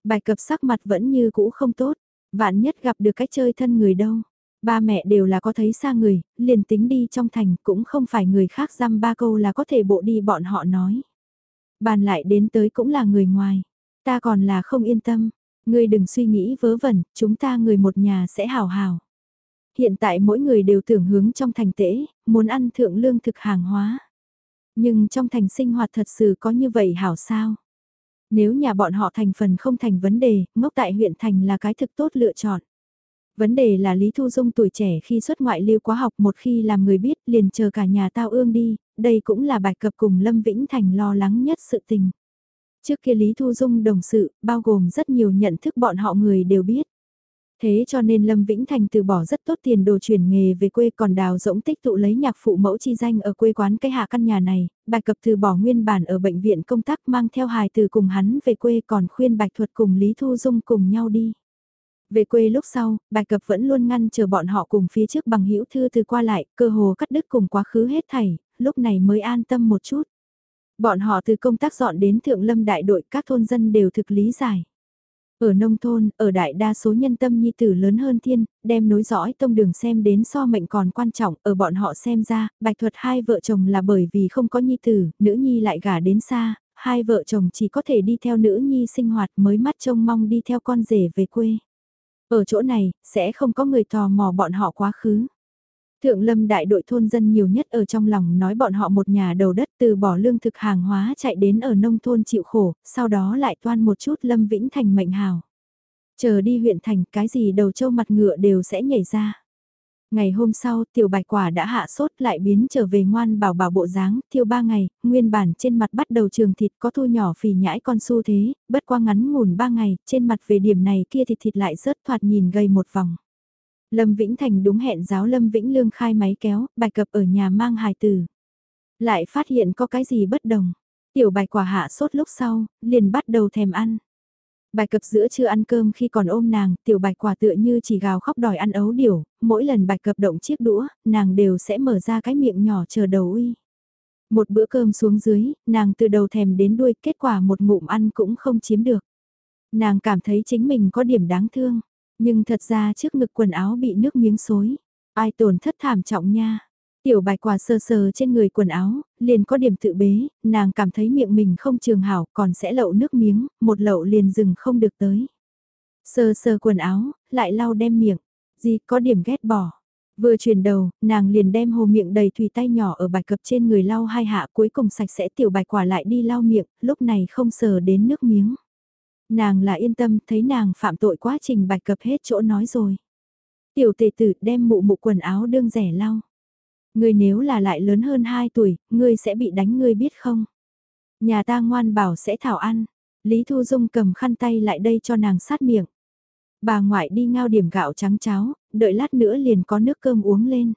Bài cập sắc mặt vẫn như cũ không tốt, vạn nhất gặp được cách chơi thân người đâu. Ba mẹ đều là có thấy xa người, liền tính đi trong thành cũng không phải người khác dăm ba câu là có thể bộ đi bọn họ nói. Bàn lại đến tới cũng là người ngoài, ta còn là không yên tâm, ngươi đừng suy nghĩ vớ vẩn, chúng ta người một nhà sẽ hào hào hiện tại mỗi người đều tưởng hướng trong thành tễ, muốn ăn thượng lương thực hàng hóa. Nhưng trong thành sinh hoạt thật sự có như vậy hảo sao? Nếu nhà bọn họ thành phần không thành vấn đề, ngốc tại huyện thành là cái thực tốt lựa chọn. Vấn đề là Lý Thu Dung tuổi trẻ khi xuất ngoại lưu quá học một khi làm người biết liền chờ cả nhà tao ương đi, đây cũng là bài cập cùng Lâm Vĩnh Thành lo lắng nhất sự tình. Trước kia Lý Thu Dung đồng sự, bao gồm rất nhiều nhận thức bọn họ người đều biết. Thế cho nên Lâm Vĩnh Thành từ bỏ rất tốt tiền đồ chuyển nghề về quê còn đào rỗng tích tụ lấy nhạc phụ mẫu chi danh ở quê quán cái hạ căn nhà này, bạch cập từ bỏ nguyên bản ở bệnh viện công tác mang theo hài từ cùng hắn về quê còn khuyên bạch thuật cùng Lý Thu Dung cùng nhau đi. Về quê lúc sau, bạch cập vẫn luôn ngăn chờ bọn họ cùng phía trước bằng hữu thư từ qua lại, cơ hồ cắt đứt cùng quá khứ hết thảy, lúc này mới an tâm một chút. Bọn họ từ công tác dọn đến thượng lâm đại đội các thôn dân đều thực lý giải. Ở nông thôn, ở đại đa số nhân tâm nhi tử lớn hơn thiên, đem nối dõi tông đường xem đến so mệnh còn quan trọng, ở bọn họ xem ra, bạch thuật hai vợ chồng là bởi vì không có nhi tử, nữ nhi lại gả đến xa, hai vợ chồng chỉ có thể đi theo nữ nhi sinh hoạt mới mắt trông mong đi theo con rể về quê. Ở chỗ này, sẽ không có người tò mò bọn họ quá khứ. Thượng lâm đại đội thôn dân nhiều nhất ở trong lòng nói bọn họ một nhà đầu đất từ bỏ lương thực hàng hóa chạy đến ở nông thôn chịu khổ, sau đó lại toan một chút lâm vĩnh thành mệnh hào. Chờ đi huyện thành cái gì đầu châu mặt ngựa đều sẽ nhảy ra. Ngày hôm sau, tiểu bạch quả đã hạ sốt lại biến trở về ngoan bảo bảo bộ dáng, thiêu ba ngày, nguyên bản trên mặt bắt đầu trường thịt có thu nhỏ phì nhãi con su thế, bất qua ngắn ngủn ba ngày, trên mặt về điểm này kia thịt thịt lại rớt thoạt nhìn gầy một vòng. Lâm Vĩnh Thành đúng hẹn giáo Lâm Vĩnh Lương khai máy kéo, bạch cập ở nhà mang hài tử. Lại phát hiện có cái gì bất đồng. Tiểu bạch quả hạ sốt lúc sau, liền bắt đầu thèm ăn. Bài cập giữa chưa ăn cơm khi còn ôm nàng, tiểu bạch quả tựa như chỉ gào khóc đòi ăn ấu điểu, mỗi lần bạch cập động chiếc đũa, nàng đều sẽ mở ra cái miệng nhỏ chờ đầu uy. Một bữa cơm xuống dưới, nàng từ đầu thèm đến đuôi, kết quả một ngụm ăn cũng không chiếm được. Nàng cảm thấy chính mình có điểm đáng thương. Nhưng thật ra trước ngực quần áo bị nước miếng xối. Ai tổn thất thảm trọng nha. Tiểu bạch quả sờ sờ trên người quần áo, liền có điểm tự bế, nàng cảm thấy miệng mình không trường hảo còn sẽ lậu nước miếng, một lậu liền dừng không được tới. Sờ sờ quần áo, lại lau đem miệng, gì có điểm ghét bỏ. Vừa chuyển đầu, nàng liền đem hồ miệng đầy thủy tay nhỏ ở bạch cập trên người lau hai hạ cuối cùng sạch sẽ tiểu bạch quả lại đi lau miệng, lúc này không sờ đến nước miếng. Nàng là yên tâm thấy nàng phạm tội quá trình bạch cập hết chỗ nói rồi. Tiểu tề tử đem mụ mụ quần áo đương rẻ lau. Ngươi nếu là lại lớn hơn 2 tuổi, ngươi sẽ bị đánh ngươi biết không? Nhà ta ngoan bảo sẽ thảo ăn. Lý Thu Dung cầm khăn tay lại đây cho nàng sát miệng. Bà ngoại đi ngao điểm gạo trắng cháo, đợi lát nữa liền có nước cơm uống lên.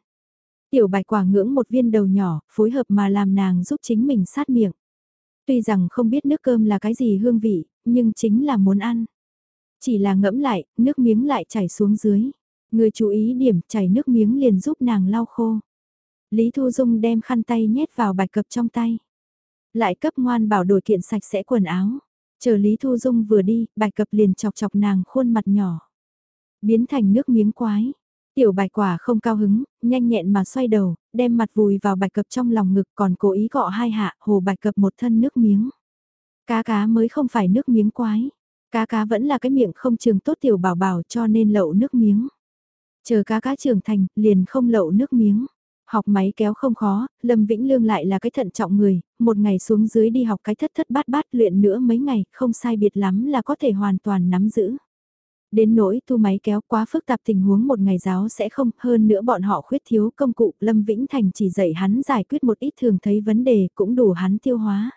Tiểu bạch quả ngưỡng một viên đầu nhỏ, phối hợp mà làm nàng giúp chính mình sát miệng. Tuy rằng không biết nước cơm là cái gì hương vị, nhưng chính là muốn ăn. Chỉ là ngẫm lại, nước miếng lại chảy xuống dưới. Người chú ý điểm chảy nước miếng liền giúp nàng lau khô. Lý Thu Dung đem khăn tay nhét vào bạch cập trong tay. Lại cấp ngoan bảo đổi kiện sạch sẽ quần áo. Chờ Lý Thu Dung vừa đi, bạch cập liền chọc chọc nàng khuôn mặt nhỏ. Biến thành nước miếng quái. Tiểu bạch quả không cao hứng, nhanh nhẹn mà xoay đầu, đem mặt vùi vào bạch cập trong lòng ngực còn cố ý gọ hai hạ, hồ bạch cập một thân nước miếng. Cá cá mới không phải nước miếng quái. Cá cá vẫn là cái miệng không trường tốt tiểu bảo bảo cho nên lậu nước miếng. Chờ cá cá trưởng thành, liền không lậu nước miếng. Học máy kéo không khó, Lâm Vĩnh Lương lại là cái thận trọng người, một ngày xuống dưới đi học cái thất thất bát bát luyện nữa mấy ngày, không sai biệt lắm là có thể hoàn toàn nắm giữ. Đến nỗi thu máy kéo quá phức tạp tình huống một ngày giáo sẽ không, hơn nữa bọn họ khuyết thiếu công cụ, Lâm Vĩnh Thành chỉ dạy hắn giải quyết một ít thường thấy vấn đề cũng đủ hắn tiêu hóa.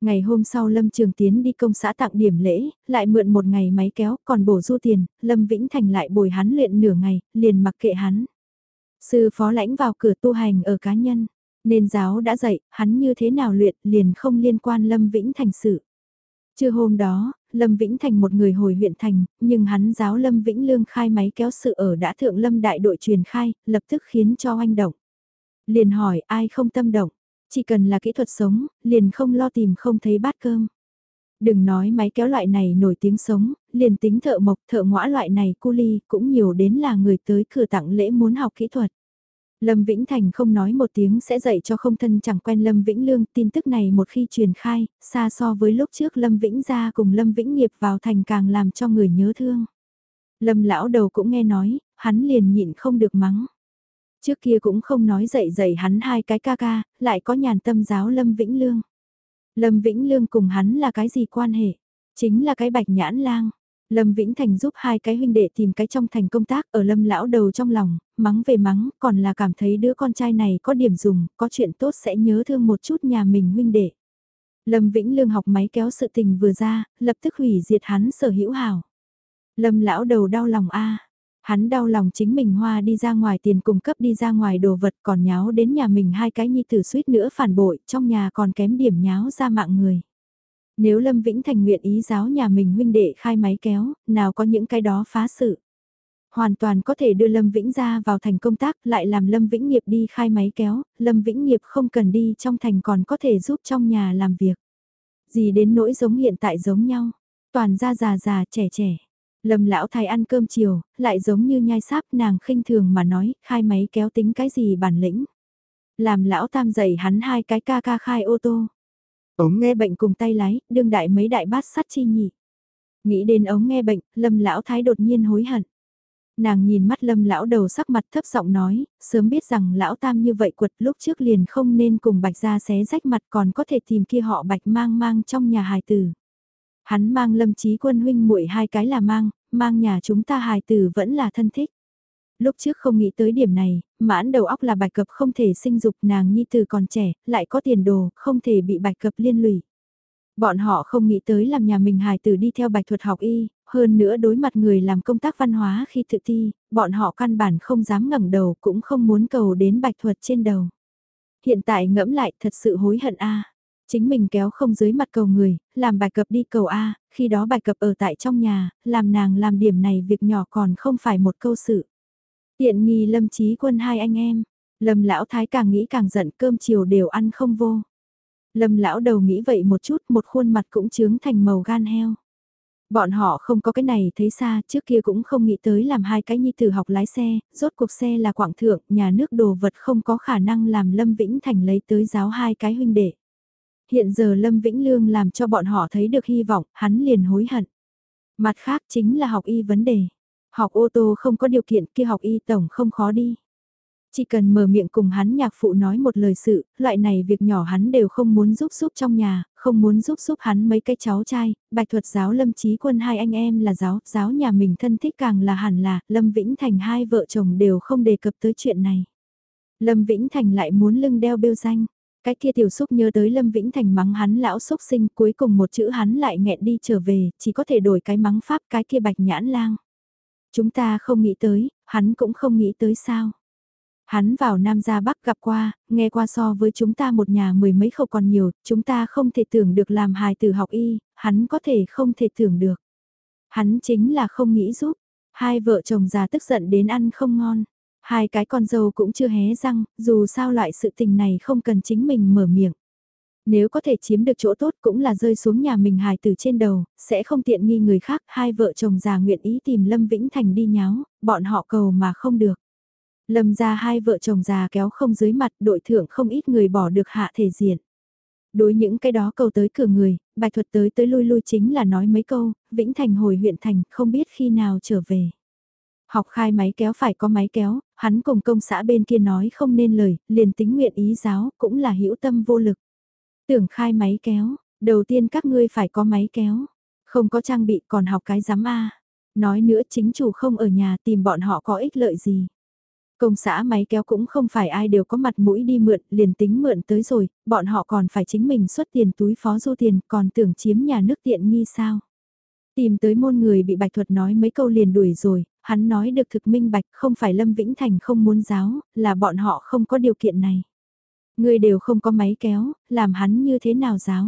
Ngày hôm sau Lâm Trường Tiến đi công xã tặng điểm lễ, lại mượn một ngày máy kéo, còn bổ du tiền, Lâm Vĩnh Thành lại bồi hắn luyện nửa ngày, liền mặc kệ hắn. Sư phó lãnh vào cửa tu hành ở cá nhân, nên giáo đã dạy, hắn như thế nào luyện liền không liên quan Lâm Vĩnh Thành sự. Trưa hôm đó, Lâm Vĩnh Thành một người hồi huyện thành, nhưng hắn giáo Lâm Vĩnh Lương khai máy kéo sự ở đã thượng Lâm đại đội truyền khai, lập tức khiến cho anh động. Liền hỏi ai không tâm động, chỉ cần là kỹ thuật sống, liền không lo tìm không thấy bát cơm. Đừng nói máy kéo loại này nổi tiếng sống, liền tính thợ mộc thợ ngõa loại này cu ly cũng nhiều đến là người tới cửa tặng lễ muốn học kỹ thuật. Lâm Vĩnh Thành không nói một tiếng sẽ dạy cho không thân chẳng quen Lâm Vĩnh Lương, tin tức này một khi truyền khai, xa so với lúc trước Lâm Vĩnh ra cùng Lâm Vĩnh nghiệp vào thành càng làm cho người nhớ thương. Lâm lão đầu cũng nghe nói, hắn liền nhịn không được mắng. Trước kia cũng không nói dạy dạy hắn hai cái ca ca, lại có nhàn tâm giáo Lâm Vĩnh Lương. Lâm Vĩnh Lương cùng hắn là cái gì quan hệ? Chính là cái bạch nhãn lang. Lâm Vĩnh Thành giúp hai cái huynh đệ tìm cái trong thành công tác ở Lâm lão đầu trong lòng, mắng về mắng, còn là cảm thấy đứa con trai này có điểm dùng, có chuyện tốt sẽ nhớ thương một chút nhà mình huynh đệ. Lâm Vĩnh Lương học máy kéo sự tình vừa ra, lập tức hủy diệt hắn sở hữu hảo. Lâm lão đầu đau lòng a, Hắn đau lòng chính mình hoa đi ra ngoài tiền cung cấp đi ra ngoài đồ vật còn nháo đến nhà mình hai cái nhi tử suýt nữa phản bội, trong nhà còn kém điểm nháo ra mạng người. Nếu Lâm Vĩnh Thành nguyện ý giáo nhà mình huynh đệ khai máy kéo, nào có những cái đó phá sự. Hoàn toàn có thể đưa Lâm Vĩnh ra vào thành công tác lại làm Lâm Vĩnh nghiệp đi khai máy kéo, Lâm Vĩnh nghiệp không cần đi trong thành còn có thể giúp trong nhà làm việc. Gì đến nỗi giống hiện tại giống nhau, toàn ra già già trẻ trẻ. Lâm lão thái ăn cơm chiều, lại giống như nhai sáp nàng khinh thường mà nói, khai máy kéo tính cái gì bản lĩnh. Làm lão tam dạy hắn hai cái ca ca khai ô tô. Ống nghe bệnh cùng tay lái, đương đại mấy đại bát sắt chi nhỉ Nghĩ đến ống nghe bệnh, lâm lão thái đột nhiên hối hận. Nàng nhìn mắt lâm lão đầu sắc mặt thấp giọng nói, sớm biết rằng lão tam như vậy quật lúc trước liền không nên cùng bạch ra xé rách mặt còn có thể tìm kia họ bạch mang mang trong nhà hài tử. Hắn mang lâm trí quân huynh muội hai cái là mang, mang nhà chúng ta hài tử vẫn là thân thích. Lúc trước không nghĩ tới điểm này, mãn đầu óc là bạch cập không thể sinh dục nàng nhi tử còn trẻ, lại có tiền đồ, không thể bị bạch cập liên lụy. Bọn họ không nghĩ tới làm nhà mình hài tử đi theo bạch thuật học y, hơn nữa đối mặt người làm công tác văn hóa khi tự thi, bọn họ căn bản không dám ngẩng đầu cũng không muốn cầu đến bạch thuật trên đầu. Hiện tại ngẫm lại thật sự hối hận a Chính mình kéo không dưới mặt cầu người, làm bài cập đi cầu A, khi đó bài cập ở tại trong nhà, làm nàng làm điểm này việc nhỏ còn không phải một câu sự. Tiện nghi lâm trí quân hai anh em, lâm lão thái càng nghĩ càng giận cơm chiều đều ăn không vô. Lâm lão đầu nghĩ vậy một chút một khuôn mặt cũng trướng thành màu gan heo. Bọn họ không có cái này thấy xa, trước kia cũng không nghĩ tới làm hai cái nhi tử học lái xe, rốt cuộc xe là quảng thượng, nhà nước đồ vật không có khả năng làm Lâm Vĩnh Thành lấy tới giáo hai cái huynh đệ. Hiện giờ Lâm Vĩnh Lương làm cho bọn họ thấy được hy vọng, hắn liền hối hận. Mặt khác chính là học y vấn đề. Học ô tô không có điều kiện kia học y tổng không khó đi. Chỉ cần mở miệng cùng hắn nhạc phụ nói một lời sự, loại này việc nhỏ hắn đều không muốn giúp giúp trong nhà, không muốn giúp giúp hắn mấy cái cháu trai, bạch thuật giáo lâm trí quân hai anh em là giáo, giáo nhà mình thân thích càng là hẳn là, lâm vĩnh thành hai vợ chồng đều không đề cập tới chuyện này. Lâm Vĩnh Thành lại muốn lưng đeo bêu danh, cái kia tiểu xúc nhớ tới Lâm Vĩnh Thành mắng hắn lão xúc sinh cuối cùng một chữ hắn lại nghẹn đi trở về, chỉ có thể đổi cái mắng pháp cái kia bạch nhãn lang. Chúng ta không nghĩ tới, hắn cũng không nghĩ tới sao. Hắn vào Nam ra Bắc gặp qua, nghe qua so với chúng ta một nhà mười mấy khẩu còn nhiều, chúng ta không thể tưởng được làm hài từ học y, hắn có thể không thể tưởng được. Hắn chính là không nghĩ giúp, hai vợ chồng già tức giận đến ăn không ngon. Hai cái con dâu cũng chưa hé răng, dù sao loại sự tình này không cần chính mình mở miệng. Nếu có thể chiếm được chỗ tốt cũng là rơi xuống nhà mình hài từ trên đầu, sẽ không tiện nghi người khác, hai vợ chồng già nguyện ý tìm Lâm Vĩnh Thành đi nháo, bọn họ cầu mà không được. Lâm ra hai vợ chồng già kéo không dưới mặt đội thượng không ít người bỏ được hạ thể diện. Đối những cái đó cầu tới cửa người, bạch thuật tới tới lui lui chính là nói mấy câu, Vĩnh Thành hồi huyện thành không biết khi nào trở về. Học khai máy kéo phải có máy kéo, hắn cùng công xã bên kia nói không nên lời, liền tính nguyện ý giáo, cũng là hữu tâm vô lực. Tưởng khai máy kéo, đầu tiên các ngươi phải có máy kéo, không có trang bị còn học cái giám A. Nói nữa chính chủ không ở nhà tìm bọn họ có ích lợi gì. Công xã máy kéo cũng không phải ai đều có mặt mũi đi mượn, liền tính mượn tới rồi, bọn họ còn phải chính mình xuất tiền túi phó du tiền, còn tưởng chiếm nhà nước tiện nghi sao. Tìm tới môn người bị Bạch Thuật nói mấy câu liền đuổi rồi, hắn nói được thực minh Bạch không phải Lâm Vĩnh Thành không muốn giáo, là bọn họ không có điều kiện này. Người đều không có máy kéo, làm hắn như thế nào giáo.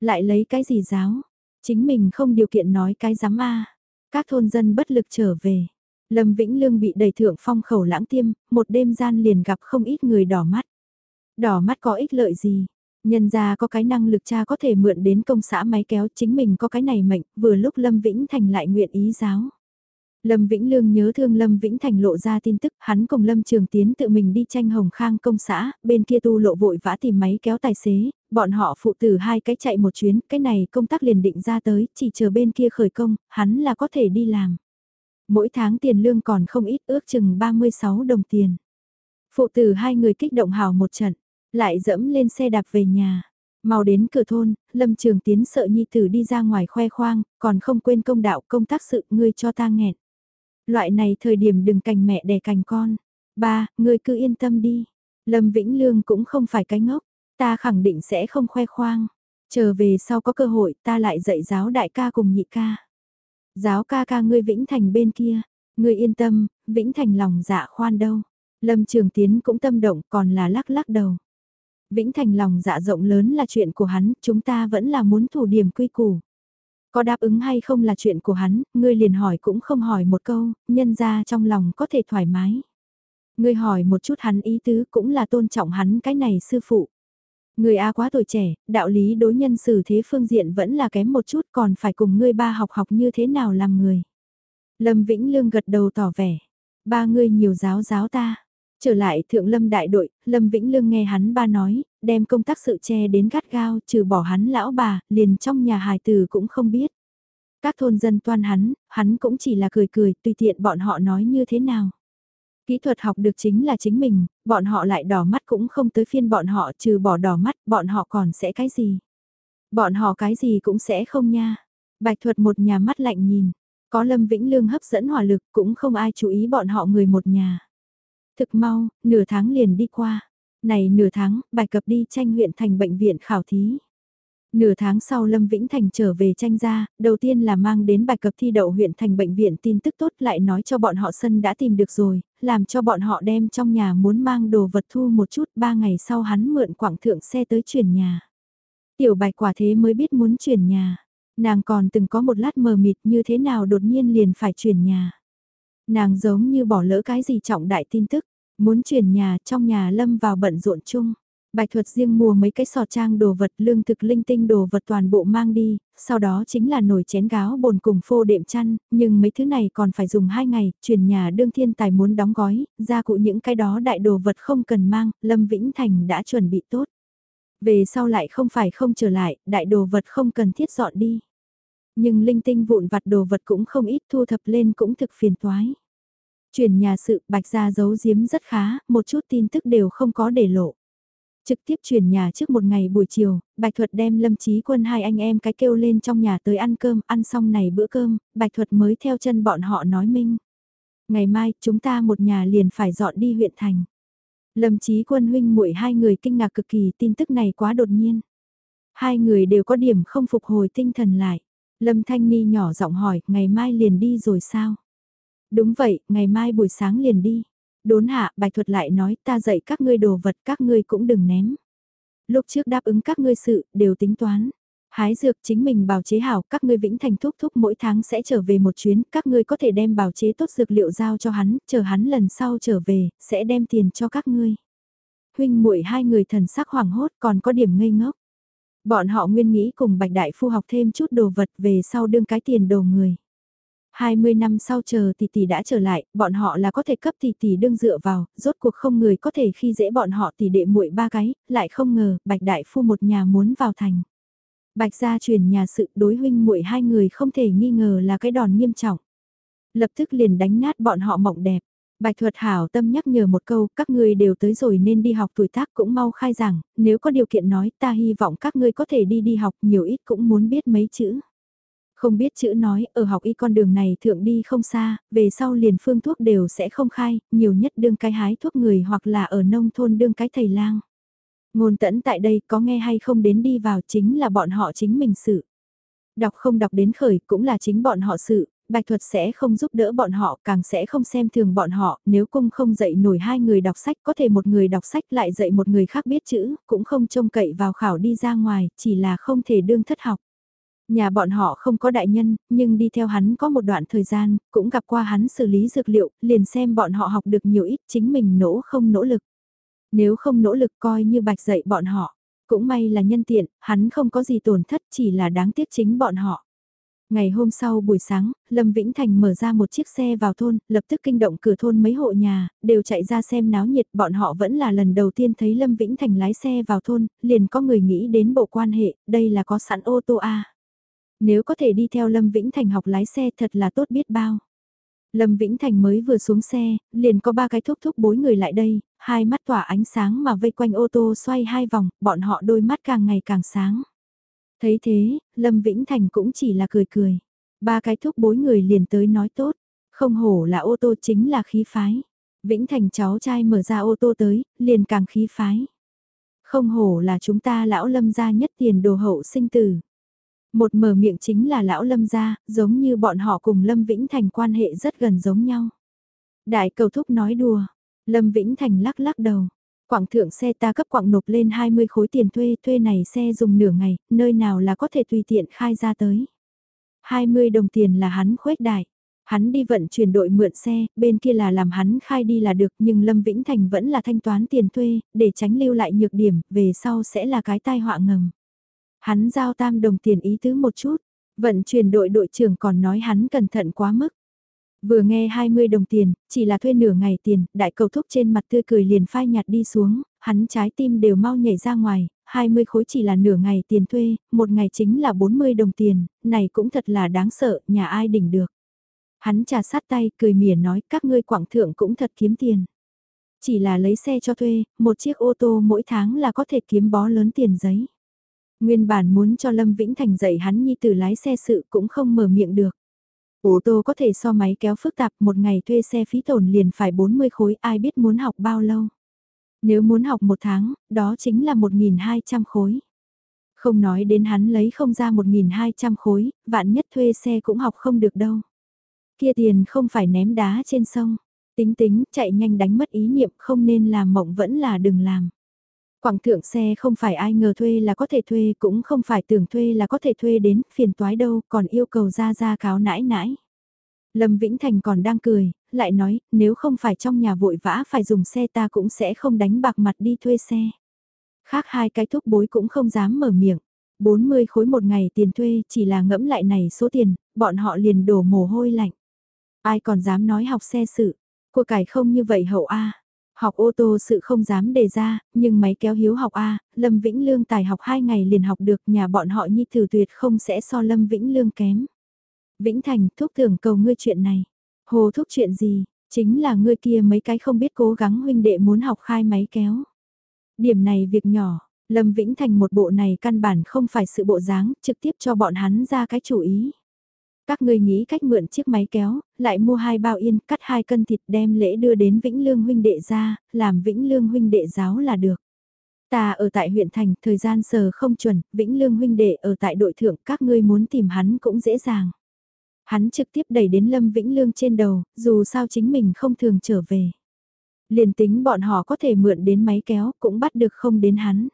Lại lấy cái gì giáo, chính mình không điều kiện nói cái dám a Các thôn dân bất lực trở về. Lâm Vĩnh Lương bị đầy thượng phong khẩu lãng tiêm, một đêm gian liền gặp không ít người đỏ mắt. Đỏ mắt có ích lợi gì? Nhân ra có cái năng lực cha có thể mượn đến công xã máy kéo chính mình có cái này mệnh, vừa lúc Lâm Vĩnh Thành lại nguyện ý giáo. Lâm Vĩnh Lương nhớ thương Lâm Vĩnh Thành lộ ra tin tức, hắn cùng Lâm Trường Tiến tự mình đi tranh hồng khang công xã, bên kia tu lộ vội vã tìm máy kéo tài xế, bọn họ phụ tử hai cái chạy một chuyến, cái này công tác liền định ra tới, chỉ chờ bên kia khởi công, hắn là có thể đi làm. Mỗi tháng tiền lương còn không ít ước chừng 36 đồng tiền. Phụ tử hai người kích động hào một trận, lại dẫm lên xe đạp về nhà. Mau đến cửa thôn, Lâm Trường Tiến sợ Nhi Tử đi ra ngoài khoe khoang, còn không quên công đạo công tác sự ngươi cho ta nghẹn. Loại này thời điểm đừng cành mẹ đẻ cành con. Ba, ngươi cứ yên tâm đi. Lâm Vĩnh Lương cũng không phải cái ngốc, ta khẳng định sẽ không khoe khoang. Chờ về sau có cơ hội ta lại dạy giáo đại ca cùng nhị ca. Giáo ca ca ngươi Vĩnh Thành bên kia, ngươi yên tâm, Vĩnh Thành lòng dạ khoan đâu. Lâm Trường Tiến cũng tâm động còn là lắc lắc đầu. Vĩnh Thành lòng dạ rộng lớn là chuyện của hắn, chúng ta vẫn là muốn thủ điểm quy củ. Có đáp ứng hay không là chuyện của hắn, ngươi liền hỏi cũng không hỏi một câu, nhân ra trong lòng có thể thoải mái. Ngươi hỏi một chút hắn ý tứ cũng là tôn trọng hắn cái này sư phụ. Người A quá tuổi trẻ, đạo lý đối nhân xử thế phương diện vẫn là kém một chút còn phải cùng ngươi ba học học như thế nào làm người. Lâm Vĩnh Lương gật đầu tỏ vẻ, ba ngươi nhiều giáo giáo ta. Trở lại thượng lâm đại đội, lâm vĩnh lương nghe hắn ba nói, đem công tác sự che đến gắt gao, trừ bỏ hắn lão bà, liền trong nhà hài tử cũng không biết. Các thôn dân toan hắn, hắn cũng chỉ là cười cười, tùy tiện bọn họ nói như thế nào. Kỹ thuật học được chính là chính mình, bọn họ lại đỏ mắt cũng không tới phiên bọn họ trừ bỏ đỏ mắt, bọn họ còn sẽ cái gì. Bọn họ cái gì cũng sẽ không nha. Bạch thuật một nhà mắt lạnh nhìn, có Lâm Vĩnh Lương hấp dẫn hỏa lực cũng không ai chú ý bọn họ người một nhà. Thực mau, nửa tháng liền đi qua. Này nửa tháng, bài cập đi tranh huyện thành bệnh viện khảo thí. Nửa tháng sau Lâm Vĩnh Thành trở về tranh ra, đầu tiên là mang đến bài cập thi đậu huyện thành bệnh viện tin tức tốt lại nói cho bọn họ sân đã tìm được rồi, làm cho bọn họ đem trong nhà muốn mang đồ vật thu một chút, ba ngày sau hắn mượn quảng thượng xe tới chuyển nhà. Tiểu bạch quả thế mới biết muốn chuyển nhà, nàng còn từng có một lát mờ mịt như thế nào đột nhiên liền phải chuyển nhà. Nàng giống như bỏ lỡ cái gì trọng đại tin tức, muốn chuyển nhà trong nhà lâm vào bận rộn chung. Bạch thuật riêng mua mấy cái sọt trang đồ vật lương thực linh tinh đồ vật toàn bộ mang đi, sau đó chính là nồi chén gáo bồn cùng phô đệm chăn, nhưng mấy thứ này còn phải dùng 2 ngày, chuyển nhà đương thiên tài muốn đóng gói, ra cụ những cái đó đại đồ vật không cần mang, Lâm Vĩnh Thành đã chuẩn bị tốt. Về sau lại không phải không trở lại, đại đồ vật không cần thiết dọn đi. Nhưng linh tinh vụn vặt đồ vật cũng không ít thu thập lên cũng thực phiền toái. Chuyển nhà sự bạch gia giấu giếm rất khá, một chút tin tức đều không có để lộ. Trực tiếp chuyển nhà trước một ngày buổi chiều, Bạch Thuật đem Lâm Chí Quân hai anh em cái kêu lên trong nhà tới ăn cơm, ăn xong này bữa cơm, Bạch Thuật mới theo chân bọn họ nói minh. Ngày mai, chúng ta một nhà liền phải dọn đi huyện thành. Lâm Chí Quân huynh muội hai người kinh ngạc cực kỳ tin tức này quá đột nhiên. Hai người đều có điểm không phục hồi tinh thần lại. Lâm Thanh Ni nhỏ giọng hỏi, ngày mai liền đi rồi sao? Đúng vậy, ngày mai buổi sáng liền đi. Đốn hạ, bạch thuật lại nói ta dạy các ngươi đồ vật các ngươi cũng đừng ném. Lúc trước đáp ứng các ngươi sự, đều tính toán. Hái dược chính mình bào chế hảo, các ngươi vĩnh thành thúc thúc mỗi tháng sẽ trở về một chuyến, các ngươi có thể đem bào chế tốt dược liệu giao cho hắn, chờ hắn lần sau trở về, sẽ đem tiền cho các ngươi. Huynh muội hai người thần sắc hoảng hốt còn có điểm ngây ngốc. Bọn họ nguyên nghĩ cùng bạch đại phu học thêm chút đồ vật về sau đương cái tiền đồ người. 20 năm sau chờ tỷ tỷ đã trở lại, bọn họ là có thể cấp tỷ tỷ đương dựa vào, rốt cuộc không người có thể khi dễ bọn họ tỷ đệ muội ba cái, lại không ngờ, Bạch Đại Phu một nhà muốn vào thành. Bạch gia truyền nhà sự đối huynh muội hai người không thể nghi ngờ là cái đòn nghiêm trọng. Lập tức liền đánh nát bọn họ mộng đẹp. Bạch thuật hảo tâm nhắc nhở một câu, các ngươi đều tới rồi nên đi học tuổi tác cũng mau khai giảng, nếu có điều kiện nói ta hy vọng các ngươi có thể đi đi học nhiều ít cũng muốn biết mấy chữ. Không biết chữ nói, ở học y con đường này thượng đi không xa, về sau liền phương thuốc đều sẽ không khai, nhiều nhất đương cái hái thuốc người hoặc là ở nông thôn đương cái thầy lang. Ngôn tẫn tại đây có nghe hay không đến đi vào chính là bọn họ chính mình sự. Đọc không đọc đến khởi cũng là chính bọn họ sự, bạch thuật sẽ không giúp đỡ bọn họ, càng sẽ không xem thường bọn họ, nếu cung không dạy nổi hai người đọc sách, có thể một người đọc sách lại dạy một người khác biết chữ, cũng không trông cậy vào khảo đi ra ngoài, chỉ là không thể đương thất học. Nhà bọn họ không có đại nhân, nhưng đi theo hắn có một đoạn thời gian, cũng gặp qua hắn xử lý dược liệu, liền xem bọn họ học được nhiều ít, chính mình nỗ không nỗ lực. Nếu không nỗ lực coi như bạch dạy bọn họ, cũng may là nhân tiện, hắn không có gì tổn thất chỉ là đáng tiếc chính bọn họ. Ngày hôm sau buổi sáng, Lâm Vĩnh Thành mở ra một chiếc xe vào thôn, lập tức kinh động cửa thôn mấy hộ nhà, đều chạy ra xem náo nhiệt, bọn họ vẫn là lần đầu tiên thấy Lâm Vĩnh Thành lái xe vào thôn, liền có người nghĩ đến bộ quan hệ, đây là có sẵn ô tô A. Nếu có thể đi theo Lâm Vĩnh Thành học lái xe thật là tốt biết bao. Lâm Vĩnh Thành mới vừa xuống xe, liền có ba cái thúc thúc bối người lại đây, hai mắt tỏa ánh sáng mà vây quanh ô tô xoay hai vòng, bọn họ đôi mắt càng ngày càng sáng. Thấy thế, Lâm Vĩnh Thành cũng chỉ là cười cười. Ba cái thúc bối người liền tới nói tốt, không hổ là ô tô chính là khí phái. Vĩnh Thành cháu trai mở ra ô tô tới, liền càng khí phái. Không hổ là chúng ta lão lâm gia nhất tiền đồ hậu sinh tử. Một mở miệng chính là lão lâm gia, giống như bọn họ cùng Lâm Vĩnh Thành quan hệ rất gần giống nhau. Đại cầu thúc nói đùa, Lâm Vĩnh Thành lắc lắc đầu. Quảng thượng xe ta cấp quảng nộp lên 20 khối tiền thuê, thuê này xe dùng nửa ngày, nơi nào là có thể tùy tiện khai ra tới. 20 đồng tiền là hắn khuếch đại. Hắn đi vận chuyển đội mượn xe, bên kia là làm hắn khai đi là được nhưng Lâm Vĩnh Thành vẫn là thanh toán tiền thuê, để tránh lưu lại nhược điểm, về sau sẽ là cái tai họa ngầm. Hắn giao tam đồng tiền ý tứ một chút, vận chuyển đội đội trưởng còn nói hắn cẩn thận quá mức. Vừa nghe 20 đồng tiền, chỉ là thuê nửa ngày tiền, đại cầu thúc trên mặt tươi cười liền phai nhạt đi xuống, hắn trái tim đều mau nhảy ra ngoài, 20 khối chỉ là nửa ngày tiền thuê, một ngày chính là 40 đồng tiền, này cũng thật là đáng sợ, nhà ai đỉnh được. Hắn trà sát tay, cười mỉa nói các ngươi quảng thượng cũng thật kiếm tiền. Chỉ là lấy xe cho thuê, một chiếc ô tô mỗi tháng là có thể kiếm bó lớn tiền giấy. Nguyên bản muốn cho Lâm Vĩnh Thành dạy hắn nhi tử lái xe sự cũng không mở miệng được. Ô tô có thể so máy kéo phức tạp một ngày thuê xe phí tổn liền phải 40 khối ai biết muốn học bao lâu. Nếu muốn học một tháng, đó chính là 1.200 khối. Không nói đến hắn lấy không ra 1.200 khối, vạn nhất thuê xe cũng học không được đâu. Kia tiền không phải ném đá trên sông. Tính tính, chạy nhanh đánh mất ý niệm không nên làm mộng vẫn là đừng làm. Quảng thượng xe không phải ai ngờ thuê là có thể thuê cũng không phải tưởng thuê là có thể thuê đến phiền toái đâu còn yêu cầu ra ra cáo nãi nãi. Lâm Vĩnh Thành còn đang cười, lại nói nếu không phải trong nhà vội vã phải dùng xe ta cũng sẽ không đánh bạc mặt đi thuê xe. Khác hai cái thúc bối cũng không dám mở miệng. 40 khối một ngày tiền thuê chỉ là ngẫm lại này số tiền, bọn họ liền đổ mồ hôi lạnh. Ai còn dám nói học xe sự, của cải không như vậy hậu A. Học ô tô sự không dám đề ra, nhưng máy kéo hiếu học A, Lâm Vĩnh Lương tài học 2 ngày liền học được nhà bọn họ nhi thử tuyệt không sẽ so Lâm Vĩnh Lương kém. Vĩnh Thành, thúc tưởng cầu ngươi chuyện này. Hồ thúc chuyện gì, chính là ngươi kia mấy cái không biết cố gắng huynh đệ muốn học khai máy kéo. Điểm này việc nhỏ, Lâm Vĩnh Thành một bộ này căn bản không phải sự bộ dáng, trực tiếp cho bọn hắn ra cái chủ ý. Các ngươi nghĩ cách mượn chiếc máy kéo, lại mua hai bao yên, cắt hai cân thịt đem lễ đưa đến Vĩnh Lương huynh đệ ra, làm Vĩnh Lương huynh đệ giáo là được. Ta ở tại huyện thành, thời gian sờ không chuẩn, Vĩnh Lương huynh đệ ở tại đội thượng, các ngươi muốn tìm hắn cũng dễ dàng. Hắn trực tiếp đẩy đến Lâm Vĩnh Lương trên đầu, dù sao chính mình không thường trở về. Liền tính bọn họ có thể mượn đến máy kéo, cũng bắt được không đến hắn.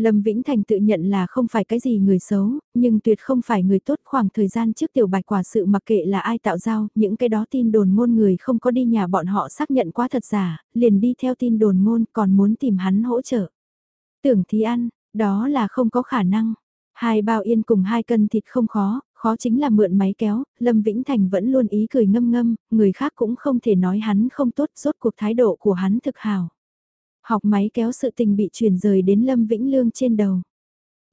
Lâm Vĩnh Thành tự nhận là không phải cái gì người xấu, nhưng tuyệt không phải người tốt khoảng thời gian trước tiểu bạch quả sự mặc kệ là ai tạo giao, những cái đó tin đồn ngôn người không có đi nhà bọn họ xác nhận quá thật giả, liền đi theo tin đồn ngôn còn muốn tìm hắn hỗ trợ. Tưởng thì ăn, đó là không có khả năng. Hai bao yên cùng hai cân thịt không khó, khó chính là mượn máy kéo, Lâm Vĩnh Thành vẫn luôn ý cười ngâm ngâm, người khác cũng không thể nói hắn không tốt, rốt cuộc thái độ của hắn thực hào. Học máy kéo sự tình bị chuyển rời đến Lâm Vĩnh Lương trên đầu.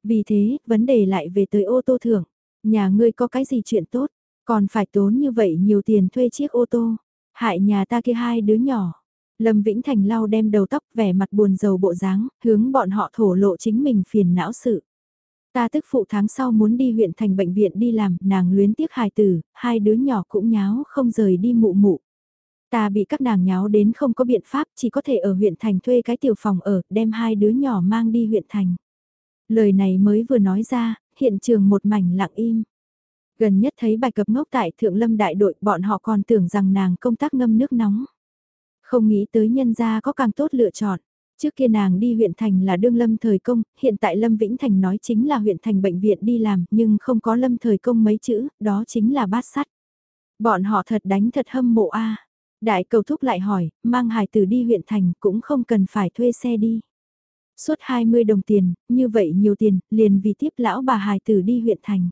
Vì thế, vấn đề lại về tới ô tô thưởng. Nhà ngươi có cái gì chuyện tốt? Còn phải tốn như vậy nhiều tiền thuê chiếc ô tô, hại nhà ta kia hai đứa nhỏ. Lâm Vĩnh Thành lau đem đầu tóc vẻ mặt buồn rầu bộ dáng, hướng bọn họ thổ lộ chính mình phiền não sự. Ta tức phụ tháng sau muốn đi huyện thành bệnh viện đi làm, nàng luyến tiếc hài tử, hai đứa nhỏ cũng nháo không rời đi mụ mụ. Ta bị các nàng nháo đến không có biện pháp, chỉ có thể ở huyện thành thuê cái tiểu phòng ở, đem hai đứa nhỏ mang đi huyện thành. Lời này mới vừa nói ra, hiện trường một mảnh lặng im. Gần nhất thấy bài cập ngốc tại Thượng Lâm Đại đội bọn họ còn tưởng rằng nàng công tác ngâm nước nóng. Không nghĩ tới nhân gia có càng tốt lựa chọn. Trước kia nàng đi huyện thành là đương lâm thời công, hiện tại Lâm Vĩnh Thành nói chính là huyện thành bệnh viện đi làm, nhưng không có lâm thời công mấy chữ, đó chính là bát sắt. Bọn họ thật đánh thật hâm mộ a. Đại cầu thúc lại hỏi, mang hài tử đi huyện thành cũng không cần phải thuê xe đi. Suốt 20 đồng tiền, như vậy nhiều tiền, liền vì tiếp lão bà hài tử đi huyện thành.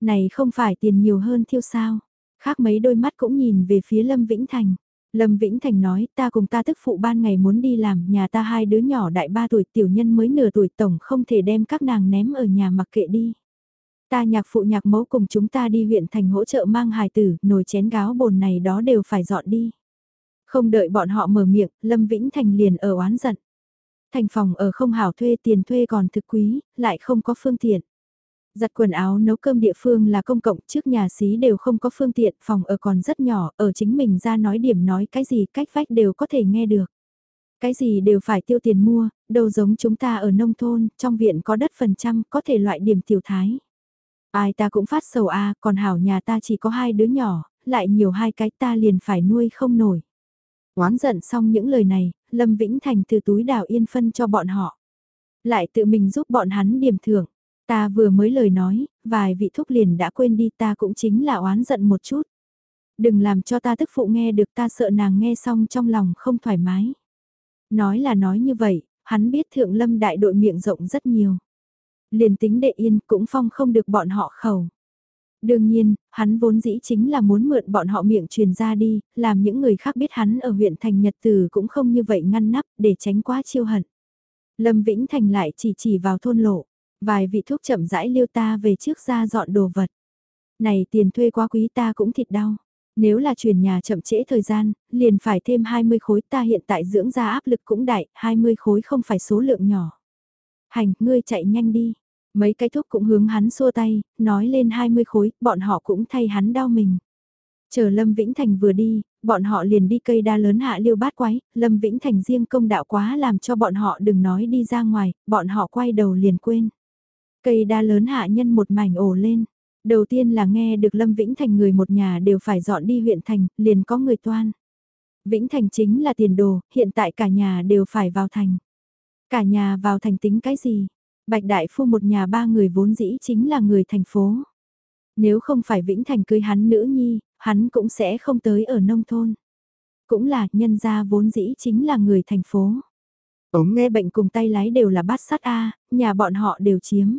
Này không phải tiền nhiều hơn thiêu sao. Khác mấy đôi mắt cũng nhìn về phía Lâm Vĩnh Thành. Lâm Vĩnh Thành nói ta cùng ta tức phụ ban ngày muốn đi làm nhà ta hai đứa nhỏ đại ba tuổi tiểu nhân mới nửa tuổi tổng không thể đem các nàng ném ở nhà mặc kệ đi. Ta nhạc phụ nhạc mẫu cùng chúng ta đi huyện thành hỗ trợ mang hài tử, nồi chén gáo bồn này đó đều phải dọn đi. Không đợi bọn họ mở miệng, Lâm Vĩnh Thành liền ở oán giận. Thành phòng ở không hảo thuê tiền thuê còn thực quý, lại không có phương tiện. Giặt quần áo nấu cơm địa phương là công cộng trước nhà xí đều không có phương tiện, phòng ở còn rất nhỏ, ở chính mình ra nói điểm nói cái gì cách vách đều có thể nghe được. Cái gì đều phải tiêu tiền mua, đâu giống chúng ta ở nông thôn, trong viện có đất phần trăm, có thể loại điểm tiểu thái. Ai ta cũng phát sầu a còn hảo nhà ta chỉ có hai đứa nhỏ, lại nhiều hai cái ta liền phải nuôi không nổi. Oán giận xong những lời này, Lâm Vĩnh Thành từ túi đào yên phân cho bọn họ. Lại tự mình giúp bọn hắn điểm thưởng. Ta vừa mới lời nói, vài vị thúc liền đã quên đi ta cũng chính là oán giận một chút. Đừng làm cho ta tức phụ nghe được ta sợ nàng nghe xong trong lòng không thoải mái. Nói là nói như vậy, hắn biết thượng lâm đại đội miệng rộng rất nhiều. Liền tính đệ yên cũng phong không được bọn họ khẩu. Đương nhiên, hắn vốn dĩ chính là muốn mượn bọn họ miệng truyền ra đi, làm những người khác biết hắn ở huyện thành Nhật Từ cũng không như vậy ngăn nắp để tránh quá chiêu hận. Lâm Vĩnh Thành lại chỉ chỉ vào thôn lộ. Vài vị thuốc chậm rãi liêu ta về trước ra dọn đồ vật. Này tiền thuê quá quý ta cũng thịt đau. Nếu là chuyển nhà chậm trễ thời gian, liền phải thêm 20 khối ta hiện tại dưỡng ra áp lực cũng đại, 20 khối không phải số lượng nhỏ. Hành, ngươi chạy nhanh đi. Mấy cái thuốc cũng hướng hắn xua tay, nói lên 20 khối, bọn họ cũng thay hắn đau mình. Chờ Lâm Vĩnh Thành vừa đi, bọn họ liền đi cây đa lớn hạ liêu bát quái, Lâm Vĩnh Thành riêng công đạo quá làm cho bọn họ đừng nói đi ra ngoài, bọn họ quay đầu liền quên. Cây đa lớn hạ nhân một mảnh ổ lên. Đầu tiên là nghe được Lâm Vĩnh Thành người một nhà đều phải dọn đi huyện thành, liền có người toan. Vĩnh Thành chính là tiền đồ, hiện tại cả nhà đều phải vào thành. Cả nhà vào thành tính cái gì? Bạch Đại Phu một nhà ba người vốn dĩ chính là người thành phố. Nếu không phải Vĩnh Thành cưới hắn nữ nhi, hắn cũng sẽ không tới ở nông thôn. Cũng là nhân gia vốn dĩ chính là người thành phố. Ống nghe bệnh cùng tay lái đều là bát sắt A, nhà bọn họ đều chiếm.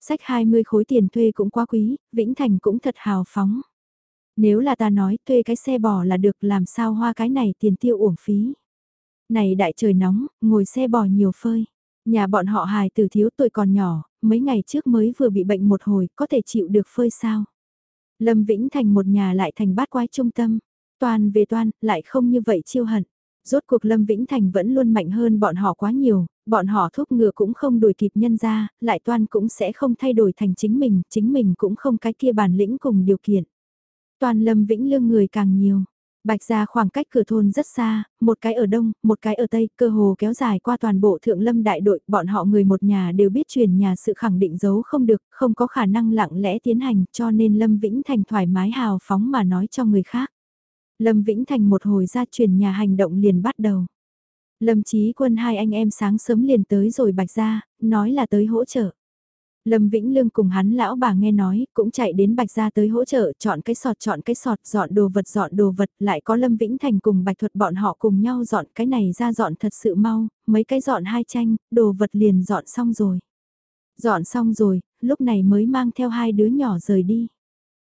Sách 20 khối tiền thuê cũng quá quý, Vĩnh Thành cũng thật hào phóng. Nếu là ta nói thuê cái xe bò là được làm sao hoa cái này tiền tiêu uổng phí. Này đại trời nóng, ngồi xe bò nhiều phơi. Nhà bọn họ hài từ thiếu tuổi còn nhỏ, mấy ngày trước mới vừa bị bệnh một hồi, có thể chịu được phơi sao. Lâm Vĩnh Thành một nhà lại thành bát quái trung tâm. Toàn về toan, lại không như vậy chiêu hận. Rốt cuộc Lâm Vĩnh Thành vẫn luôn mạnh hơn bọn họ quá nhiều, bọn họ thúc ngựa cũng không đuổi kịp nhân ra, lại toan cũng sẽ không thay đổi thành chính mình, chính mình cũng không cái kia bản lĩnh cùng điều kiện. Toàn Lâm Vĩnh Lương người càng nhiều. Bạch ra khoảng cách cửa thôn rất xa, một cái ở đông, một cái ở tây, cơ hồ kéo dài qua toàn bộ thượng lâm đại đội, bọn họ người một nhà đều biết truyền nhà sự khẳng định giấu không được, không có khả năng lặng lẽ tiến hành, cho nên Lâm Vĩnh Thành thoải mái hào phóng mà nói cho người khác. Lâm Vĩnh Thành một hồi ra truyền nhà hành động liền bắt đầu. Lâm Chí Quân hai anh em sáng sớm liền tới rồi bạch ra, nói là tới hỗ trợ. Lâm Vĩnh Lương cùng hắn lão bà nghe nói, cũng chạy đến Bạch Gia tới hỗ trợ, chọn cái sọt chọn cái sọt, dọn đồ vật dọn đồ vật, lại có Lâm Vĩnh Thành cùng Bạch Thuật bọn họ cùng nhau dọn cái này ra dọn thật sự mau, mấy cái dọn hai tranh, đồ vật liền dọn xong rồi. Dọn xong rồi, lúc này mới mang theo hai đứa nhỏ rời đi.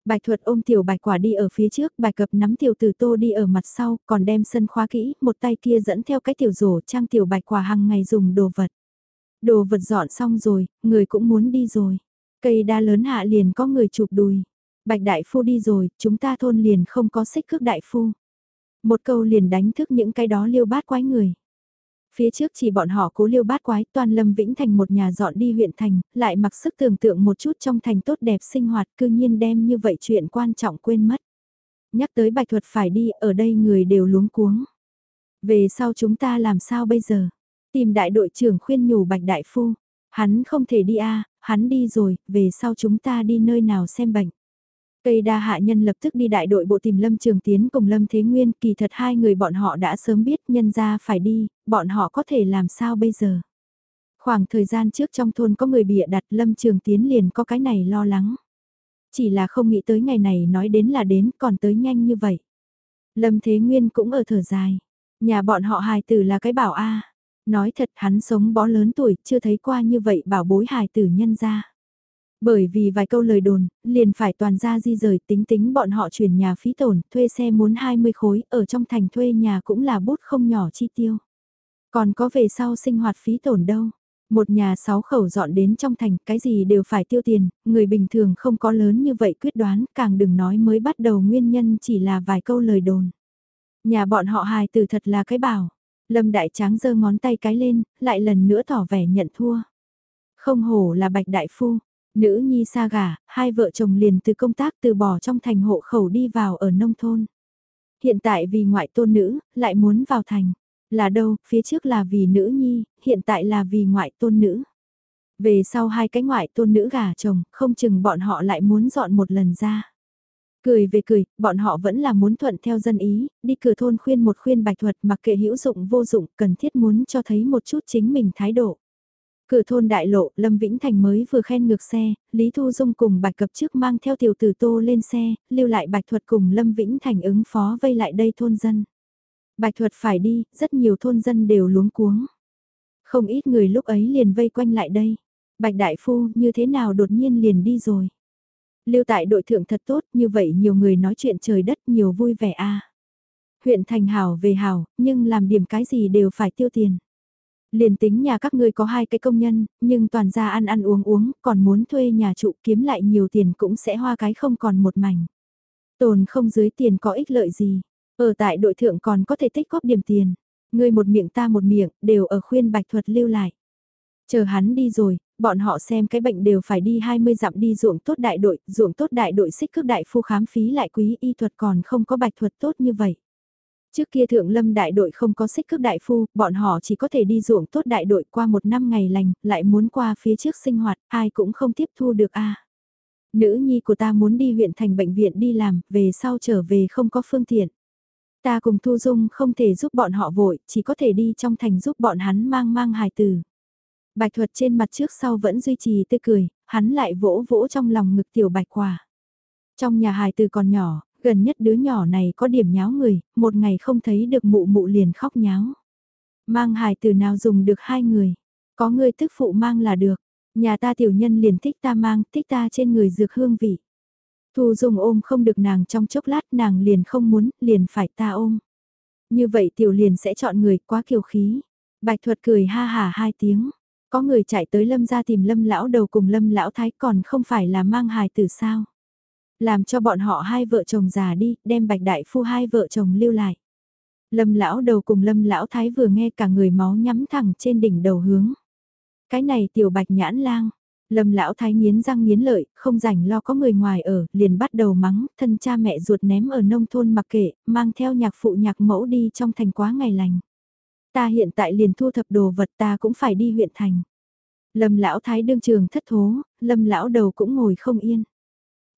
Bạch thuật ôm tiểu bạch quả đi ở phía trước, bạch cập nắm tiểu tử tô đi ở mặt sau, còn đem sân khóa kỹ, một tay kia dẫn theo cái tiểu rổ trang tiểu bạch quả hàng ngày dùng đồ vật. Đồ vật dọn xong rồi, người cũng muốn đi rồi. Cây đa lớn hạ liền có người chụp đùi. Bạch Đại Phu đi rồi, chúng ta thôn liền không có xích cước Đại Phu. Một câu liền đánh thức những cái đó liêu bát quái người. Phía trước chỉ bọn họ cố liêu bát quái toàn Lâm Vĩnh Thành một nhà dọn đi huyện thành, lại mặc sức tưởng tượng một chút trong thành tốt đẹp sinh hoạt cư nhiên đem như vậy chuyện quan trọng quên mất. Nhắc tới bạch thuật phải đi, ở đây người đều luống cuống. Về sau chúng ta làm sao bây giờ? Tìm đại đội trưởng khuyên nhủ bạch đại phu. Hắn không thể đi a hắn đi rồi, về sau chúng ta đi nơi nào xem bệnh. Cây đa hạ nhân lập tức đi đại đội bộ tìm Lâm Trường Tiến cùng Lâm Thế Nguyên, kỳ thật hai người bọn họ đã sớm biết nhân ra phải đi, bọn họ có thể làm sao bây giờ. Khoảng thời gian trước trong thôn có người bịa đặt Lâm Trường Tiến liền có cái này lo lắng. Chỉ là không nghĩ tới ngày này nói đến là đến còn tới nhanh như vậy. Lâm Thế Nguyên cũng ở thở dài. Nhà bọn họ hài tử là cái bảo A. Nói thật hắn sống bó lớn tuổi chưa thấy qua như vậy bảo bối hài tử nhân ra. Bởi vì vài câu lời đồn, liền phải toàn ra di rời tính tính bọn họ chuyển nhà phí tổn, thuê xe muốn 20 khối, ở trong thành thuê nhà cũng là bút không nhỏ chi tiêu. Còn có về sau sinh hoạt phí tổn đâu. Một nhà sáu khẩu dọn đến trong thành, cái gì đều phải tiêu tiền, người bình thường không có lớn như vậy quyết đoán, càng đừng nói mới bắt đầu nguyên nhân chỉ là vài câu lời đồn. Nhà bọn họ hài từ thật là cái bảo. Lâm Đại Tráng giơ ngón tay cái lên, lại lần nữa tỏ vẻ nhận thua. Không hổ là bạch đại phu, nữ nhi xa gả hai vợ chồng liền từ công tác từ bỏ trong thành hộ khẩu đi vào ở nông thôn. Hiện tại vì ngoại tôn nữ, lại muốn vào thành. Là đâu, phía trước là vì nữ nhi, hiện tại là vì ngoại tôn nữ. Về sau hai cái ngoại tôn nữ gả chồng, không chừng bọn họ lại muốn dọn một lần ra. Cười về cười, bọn họ vẫn là muốn thuận theo dân ý, đi cửa thôn khuyên một khuyên bạch thuật mặc kệ hữu dụng vô dụng, cần thiết muốn cho thấy một chút chính mình thái độ. Cửa thôn đại lộ, Lâm Vĩnh Thành mới vừa khen ngược xe, Lý Thu Dung cùng bạch cập trước mang theo tiểu tử tô lên xe, lưu lại bạch thuật cùng Lâm Vĩnh Thành ứng phó vây lại đây thôn dân. Bạch thuật phải đi, rất nhiều thôn dân đều luống cuống. Không ít người lúc ấy liền vây quanh lại đây. Bạch đại phu như thế nào đột nhiên liền đi rồi. Lưu tại đội thượng thật tốt, như vậy nhiều người nói chuyện trời đất nhiều vui vẻ a. Huyện thành hào về hào, nhưng làm điểm cái gì đều phải tiêu tiền. Liền tính nhà các ngươi có hai cái công nhân, nhưng toàn ra ăn ăn uống uống, còn muốn thuê nhà trụ kiếm lại nhiều tiền cũng sẽ hoa cái không còn một mảnh. Tồn không dưới tiền có ích lợi gì, ở tại đội thượng còn có thể tích góp điểm tiền. Ngươi một miệng ta một miệng, đều ở khuyên bạch thuật lưu lại. Chờ hắn đi rồi, bọn họ xem cái bệnh đều phải đi 20 dặm đi ruộng tốt đại đội, ruộng tốt đại đội xích cước đại phu khám phí lại quý y thuật còn không có bạch thuật tốt như vậy. Trước kia thượng lâm đại đội không có xích cước đại phu, bọn họ chỉ có thể đi ruộng tốt đại đội qua một năm ngày lành, lại muốn qua phía trước sinh hoạt, ai cũng không tiếp thu được a. Nữ nhi của ta muốn đi huyện thành bệnh viện đi làm, về sau trở về không có phương tiện. Ta cùng Thu Dung không thể giúp bọn họ vội, chỉ có thể đi trong thành giúp bọn hắn mang mang hài tử. Bạch thuật trên mặt trước sau vẫn duy trì tươi cười, hắn lại vỗ vỗ trong lòng ngực tiểu bạch quả. Trong nhà hài tử còn nhỏ, gần nhất đứa nhỏ này có điểm nháo người, một ngày không thấy được mụ mụ liền khóc nháo. Mang hài tử nào dùng được hai người, có người tức phụ mang là được, nhà ta tiểu nhân liền thích ta mang, thích ta trên người dược hương vị. Thu dùng ôm không được nàng trong chốc lát nàng liền không muốn, liền phải ta ôm. Như vậy tiểu liền sẽ chọn người quá kiều khí. Bạch thuật cười ha hà hai tiếng. Có người chạy tới lâm ra tìm lâm lão đầu cùng lâm lão thái còn không phải là mang hài tử sao. Làm cho bọn họ hai vợ chồng già đi, đem bạch đại phu hai vợ chồng lưu lại. Lâm lão đầu cùng lâm lão thái vừa nghe cả người máu nhắm thẳng trên đỉnh đầu hướng. Cái này tiểu bạch nhãn lang, Lâm lão thái nghiến răng nghiến lợi, không rảnh lo có người ngoài ở, liền bắt đầu mắng, thân cha mẹ ruột ném ở nông thôn mặc kệ, mang theo nhạc phụ nhạc mẫu đi trong thành quá ngày lành. Ta hiện tại liền thu thập đồ vật ta cũng phải đi huyện thành. Lâm lão thái đương trường thất thố, lâm lão đầu cũng ngồi không yên.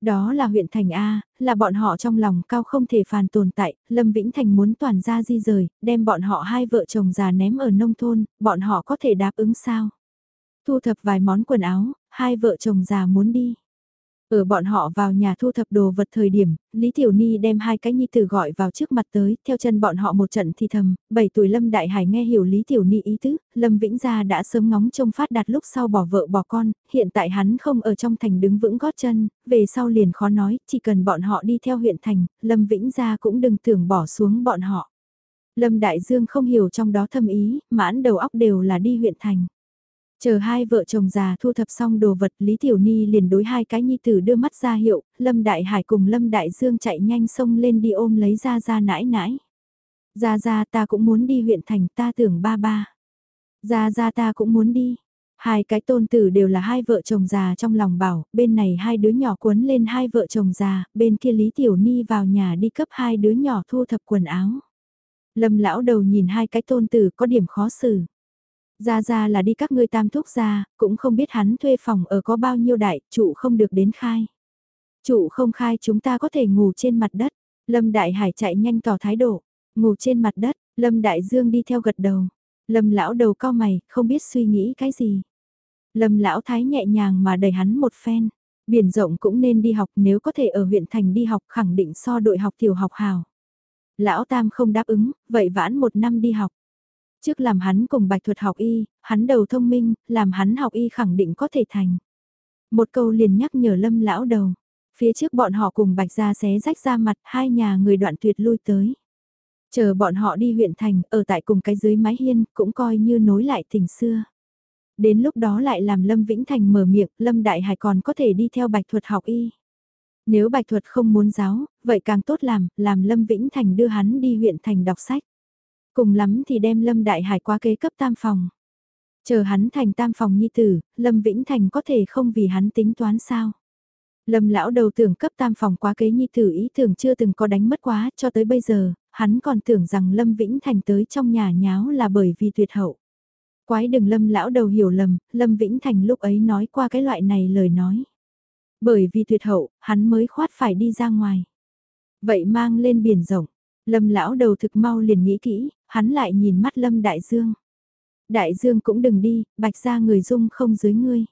Đó là huyện thành A, là bọn họ trong lòng cao không thể phàn tồn tại, Lâm Vĩnh Thành muốn toàn ra di rời, đem bọn họ hai vợ chồng già ném ở nông thôn, bọn họ có thể đáp ứng sao? Thu thập vài món quần áo, hai vợ chồng già muốn đi. Ở bọn họ vào nhà thu thập đồ vật thời điểm, Lý Tiểu Ni đem hai cái nhi tử gọi vào trước mặt tới, theo chân bọn họ một trận thì thầm, 7 tuổi Lâm Đại Hải nghe hiểu Lý Tiểu Ni ý tứ, Lâm Vĩnh Gia đã sớm ngóng trông phát đạt lúc sau bỏ vợ bỏ con, hiện tại hắn không ở trong thành đứng vững gót chân, về sau liền khó nói, chỉ cần bọn họ đi theo huyện thành, Lâm Vĩnh Gia cũng đừng tưởng bỏ xuống bọn họ. Lâm Đại Dương không hiểu trong đó thâm ý, mãn đầu óc đều là đi huyện thành. Chờ hai vợ chồng già thu thập xong đồ vật Lý Tiểu Ni liền đối hai cái nhi tử đưa mắt ra hiệu, Lâm Đại Hải cùng Lâm Đại Dương chạy nhanh xông lên đi ôm lấy ra ra nãi nãi. Ra ra ta cũng muốn đi huyện thành ta tưởng ba ba. Ra ra ta cũng muốn đi. Hai cái tôn tử đều là hai vợ chồng già trong lòng bảo, bên này hai đứa nhỏ cuốn lên hai vợ chồng già, bên kia Lý Tiểu Ni vào nhà đi cấp hai đứa nhỏ thu thập quần áo. Lâm lão đầu nhìn hai cái tôn tử có điểm khó xử. Ra ra là đi các ngươi tam thúc ra, cũng không biết hắn thuê phòng ở có bao nhiêu đại, trụ không được đến khai. Trụ không khai chúng ta có thể ngủ trên mặt đất. Lâm Đại Hải chạy nhanh tỏ thái độ, ngủ trên mặt đất, Lâm Đại Dương đi theo gật đầu. Lâm lão đầu cao mày, không biết suy nghĩ cái gì. Lâm lão thái nhẹ nhàng mà đẩy hắn một phen. Biển rộng cũng nên đi học nếu có thể ở huyện thành đi học khẳng định so đội học tiểu học hào. Lão Tam không đáp ứng, vậy vãn một năm đi học. Trước làm hắn cùng bạch thuật học y, hắn đầu thông minh, làm hắn học y khẳng định có thể thành. Một câu liền nhắc nhở lâm lão đầu. Phía trước bọn họ cùng bạch ra xé rách ra mặt hai nhà người đoạn tuyệt lui tới. Chờ bọn họ đi huyện thành, ở tại cùng cái dưới mái hiên, cũng coi như nối lại tình xưa. Đến lúc đó lại làm Lâm Vĩnh Thành mở miệng, Lâm Đại Hải còn có thể đi theo bạch thuật học y. Nếu bạch thuật không muốn giáo, vậy càng tốt làm, làm Lâm Vĩnh Thành đưa hắn đi huyện thành đọc sách. Cùng lắm thì đem Lâm Đại Hải qua kế cấp tam phòng. Chờ hắn thành tam phòng nhi tử, Lâm Vĩnh Thành có thể không vì hắn tính toán sao. Lâm lão đầu tưởng cấp tam phòng quá kế nhi tử ý tưởng chưa từng có đánh mất quá cho tới bây giờ, hắn còn tưởng rằng Lâm Vĩnh Thành tới trong nhà nháo là bởi vì tuyệt hậu. Quái đừng Lâm lão đầu hiểu lầm, Lâm Vĩnh Thành lúc ấy nói qua cái loại này lời nói. Bởi vì tuyệt hậu, hắn mới khoát phải đi ra ngoài. Vậy mang lên biển rộng, Lâm lão đầu thực mau liền nghĩ kỹ, hắn lại nhìn mắt Lâm Đại Dương. Đại Dương cũng đừng đi, bạch gia người dung không dưới ngươi.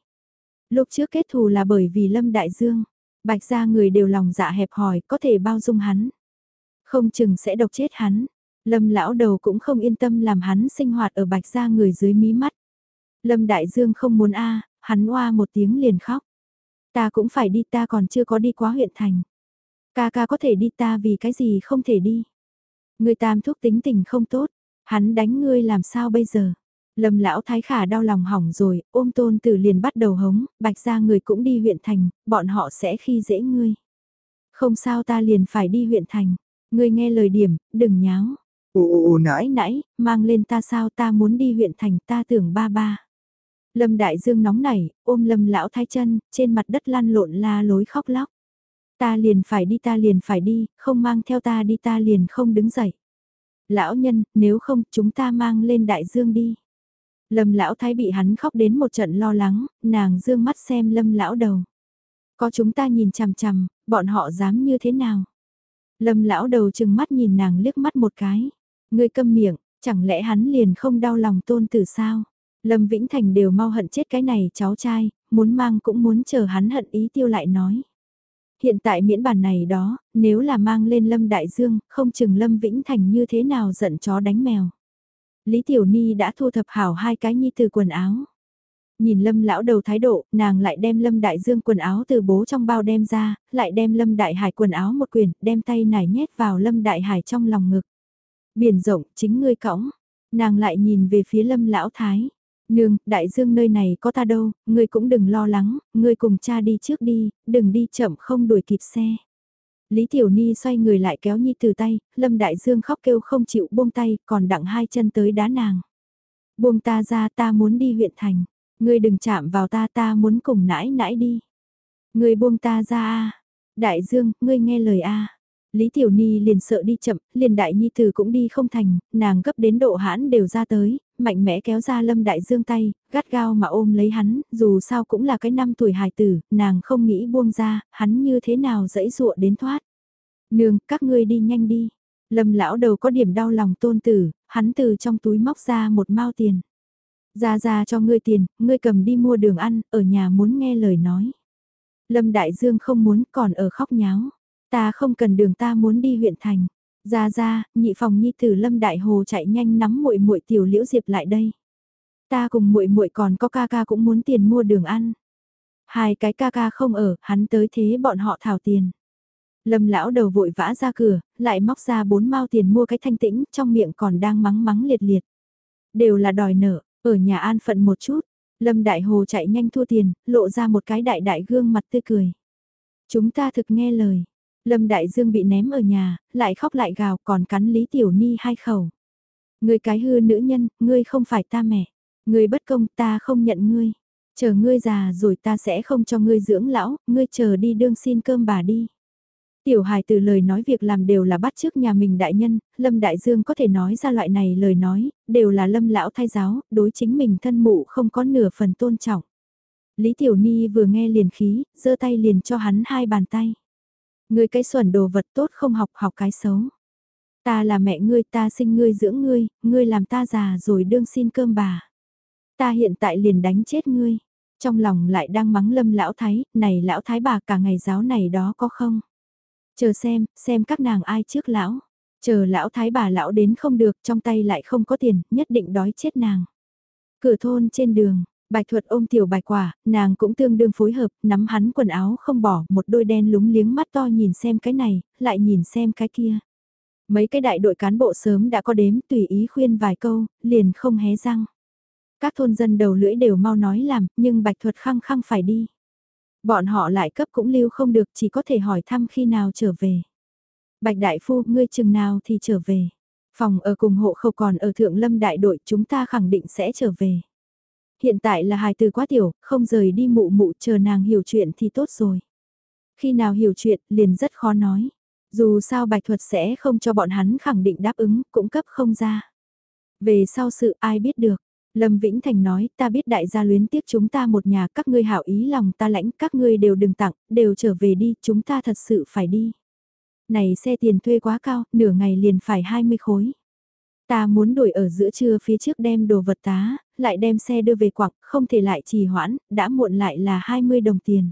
Lúc trước kết thù là bởi vì Lâm Đại Dương, bạch gia người đều lòng dạ hẹp hòi có thể bao dung hắn. Không chừng sẽ độc chết hắn. Lâm lão đầu cũng không yên tâm làm hắn sinh hoạt ở bạch gia người dưới mí mắt. Lâm Đại Dương không muốn a hắn oa một tiếng liền khóc. Ta cũng phải đi ta còn chưa có đi quá huyện thành. Ca ca có thể đi ta vì cái gì không thể đi. Người tam thúc tính tình không tốt, hắn đánh ngươi làm sao bây giờ? Lâm lão thái khả đau lòng hỏng rồi, ôm tôn tử liền bắt đầu hống, bạch ra người cũng đi huyện thành, bọn họ sẽ khi dễ ngươi. Không sao ta liền phải đi huyện thành, ngươi nghe lời điểm, đừng nháo. Ồ nãy nãy, mang lên ta sao ta muốn đi huyện thành ta tưởng ba ba. Lâm đại dương nóng nảy, ôm lâm lão thái chân, trên mặt đất lăn lộn la lối khóc lóc. Ta liền phải đi ta liền phải đi, không mang theo ta đi ta liền không đứng dậy. Lão nhân, nếu không chúng ta mang lên đại dương đi. Lâm lão thái bị hắn khóc đến một trận lo lắng, nàng dương mắt xem lâm lão đầu. Có chúng ta nhìn chằm chằm, bọn họ dám như thế nào? Lâm lão đầu chừng mắt nhìn nàng liếc mắt một cái. Ngươi câm miệng, chẳng lẽ hắn liền không đau lòng tôn tử sao? Lâm Vĩnh Thành đều mau hận chết cái này cháu trai, muốn mang cũng muốn chờ hắn hận ý tiêu lại nói. Hiện tại miễn bản này đó, nếu là mang lên Lâm Đại Dương, không chừng Lâm Vĩnh Thành như thế nào giận chó đánh mèo. Lý Tiểu Ni đã thu thập hảo hai cái nhi từ quần áo. Nhìn Lâm lão đầu thái độ, nàng lại đem Lâm Đại Dương quần áo từ bố trong bao đem ra, lại đem Lâm Đại Hải quần áo một quyền, đem tay nải nhét vào Lâm Đại Hải trong lòng ngực. Biển rộng, chính ngươi cõng. Nàng lại nhìn về phía Lâm lão thái. Nương, đại dương nơi này có ta đâu, ngươi cũng đừng lo lắng, ngươi cùng cha đi trước đi, đừng đi chậm không đuổi kịp xe. Lý Tiểu Ni xoay người lại kéo Nhi từ tay, Lâm Đại Dương khóc kêu không chịu buông tay, còn đặng hai chân tới đá nàng. Buông ta ra ta muốn đi huyện thành, ngươi đừng chạm vào ta ta muốn cùng nãi nãi đi. Ngươi buông ta ra a Đại Dương, ngươi nghe lời a Lý Tiểu Ni liền sợ đi chậm, liền đại nhi tử cũng đi không thành, nàng gấp đến độ hãn đều ra tới, mạnh mẽ kéo ra Lâm Đại Dương tay, gắt gao mà ôm lấy hắn, dù sao cũng là cái năm tuổi hài tử, nàng không nghĩ buông ra, hắn như thế nào dẫy dụa đến thoát. Nương, các ngươi đi nhanh đi. Lâm lão đầu có điểm đau lòng tôn tử, hắn từ trong túi móc ra một mao tiền. Ra ra cho ngươi tiền, ngươi cầm đi mua đường ăn, ở nhà muốn nghe lời nói. Lâm Đại Dương không muốn còn ở khóc nháo. Ta không cần đường ta muốn đi huyện thành. Ra ra, nhị phòng nhi tử Lâm Đại Hồ chạy nhanh nắm muội muội tiểu liễu diệp lại đây. Ta cùng muội muội còn có ca ca cũng muốn tiền mua đường ăn. Hai cái ca ca không ở, hắn tới thế bọn họ thảo tiền. Lâm lão đầu vội vã ra cửa, lại móc ra bốn mao tiền mua cái thanh tĩnh, trong miệng còn đang mắng mắng liệt liệt. Đều là đòi nợ, ở nhà an phận một chút, Lâm Đại Hồ chạy nhanh thua tiền, lộ ra một cái đại đại gương mặt tươi cười. Chúng ta thực nghe lời. Lâm Đại Dương bị ném ở nhà, lại khóc lại gào còn cắn Lý Tiểu Ni hai khẩu. Ngươi cái hư nữ nhân, ngươi không phải ta mẹ. Ngươi bất công ta không nhận ngươi. Chờ ngươi già rồi ta sẽ không cho ngươi dưỡng lão, ngươi chờ đi đương xin cơm bà đi. Tiểu hài từ lời nói việc làm đều là bắt trước nhà mình đại nhân, Lâm Đại Dương có thể nói ra loại này lời nói, đều là Lâm lão thay giáo, đối chính mình thân mụ không có nửa phần tôn trọng. Lý Tiểu Ni vừa nghe liền khí, giơ tay liền cho hắn hai bàn tay. Ngươi cái xuẩn đồ vật tốt không học học cái xấu. Ta là mẹ ngươi ta sinh ngươi dưỡng ngươi, ngươi làm ta già rồi đương xin cơm bà. Ta hiện tại liền đánh chết ngươi. Trong lòng lại đang mắng lâm lão thái, này lão thái bà cả ngày giáo này đó có không? Chờ xem, xem các nàng ai trước lão. Chờ lão thái bà lão đến không được, trong tay lại không có tiền, nhất định đói chết nàng. Cửa thôn trên đường, Bạch thuật ôm tiểu bạch quả, nàng cũng tương đương phối hợp, nắm hắn quần áo không bỏ, một đôi đen lúng liếng mắt to nhìn xem cái này, lại nhìn xem cái kia. Mấy cái đại đội cán bộ sớm đã có đếm tùy ý khuyên vài câu, liền không hé răng. Các thôn dân đầu lưỡi đều mau nói làm, nhưng bạch thuật khăng khăng phải đi. Bọn họ lại cấp cũng lưu không được chỉ có thể hỏi thăm khi nào trở về. Bạch đại phu, ngươi chừng nào thì trở về. Phòng ở cùng hộ khẩu còn ở thượng lâm đại đội chúng ta khẳng định sẽ trở về. Hiện tại là hài từ quá tiểu, không rời đi mụ mụ chờ nàng hiểu chuyện thì tốt rồi. Khi nào hiểu chuyện liền rất khó nói. Dù sao bạch thuật sẽ không cho bọn hắn khẳng định đáp ứng, cũng cấp không ra. Về sau sự ai biết được. Lâm Vĩnh Thành nói, ta biết đại gia luyến tiếc chúng ta một nhà, các ngươi hảo ý lòng ta lãnh, các ngươi đều đừng tặng, đều trở về đi, chúng ta thật sự phải đi. Này xe tiền thuê quá cao, nửa ngày liền phải 20 khối. Ta muốn đuổi ở giữa trưa phía trước đem đồ vật tá, lại đem xe đưa về quặng, không thể lại trì hoãn, đã muộn lại là 20 đồng tiền.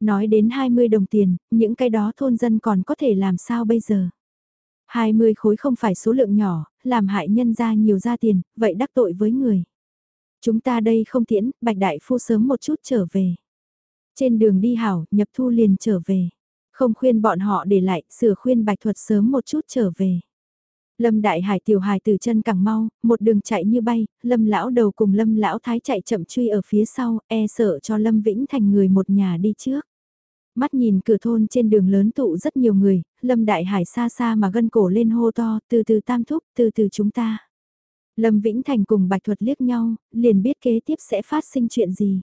Nói đến 20 đồng tiền, những cái đó thôn dân còn có thể làm sao bây giờ? 20 khối không phải số lượng nhỏ, làm hại nhân ra nhiều ra tiền, vậy đắc tội với người. Chúng ta đây không tiễn, Bạch Đại Phu sớm một chút trở về. Trên đường đi hảo, nhập thu liền trở về. Không khuyên bọn họ để lại, sửa khuyên Bạch Thuật sớm một chút trở về. Lâm Đại Hải tiểu hài từ chân càng mau, một đường chạy như bay, Lâm lão đầu cùng Lâm lão thái chạy chậm truy ở phía sau, e sợ cho Lâm Vĩnh thành người một nhà đi trước. Mắt nhìn cửa thôn trên đường lớn tụ rất nhiều người, Lâm Đại Hải xa xa mà gân cổ lên hô to, từ từ tam thúc, từ từ chúng ta. Lâm Vĩnh Thành cùng Bạch Thuật liếc nhau, liền biết kế tiếp sẽ phát sinh chuyện gì.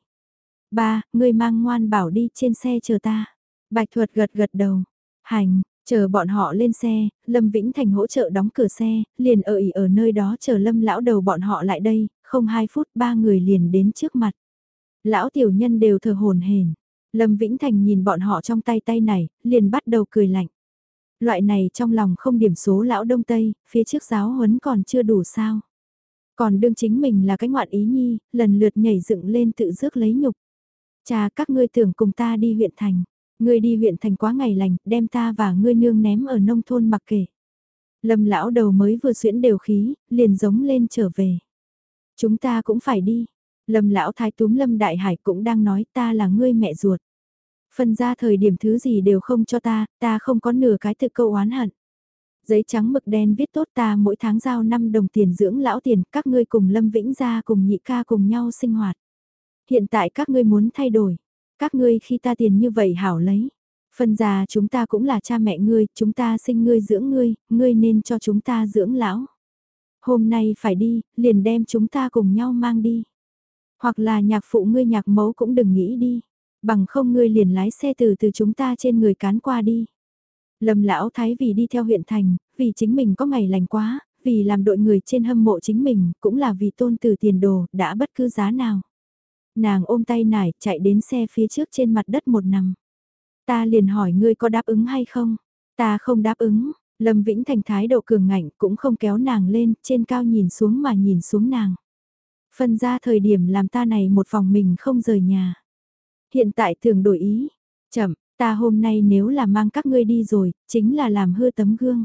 Ba, người mang ngoan bảo đi trên xe chờ ta. Bạch Thuật gật gật đầu. Hành, chờ bọn họ lên xe, Lâm Vĩnh Thành hỗ trợ đóng cửa xe, liền ở ỉ ở nơi đó chờ Lâm lão đầu bọn họ lại đây, không hai phút ba người liền đến trước mặt. Lão tiểu nhân đều thờ hồn hển Lâm Vĩnh Thành nhìn bọn họ trong tay tay này, liền bắt đầu cười lạnh. Loại này trong lòng không điểm số lão đông tây, phía trước giáo huấn còn chưa đủ sao. Còn đương chính mình là cái ngoạn ý nhi, lần lượt nhảy dựng lên tự rước lấy nhục. Cha các ngươi tưởng cùng ta đi huyện thành. Ngươi đi huyện thành quá ngày lành, đem ta và ngươi nương ném ở nông thôn mặc kệ. Lâm lão đầu mới vừa xuyễn đều khí, liền giống lên trở về. Chúng ta cũng phải đi, Lâm lão thái túm Lâm Đại Hải cũng đang nói ta là ngươi mẹ ruột. Phân ra thời điểm thứ gì đều không cho ta, ta không có nửa cái thực câu oán hận. Giấy trắng mực đen viết tốt ta mỗi tháng giao 5 đồng tiền dưỡng lão tiền, các ngươi cùng Lâm Vĩnh ra cùng nhị ca cùng nhau sinh hoạt. Hiện tại các ngươi muốn thay đổi, các ngươi khi ta tiền như vậy hảo lấy. Phân già chúng ta cũng là cha mẹ ngươi, chúng ta sinh ngươi dưỡng ngươi, ngươi nên cho chúng ta dưỡng lão. Hôm nay phải đi, liền đem chúng ta cùng nhau mang đi. Hoặc là nhạc phụ ngươi nhạc mẫu cũng đừng nghĩ đi. Bằng không ngươi liền lái xe từ từ chúng ta trên người cán qua đi. Lâm lão thái vì đi theo huyện thành, vì chính mình có ngày lành quá, vì làm đội người trên hâm mộ chính mình, cũng là vì tôn từ tiền đồ, đã bất cứ giá nào. Nàng ôm tay nải, chạy đến xe phía trước trên mặt đất một nằm. Ta liền hỏi ngươi có đáp ứng hay không? Ta không đáp ứng, Lâm Vĩnh Thành thái độ cường ngạnh cũng không kéo nàng lên, trên cao nhìn xuống mà nhìn xuống nàng. Phân ra thời điểm làm ta này một phòng mình không rời nhà. Hiện tại thường đổi ý. Chậm, ta hôm nay nếu là mang các ngươi đi rồi, chính là làm hư tấm gương.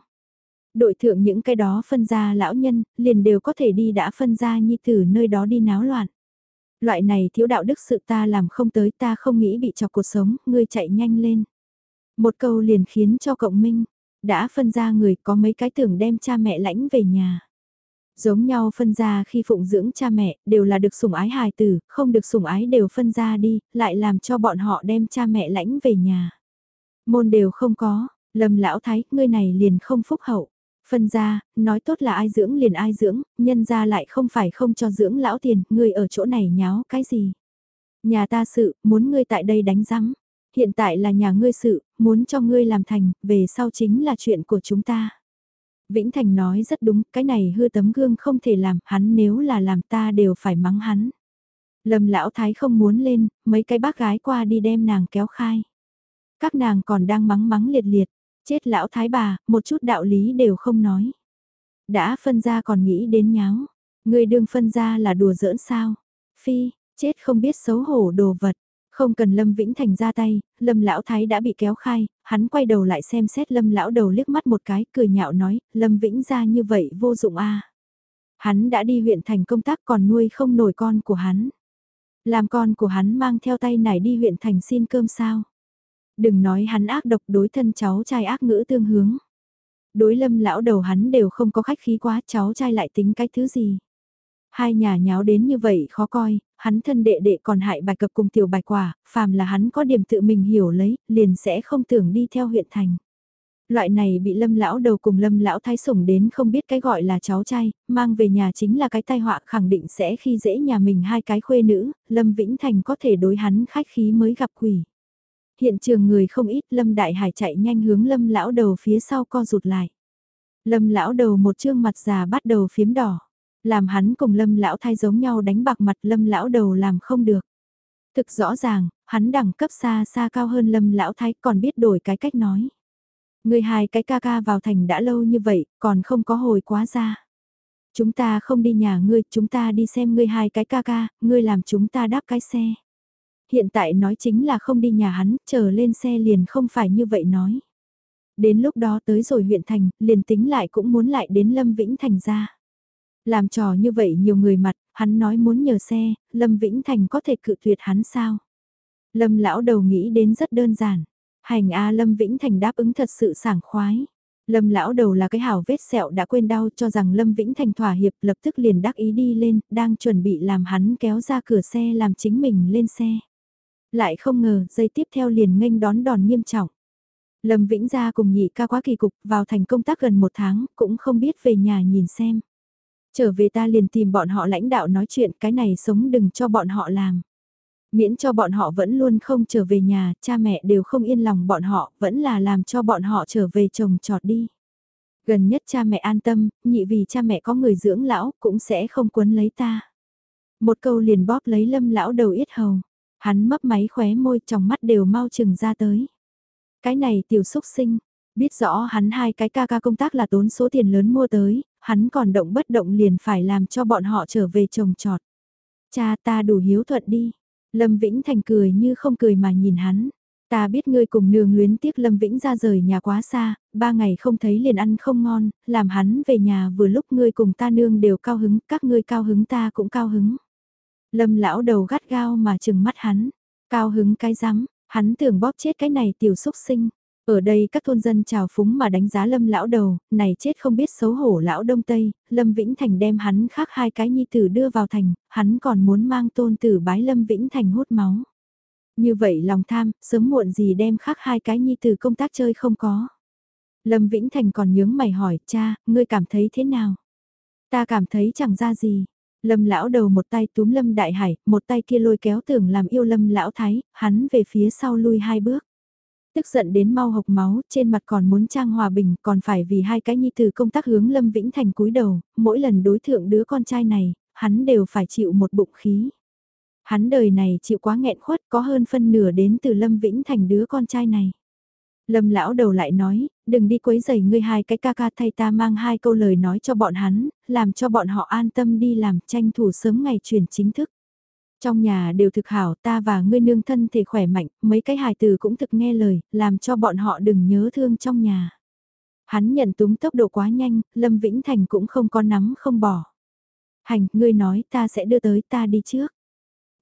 Đội thượng những cái đó phân ra lão nhân, liền đều có thể đi đã phân ra nhi tử nơi đó đi náo loạn. Loại này thiếu đạo đức sự ta làm không tới ta không nghĩ bị chọc cuộc sống, ngươi chạy nhanh lên. Một câu liền khiến cho cộng minh, đã phân ra người có mấy cái tưởng đem cha mẹ lãnh về nhà. Giống nhau phân ra khi phụng dưỡng cha mẹ, đều là được sủng ái hài tử, không được sủng ái đều phân ra đi, lại làm cho bọn họ đem cha mẹ lãnh về nhà. Môn đều không có, lầm lão thái, ngươi này liền không phúc hậu. Phân ra, nói tốt là ai dưỡng liền ai dưỡng, nhân ra lại không phải không cho dưỡng lão tiền, ngươi ở chỗ này nháo cái gì. Nhà ta sự, muốn ngươi tại đây đánh rắm. Hiện tại là nhà ngươi sự, muốn cho ngươi làm thành, về sau chính là chuyện của chúng ta. Vĩnh Thành nói rất đúng, cái này hư tấm gương không thể làm, hắn nếu là làm ta đều phải mắng hắn. Lâm lão thái không muốn lên, mấy cái bác gái qua đi đem nàng kéo khai. Các nàng còn đang mắng mắng liệt liệt, chết lão thái bà, một chút đạo lý đều không nói. Đã phân ra còn nghĩ đến nháo, người đương phân ra là đùa giỡn sao. Phi, chết không biết xấu hổ đồ vật. Không cần Lâm Vĩnh Thành ra tay, Lâm Lão Thái đã bị kéo khai, hắn quay đầu lại xem xét Lâm Lão đầu liếc mắt một cái, cười nhạo nói, Lâm Vĩnh ra như vậy vô dụng a Hắn đã đi huyện thành công tác còn nuôi không nổi con của hắn. Làm con của hắn mang theo tay nải đi huyện thành xin cơm sao. Đừng nói hắn ác độc đối thân cháu trai ác ngữ tương hướng. Đối lâm lão đầu hắn đều không có khách khí quá cháu trai lại tính cái thứ gì. Hai nhà nháo đến như vậy khó coi, hắn thân đệ đệ còn hại bài cập cùng tiểu bài quả, phàm là hắn có điểm tự mình hiểu lấy, liền sẽ không tưởng đi theo huyện thành. Loại này bị lâm lão đầu cùng lâm lão thái sủng đến không biết cái gọi là cháu trai, mang về nhà chính là cái tai họa khẳng định sẽ khi dễ nhà mình hai cái khuê nữ, lâm vĩnh thành có thể đối hắn khách khí mới gặp quỷ. Hiện trường người không ít lâm đại hải chạy nhanh hướng lâm lão đầu phía sau co rụt lại. Lâm lão đầu một trương mặt già bắt đầu phiếm đỏ. Làm hắn cùng lâm lão thai giống nhau đánh bạc mặt lâm lão đầu làm không được. Thực rõ ràng, hắn đẳng cấp xa xa cao hơn lâm lão thái còn biết đổi cái cách nói. Người hai cái ca ca vào thành đã lâu như vậy, còn không có hồi quá ra. Chúng ta không đi nhà ngươi, chúng ta đi xem ngươi hai cái ca ca, ngươi làm chúng ta đáp cái xe. Hiện tại nói chính là không đi nhà hắn, chờ lên xe liền không phải như vậy nói. Đến lúc đó tới rồi huyện thành, liền tính lại cũng muốn lại đến Lâm Vĩnh Thành ra. Làm trò như vậy nhiều người mặt, hắn nói muốn nhờ xe, Lâm Vĩnh Thành có thể cự tuyệt hắn sao? Lâm lão đầu nghĩ đến rất đơn giản. Hành A Lâm Vĩnh Thành đáp ứng thật sự sảng khoái. Lâm lão đầu là cái hảo vết sẹo đã quên đau cho rằng Lâm Vĩnh Thành thỏa hiệp lập tức liền đắc ý đi lên, đang chuẩn bị làm hắn kéo ra cửa xe làm chính mình lên xe. Lại không ngờ, dây tiếp theo liền nghênh đón đòn nghiêm trọng. Lâm Vĩnh gia cùng nhị ca quá kỳ cục vào thành công tác gần một tháng, cũng không biết về nhà nhìn xem. Trở về ta liền tìm bọn họ lãnh đạo nói chuyện cái này sống đừng cho bọn họ làm. Miễn cho bọn họ vẫn luôn không trở về nhà, cha mẹ đều không yên lòng bọn họ, vẫn là làm cho bọn họ trở về chồng trọt đi. Gần nhất cha mẹ an tâm, nhị vì cha mẹ có người dưỡng lão, cũng sẽ không quấn lấy ta. Một câu liền bóp lấy lâm lão đầu yết hầu. Hắn mấp máy khóe môi trong mắt đều mau chừng ra tới. Cái này tiểu xúc sinh, biết rõ hắn hai cái ca ca công tác là tốn số tiền lớn mua tới, hắn còn động bất động liền phải làm cho bọn họ trở về trồng trọt. Cha ta đủ hiếu thuận đi. Lâm Vĩnh Thành cười như không cười mà nhìn hắn. Ta biết ngươi cùng nương luyến tiếc Lâm Vĩnh ra rời nhà quá xa, ba ngày không thấy liền ăn không ngon, làm hắn về nhà vừa lúc ngươi cùng ta nương đều cao hứng, các ngươi cao hứng ta cũng cao hứng. Lâm lão đầu gắt gao mà chừng mắt hắn, cao hứng cái rắm, hắn tưởng bóp chết cái này tiểu xúc sinh. Ở đây các thôn dân chào phúng mà đánh giá lâm lão đầu, này chết không biết xấu hổ lão đông tây, lâm Vĩnh Thành đem hắn khác hai cái nhi tử đưa vào thành, hắn còn muốn mang tôn tử bái lâm Vĩnh Thành hút máu. Như vậy lòng tham, sớm muộn gì đem khác hai cái nhi tử công tác chơi không có. Lâm Vĩnh Thành còn nhướng mày hỏi, cha, ngươi cảm thấy thế nào? Ta cảm thấy chẳng ra gì. Lâm lão đầu một tay túm Lâm Đại Hải, một tay kia lôi kéo tưởng làm yêu Lâm lão thái, hắn về phía sau lui hai bước. Tức giận đến mau hộc máu, trên mặt còn muốn trang hòa bình, còn phải vì hai cái nhi từ công tác hướng Lâm Vĩnh Thành cúi đầu, mỗi lần đối thượng đứa con trai này, hắn đều phải chịu một bụng khí. Hắn đời này chịu quá nghẹn khuất có hơn phân nửa đến từ Lâm Vĩnh Thành đứa con trai này. Lâm lão đầu lại nói, đừng đi quấy giày ngươi hai cái ca ca thay ta mang hai câu lời nói cho bọn hắn, làm cho bọn họ an tâm đi làm tranh thủ sớm ngày chuyển chính thức. Trong nhà đều thực hảo ta và ngươi nương thân thể khỏe mạnh, mấy cái hài từ cũng thực nghe lời, làm cho bọn họ đừng nhớ thương trong nhà. Hắn nhận túng tốc độ quá nhanh, Lâm Vĩnh Thành cũng không có nắm không bỏ. Hành, ngươi nói ta sẽ đưa tới ta đi trước.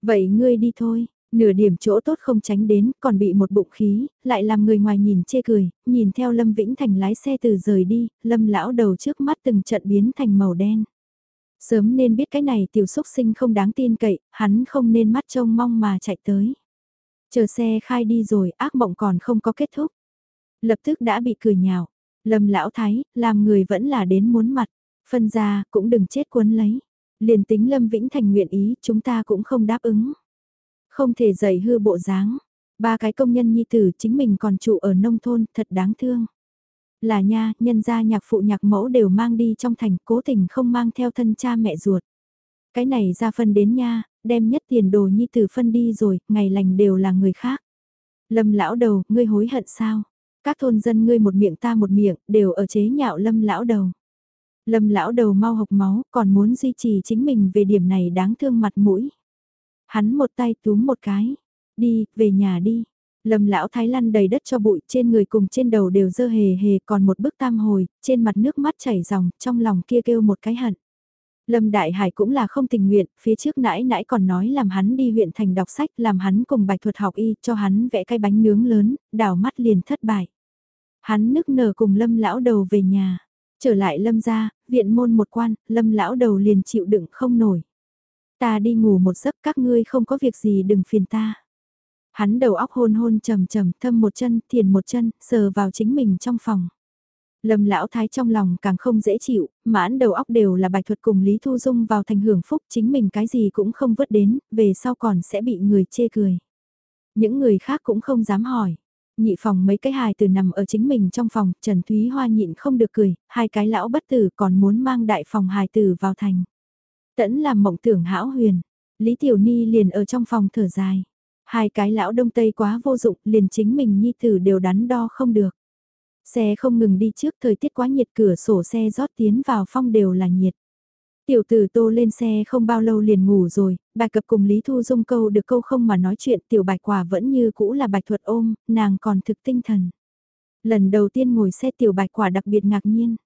Vậy ngươi đi thôi, nửa điểm chỗ tốt không tránh đến, còn bị một bụng khí, lại làm người ngoài nhìn chê cười, nhìn theo Lâm Vĩnh Thành lái xe từ rời đi, Lâm lão đầu trước mắt từng trận biến thành màu đen. Sớm nên biết cái này tiểu xúc sinh không đáng tin cậy, hắn không nên mắt trông mong mà chạy tới. Chờ xe khai đi rồi, ác mộng còn không có kết thúc. Lập tức đã bị cười nhạo. Lâm lão thái, làm người vẫn là đến muốn mặt. Phân ra, cũng đừng chết cuốn lấy. Liền tính Lâm Vĩnh Thành nguyện ý, chúng ta cũng không đáp ứng. Không thể dạy hư bộ dáng. Ba cái công nhân nhi tử chính mình còn trụ ở nông thôn, thật đáng thương. Là nha, nhân gia nhạc phụ nhạc mẫu đều mang đi trong thành, cố tình không mang theo thân cha mẹ ruột. Cái này ra phân đến nha, đem nhất tiền đồ nhi tử phân đi rồi, ngày lành đều là người khác. Lâm lão đầu, ngươi hối hận sao? Các thôn dân ngươi một miệng ta một miệng, đều ở chế nhạo lâm lão đầu. Lâm lão đầu mau hộc máu, còn muốn duy trì chính mình về điểm này đáng thương mặt mũi. Hắn một tay túm một cái. Đi, về nhà đi. Lâm lão thái lăn đầy đất cho bụi trên người cùng trên đầu đều dơ hề hề còn một bước tam hồi, trên mặt nước mắt chảy ròng, trong lòng kia kêu một cái hận. Lâm Đại Hải cũng là không tình nguyện, phía trước nãy nãy còn nói làm hắn đi huyện thành đọc sách, làm hắn cùng bạch thuật học y, cho hắn vẽ cái bánh nướng lớn, đảo mắt liền thất bại. Hắn nức nở cùng Lâm lão đầu về nhà, trở lại Lâm ra, viện môn một quan, Lâm lão đầu liền chịu đựng không nổi. Ta đi ngủ một giấc các ngươi không có việc gì đừng phiền ta. Hắn đầu óc hôn hôn trầm trầm thâm một chân, thiền một chân, sờ vào chính mình trong phòng. Lâm lão thái trong lòng càng không dễ chịu, mãn đầu óc đều là bài thuật cùng Lý Thu Dung vào thành hưởng phúc chính mình cái gì cũng không vớt đến, về sau còn sẽ bị người chê cười. Những người khác cũng không dám hỏi. Nhị phòng mấy cái hài từ nằm ở chính mình trong phòng, Trần Thúy Hoa nhịn không được cười, hai cái lão bất tử còn muốn mang đại phòng hài tử vào thành. Tẫn làm mộng tưởng hão huyền, Lý Tiểu Ni liền ở trong phòng thở dài. Hai cái lão đông tây quá vô dụng, liền chính mình nhi tử đều đắn đo không được. Xe không ngừng đi trước thời tiết quá nhiệt cửa sổ xe rót tiến vào phong đều là nhiệt. Tiểu tử tô lên xe không bao lâu liền ngủ rồi, bạch cập cùng Lý Thu Dung câu được câu không mà nói chuyện tiểu bạch quả vẫn như cũ là bạch thuật ôm, nàng còn thực tinh thần. Lần đầu tiên ngồi xe tiểu bạch quả đặc biệt ngạc nhiên.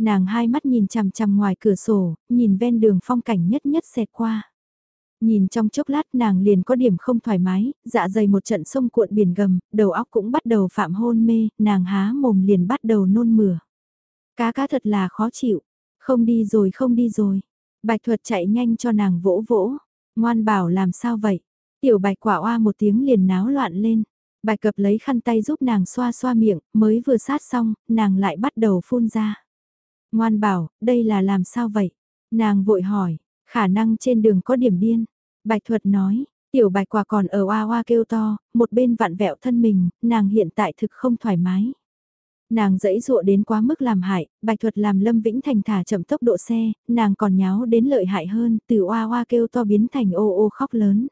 Nàng hai mắt nhìn chằm chằm ngoài cửa sổ, nhìn ven đường phong cảnh nhất nhất xẹt qua. Nhìn trong chốc lát nàng liền có điểm không thoải mái, dạ dày một trận sông cuộn biển gầm, đầu óc cũng bắt đầu phạm hôn mê, nàng há mồm liền bắt đầu nôn mửa. Cá cá thật là khó chịu, không đi rồi không đi rồi. Bạch thuật chạy nhanh cho nàng vỗ vỗ, ngoan bảo làm sao vậy. Tiểu bạch quả oa một tiếng liền náo loạn lên. Bạch cập lấy khăn tay giúp nàng xoa xoa miệng, mới vừa sát xong, nàng lại bắt đầu phun ra. Ngoan bảo, đây là làm sao vậy? Nàng vội hỏi, khả năng trên đường có điểm điên. Bạch thuật nói, tiểu bạch quả còn ở oa oa kêu to, một bên vặn vẹo thân mình, nàng hiện tại thực không thoải mái. Nàng dẫy dụa đến quá mức làm hại, bạch thuật làm Lâm Vĩnh Thành thả chậm tốc độ xe, nàng còn nháo đến lợi hại hơn, từ oa oa kêu to biến thành ô ô khóc lớn.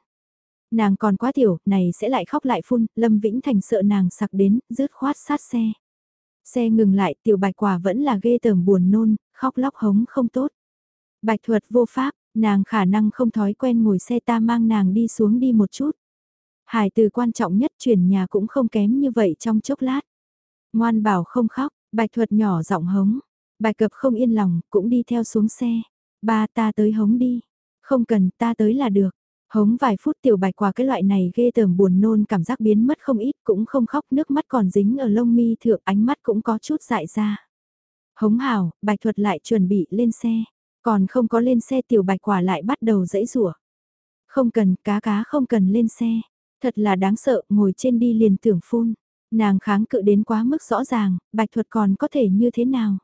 Nàng còn quá tiểu, này sẽ lại khóc lại phun, Lâm Vĩnh Thành sợ nàng sặc đến, rứt khoát sát xe. Xe ngừng lại, tiểu bạch quả vẫn là ghê tởm buồn nôn, khóc lóc hống không tốt. Bạch thuật vô pháp, nàng khả năng không thói quen ngồi xe ta mang nàng đi xuống đi một chút. Hải từ quan trọng nhất chuyển nhà cũng không kém như vậy trong chốc lát. Ngoan bảo không khóc, bạch thuật nhỏ giọng hống. Bạch cập không yên lòng, cũng đi theo xuống xe. Ba ta tới hống đi. Không cần, ta tới là được. Hống vài phút tiểu bạch quả cái loại này ghê tởm buồn nôn cảm giác biến mất không ít cũng không khóc nước mắt còn dính ở lông mi thượng ánh mắt cũng có chút dại ra. Hống hào, bạch thuật lại chuẩn bị lên xe. Còn không có lên xe tiểu bạch quả lại bắt đầu dẫy rủa Không cần, cá cá không cần lên xe. Thật là đáng sợ, ngồi trên đi liền tưởng phun. Nàng kháng cự đến quá mức rõ ràng, bạch thuật còn có thể như thế nào?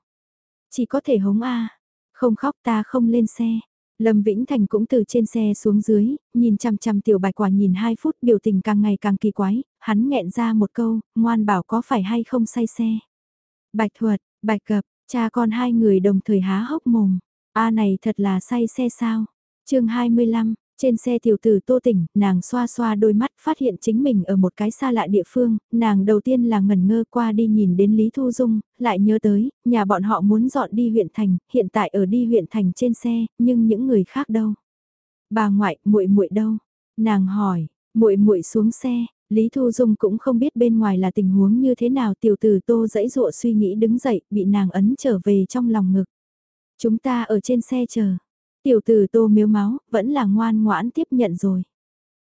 Chỉ có thể hống a Không khóc ta không lên xe. Lâm Vĩnh Thành cũng từ trên xe xuống dưới, nhìn chăm chăm tiểu bạch quả nhìn 2 phút biểu tình càng ngày càng kỳ quái, hắn nghẹn ra một câu, ngoan bảo có phải hay không say xe. Bạch thuật, bạch cập, cha con hai người đồng thời há hốc mồm. A này thật là say xe sao? chương 25, trên xe tiểu tử tô tỉnh, nàng xoa xoa đôi mắt phát hiện chính mình ở một cái xa lạ địa phương, nàng đầu tiên là ngẩn ngơ qua đi nhìn đến Lý Thu Dung, lại nhớ tới, nhà bọn họ muốn dọn đi huyện thành, hiện tại ở đi huyện thành trên xe, nhưng những người khác đâu? Bà ngoại, muội muội đâu? Nàng hỏi, muội muội xuống xe, Lý Thu Dung cũng không biết bên ngoài là tình huống như thế nào tiểu tử tô dãy dụa suy nghĩ đứng dậy, bị nàng ấn trở về trong lòng ngực. Chúng ta ở trên xe chờ. Tiểu tử tô miếu máu, vẫn là ngoan ngoãn tiếp nhận rồi.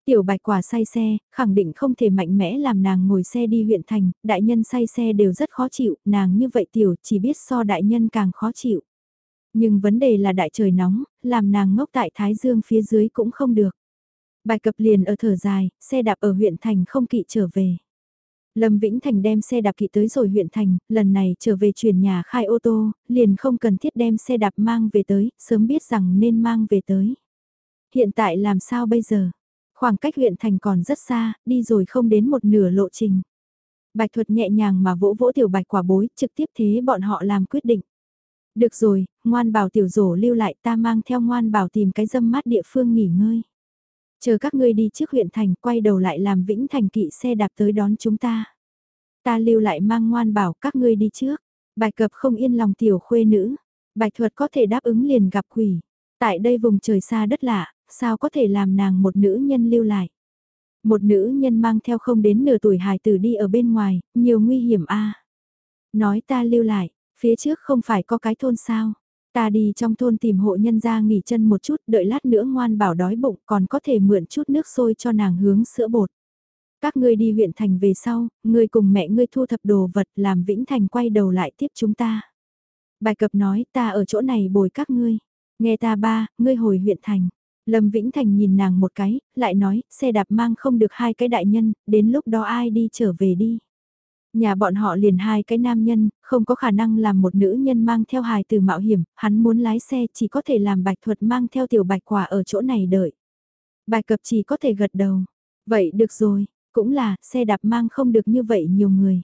Tiểu bạch quả say xe, khẳng định không thể mạnh mẽ làm nàng ngồi xe đi huyện thành, đại nhân say xe đều rất khó chịu, nàng như vậy tiểu chỉ biết so đại nhân càng khó chịu. Nhưng vấn đề là đại trời nóng, làm nàng ngốc tại Thái Dương phía dưới cũng không được. Bài cập liền ở thở dài, xe đạp ở huyện thành không kỵ trở về. Lâm Vĩnh Thành đem xe đạp kỵ tới rồi huyện thành, lần này trở về chuyển nhà khai ô tô, liền không cần thiết đem xe đạp mang về tới, sớm biết rằng nên mang về tới. Hiện tại làm sao bây giờ? Khoảng cách huyện thành còn rất xa, đi rồi không đến một nửa lộ trình. Bạch thuật nhẹ nhàng mà vỗ vỗ tiểu bạch quả bối, trực tiếp thế bọn họ làm quyết định. Được rồi, ngoan bảo tiểu rổ lưu lại ta mang theo ngoan bảo tìm cái dâm mát địa phương nghỉ ngơi. Chờ các ngươi đi trước huyện thành quay đầu lại làm vĩnh thành kỵ xe đạp tới đón chúng ta. Ta lưu lại mang ngoan bảo các ngươi đi trước. Bạch cập không yên lòng tiểu khuê nữ. Bạch thuật có thể đáp ứng liền gặp quỷ. Tại đây vùng trời xa đất lạ, sao có thể làm nàng một nữ nhân lưu lại. Một nữ nhân mang theo không đến nửa tuổi hài tử đi ở bên ngoài, nhiều nguy hiểm a. Nói ta lưu lại, phía trước không phải có cái thôn sao. Ta đi trong thôn tìm hộ nhân ra nghỉ chân một chút, đợi lát nữa ngoan bảo đói bụng còn có thể mượn chút nước sôi cho nàng hướng sữa bột. Các ngươi đi huyện thành về sau, ngươi cùng mẹ ngươi thu thập đồ vật làm Vĩnh Thành quay đầu lại tiếp chúng ta. Bài cập nói ta ở chỗ này bồi các ngươi. Nghe ta ba, ngươi hồi huyện thành. Lâm Vĩnh Thành nhìn nàng một cái, lại nói, xe đạp mang không được hai cái đại nhân, đến lúc đó ai đi trở về đi. Nhà bọn họ liền hai cái nam nhân, không có khả năng làm một nữ nhân mang theo hài từ mạo hiểm, hắn muốn lái xe chỉ có thể làm bạch thuật mang theo tiểu bạch quả ở chỗ này đợi. Bạch cập chỉ có thể gật đầu. Vậy được rồi, cũng là, xe đạp mang không được như vậy nhiều người.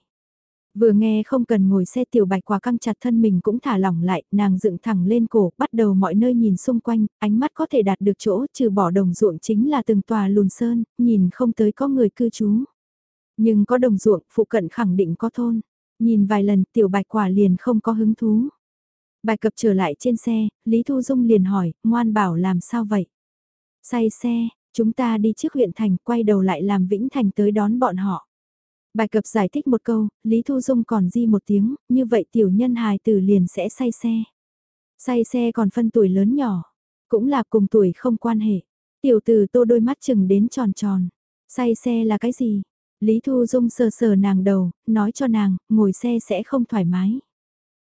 Vừa nghe không cần ngồi xe tiểu bạch quả căng chặt thân mình cũng thả lỏng lại, nàng dựng thẳng lên cổ, bắt đầu mọi nơi nhìn xung quanh, ánh mắt có thể đạt được chỗ trừ bỏ đồng ruộng chính là từng tòa lùn sơn, nhìn không tới có người cư trú. Nhưng có đồng ruộng, phụ cận khẳng định có thôn. Nhìn vài lần tiểu bạch quả liền không có hứng thú. Bài cập trở lại trên xe, Lý Thu Dung liền hỏi, ngoan bảo làm sao vậy? Say xe, chúng ta đi trước huyện thành, quay đầu lại làm Vĩnh Thành tới đón bọn họ. Bài cập giải thích một câu, Lý Thu Dung còn di một tiếng, như vậy tiểu nhân hài tử liền sẽ say xe. Say xe còn phân tuổi lớn nhỏ, cũng là cùng tuổi không quan hệ. Tiểu tử tô đôi mắt chừng đến tròn tròn. Say xe là cái gì? Lý Thu Dung sờ sờ nàng đầu, nói cho nàng, ngồi xe sẽ không thoải mái.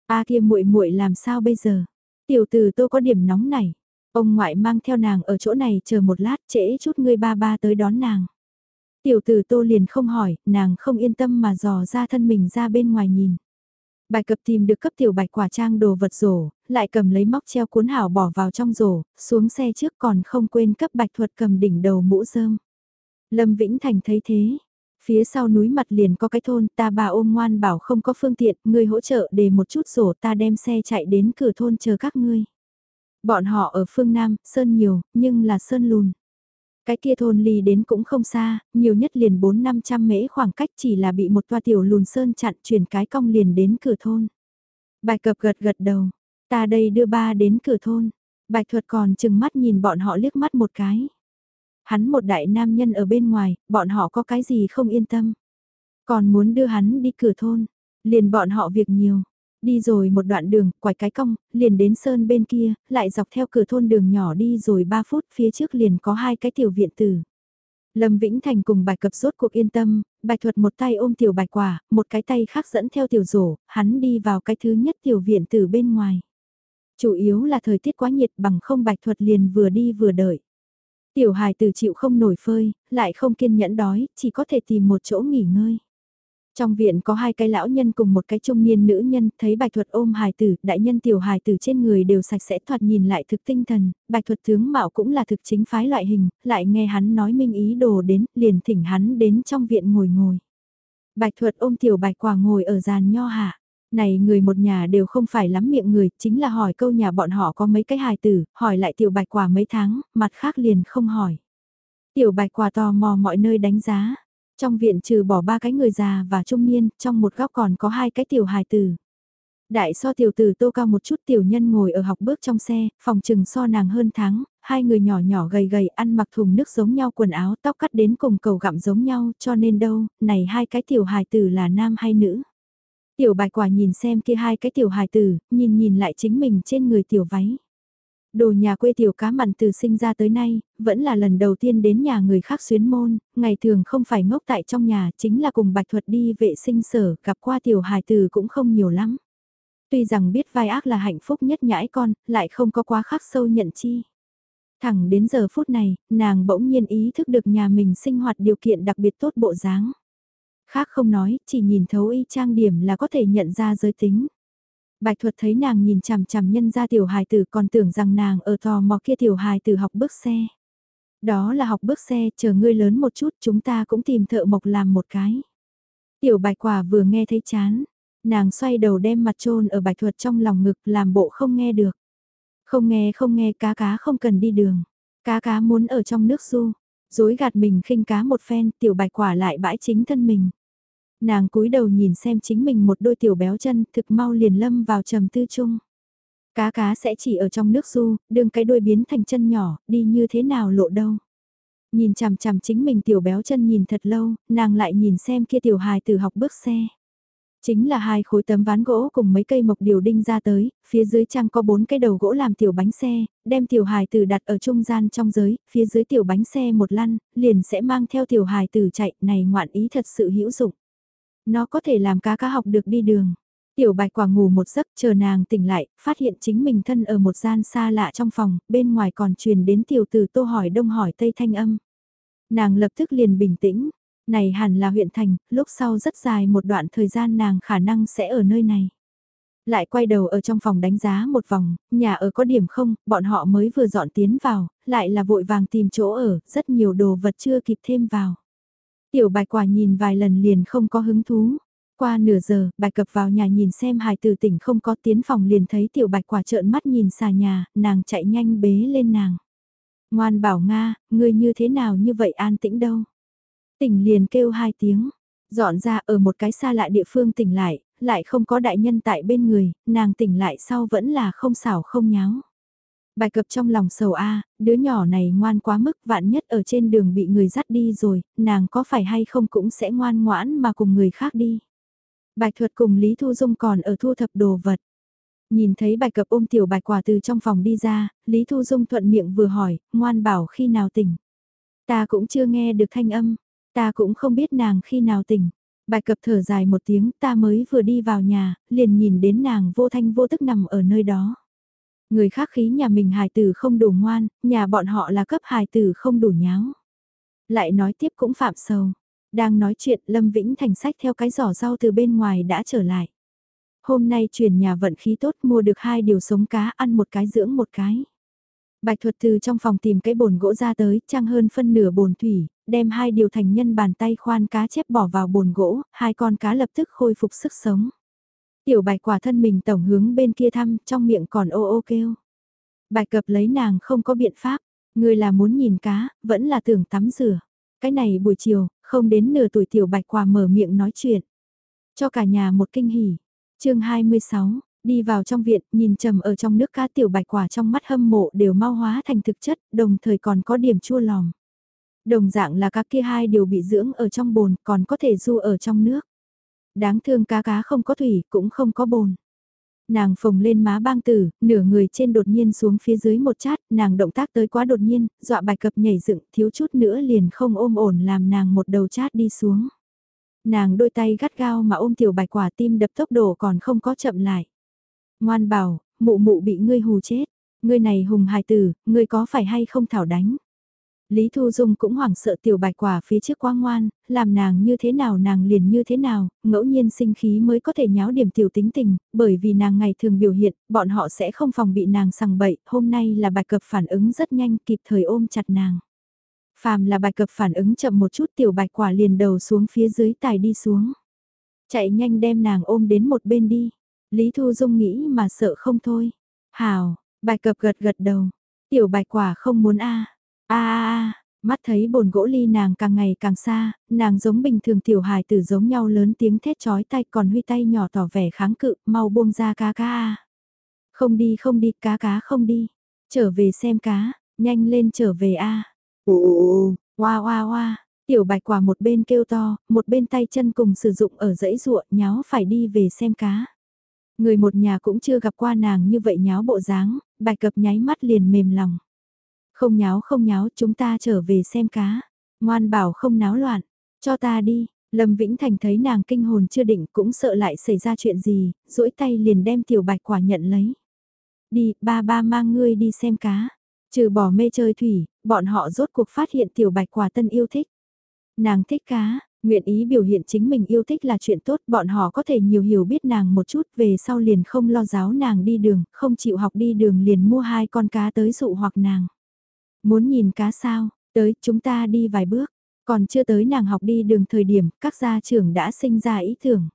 A kia muội muội làm sao bây giờ? Tiểu tử tôi có điểm nóng này. Ông ngoại mang theo nàng ở chỗ này chờ một lát trễ chút người ba ba tới đón nàng. Tiểu tử tô liền không hỏi, nàng không yên tâm mà dò ra thân mình ra bên ngoài nhìn. Bài cập tìm được cấp tiểu bạch quả trang đồ vật rổ, lại cầm lấy móc treo cuốn hảo bỏ vào trong rổ, xuống xe trước còn không quên cấp bạch thuật cầm đỉnh đầu mũ rơm. Lâm Vĩnh Thành thấy thế, phía sau núi mặt liền có cái thôn ta bà ôm ngoan bảo không có phương tiện, ngươi hỗ trợ để một chút rổ ta đem xe chạy đến cửa thôn chờ các ngươi. Bọn họ ở phương Nam, sơn nhiều, nhưng là sơn lùn. Cái kia thôn ly đến cũng không xa, nhiều nhất liền 4-500 mễ khoảng cách chỉ là bị một toa tiểu lùn sơn chặn chuyển cái cong liền đến cửa thôn. Bài cập gật gật đầu, ta đây đưa ba đến cửa thôn. Bạch thuật còn chừng mắt nhìn bọn họ liếc mắt một cái. Hắn một đại nam nhân ở bên ngoài, bọn họ có cái gì không yên tâm. Còn muốn đưa hắn đi cửa thôn, liền bọn họ việc nhiều. Đi rồi một đoạn đường, quải cái cong, liền đến sơn bên kia, lại dọc theo cửa thôn đường nhỏ đi rồi 3 phút phía trước liền có hai cái tiểu viện tử. Lâm Vĩnh Thành cùng bài cập rốt cuộc yên tâm, bài thuật một tay ôm tiểu bài quả, một cái tay khác dẫn theo tiểu rổ, hắn đi vào cái thứ nhất tiểu viện tử bên ngoài. Chủ yếu là thời tiết quá nhiệt bằng không bạch thuật liền vừa đi vừa đợi. Tiểu hài tử chịu không nổi phơi, lại không kiên nhẫn đói, chỉ có thể tìm một chỗ nghỉ ngơi. Trong viện có hai cái lão nhân cùng một cái trung niên nữ nhân, thấy bạch thuật ôm hài tử, đại nhân tiểu hài tử trên người đều sạch sẽ thoạt nhìn lại thực tinh thần, bạch thuật tướng mạo cũng là thực chính phái loại hình, lại nghe hắn nói minh ý đồ đến, liền thỉnh hắn đến trong viện ngồi ngồi. Bạch thuật ôm tiểu bạch quả ngồi ở giàn nho hạ. Này người một nhà đều không phải lắm miệng người, chính là hỏi câu nhà bọn họ có mấy cái hài tử, hỏi lại tiểu bạch quả mấy tháng, mặt khác liền không hỏi. Tiểu bạch quả tò mò mọi nơi đánh giá, trong viện trừ bỏ ba cái người già và trung niên, trong một góc còn có hai cái tiểu hài tử. Đại so tiểu tử tô cao một chút tiểu nhân ngồi ở học bước trong xe, phòng trừng so nàng hơn tháng, hai người nhỏ nhỏ gầy gầy ăn mặc thùng nước giống nhau quần áo tóc cắt đến cùng cầu gặm giống nhau cho nên đâu, này hai cái tiểu hài tử là nam hay nữ. Tiểu bạch quả nhìn xem kia hai cái tiểu hài tử, nhìn nhìn lại chính mình trên người tiểu váy. Đồ nhà quê tiểu cá mặn từ sinh ra tới nay, vẫn là lần đầu tiên đến nhà người khác xuyến môn, ngày thường không phải ngốc tại trong nhà, chính là cùng bạch thuật đi vệ sinh sở, gặp qua tiểu hài tử cũng không nhiều lắm. Tuy rằng biết vai ác là hạnh phúc nhất nhãi con, lại không có quá khắc sâu nhận chi. Thẳng đến giờ phút này, nàng bỗng nhiên ý thức được nhà mình sinh hoạt điều kiện đặc biệt tốt bộ dáng. Khác không nói, chỉ nhìn thấu y trang điểm là có thể nhận ra giới tính. Bạch thuật thấy nàng nhìn chằm chằm nhân ra tiểu hài tử còn tưởng rằng nàng ở tò mò kia tiểu hài tử học bước xe. Đó là học bước xe, chờ ngươi lớn một chút chúng ta cũng tìm thợ mộc làm một cái. Tiểu bạch quả vừa nghe thấy chán, nàng xoay đầu đem mặt trôn ở bạch thuật trong lòng ngực làm bộ không nghe được. Không nghe không nghe cá cá không cần đi đường, cá cá muốn ở trong nước du, dối gạt mình khinh cá một phen tiểu bạch quả lại bãi chính thân mình. Nàng cúi đầu nhìn xem chính mình một đôi tiểu béo chân thực mau liền lâm vào trầm tư chung. Cá cá sẽ chỉ ở trong nước du, đường cái đuôi biến thành chân nhỏ, đi như thế nào lộ đâu. Nhìn chằm chằm chính mình tiểu béo chân nhìn thật lâu, nàng lại nhìn xem kia tiểu hài từ học bước xe. Chính là hai khối tấm ván gỗ cùng mấy cây mộc điều đinh ra tới, phía dưới trang có bốn cái đầu gỗ làm tiểu bánh xe, đem tiểu hài tử đặt ở trung gian trong giới, phía dưới tiểu bánh xe một lăn, liền sẽ mang theo tiểu hài tử chạy, này ngoạn ý thật sự hữu dụng. Nó có thể làm cá cá học được đi đường. Tiểu bạch quả ngủ một giấc chờ nàng tỉnh lại, phát hiện chính mình thân ở một gian xa lạ trong phòng, bên ngoài còn truyền đến tiểu tử tô hỏi đông hỏi tây thanh âm. Nàng lập tức liền bình tĩnh, này hẳn là huyện thành, lúc sau rất dài một đoạn thời gian nàng khả năng sẽ ở nơi này. Lại quay đầu ở trong phòng đánh giá một vòng, nhà ở có điểm không, bọn họ mới vừa dọn tiến vào, lại là vội vàng tìm chỗ ở, rất nhiều đồ vật chưa kịp thêm vào. Tiểu bạch quả nhìn vài lần liền không có hứng thú. Qua nửa giờ, bạch cập vào nhà nhìn xem hài tử tỉnh không có tiến phòng liền thấy tiểu bạch quả trợn mắt nhìn xà nhà, nàng chạy nhanh bế lên nàng. Ngoan bảo Nga, ngươi như thế nào như vậy an tĩnh đâu. Tỉnh liền kêu hai tiếng, dọn ra ở một cái xa lại địa phương tỉnh lại, lại không có đại nhân tại bên người, nàng tỉnh lại sau vẫn là không xảo không nháo. Bài cập trong lòng sầu a, đứa nhỏ này ngoan quá mức vạn nhất ở trên đường bị người dắt đi rồi, nàng có phải hay không cũng sẽ ngoan ngoãn mà cùng người khác đi. Bạch thuật cùng Lý Thu Dung còn ở thu thập đồ vật. Nhìn thấy bạch cập ôm tiểu bạch quả từ trong phòng đi ra, Lý Thu Dung thuận miệng vừa hỏi, ngoan bảo khi nào tỉnh. Ta cũng chưa nghe được thanh âm, ta cũng không biết nàng khi nào tỉnh. Bạch cập thở dài một tiếng ta mới vừa đi vào nhà, liền nhìn đến nàng vô thanh vô tức nằm ở nơi đó. Người khác khí nhà mình hài tử không đủ ngoan, nhà bọn họ là cấp hài tử không đủ nháo. Lại nói tiếp cũng phạm sầu. Đang nói chuyện Lâm Vĩnh Thành sách theo cái giỏ rau từ bên ngoài đã trở lại. Hôm nay chuyển nhà vận khí tốt mua được hai điều sống cá ăn một cái dưỡng một cái. Bạch thuật từ trong phòng tìm cái bồn gỗ ra tới, trăng hơn phân nửa bồn thủy, đem hai điều thành nhân bàn tay khoan cá chép bỏ vào bồn gỗ, hai con cá lập tức khôi phục sức sống. Tiểu bạch quả thân mình tổng hướng bên kia thăm, trong miệng còn ô ô kêu. Bạch cập lấy nàng không có biện pháp, người là muốn nhìn cá, vẫn là tưởng tắm rửa. Cái này buổi chiều, không đến nửa tuổi tiểu bạch quả mở miệng nói chuyện. Cho cả nhà một kinh hỉ. chương 26, đi vào trong viện, nhìn trầm ở trong nước cá tiểu bạch quả trong mắt hâm mộ đều mau hóa thành thực chất, đồng thời còn có điểm chua lòng. Đồng dạng là các kia hai đều bị dưỡng ở trong bồn, còn có thể du ở trong nước. Đáng thương cá cá không có thủy, cũng không có bồn. Nàng phồng lên má bang tử, nửa người trên đột nhiên xuống phía dưới một chát, nàng động tác tới quá đột nhiên, dọa bài cập nhảy dựng, thiếu chút nữa liền không ôm ổn làm nàng một đầu chát đi xuống. Nàng đôi tay gắt gao mà ôm tiểu bạch quả tim đập tốc độ còn không có chậm lại. Ngoan bảo, mụ mụ bị ngươi hù chết, ngươi này hùng hài tử, ngươi có phải hay không thảo đánh. Lý Thu Dung cũng hoảng sợ tiểu bạch quả phía trước quá ngoan, làm nàng như thế nào nàng liền như thế nào, ngẫu nhiên sinh khí mới có thể nháo điểm tiểu tính tình, bởi vì nàng ngày thường biểu hiện, bọn họ sẽ không phòng bị nàng sằng bậy, hôm nay là bạch cập phản ứng rất nhanh kịp thời ôm chặt nàng. Phàm là bạch cập phản ứng chậm một chút tiểu bạch quả liền đầu xuống phía dưới tài đi xuống. Chạy nhanh đem nàng ôm đến một bên đi. Lý Thu Dung nghĩ mà sợ không thôi. Hào, bạch cập gật gật đầu. Tiểu bạch quả không muốn a a a mắt thấy bồn gỗ ly nàng càng ngày càng xa, nàng giống bình thường tiểu hài tử giống nhau lớn tiếng thét chói tay còn huy tay nhỏ tỏ vẻ kháng cự, mau buông ra cá cá a. Không đi không đi, cá cá không đi. Trở về xem cá, nhanh lên trở về a. Ồ, oa oa oa, tiểu bạch quả một bên kêu to, một bên tay chân cùng sử dụng ở dãy ruộng nháo phải đi về xem cá. Người một nhà cũng chưa gặp qua nàng như vậy nháo bộ dáng, bạch cập nháy mắt liền mềm lòng. Không nháo không nháo chúng ta trở về xem cá. Ngoan bảo không náo loạn. Cho ta đi. Lâm Vĩnh Thành thấy nàng kinh hồn chưa định cũng sợ lại xảy ra chuyện gì, duỗi tay liền đem tiểu bạch quả nhận lấy. Đi, ba ba mang ngươi đi xem cá. Trừ bỏ mê chơi thủy, bọn họ rốt cuộc phát hiện tiểu bạch quả tân yêu thích. Nàng thích cá, nguyện ý biểu hiện chính mình yêu thích là chuyện tốt, bọn họ có thể nhiều hiểu biết nàng một chút về sau liền không lo giáo nàng đi đường, không chịu học đi đường liền mua hai con cá tới dụ hoặc nàng. Muốn nhìn cá sao, tới chúng ta đi vài bước, còn chưa tới nàng học đi đường thời điểm, các gia trưởng đã sinh ra ý tưởng.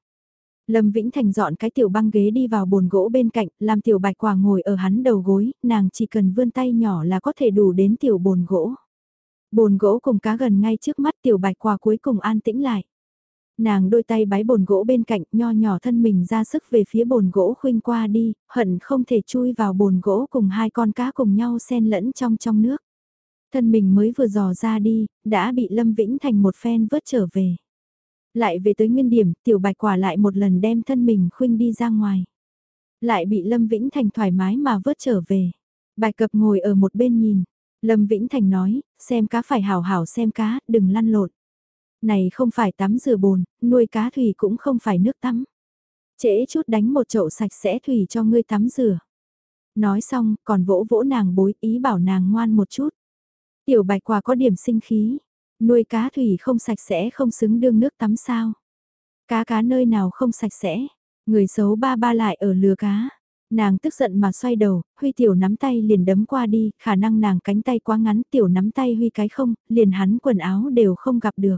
Lâm Vĩnh Thành dọn cái tiểu băng ghế đi vào bồn gỗ bên cạnh, làm tiểu bạch quả ngồi ở hắn đầu gối, nàng chỉ cần vươn tay nhỏ là có thể đủ đến tiểu bồn gỗ. Bồn gỗ cùng cá gần ngay trước mắt tiểu bạch quả cuối cùng an tĩnh lại. Nàng đôi tay bái bồn gỗ bên cạnh, nho nhỏ thân mình ra sức về phía bồn gỗ khuynh qua đi, hận không thể chui vào bồn gỗ cùng hai con cá cùng nhau xen lẫn trong trong nước. Thân mình mới vừa dò ra đi, đã bị Lâm Vĩnh Thành một phen vớt trở về. Lại về tới nguyên điểm, tiểu bạch quả lại một lần đem thân mình khuynh đi ra ngoài. Lại bị Lâm Vĩnh Thành thoải mái mà vớt trở về. Bạch cập ngồi ở một bên nhìn. Lâm Vĩnh Thành nói, xem cá phải hảo hảo xem cá, đừng lăn lộn. Này không phải tắm rửa bồn, nuôi cá thủy cũng không phải nước tắm. Trễ chút đánh một chậu sạch sẽ thủy cho ngươi tắm rửa. Nói xong, còn vỗ vỗ nàng bối ý bảo nàng ngoan một chút. Tiểu bạch quả có điểm sinh khí, nuôi cá thủy không sạch sẽ không xứng đương nước tắm sao. Cá cá nơi nào không sạch sẽ, người xấu ba ba lại ở lừa cá. Nàng tức giận mà xoay đầu, Huy tiểu nắm tay liền đấm qua đi, khả năng nàng cánh tay quá ngắn tiểu nắm tay Huy cái không, liền hắn quần áo đều không gặp được.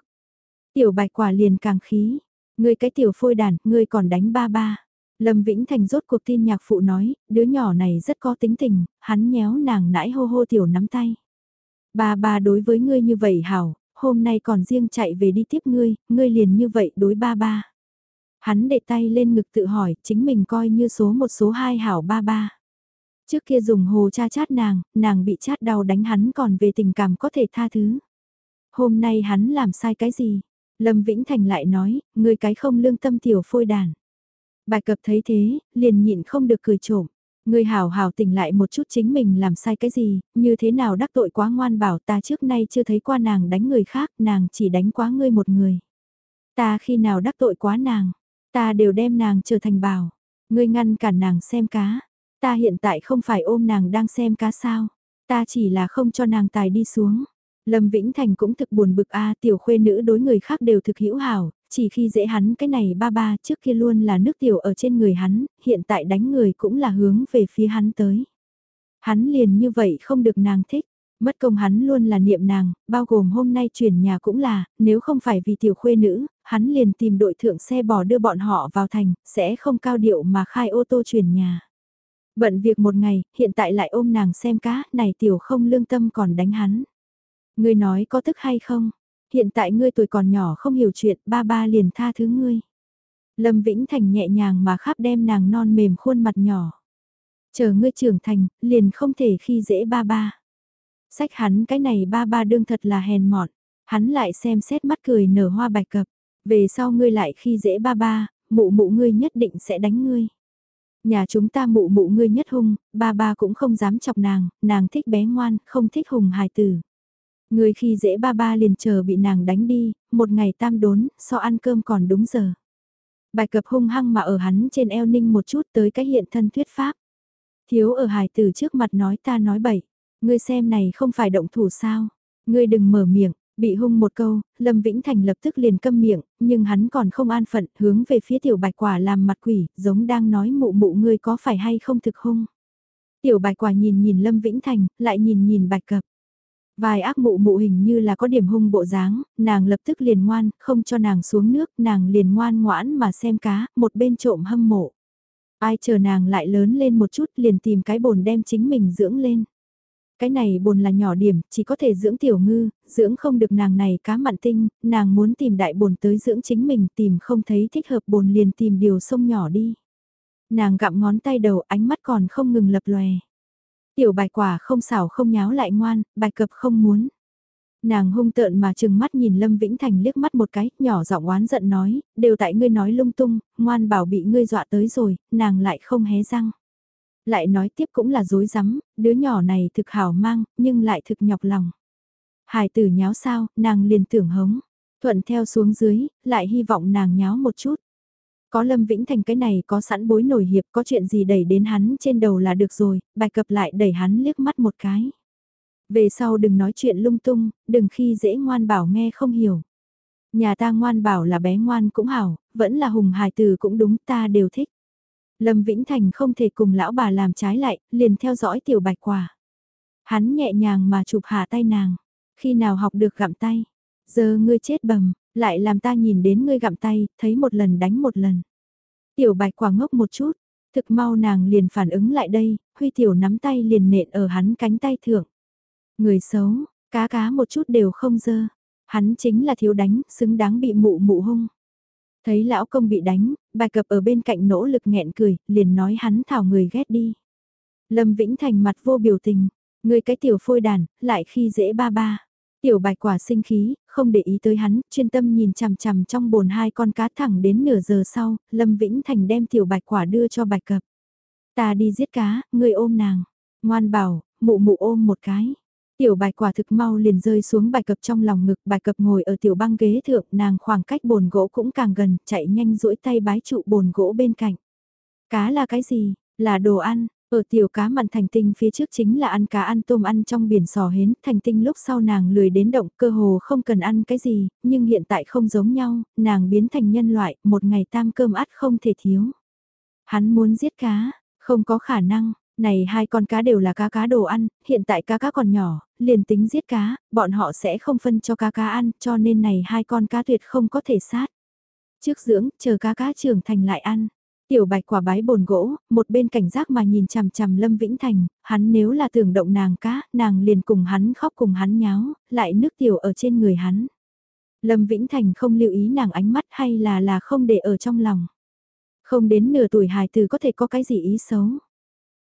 Tiểu bạch quả liền càng khí, ngươi cái tiểu phôi đàn, ngươi còn đánh ba ba. Lâm Vĩnh Thành rốt cuộc tin nhạc phụ nói, đứa nhỏ này rất có tính tình, hắn nhéo nàng nãi hô hô tiểu nắm tay. Ba ba đối với ngươi như vậy hảo, hôm nay còn riêng chạy về đi tiếp ngươi, ngươi liền như vậy đối ba ba. Hắn để tay lên ngực tự hỏi, chính mình coi như số một số hai hảo ba ba. Trước kia dùng hồ cha chát nàng, nàng bị chát đau đánh hắn còn về tình cảm có thể tha thứ. Hôm nay hắn làm sai cái gì? Lâm Vĩnh Thành lại nói, ngươi cái không lương tâm tiểu phôi đàn. Bài cập thấy thế, liền nhịn không được cười trộm. Người hảo hảo tỉnh lại một chút chính mình làm sai cái gì, như thế nào đắc tội quá ngoan bảo ta trước nay chưa thấy qua nàng đánh người khác, nàng chỉ đánh quá ngươi một người. Ta khi nào đắc tội quá nàng, ta đều đem nàng trở thành bảo. Ngươi ngăn cản nàng xem cá, ta hiện tại không phải ôm nàng đang xem cá sao, ta chỉ là không cho nàng tài đi xuống. Lâm Vĩnh Thành cũng thực buồn bực a tiểu khuê nữ đối người khác đều thực hữu hảo, chỉ khi dễ hắn cái này ba ba trước kia luôn là nước tiểu ở trên người hắn, hiện tại đánh người cũng là hướng về phía hắn tới. Hắn liền như vậy không được nàng thích, mất công hắn luôn là niệm nàng, bao gồm hôm nay chuyển nhà cũng là, nếu không phải vì tiểu khuê nữ, hắn liền tìm đội thượng xe bò đưa bọn họ vào thành, sẽ không cao điệu mà khai ô tô chuyển nhà. Bận việc một ngày, hiện tại lại ôm nàng xem cá, này tiểu không lương tâm còn đánh hắn. người nói có tức hay không? Hiện tại ngươi tuổi còn nhỏ không hiểu chuyện, ba ba liền tha thứ ngươi. Lâm Vĩnh Thành nhẹ nhàng mà khắp đem nàng non mềm khuôn mặt nhỏ. Chờ ngươi trưởng thành, liền không thể khi dễ ba ba. Sách hắn cái này ba ba đương thật là hèn mọn. Hắn lại xem xét mắt cười nở hoa bạch cập. Về sau ngươi lại khi dễ ba ba, mụ mụ ngươi nhất định sẽ đánh ngươi. Nhà chúng ta mụ mụ ngươi nhất hung, ba ba cũng không dám chọc nàng, nàng thích bé ngoan, không thích hùng hài tử. Người khi dễ ba ba liền chờ bị nàng đánh đi, một ngày tam đốn, so ăn cơm còn đúng giờ. Bài cập hung hăng mà ở hắn trên eo ninh một chút tới cái hiện thân thuyết pháp. Thiếu ở hài tử trước mặt nói ta nói bậy, ngươi xem này không phải động thủ sao, ngươi đừng mở miệng, bị hung một câu, Lâm Vĩnh Thành lập tức liền câm miệng, nhưng hắn còn không an phận, hướng về phía tiểu bạch quả làm mặt quỷ, giống đang nói mụ mụ ngươi có phải hay không thực hung. Tiểu bạch quả nhìn nhìn Lâm Vĩnh Thành, lại nhìn nhìn bạch cập. Vài ác mụ mụ hình như là có điểm hung bộ dáng, nàng lập tức liền ngoan, không cho nàng xuống nước, nàng liền ngoan ngoãn mà xem cá, một bên trộm hâm mộ. Ai chờ nàng lại lớn lên một chút liền tìm cái bồn đem chính mình dưỡng lên. Cái này bồn là nhỏ điểm, chỉ có thể dưỡng tiểu ngư, dưỡng không được nàng này cá mặn tinh, nàng muốn tìm đại bồn tới dưỡng chính mình tìm không thấy thích hợp bồn liền tìm điều sông nhỏ đi. Nàng gặm ngón tay đầu ánh mắt còn không ngừng lập lòe. Tiểu bạch quả không xảo không nháo lại ngoan, bạch cập không muốn. Nàng hung tợn mà chừng mắt nhìn Lâm Vĩnh Thành liếc mắt một cái, nhỏ giọng oán giận nói, đều tại ngươi nói lung tung, ngoan bảo bị ngươi dọa tới rồi, nàng lại không hé răng. Lại nói tiếp cũng là dối rắm đứa nhỏ này thực hảo mang, nhưng lại thực nhọc lòng. Hải tử nháo sao, nàng liền tưởng hống. Thuận theo xuống dưới, lại hy vọng nàng nháo một chút. Có Lâm Vĩnh Thành cái này có sẵn bối nổi hiệp có chuyện gì đẩy đến hắn trên đầu là được rồi, bài cập lại đẩy hắn liếc mắt một cái. Về sau đừng nói chuyện lung tung, đừng khi dễ ngoan bảo nghe không hiểu. Nhà ta ngoan bảo là bé ngoan cũng hảo, vẫn là hùng hài từ cũng đúng ta đều thích. Lâm Vĩnh Thành không thể cùng lão bà làm trái lại, liền theo dõi tiểu bạch quả. Hắn nhẹ nhàng mà chụp hạ tay nàng. Khi nào học được gặm tay? Giờ ngươi chết bầm, lại làm ta nhìn đến ngươi gặm tay, thấy một lần đánh một lần. Tiểu bạch quả ngốc một chút, thực mau nàng liền phản ứng lại đây, huy tiểu nắm tay liền nện ở hắn cánh tay thượng. Người xấu, cá cá một chút đều không dơ. Hắn chính là thiếu đánh, xứng đáng bị mụ mụ hung. Thấy lão công bị đánh, bài cập ở bên cạnh nỗ lực nghẹn cười, liền nói hắn thảo người ghét đi. Lâm Vĩnh Thành mặt vô biểu tình, người cái tiểu phôi đàn, lại khi dễ ba ba. Tiểu bạch quả sinh khí, không để ý tới hắn, chuyên tâm nhìn chằm chằm trong bồn hai con cá thẳng đến nửa giờ sau, Lâm Vĩnh Thành đem tiểu bạch quả đưa cho bạch cập. Ta đi giết cá, người ôm nàng. Ngoan bảo, mụ mụ ôm một cái. Tiểu bạch quả thực mau liền rơi xuống bài cập trong lòng ngực, bài cập ngồi ở tiểu băng ghế thượng, nàng khoảng cách bồn gỗ cũng càng gần, chạy nhanh duỗi tay bái trụ bồn gỗ bên cạnh. Cá là cái gì? Là đồ ăn, ở tiểu cá mặn thành tinh phía trước chính là ăn cá ăn tôm ăn trong biển sò hến, thành tinh lúc sau nàng lười đến động cơ hồ không cần ăn cái gì, nhưng hiện tại không giống nhau, nàng biến thành nhân loại, một ngày tam cơm ắt không thể thiếu. Hắn muốn giết cá, không có khả năng, này hai con cá đều là cá cá đồ ăn, hiện tại cá cá còn nhỏ, liền tính giết cá, bọn họ sẽ không phân cho cá cá ăn, cho nên này hai con cá tuyệt không có thể sát. Trước dưỡng, chờ cá cá trưởng thành lại ăn. Tiểu bạch quả bái bồn gỗ, một bên cảnh giác mà nhìn chằm chằm Lâm Vĩnh Thành, hắn nếu là tưởng động nàng cá, nàng liền cùng hắn khóc cùng hắn nháo, lại nước tiểu ở trên người hắn. Lâm Vĩnh Thành không lưu ý nàng ánh mắt hay là là không để ở trong lòng. Không đến nửa tuổi hài từ có thể có cái gì ý xấu.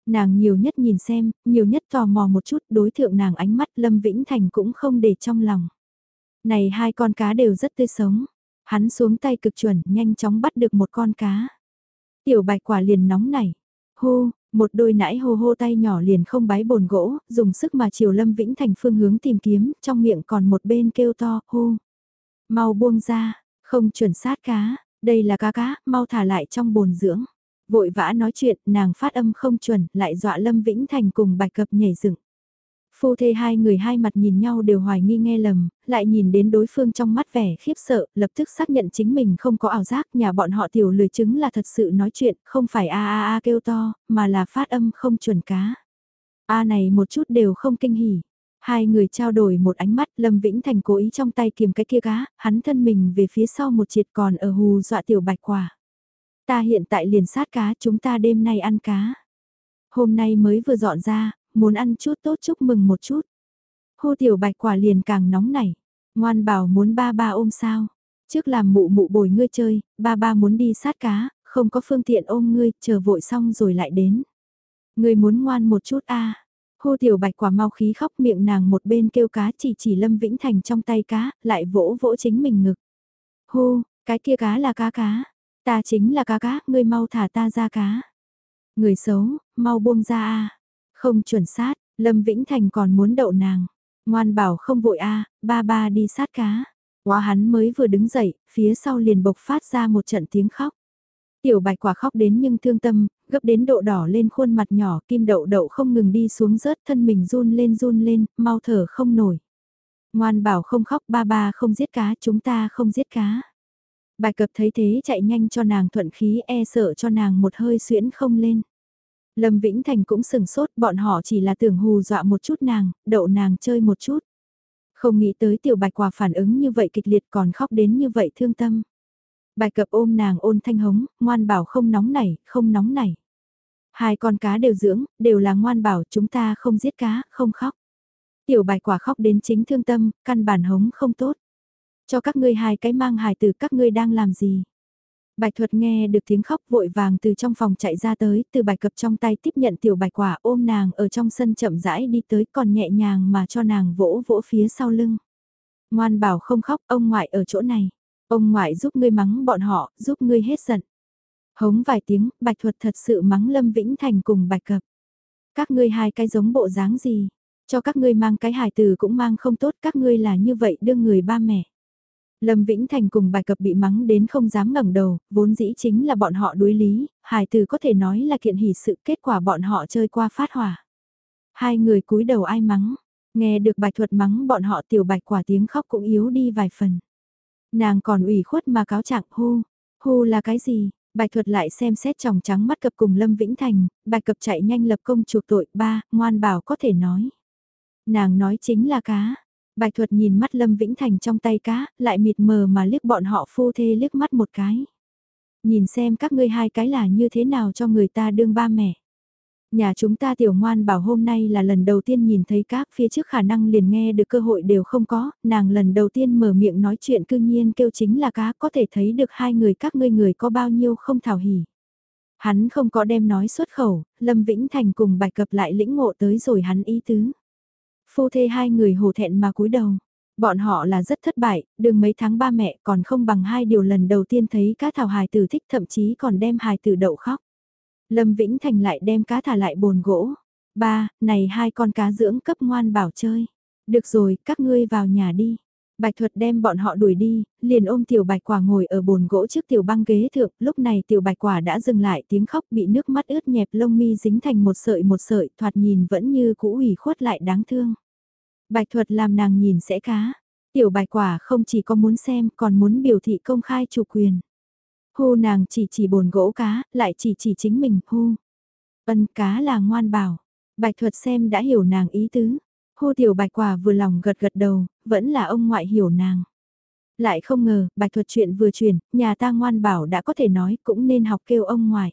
Nàng nhiều nhất nhìn xem, nhiều nhất tò mò một chút đối thượng nàng ánh mắt Lâm Vĩnh Thành cũng không để trong lòng. Này hai con cá đều rất tươi sống. Hắn xuống tay cực chuẩn nhanh chóng bắt được một con cá. Tiểu bạch quả liền nóng nảy. Hô, một đôi nãi hô hô tay nhỏ liền không bái bồn gỗ, dùng sức mà chiều Lâm Vĩnh Thành phương hướng tìm kiếm, trong miệng còn một bên kêu to, hô. Mau buông ra, không chuẩn sát cá, đây là cá cá, mau thả lại trong bồn dưỡng. Vội vã nói chuyện, nàng phát âm không chuẩn, lại dọa Lâm Vĩnh Thành cùng bạch cập nhảy dựng. Phu thê hai người hai mặt nhìn nhau đều hoài nghi nghe lầm, lại nhìn đến đối phương trong mắt vẻ khiếp sợ, lập tức xác nhận chính mình không có ảo giác, nhà bọn họ tiểu lười chứng là thật sự nói chuyện, không phải a a a kêu to, mà là phát âm không chuẩn cá. A này một chút đều không kinh hỉ. Hai người trao đổi một ánh mắt, Lâm Vĩnh Thành cố ý trong tay kiềm cái kia cá, hắn thân mình về phía sau một triệt còn ở hù dọa tiểu bạch quả. Ta hiện tại liền sát cá, chúng ta đêm nay ăn cá. Hôm nay mới vừa dọn ra, muốn ăn chút tốt chúc mừng một chút. Hô tiểu bạch quả liền càng nóng nảy. Ngoan bảo muốn ba ba ôm sao. Trước làm mụ mụ bồi ngươi chơi, ba ba muốn đi sát cá, không có phương tiện ôm ngươi, chờ vội xong rồi lại đến. Ngươi muốn ngoan một chút a Hô tiểu bạch quả mau khí khóc miệng nàng một bên kêu cá chỉ chỉ Lâm Vĩnh Thành trong tay cá, lại vỗ vỗ chính mình ngực. Hô, cái kia cá là cá cá. Ta chính là cá cá, ngươi mau thả ta ra cá. Người xấu, mau buông ra a không chuẩn sát, Lâm Vĩnh Thành còn muốn đậu nàng. Ngoan bảo không vội a ba ba đi sát cá. Quá hắn mới vừa đứng dậy, phía sau liền bộc phát ra một trận tiếng khóc. Tiểu bạch quả khóc đến nhưng thương tâm, gấp đến độ đỏ lên khuôn mặt nhỏ, kim đậu đậu không ngừng đi xuống rớt thân mình run lên run lên, mau thở không nổi. Ngoan bảo không khóc ba ba không giết cá, chúng ta không giết cá. Bài cập thấy thế chạy nhanh cho nàng thuận khí e sợ cho nàng một hơi xuyễn không lên. Lâm Vĩnh Thành cũng sừng sốt bọn họ chỉ là tưởng hù dọa một chút nàng, đậu nàng chơi một chút. Không nghĩ tới tiểu bạch quả phản ứng như vậy kịch liệt còn khóc đến như vậy thương tâm. Bài cập ôm nàng ôn thanh hống, ngoan bảo không nóng nảy, không nóng nảy. Hai con cá đều dưỡng, đều là ngoan bảo chúng ta không giết cá, không khóc. Tiểu bạch quả khóc đến chính thương tâm, căn bản hống không tốt. Cho các ngươi hai cái mang hài từ các ngươi đang làm gì? Bạch thuật nghe được tiếng khóc vội vàng từ trong phòng chạy ra tới, từ bạch cập trong tay tiếp nhận tiểu bạch quả ôm nàng ở trong sân chậm rãi đi tới còn nhẹ nhàng mà cho nàng vỗ vỗ phía sau lưng. Ngoan bảo không khóc, ông ngoại ở chỗ này. Ông ngoại giúp ngươi mắng bọn họ, giúp ngươi hết giận. Hống vài tiếng, bạch thuật thật sự mắng Lâm Vĩnh Thành cùng bạch cập. Các ngươi hai cái giống bộ dáng gì? Cho các ngươi mang cái hài từ cũng mang không tốt, các ngươi là như vậy đưa người ba mẹ. Lâm Vĩnh Thành cùng bài cập bị mắng đến không dám ngẩng đầu, vốn dĩ chính là bọn họ đối lý, hài từ có thể nói là kiện hỷ sự kết quả bọn họ chơi qua phát hỏa. Hai người cúi đầu ai mắng, nghe được bài thuật mắng bọn họ tiểu bạch quả tiếng khóc cũng yếu đi vài phần. Nàng còn ủy khuất mà cáo trạng hu, hu là cái gì, Bạch thuật lại xem xét tròng trắng mắt cập cùng Lâm Vĩnh Thành, bạch cập chạy nhanh lập công chuộc tội, ba, ngoan bảo có thể nói. Nàng nói chính là cá. Bạch thuật nhìn mắt Lâm Vĩnh Thành trong tay cá, lại mịt mờ mà liếc bọn họ phu thê liếc mắt một cái. Nhìn xem các ngươi hai cái là như thế nào cho người ta đương ba mẹ. Nhà chúng ta tiểu ngoan bảo hôm nay là lần đầu tiên nhìn thấy các phía trước khả năng liền nghe được cơ hội đều không có, nàng lần đầu tiên mở miệng nói chuyện cư nhiên kêu chính là cá có thể thấy được hai người các ngươi người có bao nhiêu không thảo hỉ. Hắn không có đem nói xuất khẩu, Lâm Vĩnh Thành cùng bài cập lại lĩnh ngộ tới rồi hắn ý tứ. Phu thê hai người hổ thẹn mà cúi đầu. Bọn họ là rất thất bại, đừng mấy tháng ba mẹ còn không bằng hai điều lần đầu tiên thấy cá thảo hài tử thích thậm chí còn đem hài tử đậu khóc. Lâm Vĩnh Thành lại đem cá thả lại bồn gỗ. Ba, này hai con cá dưỡng cấp ngoan bảo chơi. Được rồi, các ngươi vào nhà đi. Bạch thuật đem bọn họ đuổi đi, liền ôm tiểu bạch quả ngồi ở bồn gỗ trước tiểu băng ghế thượng, lúc này tiểu bạch quả đã dừng lại tiếng khóc bị nước mắt ướt nhẹp lông mi dính thành một sợi một sợi, thoạt nhìn vẫn như cũ ủy khuất lại đáng thương. Bạch thuật làm nàng nhìn sẽ cá, tiểu bạch quả không chỉ có muốn xem còn muốn biểu thị công khai chủ quyền. Hu nàng chỉ chỉ bồn gỗ cá, lại chỉ chỉ chính mình, hu. Ân cá là ngoan bảo. Bạch thuật xem đã hiểu nàng ý tứ. Hô tiểu bạch quả vừa lòng gật gật đầu, vẫn là ông ngoại hiểu nàng. Lại không ngờ, bạch thuật chuyện vừa truyền, nhà ta ngoan bảo đã có thể nói cũng nên học kêu ông ngoại.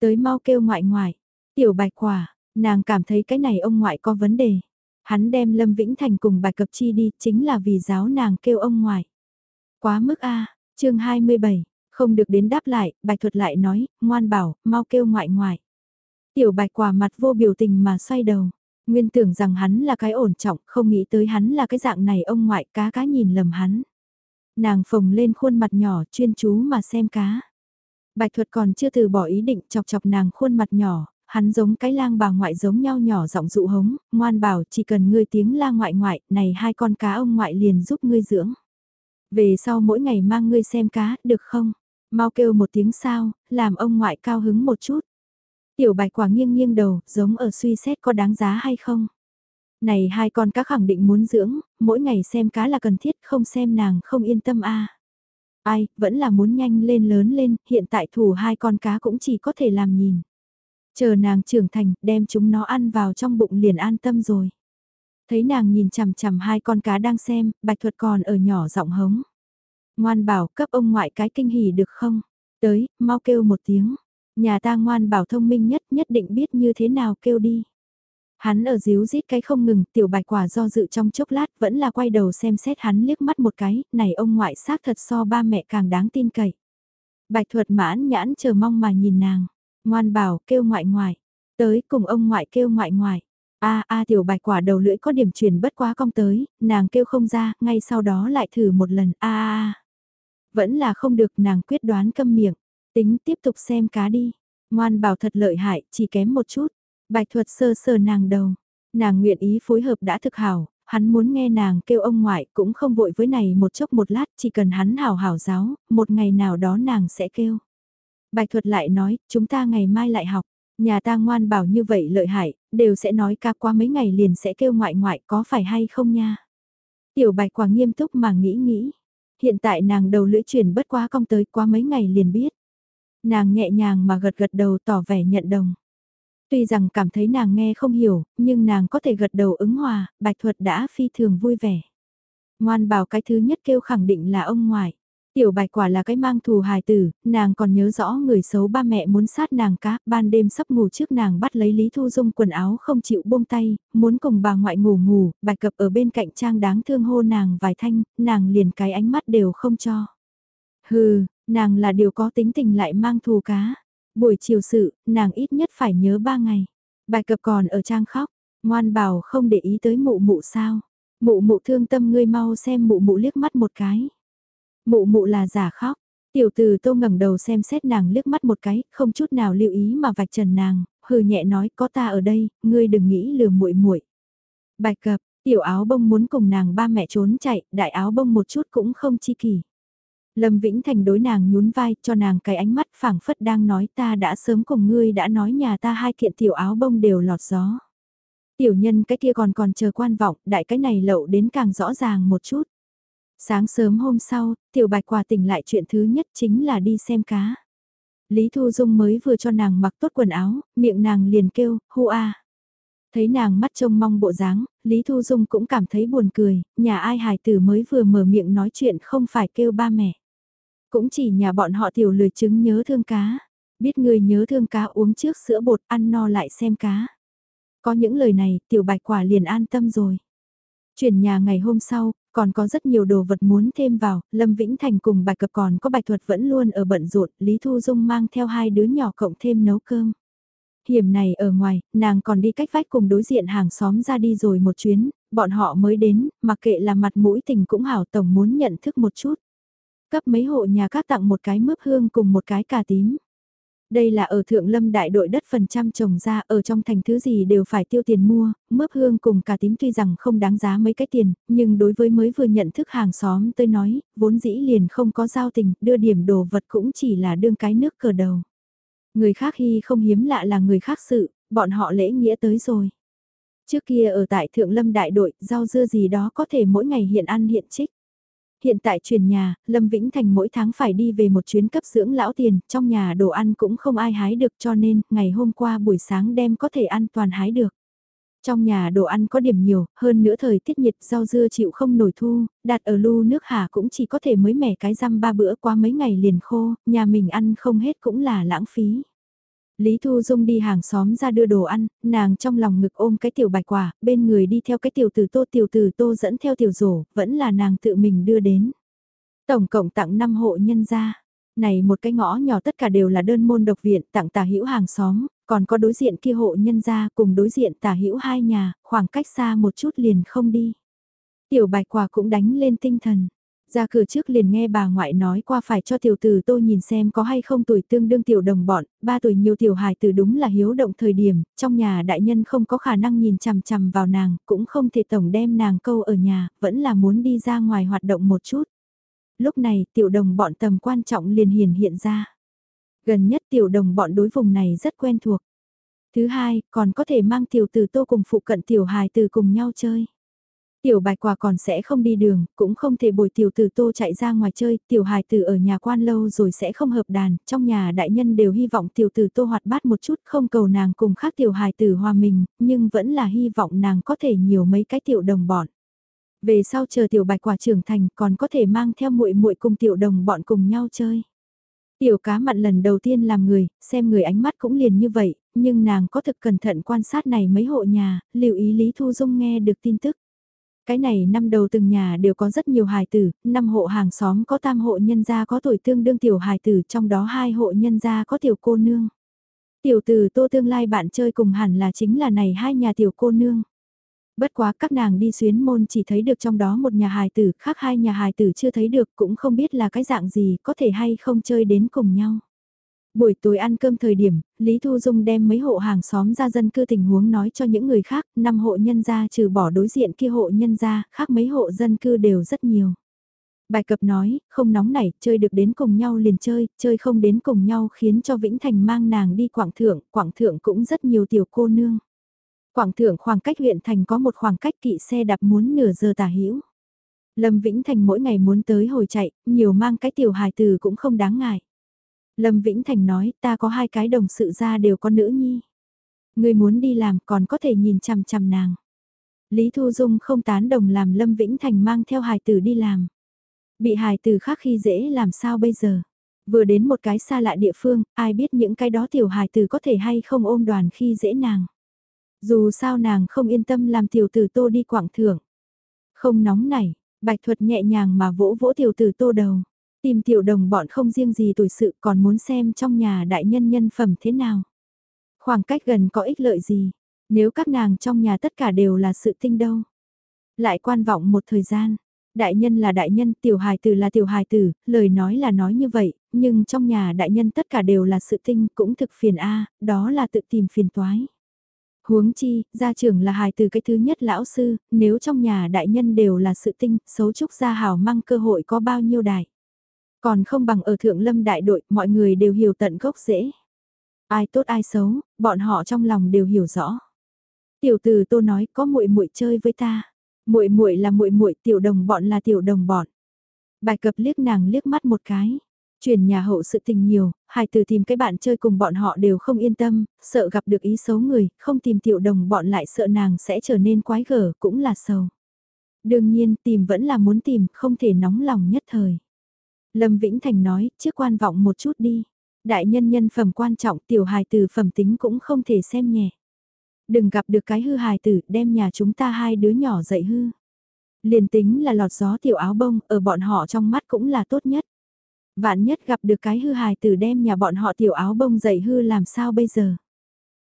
Tới mau kêu ngoại ngoại. Tiểu bạch quả, nàng cảm thấy cái này ông ngoại có vấn đề. Hắn đem Lâm Vĩnh Thành cùng bạch cập chi đi chính là vì giáo nàng kêu ông ngoại. Quá mức A, chương 27, không được đến đáp lại, bạch thuật lại nói, ngoan bảo, mau kêu ngoại ngoại. Tiểu bạch quả mặt vô biểu tình mà xoay đầu. Nguyên tưởng rằng hắn là cái ổn trọng, không nghĩ tới hắn là cái dạng này ông ngoại cá cá nhìn lầm hắn. Nàng phồng lên khuôn mặt nhỏ chuyên chú mà xem cá. Bạch thuật còn chưa từ bỏ ý định chọc chọc nàng khuôn mặt nhỏ, hắn giống cái lang bà ngoại giống nhau nhỏ giọng dụ hống, ngoan bảo chỉ cần ngươi tiếng la ngoại ngoại, này hai con cá ông ngoại liền giúp ngươi dưỡng. Về sau mỗi ngày mang ngươi xem cá, được không? Mau kêu một tiếng sao, làm ông ngoại cao hứng một chút. Tiểu bạch quả nghiêng nghiêng đầu, giống ở suy xét có đáng giá hay không. Này hai con cá khẳng định muốn dưỡng, mỗi ngày xem cá là cần thiết, không xem nàng không yên tâm a. Ai, vẫn là muốn nhanh lên lớn lên, hiện tại thủ hai con cá cũng chỉ có thể làm nhìn. Chờ nàng trưởng thành, đem chúng nó ăn vào trong bụng liền an tâm rồi. Thấy nàng nhìn chằm chằm hai con cá đang xem, bạch thuật còn ở nhỏ giọng hống. Ngoan bảo cấp ông ngoại cái kinh hỉ được không? Tới, mau kêu một tiếng. Nhà ta ngoan bảo thông minh nhất nhất định biết như thế nào kêu đi. Hắn ở díu rít cái không ngừng, tiểu bạch quả do dự trong chốc lát vẫn là quay đầu xem xét hắn liếc mắt một cái, này ông ngoại xác thật so ba mẹ càng đáng tin cậy. Bạch thuật mãn nhãn chờ mong mà nhìn nàng, ngoan bảo kêu ngoại ngoại, tới cùng ông ngoại kêu ngoại ngoại. A a tiểu bạch quả đầu lưỡi có điểm truyền bất quá cong tới, nàng kêu không ra, ngay sau đó lại thử một lần a a. Vẫn là không được nàng quyết đoán câm miệng. Tính tiếp tục xem cá đi. Ngoan bảo thật lợi hại, chỉ kém một chút. Bạch thuật sơ sờ nàng đầu. Nàng nguyện ý phối hợp đã thực hảo, hắn muốn nghe nàng kêu ông ngoại cũng không vội với này một chốc một lát chỉ cần hắn hảo hảo giáo, một ngày nào đó nàng sẽ kêu. Bạch thuật lại nói, chúng ta ngày mai lại học, nhà ta ngoan bảo như vậy lợi hại, đều sẽ nói ca qua mấy ngày liền sẽ kêu ngoại ngoại có phải hay không nha. Tiểu bạch quả nghiêm túc mà nghĩ nghĩ, hiện tại nàng đầu lưỡi chuyển bất quá cong tới qua mấy ngày liền biết. Nàng nhẹ nhàng mà gật gật đầu tỏ vẻ nhận đồng. Tuy rằng cảm thấy nàng nghe không hiểu, nhưng nàng có thể gật đầu ứng hòa, bạch thuật đã phi thường vui vẻ. Ngoan bảo cái thứ nhất kêu khẳng định là ông ngoại. Tiểu bạch quả là cái mang thù hài tử, nàng còn nhớ rõ người xấu ba mẹ muốn sát nàng cá, ban đêm sắp ngủ trước nàng bắt lấy Lý Thu Dung quần áo không chịu buông tay, muốn cùng bà ngoại ngủ ngủ, bạch cập ở bên cạnh trang đáng thương hô nàng vài thanh, nàng liền cái ánh mắt đều không cho. Hừ, nàng là điều có tính tình lại mang thù cá. Buổi chiều sự, nàng ít nhất phải nhớ ba ngày. Bạch cập còn ở trang khóc, ngoan bảo không để ý tới mụ mụ sao. Mụ mụ thương tâm ngươi mau xem mụ mụ liếc mắt một cái. Mụ mụ là giả khóc. Tiểu từ tô ngẩng đầu xem xét nàng liếc mắt một cái, không chút nào lưu ý mà vạch trần nàng, hừ nhẹ nói có ta ở đây, ngươi đừng nghĩ lừa muội muội. Bạch cập, Tiểu áo bông muốn cùng nàng ba mẹ trốn chạy, đại áo bông một chút cũng không chi kỳ. Lâm Vĩnh Thành đối nàng nhún vai cho nàng cái ánh mắt phảng phất đang nói ta đã sớm cùng ngươi đã nói nhà ta hai kiện tiểu áo bông đều lọt gió. Tiểu nhân cái kia còn còn chờ quan vọng, đại cái này lậu đến càng rõ ràng một chút. Sáng sớm hôm sau, tiểu bạch quả tỉnh lại chuyện thứ nhất chính là đi xem cá. Lý Thu Dung mới vừa cho nàng mặc tốt quần áo, miệng nàng liền kêu, hu a. Thấy nàng mắt trông mong bộ dáng, Lý Thu Dung cũng cảm thấy buồn cười, nhà ai hài tử mới vừa mở miệng nói chuyện không phải kêu ba mẹ. Cũng chỉ nhà bọn họ tiểu lười chứng nhớ thương cá. Biết người nhớ thương cá uống trước sữa bột ăn no lại xem cá. Có những lời này, tiểu bạch quả liền an tâm rồi. Chuyển nhà ngày hôm sau, còn có rất nhiều đồ vật muốn thêm vào, Lâm Vĩnh Thành cùng bạch cập còn có bạch thuật vẫn luôn ở bận rộn, Lý Thu Dung mang theo hai đứa nhỏ cộng thêm nấu cơm. Hiểm này ở ngoài, nàng còn đi cách vách cùng đối diện hàng xóm ra đi rồi một chuyến, bọn họ mới đến, mặc kệ là mặt mũi tình cũng hảo tổng muốn nhận thức một chút. Cấp mấy hộ nhà các tặng một cái mướp hương cùng một cái cà tím. Đây là ở Thượng Lâm đại đội đất phần trăm trồng ra ở trong thành thứ gì đều phải tiêu tiền mua, mướp hương cùng cà tím tuy rằng không đáng giá mấy cái tiền, nhưng đối với mới vừa nhận thức hàng xóm tôi nói, vốn dĩ liền không có giao tình, đưa điểm đồ vật cũng chỉ là đương cái nước cờ đầu. Người khác hy không hiếm lạ là người khác sự, bọn họ lễ nghĩa tới rồi. Trước kia ở tại Thượng Lâm đại đội, rau dưa gì đó có thể mỗi ngày hiện ăn hiện trích hiện tại chuyển nhà, Lâm Vĩnh Thành mỗi tháng phải đi về một chuyến cấp dưỡng lão tiền, trong nhà đồ ăn cũng không ai hái được cho nên, ngày hôm qua buổi sáng đem có thể ăn toàn hái được. Trong nhà đồ ăn có điểm nhiều, hơn nữa thời tiết nhiệt rau dưa chịu không nổi thu, đặt ở lu nước hà cũng chỉ có thể mới mẻ cái răm ba bữa qua mấy ngày liền khô, nhà mình ăn không hết cũng là lãng phí. Lý Thu Dung đi hàng xóm ra đưa đồ ăn, nàng trong lòng ngực ôm cái tiểu bạch quả, bên người đi theo cái tiểu tử tô tiểu tử tô dẫn theo tiểu rổ, vẫn là nàng tự mình đưa đến. Tổng cộng tặng 5 hộ nhân gia. Này một cái ngõ nhỏ tất cả đều là đơn môn độc viện tặng tả hữu hàng xóm, còn có đối diện kia hộ nhân gia cùng đối diện tả hữu hai nhà, khoảng cách xa một chút liền không đi. Tiểu bạch quả cũng đánh lên tinh thần. Ra cửa trước liền nghe bà ngoại nói qua phải cho tiểu tử tôi nhìn xem có hay không tuổi tương đương tiểu đồng bọn, ba tuổi nhiều tiểu hài tử đúng là hiếu động thời điểm, trong nhà đại nhân không có khả năng nhìn chằm chằm vào nàng, cũng không thể tổng đem nàng câu ở nhà, vẫn là muốn đi ra ngoài hoạt động một chút. Lúc này tiểu đồng bọn tầm quan trọng liền hiển hiện ra. Gần nhất tiểu đồng bọn đối vùng này rất quen thuộc. Thứ hai, còn có thể mang tiểu tử tô cùng phụ cận tiểu hài tử cùng nhau chơi. Tiểu bạch quả còn sẽ không đi đường, cũng không thể bồi tiểu tử tô chạy ra ngoài chơi, tiểu hài tử ở nhà quan lâu rồi sẽ không hợp đàn, trong nhà đại nhân đều hy vọng tiểu tử tô hoạt bát một chút, không cầu nàng cùng khác tiểu hài tử hòa mình, nhưng vẫn là hy vọng nàng có thể nhiều mấy cái tiểu đồng bọn. Về sau chờ tiểu bạch quả trưởng thành còn có thể mang theo muội muội cùng tiểu đồng bọn cùng nhau chơi. Tiểu cá mặn lần đầu tiên làm người, xem người ánh mắt cũng liền như vậy, nhưng nàng có thực cẩn thận quan sát này mấy hộ nhà, lưu ý Lý Thu Dung nghe được tin tức. Cái này năm đầu từng nhà đều có rất nhiều hài tử, năm hộ hàng xóm có tam hộ nhân gia có tuổi tương đương tiểu hài tử trong đó hai hộ nhân gia có tiểu cô nương. Tiểu tử tô tương lai bạn chơi cùng hẳn là chính là này hai nhà tiểu cô nương. Bất quá các nàng đi xuyến môn chỉ thấy được trong đó một nhà hài tử, khác hai nhà hài tử chưa thấy được cũng không biết là cái dạng gì, có thể hay không chơi đến cùng nhau. Buổi tối ăn cơm thời điểm, Lý Thu Dung đem mấy hộ hàng xóm ra dân cư tình huống nói cho những người khác, năm hộ nhân gia trừ bỏ đối diện kia hộ nhân gia, khác mấy hộ dân cư đều rất nhiều. Bài cập nói, không nóng nảy, chơi được đến cùng nhau liền chơi, chơi không đến cùng nhau khiến cho Vĩnh Thành mang nàng đi Quảng Thượng, Quảng Thượng cũng rất nhiều tiểu cô nương. Quảng Thượng khoảng cách huyện thành có một khoảng cách kỵ xe đạp muốn nửa giờ tả hữu Lâm Vĩnh Thành mỗi ngày muốn tới hồi chạy, nhiều mang cái tiểu hài từ cũng không đáng ngại. Lâm Vĩnh Thành nói ta có hai cái đồng sự ra đều có nữ nhi. Người muốn đi làm còn có thể nhìn chằm chằm nàng. Lý Thu Dung không tán đồng làm Lâm Vĩnh Thành mang theo hài tử đi làm. Bị hài tử khác khi dễ làm sao bây giờ? Vừa đến một cái xa lạ địa phương, ai biết những cái đó tiểu hài tử có thể hay không ôm đoàn khi dễ nàng. Dù sao nàng không yên tâm làm tiểu tử tô đi quảng thưởng. Không nóng nảy, bạch thuật nhẹ nhàng mà vỗ vỗ tiểu tử tô đầu. Tìm tiểu đồng bọn không riêng gì tuổi sự còn muốn xem trong nhà đại nhân nhân phẩm thế nào. Khoảng cách gần có ích lợi gì, nếu các nàng trong nhà tất cả đều là sự tinh đâu. Lại quan vọng một thời gian, đại nhân là đại nhân, tiểu hài tử là tiểu hài tử, lời nói là nói như vậy, nhưng trong nhà đại nhân tất cả đều là sự tinh cũng thực phiền A, đó là tự tìm phiền toái. Huống chi, gia trưởng là hài từ cái thứ nhất lão sư, nếu trong nhà đại nhân đều là sự tinh, xấu trúc gia hảo mang cơ hội có bao nhiêu đại. Còn không bằng ở thượng lâm đại đội, mọi người đều hiểu tận gốc dễ. Ai tốt ai xấu, bọn họ trong lòng đều hiểu rõ. Tiểu từ tô nói có muội muội chơi với ta. muội muội là muội muội tiểu đồng bọn là tiểu đồng bọn. Bài cập liếc nàng liếc mắt một cái. Chuyển nhà hậu sự tình nhiều, hai từ tìm cái bạn chơi cùng bọn họ đều không yên tâm, sợ gặp được ý xấu người, không tìm tiểu đồng bọn lại sợ nàng sẽ trở nên quái gở, cũng là sầu. Đương nhiên tìm vẫn là muốn tìm, không thể nóng lòng nhất thời. Lâm Vĩnh Thành nói, trước quan vọng một chút đi. Đại nhân nhân phẩm quan trọng tiểu hài tử phẩm tính cũng không thể xem nhẹ. Đừng gặp được cái hư hài tử đem nhà chúng ta hai đứa nhỏ dậy hư. Liền tính là lọt gió tiểu áo bông ở bọn họ trong mắt cũng là tốt nhất. Vạn nhất gặp được cái hư hài tử đem nhà bọn họ tiểu áo bông dậy hư làm sao bây giờ.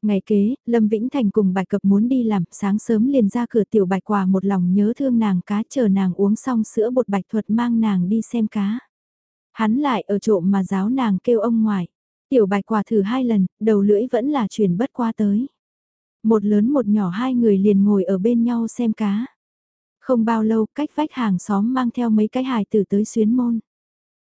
Ngày kế, Lâm Vĩnh Thành cùng bạch cập muốn đi làm, sáng sớm liền ra cửa tiểu bạch quà một lòng nhớ thương nàng cá chờ nàng uống xong sữa bột bạch thuật mang nàng đi xem cá. Hắn lại ở trộm mà giáo nàng kêu ông ngoại. Tiểu bạch quả thử hai lần, đầu lưỡi vẫn là chuyển bất qua tới. Một lớn một nhỏ hai người liền ngồi ở bên nhau xem cá. Không bao lâu cách vách hàng xóm mang theo mấy cái hài tử tới xuyến môn.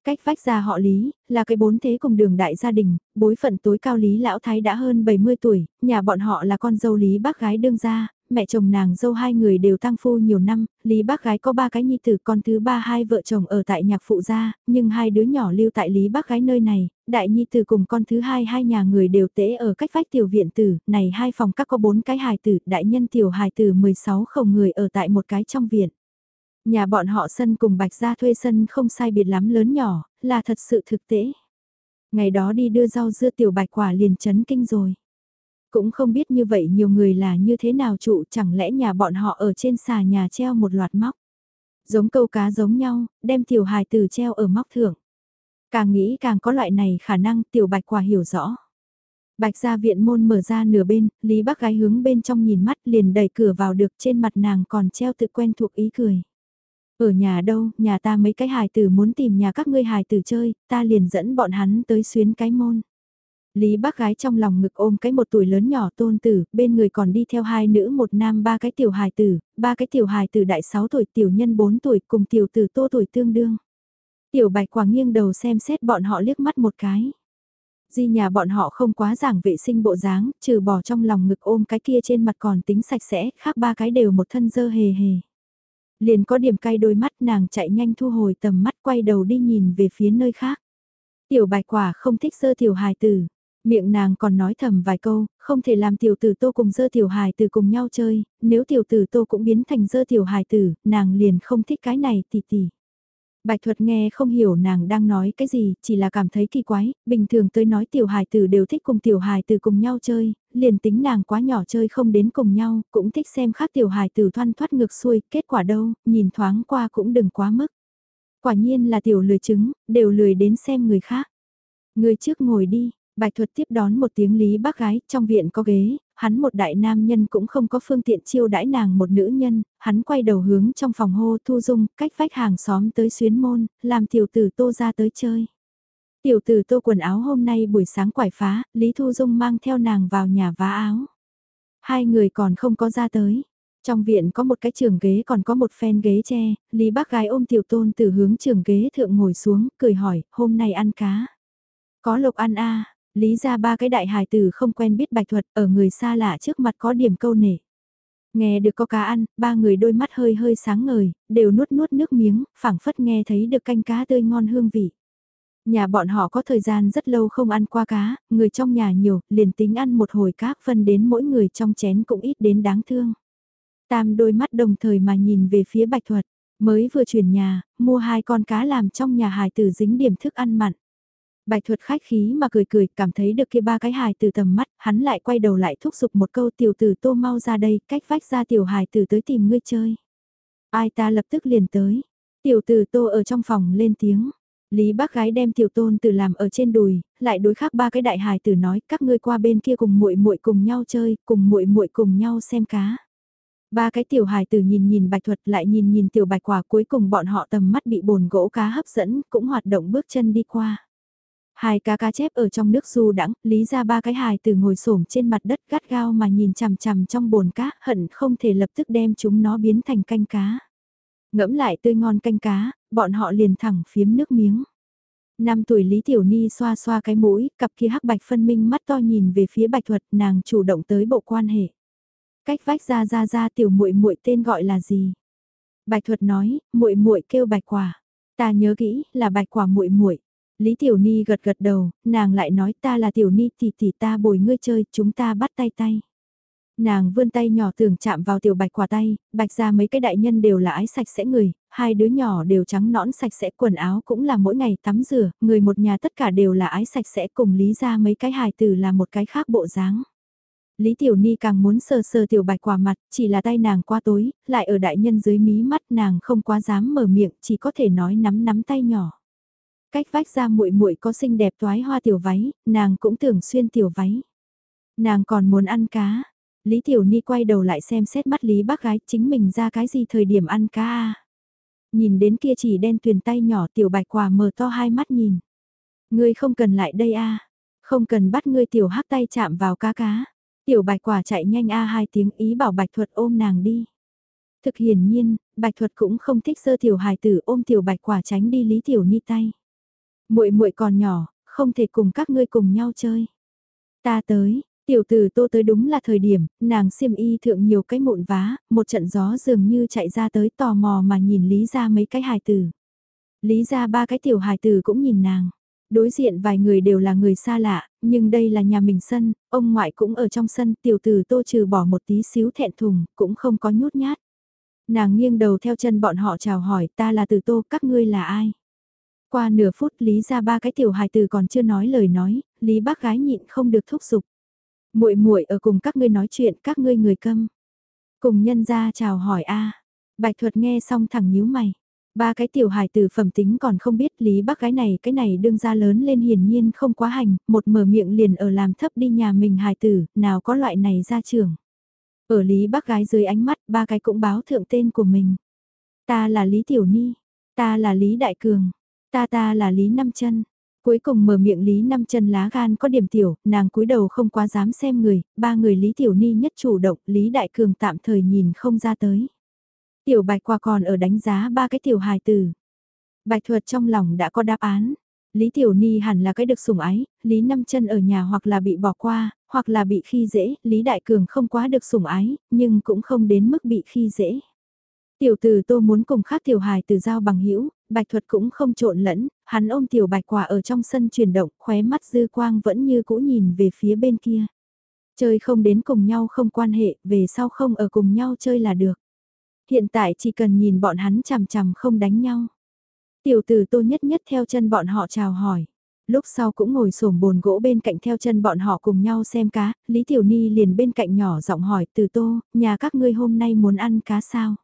Cách vách ra họ Lý, là cái bốn thế cùng đường đại gia đình, bối phận tối cao Lý Lão Thái đã hơn 70 tuổi, nhà bọn họ là con dâu Lý bác gái đương gia, mẹ chồng nàng dâu hai người đều tăng phu nhiều năm, Lý bác gái có ba cái nhi tử con thứ ba hai vợ chồng ở tại nhạc phụ gia, nhưng hai đứa nhỏ lưu tại Lý bác gái nơi này, đại nhi tử cùng con thứ hai hai nhà người đều tễ ở cách vách tiểu viện tử, này hai phòng các có bốn cái hài tử, đại nhân tiểu hài tử 16 không người ở tại một cái trong viện. Nhà bọn họ sân cùng bạch gia thuê sân không sai biệt lắm lớn nhỏ, là thật sự thực tế. Ngày đó đi đưa rau dưa tiểu bạch quả liền chấn kinh rồi. Cũng không biết như vậy nhiều người là như thế nào trụ chẳng lẽ nhà bọn họ ở trên xà nhà treo một loạt móc. Giống câu cá giống nhau, đem tiểu hài từ treo ở móc thưởng. Càng nghĩ càng có loại này khả năng tiểu bạch quả hiểu rõ. Bạch gia viện môn mở ra nửa bên, Lý bác gái hướng bên trong nhìn mắt liền đẩy cửa vào được trên mặt nàng còn treo tự quen thuộc ý cười. Ở nhà đâu, nhà ta mấy cái hài tử muốn tìm nhà các ngươi hài tử chơi, ta liền dẫn bọn hắn tới xuyến cái môn. Lý bác gái trong lòng ngực ôm cái một tuổi lớn nhỏ tôn tử, bên người còn đi theo hai nữ một nam ba cái tiểu hài tử, ba cái tiểu hài tử đại 6 tuổi tiểu nhân 4 tuổi cùng tiểu tử tô tuổi tương đương. Tiểu bạch quả nghiêng đầu xem xét bọn họ liếc mắt một cái. Di nhà bọn họ không quá giảng vệ sinh bộ dáng, trừ bỏ trong lòng ngực ôm cái kia trên mặt còn tính sạch sẽ, khác ba cái đều một thân dơ hề hề. Liền có điểm cay đôi mắt nàng chạy nhanh thu hồi tầm mắt quay đầu đi nhìn về phía nơi khác. Tiểu bạch quả không thích sơ tiểu hài tử, Miệng nàng còn nói thầm vài câu, không thể làm tiểu tử tô cùng dơ tiểu hài tử cùng nhau chơi, nếu tiểu tử tô cũng biến thành dơ tiểu hài tử, nàng liền không thích cái này tỷ tỷ. Bạch thuật nghe không hiểu nàng đang nói cái gì, chỉ là cảm thấy kỳ quái, bình thường tới nói tiểu hài tử đều thích cùng tiểu hài tử cùng nhau chơi, liền tính nàng quá nhỏ chơi không đến cùng nhau, cũng thích xem khác tiểu hài tử thoăn thoát ngược xuôi, kết quả đâu, nhìn thoáng qua cũng đừng quá mức. Quả nhiên là tiểu lười chứng, đều lười đến xem người khác. Người trước ngồi đi, Bạch thuật tiếp đón một tiếng lý bác gái, trong viện có ghế, hắn một đại nam nhân cũng không có phương tiện chiêu đãi nàng một nữ nhân, hắn quay đầu hướng trong phòng hô thu dung, cách vách hàng xóm tới xuyến môn, làm tiểu tử tô ra tới chơi. Tiểu tử tô quần áo hôm nay buổi sáng quải phá, Lý Thu Dung mang theo nàng vào nhà vá áo. Hai người còn không có ra tới. Trong viện có một cái trường ghế còn có một phen ghế tre, Lý bác gái ôm tiểu tôn từ hướng trường ghế thượng ngồi xuống, cười hỏi, hôm nay ăn cá. Có lộc ăn a Lý ra ba cái đại hài tử không quen biết bạch thuật ở người xa lạ trước mặt có điểm câu nể. Nghe được có cá ăn, ba người đôi mắt hơi hơi sáng ngời, đều nuốt nuốt nước miếng, phảng phất nghe thấy được canh cá tươi ngon hương vị. Nhà bọn họ có thời gian rất lâu không ăn qua cá, người trong nhà nhiều, liền tính ăn một hồi cá phân đến mỗi người trong chén cũng ít đến đáng thương. Tam đôi mắt đồng thời mà nhìn về phía bạch thuật, mới vừa chuyển nhà, mua hai con cá làm trong nhà hài tử dính điểm thức ăn mặn. Bạch thuật khách khí mà cười cười, cảm thấy được kia ba cái hài từ tầm mắt, hắn lại quay đầu lại thúc giục một câu tiểu tử tô mau ra đây, cách vách ra tiểu hài từ tới tìm ngươi chơi. Ai ta lập tức liền tới, tiểu tử tô ở trong phòng lên tiếng. Lý bác gái đem tiểu tôn tử làm ở trên đùi, lại đối khác ba cái đại hài tử nói các ngươi qua bên kia cùng muội muội cùng nhau chơi, cùng muội muội cùng nhau xem cá. Ba cái tiểu hài tử nhìn nhìn bạch thuật lại nhìn nhìn tiểu bạch quả cuối cùng bọn họ tầm mắt bị bồn gỗ cá hấp dẫn cũng hoạt động bước chân đi qua. Hai cá cá chép ở trong nước du đãng, lý ra ba cái hài từ ngồi xổm trên mặt đất gắt gao mà nhìn chằm chằm trong bồn cá, hận không thể lập tức đem chúng nó biến thành canh cá. Ngẫm lại tươi ngon canh cá, bọn họ liền thẳng phiếm nước miếng. Năm tuổi Lý Tiểu Ni xoa xoa cái mũi, cặp kia hắc bạch phân minh mắt to nhìn về phía bạch thuật, nàng chủ động tới bộ quan hệ. Cách vách ra ra ra tiểu muội muội tên gọi là gì? Bạch thuật nói, muội muội kêu bạch quả. Ta nhớ kỹ, là bạch quả muội muội. Lý Tiểu Ni gật gật đầu, nàng lại nói ta là Tiểu Ni tỷ tỷ ta bồi ngươi chơi, chúng ta bắt tay tay. Nàng vươn tay nhỏ tưởng chạm vào tiểu bạch quả tay, bạch ra mấy cái đại nhân đều là ái sạch sẽ người, hai đứa nhỏ đều trắng nõn sạch sẽ quần áo cũng là mỗi ngày tắm rửa, người một nhà tất cả đều là ái sạch sẽ cùng lý ra mấy cái hài tử là một cái khác bộ dáng. Lý Tiểu Ni càng muốn sờ sờ tiểu bạch quả mặt, chỉ là tay nàng qua tối, lại ở đại nhân dưới mí mắt nàng không quá dám mở miệng, chỉ có thể nói nắm nắm tay nhỏ. Cách vách ra muội muội có xinh đẹp toái hoa tiểu váy, nàng cũng tưởng xuyên tiểu váy. Nàng còn muốn ăn cá. Lý Tiểu Ni quay đầu lại xem xét mắt Lý bác gái chính mình ra cái gì thời điểm ăn cá à. Nhìn đến kia chỉ đen tuyền tay nhỏ tiểu bạch quả mở to hai mắt nhìn. Ngươi không cần lại đây a à. Không cần bắt ngươi tiểu hắc tay chạm vào cá cá. Tiểu bạch quả chạy nhanh a hai tiếng ý bảo bạch thuật ôm nàng đi. Thực hiển nhiên, bạch thuật cũng không thích sơ tiểu hài tử ôm tiểu bạch quả tránh đi lý tiểu ni tay muội muội còn nhỏ, không thể cùng các ngươi cùng nhau chơi. Ta tới, tiểu tử tô tới đúng là thời điểm, nàng xiêm y thượng nhiều cái mụn vá, một trận gió dường như chạy ra tới tò mò mà nhìn lý ra mấy cái hài tử. Lý ra ba cái tiểu hài tử cũng nhìn nàng. Đối diện vài người đều là người xa lạ, nhưng đây là nhà mình sân, ông ngoại cũng ở trong sân, tiểu tử tô trừ bỏ một tí xíu thẹn thùng, cũng không có nhút nhát. Nàng nghiêng đầu theo chân bọn họ chào hỏi ta là từ tô, các ngươi là ai? Qua nửa phút Lý ra ba cái tiểu hài tử còn chưa nói lời nói, Lý bác gái nhịn không được thúc giục. muội muội ở cùng các ngươi nói chuyện, các ngươi người câm. Cùng nhân ra chào hỏi a Bạch thuật nghe xong thẳng nhíu mày. Ba cái tiểu hài tử phẩm tính còn không biết lý bác gái này cái này đương ra lớn lên hiển nhiên không quá hành, một mở miệng liền ở làm thấp đi nhà mình hài tử, nào có loại này ra trường. Ở lý bác gái dưới ánh mắt, ba cái cũng báo thượng tên của mình. Ta là Lý Tiểu Ni, ta là Lý Đại Cường, ta ta là Lý Năm chân Cuối cùng mở miệng Lý Năm chân lá gan có điểm tiểu, nàng cúi đầu không quá dám xem người, ba người Lý Tiểu Ni nhất chủ động, Lý Đại Cường tạm thời nhìn không ra tới. Tiểu bạch qua còn ở đánh giá ba cái tiểu hài tử. Bạch thuật trong lòng đã có đáp án. Lý Tiểu Ni hẳn là cái được sủng ái, Lý Năm chân ở nhà hoặc là bị bỏ qua, hoặc là bị khi dễ, Lý Đại Cường không quá được sủng ái, nhưng cũng không đến mức bị khi dễ. Tiểu tử tô muốn cùng khác tiểu hài từ giao bằng hữu bạch thuật cũng không trộn lẫn, hắn ôm tiểu bạch quả ở trong sân chuyển động, khóe mắt dư quang vẫn như cũ nhìn về phía bên kia. Chơi không đến cùng nhau không quan hệ, về sau không ở cùng nhau chơi là được. Hiện tại chỉ cần nhìn bọn hắn chằm chằm không đánh nhau. Tiểu tử tô nhất nhất theo chân bọn họ chào hỏi. Lúc sau cũng ngồi xổm bồn gỗ bên cạnh theo chân bọn họ cùng nhau xem cá, Lý Tiểu Ni liền bên cạnh nhỏ giọng hỏi từ tô, nhà các ngươi hôm nay muốn ăn cá sao?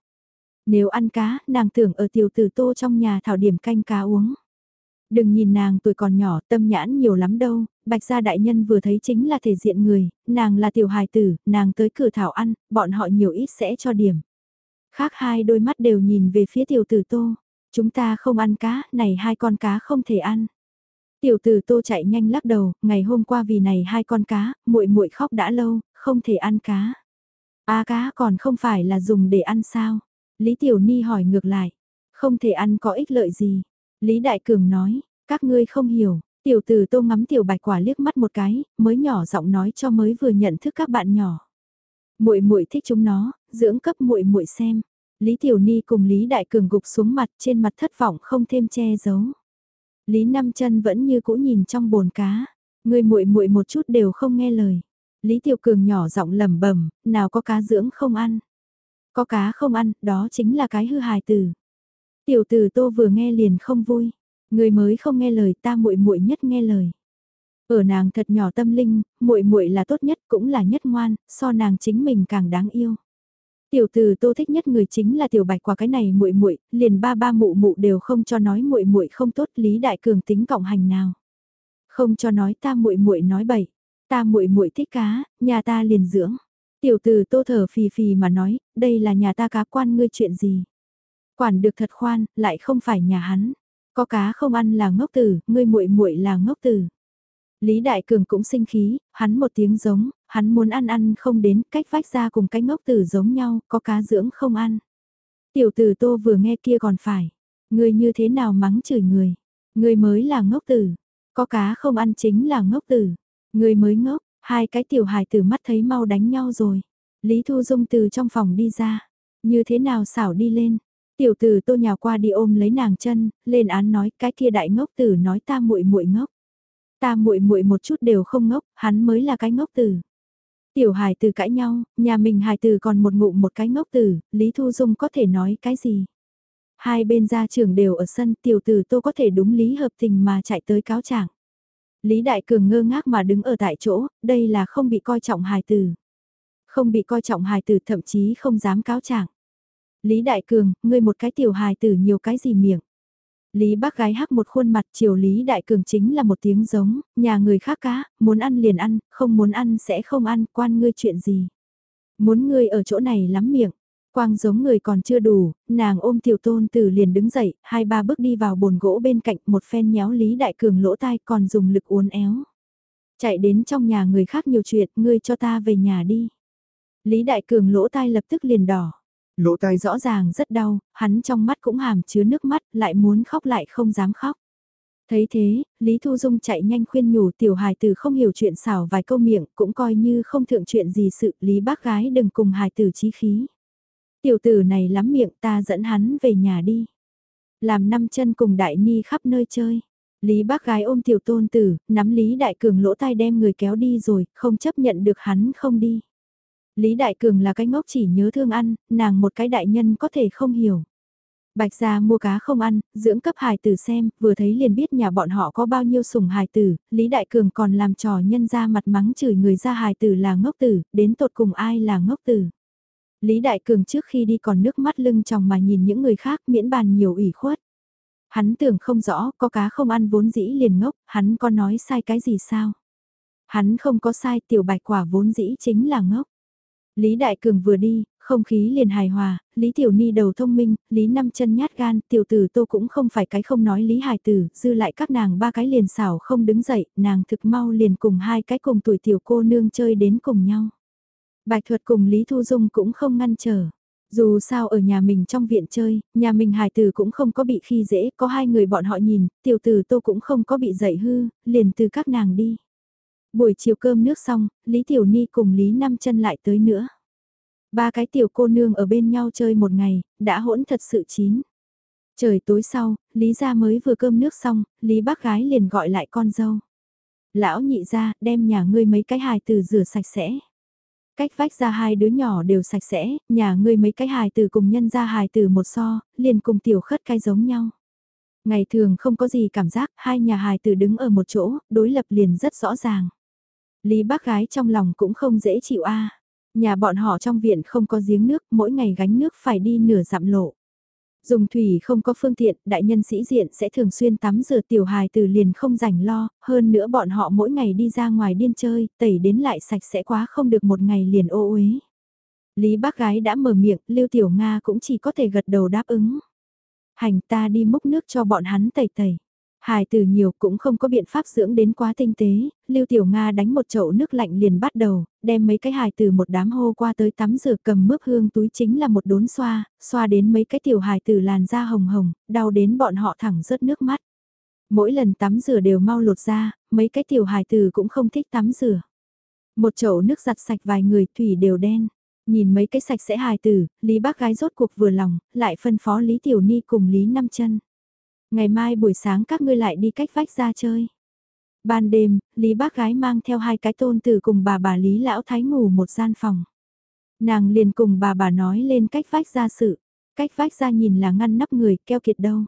Nếu ăn cá, nàng tưởng ở tiểu tử tô trong nhà thảo điểm canh cá uống. Đừng nhìn nàng tuổi còn nhỏ tâm nhãn nhiều lắm đâu, bạch gia đại nhân vừa thấy chính là thể diện người, nàng là tiểu hài tử, nàng tới cửa thảo ăn, bọn họ nhiều ít sẽ cho điểm. Khác hai đôi mắt đều nhìn về phía tiểu tử tô. Chúng ta không ăn cá, này hai con cá không thể ăn. Tiểu tử tô chạy nhanh lắc đầu, ngày hôm qua vì này hai con cá, muội muội khóc đã lâu, không thể ăn cá. A cá còn không phải là dùng để ăn sao? Lý Tiểu Ni hỏi ngược lại, không thể ăn có ích lợi gì? Lý Đại Cường nói, các ngươi không hiểu, tiểu tử tô ngắm tiểu bạch quả liếc mắt một cái, mới nhỏ giọng nói cho mới vừa nhận thức các bạn nhỏ. Muội muội thích chúng nó, dưỡng cấp muội muội xem. Lý Tiểu Ni cùng Lý Đại Cường gục xuống mặt trên mặt thất vọng không thêm che giấu. Lý Năm Chân vẫn như cũ nhìn trong bồn cá, người muội muội một chút đều không nghe lời. Lý Tiểu Cường nhỏ giọng lẩm bẩm, nào có cá dưỡng không ăn. Có cá không ăn, đó chính là cái hư hài tử. Tiểu tử Tô vừa nghe liền không vui, người mới không nghe lời, ta muội muội nhất nghe lời. Ở nàng thật nhỏ tâm linh, muội muội là tốt nhất cũng là nhất ngoan, so nàng chính mình càng đáng yêu. Tiểu từ Tô thích nhất người chính là tiểu bạch quả cái này muội muội, liền ba ba mụ mụ đều không cho nói muội muội không tốt, Lý Đại Cường tính cộng hành nào. Không cho nói ta muội muội nói bậy, ta muội muội thích cá, nhà ta liền dưỡng. Tiểu tử Tô thở phì phì mà nói, đây là nhà ta cá quan ngươi chuyện gì? Quản được thật khoan, lại không phải nhà hắn. Có cá không ăn là ngốc tử, ngươi muội muội là ngốc tử. Lý Đại Cường cũng sinh khí, hắn một tiếng giống, hắn muốn ăn ăn không đến, cách vách ra cùng cái ngốc tử giống nhau, có cá dưỡng không ăn. Tiểu tử tô vừa nghe kia còn phải, ngươi như thế nào mắng chửi người, ngươi mới là ngốc tử, có cá không ăn chính là ngốc tử, ngươi mới ngốc, hai cái tiểu hài tử mắt thấy mau đánh nhau rồi. Lý Thu Dung từ trong phòng đi ra, như thế nào xảo đi lên, Tiểu tử tô nhào qua đi ôm lấy nàng chân, lên án nói cái kia đại ngốc tử nói ta muội muội ngốc. Ta muội muội một chút đều không ngốc, hắn mới là cái ngốc tử. Tiểu hài tử cãi nhau, nhà mình hài tử còn một ngụ một cái ngốc tử, Lý Thu Dung có thể nói cái gì? Hai bên gia trưởng đều ở sân, tiểu tử tô có thể đúng lý hợp tình mà chạy tới cáo trạng. Lý Đại Cường ngơ ngác mà đứng ở tại chỗ, đây là không bị coi trọng hài tử. Không bị coi trọng hài tử thậm chí không dám cáo trạng. Lý Đại Cường, ngươi một cái tiểu hài tử nhiều cái gì miệng. Lý bác gái hắc một khuôn mặt chiều Lý Đại Cường chính là một tiếng giống, nhà người khác cá, muốn ăn liền ăn, không muốn ăn sẽ không ăn, quan ngươi chuyện gì. Muốn ngươi ở chỗ này lắm miệng, quang giống người còn chưa đủ, nàng ôm tiểu tôn tử liền đứng dậy, hai ba bước đi vào bồn gỗ bên cạnh một phen nhéo Lý Đại Cường lỗ tai còn dùng lực uốn éo. Chạy đến trong nhà người khác nhiều chuyện, ngươi cho ta về nhà đi. Lý Đại Cường lỗ tai lập tức liền đỏ. Lỗ tai rõ ràng rất đau, hắn trong mắt cũng hàm chứa nước mắt, lại muốn khóc lại không dám khóc. Thấy thế, Lý Thu Dung chạy nhanh khuyên nhủ tiểu hài tử không hiểu chuyện xảo vài câu miệng, cũng coi như không thượng chuyện gì sự, Lý bác gái đừng cùng hài tử chí khí. Tiểu tử này lắm miệng ta dẫn hắn về nhà đi. Làm năm chân cùng đại ni khắp nơi chơi. Lý bác gái ôm tiểu tôn tử, nắm Lý đại cường lỗ tai đem người kéo đi rồi, không chấp nhận được hắn không đi. Lý Đại Cường là cái ngốc chỉ nhớ thương ăn, nàng một cái đại nhân có thể không hiểu. Bạch gia mua cá không ăn, dưỡng cấp hài tử xem, vừa thấy liền biết nhà bọn họ có bao nhiêu sủng hài tử, Lý Đại Cường còn làm trò nhân ra mặt mắng chửi người ra hài tử là ngốc tử, đến tột cùng ai là ngốc tử. Lý Đại Cường trước khi đi còn nước mắt lưng tròng mà nhìn những người khác miễn bàn nhiều ủy khuất. Hắn tưởng không rõ, có cá không ăn vốn dĩ liền ngốc, hắn có nói sai cái gì sao? Hắn không có sai tiểu bạch quả vốn dĩ chính là ngốc. Lý Đại Cường vừa đi, không khí liền hài hòa, Lý Tiểu Ni đầu thông minh, Lý Năm chân nhát gan, tiểu tử tô cũng không phải cái không nói Lý Hải Tử, dư lại các nàng ba cái liền xảo không đứng dậy, nàng thực mau liền cùng hai cái cùng tuổi tiểu cô nương chơi đến cùng nhau. Bạch thuật cùng Lý Thu Dung cũng không ngăn trở. Dù sao ở nhà mình trong viện chơi, nhà mình hài tử cũng không có bị khi dễ, có hai người bọn họ nhìn, tiểu tử tô cũng không có bị dậy hư, liền từ các nàng đi. Buổi chiều cơm nước xong, Lý Tiểu Ni cùng Lý Năm chân lại tới nữa. Ba cái tiểu cô nương ở bên nhau chơi một ngày, đã hỗn thật sự chín. Trời tối sau, Lý gia mới vừa cơm nước xong, Lý bác gái liền gọi lại con dâu. Lão nhị ra, đem nhà ngươi mấy cái hài tử rửa sạch sẽ. Cách vách ra hai đứa nhỏ đều sạch sẽ, nhà ngươi mấy cái hài từ cùng nhân ra hài từ một so, liền cùng tiểu khất cái giống nhau. Ngày thường không có gì cảm giác, hai nhà hài từ đứng ở một chỗ, đối lập liền rất rõ ràng. Lý bác gái trong lòng cũng không dễ chịu a Nhà bọn họ trong viện không có giếng nước, mỗi ngày gánh nước phải đi nửa dặm lộ. Dùng thủy không có phương tiện, đại nhân sĩ diện sẽ thường xuyên tắm rửa tiểu hài từ liền không rảnh lo, hơn nữa bọn họ mỗi ngày đi ra ngoài điên chơi, tẩy đến lại sạch sẽ quá không được một ngày liền ô uế. Lý bác gái đã mở miệng, Lưu Tiểu Nga cũng chỉ có thể gật đầu đáp ứng. Hành ta đi múc nước cho bọn hắn tẩy tẩy. Hài từ nhiều cũng không có biện pháp dưỡng đến quá tinh tế, Lưu Tiểu Nga đánh một chậu nước lạnh liền bắt đầu, đem mấy cái hài từ một đám hô qua tới tắm rửa cầm mướp hương túi chính là một đốn xoa, xoa đến mấy cái tiểu hài từ làn da hồng hồng, đau đến bọn họ thẳng rớt nước mắt. Mỗi lần tắm rửa đều mau lột ra, mấy cái tiểu hài từ cũng không thích tắm rửa. Một chậu nước giặt sạch vài người thủy đều đen. Nhìn mấy cái sạch sẽ hài tử, Lý bác gái rốt cuộc vừa lòng, lại phân phó Lý Tiểu Ni cùng Lý Năm chân Ngày mai buổi sáng các ngươi lại đi cách vách ra chơi. Ban đêm, Lý bác gái mang theo hai cái tôn tử cùng bà bà Lý Lão Thái ngủ một gian phòng. Nàng liền cùng bà bà nói lên cách vách ra sự. Cách vách ra nhìn là ngăn nắp người, keo kiệt đâu.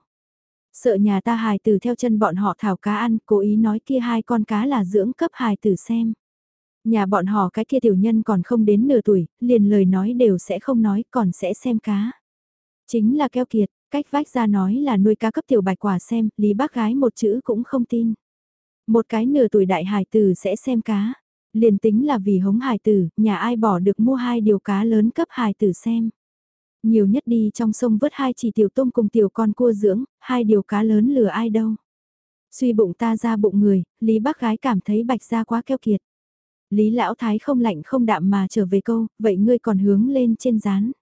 Sợ nhà ta hài tử theo chân bọn họ thảo cá ăn, cố ý nói kia hai con cá là dưỡng cấp hài tử xem. Nhà bọn họ cái kia tiểu nhân còn không đến nửa tuổi, liền lời nói đều sẽ không nói, còn sẽ xem cá. Chính là keo kiệt, Cách vách ra nói là nuôi cá cấp tiểu bạch quả xem, lý bác gái một chữ cũng không tin. Một cái nửa tuổi đại hải tử sẽ xem cá. Liền tính là vì hống hải tử, nhà ai bỏ được mua hai điều cá lớn cấp hải tử xem. Nhiều nhất đi trong sông vớt hai chỉ tiểu tôm cùng tiểu con cua dưỡng, hai điều cá lớn lừa ai đâu. Suy bụng ta ra bụng người, Lý bác gái cảm thấy bạch ra quá keo kiệt. Lý lão thái không lạnh không đạm mà trở về câu, vậy ngươi còn hướng lên trên rán.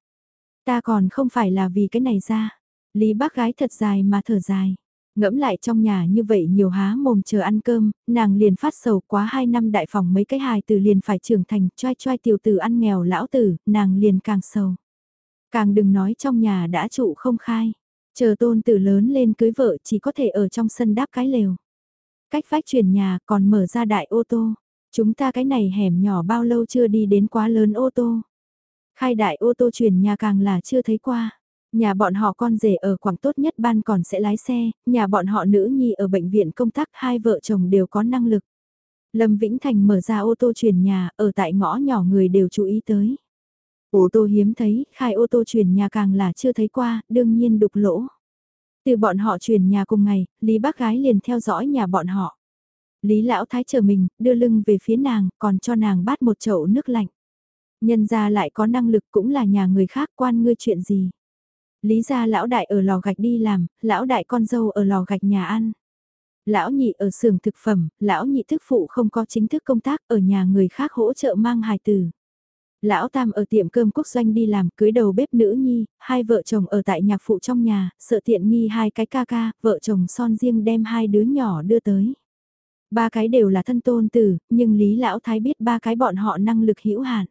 Ta còn không phải là vì cái này ra. Lý bác gái thật dài mà thở dài. Ngẫm lại trong nhà như vậy nhiều há mồm chờ ăn cơm, nàng liền phát sầu quá hai năm đại phòng mấy cái hài từ liền phải trưởng thành, choai choai tiểu tử ăn nghèo lão tử, nàng liền càng sầu. Càng đừng nói trong nhà đã trụ không khai. Chờ tôn tử lớn lên cưới vợ chỉ có thể ở trong sân đáp cái lều. Cách vách chuyển nhà còn mở ra đại ô tô. Chúng ta cái này hẻm nhỏ bao lâu chưa đi đến quá lớn ô tô. Khai đại ô tô chuyển nhà càng là chưa thấy qua. Nhà bọn họ con rể ở quảng tốt nhất ban còn sẽ lái xe, nhà bọn họ nữ nhi ở bệnh viện công tác hai vợ chồng đều có năng lực. Lâm Vĩnh Thành mở ra ô tô chuyển nhà, ở tại ngõ nhỏ người đều chú ý tới. Ô tô hiếm thấy, khai ô tô chuyển nhà càng là chưa thấy qua, đương nhiên đục lỗ. Từ bọn họ chuyển nhà cùng ngày, Lý bác gái liền theo dõi nhà bọn họ. Lý lão thái chờ mình, đưa lưng về phía nàng, còn cho nàng bát một chậu nước lạnh. Nhân ra lại có năng lực cũng là nhà người khác quan ngươi chuyện gì. Lý gia lão đại ở lò gạch đi làm, lão đại con dâu ở lò gạch nhà ăn. Lão nhị ở xưởng thực phẩm, lão nhị thức phụ không có chính thức công tác ở nhà người khác hỗ trợ mang hài tử. Lão Tam ở tiệm cơm quốc doanh đi làm cưới đầu bếp nữ nhi, hai vợ chồng ở tại nhạc phụ trong nhà, sợ tiện nghi hai cái ca ca, vợ chồng son riêng đem hai đứa nhỏ đưa tới. Ba cái đều là thân tôn tử, nhưng Lý Lão Thái biết ba cái bọn họ năng lực hữu hạn.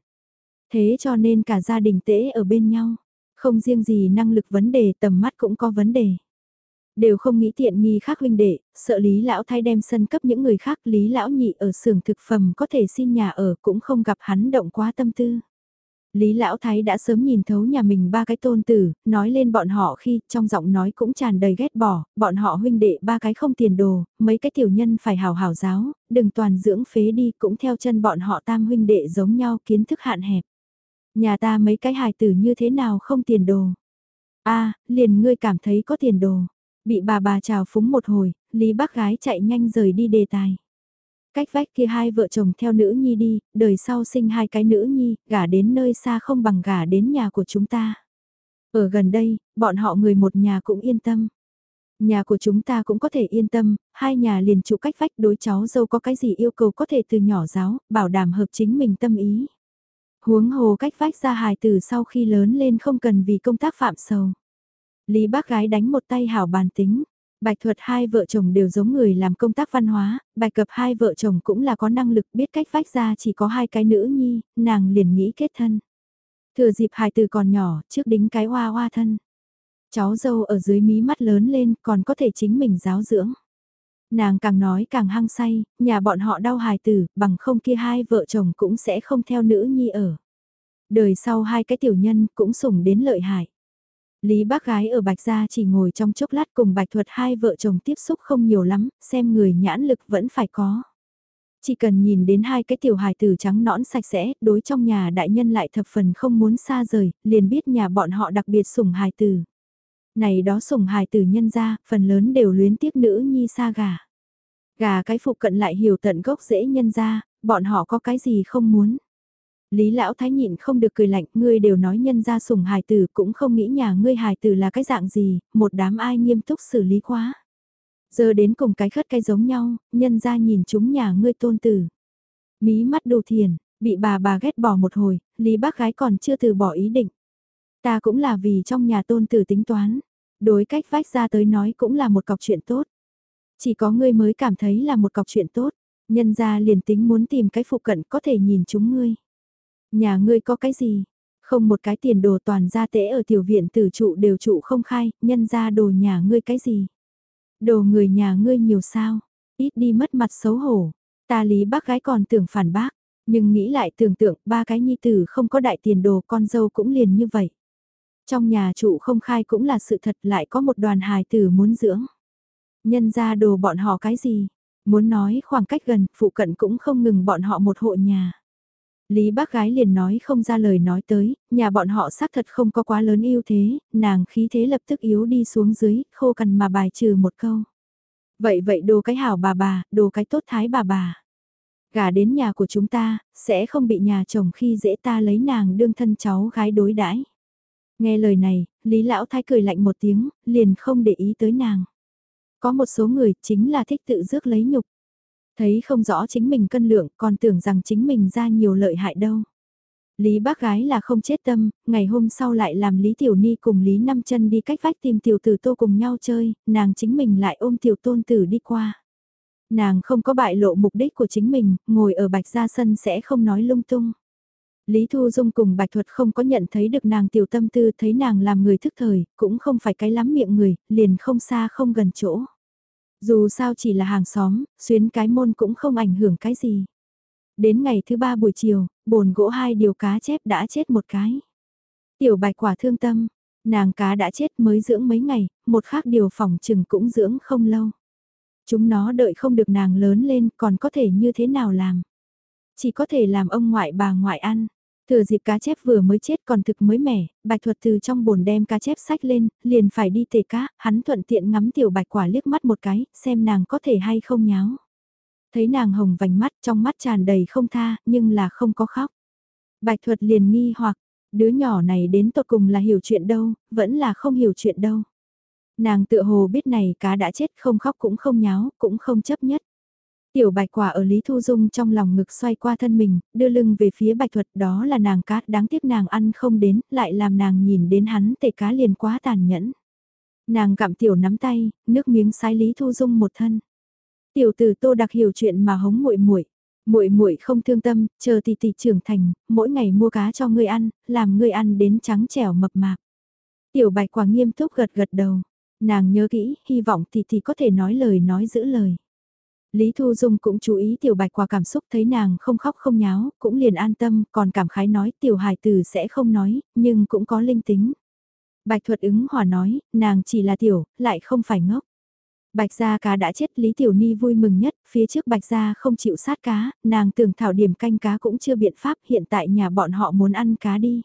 Thế cho nên cả gia đình tễ ở bên nhau. Không riêng gì năng lực vấn đề tầm mắt cũng có vấn đề. Đều không nghĩ tiện nghi khác huynh đệ, sợ Lý Lão Thái đem sân cấp những người khác Lý Lão Nhị ở xưởng thực phẩm có thể xin nhà ở cũng không gặp hắn động quá tâm tư. Lý Lão Thái đã sớm nhìn thấu nhà mình ba cái tôn tử, nói lên bọn họ khi trong giọng nói cũng tràn đầy ghét bỏ, bọn họ huynh đệ ba cái không tiền đồ, mấy cái tiểu nhân phải hào hảo giáo, đừng toàn dưỡng phế đi cũng theo chân bọn họ tam huynh đệ giống nhau kiến thức hạn hẹp. Nhà ta mấy cái hài tử như thế nào không tiền đồ. a liền ngươi cảm thấy có tiền đồ. Bị bà bà chào phúng một hồi, Lý bác gái chạy nhanh rời đi đề tài. Cách vách kia hai vợ chồng theo nữ nhi đi, đời sau sinh hai cái nữ nhi, gả đến nơi xa không bằng gả đến nhà của chúng ta. Ở gần đây, bọn họ người một nhà cũng yên tâm. Nhà của chúng ta cũng có thể yên tâm, hai nhà liền trụ cách vách đối cháu dâu có cái gì yêu cầu có thể từ nhỏ giáo, bảo đảm hợp chính mình tâm ý. Huống hồ cách vách ra hài tử sau khi lớn lên không cần vì công tác phạm sầu. Lý bác gái đánh một tay hảo bàn tính. Bạch thuật hai vợ chồng đều giống người làm công tác văn hóa, bạch cập hai vợ chồng cũng là có năng lực biết cách vách ra chỉ có hai cái nữ nhi, nàng liền nghĩ kết thân. Thừa dịp hài từ còn nhỏ, trước đính cái hoa hoa thân. Cháu dâu ở dưới mí mắt lớn lên còn có thể chính mình giáo dưỡng. Nàng càng nói càng hăng say, nhà bọn họ đau hài tử, bằng không kia hai vợ chồng cũng sẽ không theo nữ nhi ở. Đời sau hai cái tiểu nhân cũng sủng đến lợi hại. Lý bác gái ở Bạch Gia chỉ ngồi trong chốc lát cùng Bạch Thuật hai vợ chồng tiếp xúc không nhiều lắm, xem người nhãn lực vẫn phải có. Chỉ cần nhìn đến hai cái tiểu hài tử trắng nõn sạch sẽ, đối trong nhà đại nhân lại thập phần không muốn xa rời, liền biết nhà bọn họ đặc biệt sủng hài tử. Này đó sủng hài tử nhân ra, phần lớn đều luyến tiếc nữ nhi xa gà. Gà cái phụ cận lại hiểu tận gốc dễ nhân ra, bọn họ có cái gì không muốn. Lý lão thái nhịn không được cười lạnh, ngươi đều nói nhân ra sủng hài tử cũng không nghĩ nhà ngươi hài tử là cái dạng gì, một đám ai nghiêm túc xử lý quá. Giờ đến cùng cái khất cái giống nhau, nhân ra nhìn chúng nhà ngươi tôn tử. Mí mắt đồ thiền, bị bà bà ghét bỏ một hồi, Lý bác gái còn chưa từ bỏ ý định. Ta cũng là vì trong nhà tôn tử tính toán, đối cách vách ra tới nói cũng là một cọc chuyện tốt. Chỉ có ngươi mới cảm thấy là một cọc chuyện tốt, nhân ra liền tính muốn tìm cái phụ cận có thể nhìn chúng ngươi. Nhà ngươi có cái gì? Không một cái tiền đồ toàn ra tễ ở tiểu viện tử trụ đều trụ không khai, nhân ra đồ nhà ngươi cái gì? Đồ người nhà ngươi nhiều sao? Ít đi mất mặt xấu hổ. Ta lý bác gái còn tưởng phản bác, nhưng nghĩ lại tưởng tượng ba cái nhi tử không có đại tiền đồ con dâu cũng liền như vậy. Trong nhà trụ không khai cũng là sự thật lại có một đoàn hài tử muốn dưỡng. Nhân ra đồ bọn họ cái gì? Muốn nói khoảng cách gần, phụ cận cũng không ngừng bọn họ một hộ nhà. Lý bác gái liền nói không ra lời nói tới, nhà bọn họ xác thật không có quá lớn ưu thế, nàng khí thế lập tức yếu đi xuống dưới, khô cằn mà bài trừ một câu. Vậy vậy đồ cái hảo bà bà, đồ cái tốt thái bà bà. Gả đến nhà của chúng ta, sẽ không bị nhà chồng khi dễ ta lấy nàng đương thân cháu gái đối đãi Nghe lời này, Lý Lão Thái cười lạnh một tiếng, liền không để ý tới nàng. Có một số người chính là thích tự rước lấy nhục. Thấy không rõ chính mình cân lượng còn tưởng rằng chính mình ra nhiều lợi hại đâu. Lý bác gái là không chết tâm, ngày hôm sau lại làm Lý Tiểu Ni cùng Lý Năm chân đi cách vách tìm tiểu tử tô cùng nhau chơi, nàng chính mình lại ôm tiểu tôn tử đi qua. Nàng không có bại lộ mục đích của chính mình, ngồi ở bạch gia sân sẽ không nói lung tung. Lý Thu Dung cùng Bạch Thuật không có nhận thấy được nàng tiểu tâm tư thấy nàng làm người thức thời, cũng không phải cái lắm miệng người, liền không xa không gần chỗ. Dù sao chỉ là hàng xóm, xuyến cái môn cũng không ảnh hưởng cái gì. Đến ngày thứ ba buổi chiều, bồn gỗ hai điều cá chép đã chết một cái. Tiểu bạch quả thương tâm, nàng cá đã chết mới dưỡng mấy ngày, một khác điều phòng trừng cũng dưỡng không lâu. Chúng nó đợi không được nàng lớn lên còn có thể như thế nào làm. Chỉ có thể làm ông ngoại bà ngoại ăn. Thừa dịp cá chép vừa mới chết còn thực mới mẻ, bạch thuật từ trong bồn đem cá chép sách lên, liền phải đi tề cá, hắn thuận tiện ngắm tiểu bạch quả liếc mắt một cái, xem nàng có thể hay không nháo. Thấy nàng hồng vành mắt trong mắt tràn đầy không tha, nhưng là không có khóc. Bạch thuật liền nghi hoặc, đứa nhỏ này đến tột cùng là hiểu chuyện đâu, vẫn là không hiểu chuyện đâu. Nàng tựa hồ biết này cá đã chết không khóc cũng không nháo, cũng không chấp nhất. Tiểu bạch quả ở Lý Thu Dung trong lòng ngực xoay qua thân mình, đưa lưng về phía bạch thuật đó là nàng cá đáng tiếc nàng ăn không đến, lại làm nàng nhìn đến hắn tệ cá liền quá tàn nhẫn. Nàng gặm tiểu nắm tay, nước miếng sai Lý Thu Dung một thân. Tiểu tử Tô Đặc hiểu chuyện mà hống muội muội. Muội muội không thương tâm, chờ tỷ tỷ trưởng thành, mỗi ngày mua cá cho ngươi ăn, làm ngươi ăn đến trắng trẻo mập mạp. Tiểu Bạch quả nghiêm túc gật gật đầu. Nàng nhớ kỹ, hy vọng tỷ tỷ có thể nói lời nói giữ lời. Lý Thu Dung cũng chú ý tiểu bạch quả cảm xúc thấy nàng không khóc không nháo, cũng liền an tâm, còn cảm khái nói tiểu hài tử sẽ không nói, nhưng cũng có linh tính. Bạch thuật ứng hòa nói, nàng chỉ là tiểu, lại không phải ngốc. Bạch gia cá đã chết Lý Tiểu Ni vui mừng nhất, phía trước bạch gia không chịu sát cá, nàng tưởng thảo điểm canh cá cũng chưa biện pháp hiện tại nhà bọn họ muốn ăn cá đi.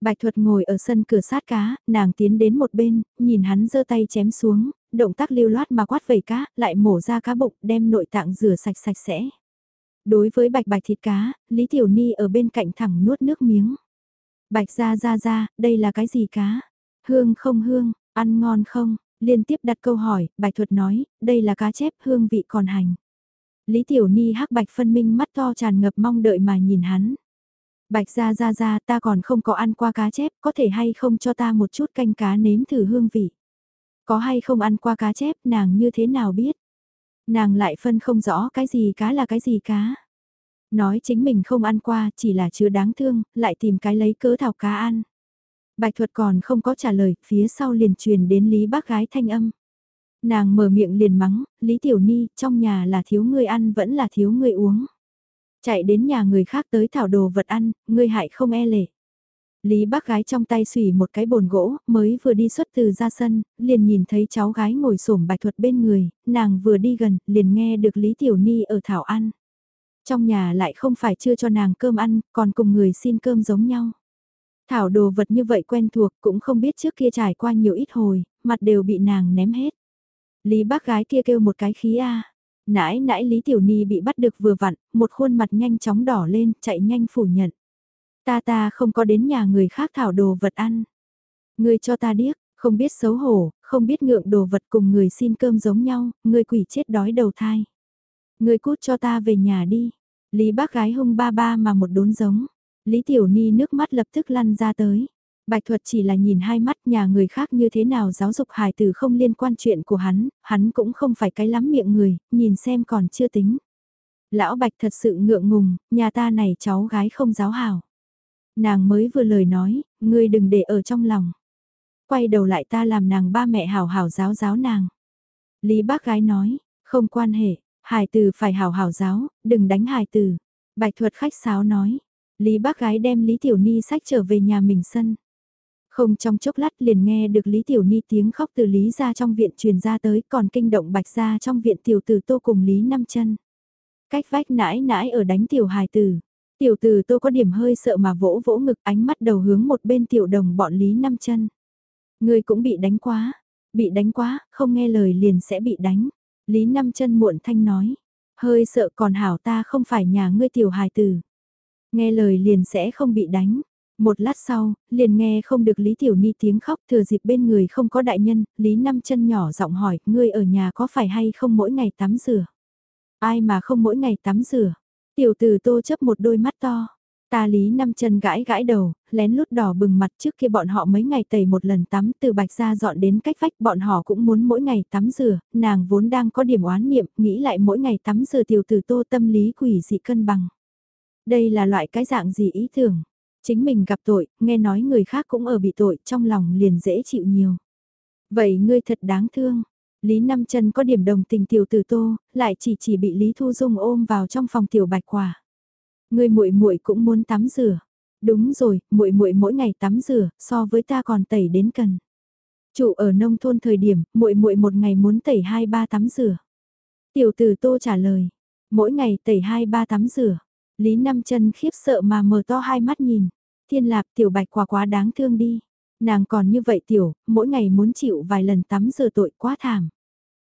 Bạch thuật ngồi ở sân cửa sát cá, nàng tiến đến một bên, nhìn hắn giơ tay chém xuống, động tác lưu loát mà quát vẩy cá, lại mổ ra cá bụng, đem nội tạng rửa sạch sạch sẽ. Đối với bạch bạch thịt cá, Lý Tiểu Ni ở bên cạnh thẳng nuốt nước miếng. Bạch ra ra ra, đây là cái gì cá? Hương không hương, ăn ngon không? Liên tiếp đặt câu hỏi, bạch thuật nói, đây là cá chép hương vị còn hành. Lý Tiểu Ni hắc bạch phân minh mắt to tràn ngập mong đợi mà nhìn hắn. Bạch ra ra ra ta còn không có ăn qua cá chép, có thể hay không cho ta một chút canh cá nếm thử hương vị. Có hay không ăn qua cá chép nàng như thế nào biết. Nàng lại phân không rõ cái gì cá là cái gì cá. Nói chính mình không ăn qua chỉ là chứa đáng thương, lại tìm cái lấy cớ thảo cá ăn. Bạch thuật còn không có trả lời, phía sau liền truyền đến Lý bác gái thanh âm. Nàng mở miệng liền mắng, Lý Tiểu Ni, trong nhà là thiếu người ăn vẫn là thiếu người uống. Chạy đến nhà người khác tới thảo đồ vật ăn, ngươi hại không e lệ. Lý bác gái trong tay xủy một cái bồn gỗ, mới vừa đi xuất từ ra sân, liền nhìn thấy cháu gái ngồi xổm bạch thuật bên người, nàng vừa đi gần, liền nghe được Lý Tiểu Ni ở thảo ăn. Trong nhà lại không phải chưa cho nàng cơm ăn, còn cùng người xin cơm giống nhau. Thảo đồ vật như vậy quen thuộc cũng không biết trước kia trải qua nhiều ít hồi, mặt đều bị nàng ném hết. Lý bác gái kia kêu một cái khí a Nãi nãi Lý Tiểu Ni bị bắt được vừa vặn, một khuôn mặt nhanh chóng đỏ lên, chạy nhanh phủ nhận. Ta ta không có đến nhà người khác thảo đồ vật ăn. Ngươi cho ta điếc, không biết xấu hổ, không biết ngượng đồ vật cùng người xin cơm giống nhau, ngươi quỷ chết đói đầu thai. Ngươi cút cho ta về nhà đi. Lý bác gái hung ba ba mà một đốn giống. Lý Tiểu Ni nước mắt lập tức lăn ra tới. Bạch thuật chỉ là nhìn hai mắt nhà người khác như thế nào giáo dục hài tử không liên quan chuyện của hắn, hắn cũng không phải cái lắm miệng người, nhìn xem còn chưa tính. Lão Bạch thật sự ngượng ngùng, nhà ta này cháu gái không giáo hảo. Nàng mới vừa lời nói, ngươi đừng để ở trong lòng. Quay đầu lại ta làm nàng ba mẹ hảo hảo giáo giáo nàng. Lý bác gái nói, không quan hệ, hài tử phải hảo hảo giáo, đừng đánh hài tử. Bạch thuật khách sáo nói, Lý bác gái đem Lý Tiểu Ni sách trở về nhà mình sân. Không trong chốc lát liền nghe được Lý Tiểu Ni tiếng khóc từ Lý ra trong viện truyền ra tới còn kinh động bạch ra trong viện tiểu tử tô cùng Lý Năm chân Cách vách nãi nãi ở đánh tiểu hài tử. Tiểu tử tô có điểm hơi sợ mà vỗ vỗ ngực ánh mắt đầu hướng một bên tiểu đồng bọn Lý Năm chân Người cũng bị đánh quá, bị đánh quá, không nghe lời liền sẽ bị đánh. Lý Năm chân muộn thanh nói, hơi sợ còn hảo ta không phải nhà ngươi tiểu hài tử. Nghe lời liền sẽ không bị đánh. Một lát sau, liền nghe không được Lý Tiểu Ni tiếng khóc thừa dịp bên người không có đại nhân, Lý Năm chân nhỏ giọng hỏi, ngươi ở nhà có phải hay không mỗi ngày tắm rửa? Ai mà không mỗi ngày tắm rửa? Tiểu tử tô chấp một đôi mắt to. Ta Lý Năm chân gãi gãi đầu, lén lút đỏ bừng mặt trước kia bọn họ mấy ngày tẩy một lần tắm từ bạch ra dọn đến cách vách bọn họ cũng muốn mỗi ngày tắm rửa, nàng vốn đang có điểm oán niệm, nghĩ lại mỗi ngày tắm rửa tiểu tử tô tâm lý quỷ dị cân bằng. Đây là loại cái dạng gì ý tưởng? Chính mình gặp tội, nghe nói người khác cũng ở bị tội, trong lòng liền dễ chịu nhiều. Vậy ngươi thật đáng thương. Lý Năm chân có điểm đồng tình tiểu tử tô, lại chỉ chỉ bị Lý Thu Dung ôm vào trong phòng tiểu bạch quả. Ngươi muội muội cũng muốn tắm rửa. Đúng rồi, muội muội mỗi ngày tắm rửa, so với ta còn tẩy đến cần. Chủ ở nông thôn thời điểm, muội muội một ngày muốn tẩy hai ba tắm rửa. Tiểu tử Tô trả lời, mỗi ngày tẩy hai ba tắm rửa. Lý Năm chân khiếp sợ mà mở to hai mắt nhìn. Thiên Lạc tiểu bạch quả quá đáng thương đi. Nàng còn như vậy tiểu, mỗi ngày muốn chịu vài lần tắm rửa tội quá thảm.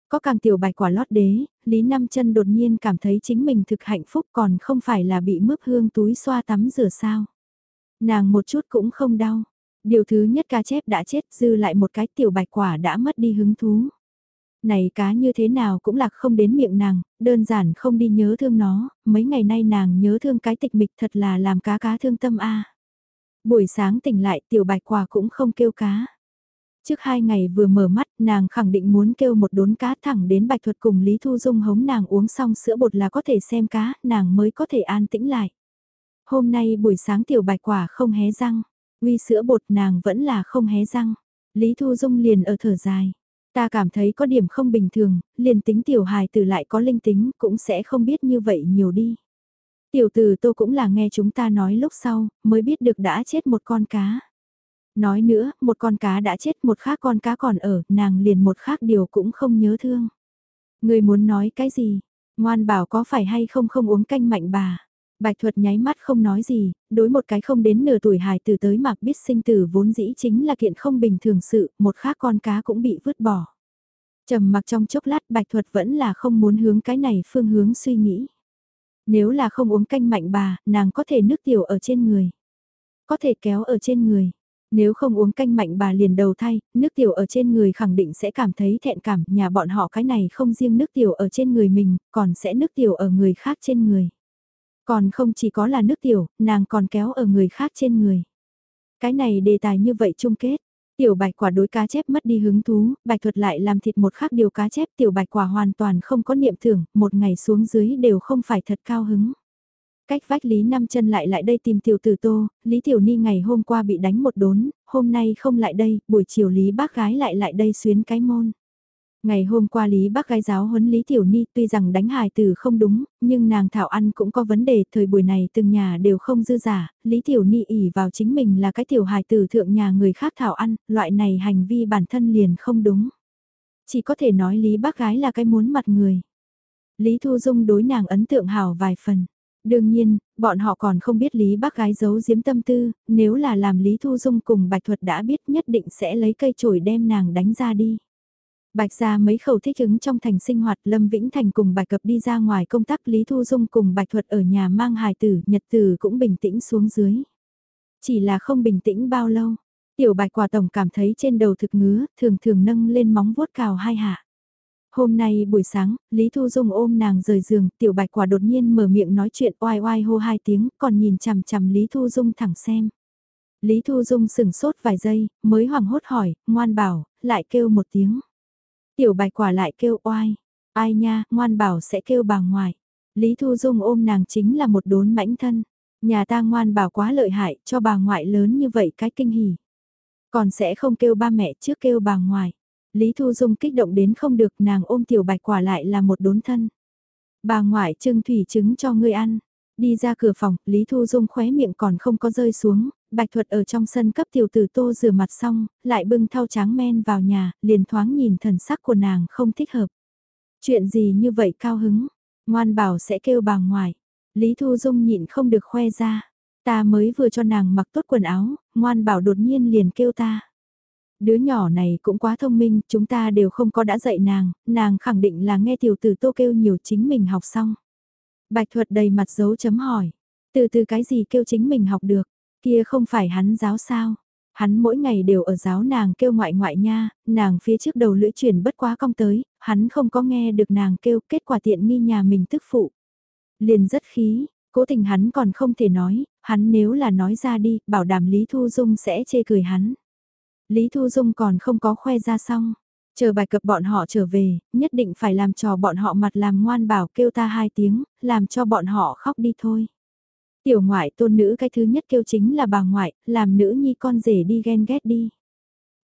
Có càng tiểu bạch quả lót đế, Lý Năm chân đột nhiên cảm thấy chính mình thực hạnh phúc còn không phải là bị mướp hương túi xoa tắm rửa sao. Nàng một chút cũng không đau. Điều thứ nhất cá chép đã chết dư lại một cái tiểu bạch quả đã mất đi hứng thú. Này cá như thế nào cũng lạc không đến miệng nàng, đơn giản không đi nhớ thương nó, mấy ngày nay nàng nhớ thương cái tịch mịch thật là làm cá cá thương tâm a. Buổi sáng tỉnh lại tiểu bạch quả cũng không kêu cá. Trước hai ngày vừa mở mắt, nàng khẳng định muốn kêu một đốn cá thẳng đến bạch thuật cùng Lý Thu Dung hống nàng uống xong sữa bột là có thể xem cá, nàng mới có thể an tĩnh lại. Hôm nay buổi sáng tiểu bạch quả không hé răng, uy sữa bột nàng vẫn là không hé răng. Lý Thu Dung liền ở thở dài. Ta cảm thấy có điểm không bình thường, liền tính tiểu hài tử lại có linh tính cũng sẽ không biết như vậy nhiều đi. Tiểu tử tô cũng là nghe chúng ta nói lúc sau, mới biết được đã chết một con cá. Nói nữa, một con cá đã chết một khác con cá còn ở, nàng liền một khác điều cũng không nhớ thương. Người muốn nói cái gì? Ngoan bảo có phải hay không không uống canh mạnh bà? Bạch thuật nháy mắt không nói gì, đối một cái không đến nửa tuổi hài từ tới mặc biết sinh tử vốn dĩ chính là kiện không bình thường sự, một khác con cá cũng bị vứt bỏ. trầm mặc trong chốc lát bạch thuật vẫn là không muốn hướng cái này phương hướng suy nghĩ. Nếu là không uống canh mạnh bà, nàng có thể nước tiểu ở trên người. Có thể kéo ở trên người. Nếu không uống canh mạnh bà liền đầu thay, nước tiểu ở trên người khẳng định sẽ cảm thấy thẹn cảm, nhà bọn họ cái này không riêng nước tiểu ở trên người mình, còn sẽ nước tiểu ở người khác trên người. Còn không chỉ có là nước tiểu, nàng còn kéo ở người khác trên người. Cái này đề tài như vậy chung kết. Tiểu bạch quả đối cá chép mất đi hứng thú, bạch thuật lại làm thịt một khác điều cá chép tiểu bạch quả hoàn toàn không có niệm thưởng, một ngày xuống dưới đều không phải thật cao hứng. Cách vách Lý Năm chân lại lại đây tìm tiểu tử tô, Lý Tiểu Ni ngày hôm qua bị đánh một đốn, hôm nay không lại đây, buổi chiều Lý bác gái lại lại đây xuyến cái môn. Ngày hôm qua Lý bác gái giáo huấn Lý Tiểu Ni tuy rằng đánh hài từ không đúng, nhưng nàng thảo ăn cũng có vấn đề, thời buổi này từng nhà đều không dư giả, Lý Tiểu Ni ỉ vào chính mình là cái tiểu hài tử thượng nhà người khác thảo ăn, loại này hành vi bản thân liền không đúng. Chỉ có thể nói Lý bác gái là cái muốn mặt người. Lý Thu Dung đối nàng ấn tượng hào vài phần. Đương nhiên, bọn họ còn không biết Lý bác gái giấu giếm tâm tư, nếu là làm Lý Thu Dung cùng Bạch Thuật đã biết nhất định sẽ lấy cây chổi đem nàng đánh ra đi. Bạch ra mấy khẩu thích ứng trong thành sinh hoạt Lâm Vĩnh Thành cùng Bạch Cập đi ra ngoài công tác Lý Thu Dung cùng Bạch Thuật ở nhà mang hài tử, nhật tử cũng bình tĩnh xuống dưới. Chỉ là không bình tĩnh bao lâu, tiểu Bạch quả tổng cảm thấy trên đầu thực ngứa, thường thường nâng lên móng vuốt cào hai hạ. Hôm nay buổi sáng, Lý Thu Dung ôm nàng rời giường, tiểu bạch quả đột nhiên mở miệng nói chuyện oai oai hô hai tiếng, còn nhìn chằm chằm Lý Thu Dung thẳng xem. Lý Thu Dung sừng sốt vài giây, mới hoảng hốt hỏi, ngoan bảo, lại kêu một tiếng. Tiểu bạch quả lại kêu oai, ai nha, ngoan bảo sẽ kêu bà ngoại. Lý Thu Dung ôm nàng chính là một đốn mãnh thân. Nhà ta ngoan bảo quá lợi hại, cho bà ngoại lớn như vậy cái kinh hỉ. Còn sẽ không kêu ba mẹ trước kêu bà ngoại. Lý Thu Dung kích động đến không được nàng ôm tiểu bạch quả lại là một đốn thân. Bà ngoại trưng thủy trứng cho ngươi ăn. Đi ra cửa phòng, Lý Thu Dung khóe miệng còn không có rơi xuống, Bạch Thuật ở trong sân cấp tiểu tử tô rửa mặt xong, lại bưng thau tráng men vào nhà, liền thoáng nhìn thần sắc của nàng không thích hợp. Chuyện gì như vậy cao hứng, ngoan bảo sẽ kêu bà ngoại. Lý Thu Dung nhịn không được khoe ra, ta mới vừa cho nàng mặc tốt quần áo, ngoan bảo đột nhiên liền kêu ta. Đứa nhỏ này cũng quá thông minh, chúng ta đều không có đã dạy nàng, nàng khẳng định là nghe tiểu tử tô kêu nhiều chính mình học xong. Bạch thuật đầy mặt dấu chấm hỏi, từ từ cái gì kêu chính mình học được, Kia không phải hắn giáo sao? Hắn mỗi ngày đều ở giáo nàng kêu ngoại ngoại nha, nàng phía trước đầu lưỡi chuyển bất quá cong tới, hắn không có nghe được nàng kêu kết quả tiện nghi nhà mình tức phụ. Liền rất khí, cố tình hắn còn không thể nói, hắn nếu là nói ra đi, bảo đảm Lý Thu Dung sẽ chê cười hắn. Lý Thu Dung còn không có khoe ra xong, chờ bài cập bọn họ trở về, nhất định phải làm cho bọn họ mặt làm ngoan bảo kêu ta hai tiếng, làm cho bọn họ khóc đi thôi. Tiểu ngoại tôn nữ cái thứ nhất kêu chính là bà ngoại, làm nữ nhi con rể đi ghen ghét đi.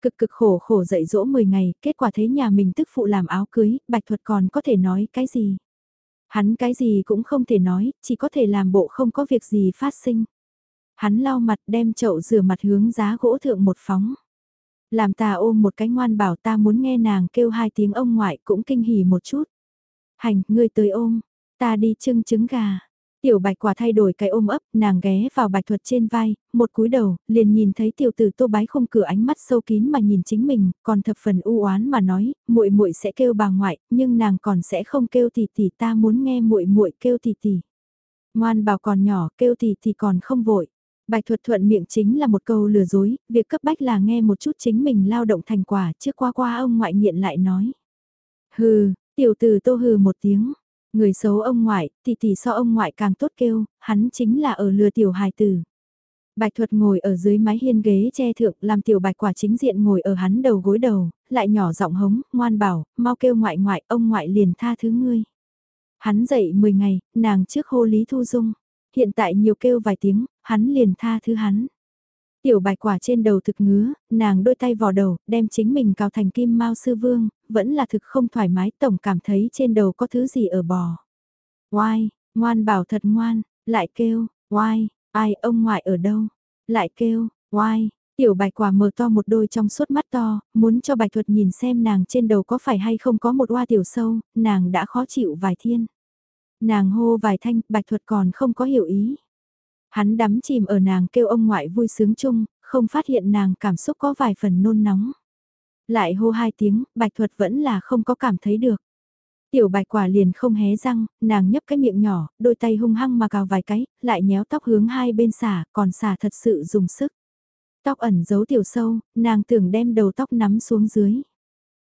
Cực cực khổ khổ dạy dỗ 10 ngày, kết quả thấy nhà mình tức phụ làm áo cưới, bạch thuật còn có thể nói cái gì. Hắn cái gì cũng không thể nói, chỉ có thể làm bộ không có việc gì phát sinh. Hắn lau mặt đem chậu rửa mặt hướng giá gỗ thượng một phóng. Làm ta ôm một cái ngoan bảo ta muốn nghe nàng kêu hai tiếng ông ngoại cũng kinh hỉ một chút. Hành, ngươi tới ôm, ta đi trưng trứng gà. Tiểu bạch quả thay đổi cái ôm ấp, nàng ghé vào bạch thuật trên vai, một cúi đầu, liền nhìn thấy tiểu tử tô bái không cửa ánh mắt sâu kín mà nhìn chính mình, còn thập phần u oán mà nói, muội muội sẽ kêu bà ngoại, nhưng nàng còn sẽ không kêu tỷ tỷ ta muốn nghe muội muội kêu tỷ tỷ. Ngoan bảo còn nhỏ, kêu tỷ tỷ còn không vội. Bạch thuật thuận miệng chính là một câu lừa dối, việc cấp bách là nghe một chút chính mình lao động thành quả trước qua qua ông ngoại nghiện lại nói. Hừ, tiểu tử tô hừ một tiếng, Người xấu ông ngoại, tỷ tỷ so ông ngoại càng tốt kêu, hắn chính là ở lừa tiểu hài tử. Bạch thuật ngồi ở dưới mái hiên ghế che thượng làm tiểu bạch quả chính diện ngồi ở hắn đầu gối đầu, lại nhỏ giọng hống, ngoan bảo, mau kêu ngoại ngoại, ông ngoại liền tha thứ ngươi. Hắn dậy 10 ngày, nàng trước hô Lý Thu Dung, hiện tại nhiều kêu vài tiếng, hắn liền tha thứ hắn. Tiểu bạch quả trên đầu thực ngứa, nàng đôi tay vò đầu, đem chính mình cào thành kim mao sư vương, vẫn là thực không thoải mái tổng cảm thấy trên đầu có thứ gì ở bò. Oai, ngoan bảo thật ngoan, lại kêu, oai, ai ông ngoại ở đâu, lại kêu, oai. Tiểu bạch quả mở to một đôi trong suốt mắt to, muốn cho bạch thuật nhìn xem nàng trên đầu có phải hay không có một oa tiểu sâu, nàng đã khó chịu vài thiên. Nàng hô vài thanh, bạch thuật còn không có hiểu ý. Hắn đắm chìm ở nàng kêu ông ngoại vui sướng chung, không phát hiện nàng cảm xúc có vài phần nôn nóng. Lại hô hai tiếng, bạch thuật vẫn là không có cảm thấy được. Tiểu bạch quả liền không hé răng, nàng nhấp cái miệng nhỏ, đôi tay hung hăng mà cào vài cái, lại nhéo tóc hướng hai bên xả, còn xả thật sự dùng sức. Tóc ẩn giấu tiểu sâu, nàng tưởng đem đầu tóc nắm xuống dưới.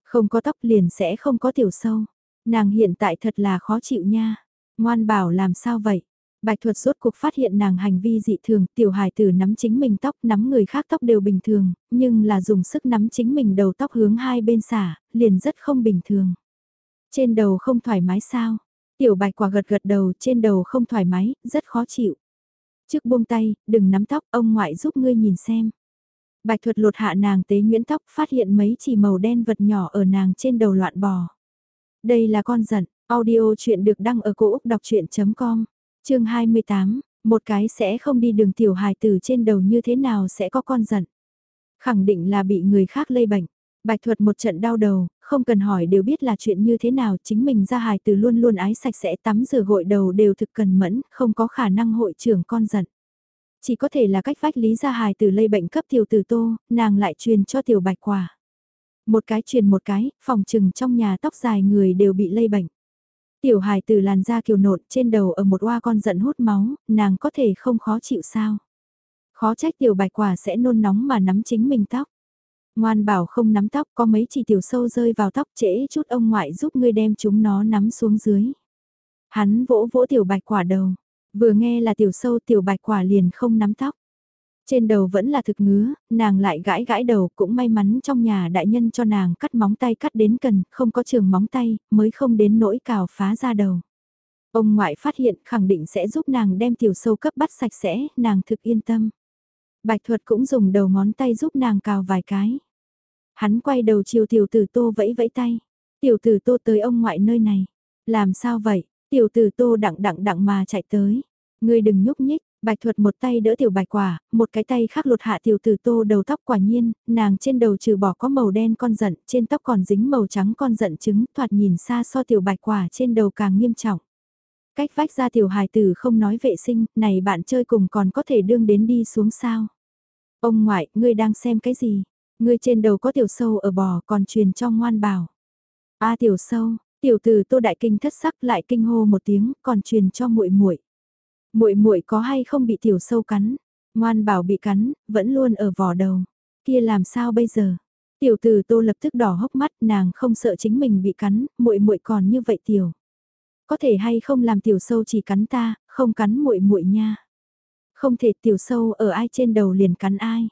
Không có tóc liền sẽ không có tiểu sâu. Nàng hiện tại thật là khó chịu nha. Ngoan bảo làm sao vậy? Bạch thuật rốt cuộc phát hiện nàng hành vi dị thường, tiểu hài tử nắm chính mình tóc, nắm người khác tóc đều bình thường, nhưng là dùng sức nắm chính mình đầu tóc hướng hai bên xả, liền rất không bình thường. Trên đầu không thoải mái sao? Tiểu bạch quả gật gật đầu trên đầu không thoải mái, rất khó chịu. Trước buông tay, đừng nắm tóc, ông ngoại giúp ngươi nhìn xem. Bạch thuật lột hạ nàng tế nguyễn tóc, phát hiện mấy chỉ màu đen vật nhỏ ở nàng trên đầu loạn bò. Đây là con giận, audio chuyện được đăng ở cổ Úc đọc chuyện.com chương 28, một cái sẽ không đi đường tiểu hài tử trên đầu như thế nào sẽ có con giận. Khẳng định là bị người khác lây bệnh. Bạch thuật một trận đau đầu, không cần hỏi đều biết là chuyện như thế nào, chính mình ra hài tử luôn luôn ái sạch sẽ tắm rửa gội đầu đều thực cần mẫn, không có khả năng hội trưởng con giận. Chỉ có thể là cách vách lý ra hài tử lây bệnh cấp tiểu tử tô, nàng lại truyền cho tiểu bạch quả. Một cái truyền một cái, phòng trừng trong nhà tóc dài người đều bị lây bệnh. Tiểu hài từ làn da kiều nộn trên đầu ở một oa con giận hút máu, nàng có thể không khó chịu sao. Khó trách tiểu bạch quả sẽ nôn nóng mà nắm chính mình tóc. Ngoan bảo không nắm tóc có mấy chỉ tiểu sâu rơi vào tóc trễ chút ông ngoại giúp ngươi đem chúng nó nắm xuống dưới. Hắn vỗ vỗ tiểu bạch quả đầu, vừa nghe là tiểu sâu tiểu bạch quả liền không nắm tóc. Trên đầu vẫn là thực ngứa, nàng lại gãi gãi đầu cũng may mắn trong nhà đại nhân cho nàng cắt móng tay cắt đến cần, không có trường móng tay, mới không đến nỗi cào phá ra đầu. Ông ngoại phát hiện khẳng định sẽ giúp nàng đem tiểu sâu cấp bắt sạch sẽ, nàng thực yên tâm. Bạch thuật cũng dùng đầu ngón tay giúp nàng cào vài cái. Hắn quay đầu chiều tiểu tử tô vẫy vẫy tay. Tiểu tử tô tới ông ngoại nơi này. Làm sao vậy? Tiểu tử tô đặng đặng đặng mà chạy tới. Ngươi đừng nhúc nhích, Bạch thuật một tay đỡ tiểu bạch quả, một cái tay khác lột hạ tiểu tử tô đầu tóc quả nhiên, nàng trên đầu trừ bỏ có màu đen con giận, trên tóc còn dính màu trắng con giận trứng, thoạt nhìn xa so tiểu bạch quả trên đầu càng nghiêm trọng. Cách vách ra tiểu hài tử không nói vệ sinh, này bạn chơi cùng còn có thể đương đến đi xuống sao. Ông ngoại, ngươi đang xem cái gì? Ngươi trên đầu có tiểu sâu ở bò còn truyền cho ngoan bảo. A tiểu sâu, tiểu tử tô đại kinh thất sắc lại kinh hô một tiếng còn truyền cho muội muội muội muội có hay không bị tiểu sâu cắn? Ngoan bảo bị cắn, vẫn luôn ở vỏ đầu. Kia làm sao bây giờ? Tiểu từ tô lập tức đỏ hốc mắt, nàng không sợ chính mình bị cắn, muội muội còn như vậy tiểu. Có thể hay không làm tiểu sâu chỉ cắn ta, không cắn muội muội nha. Không thể tiểu sâu ở ai trên đầu liền cắn ai.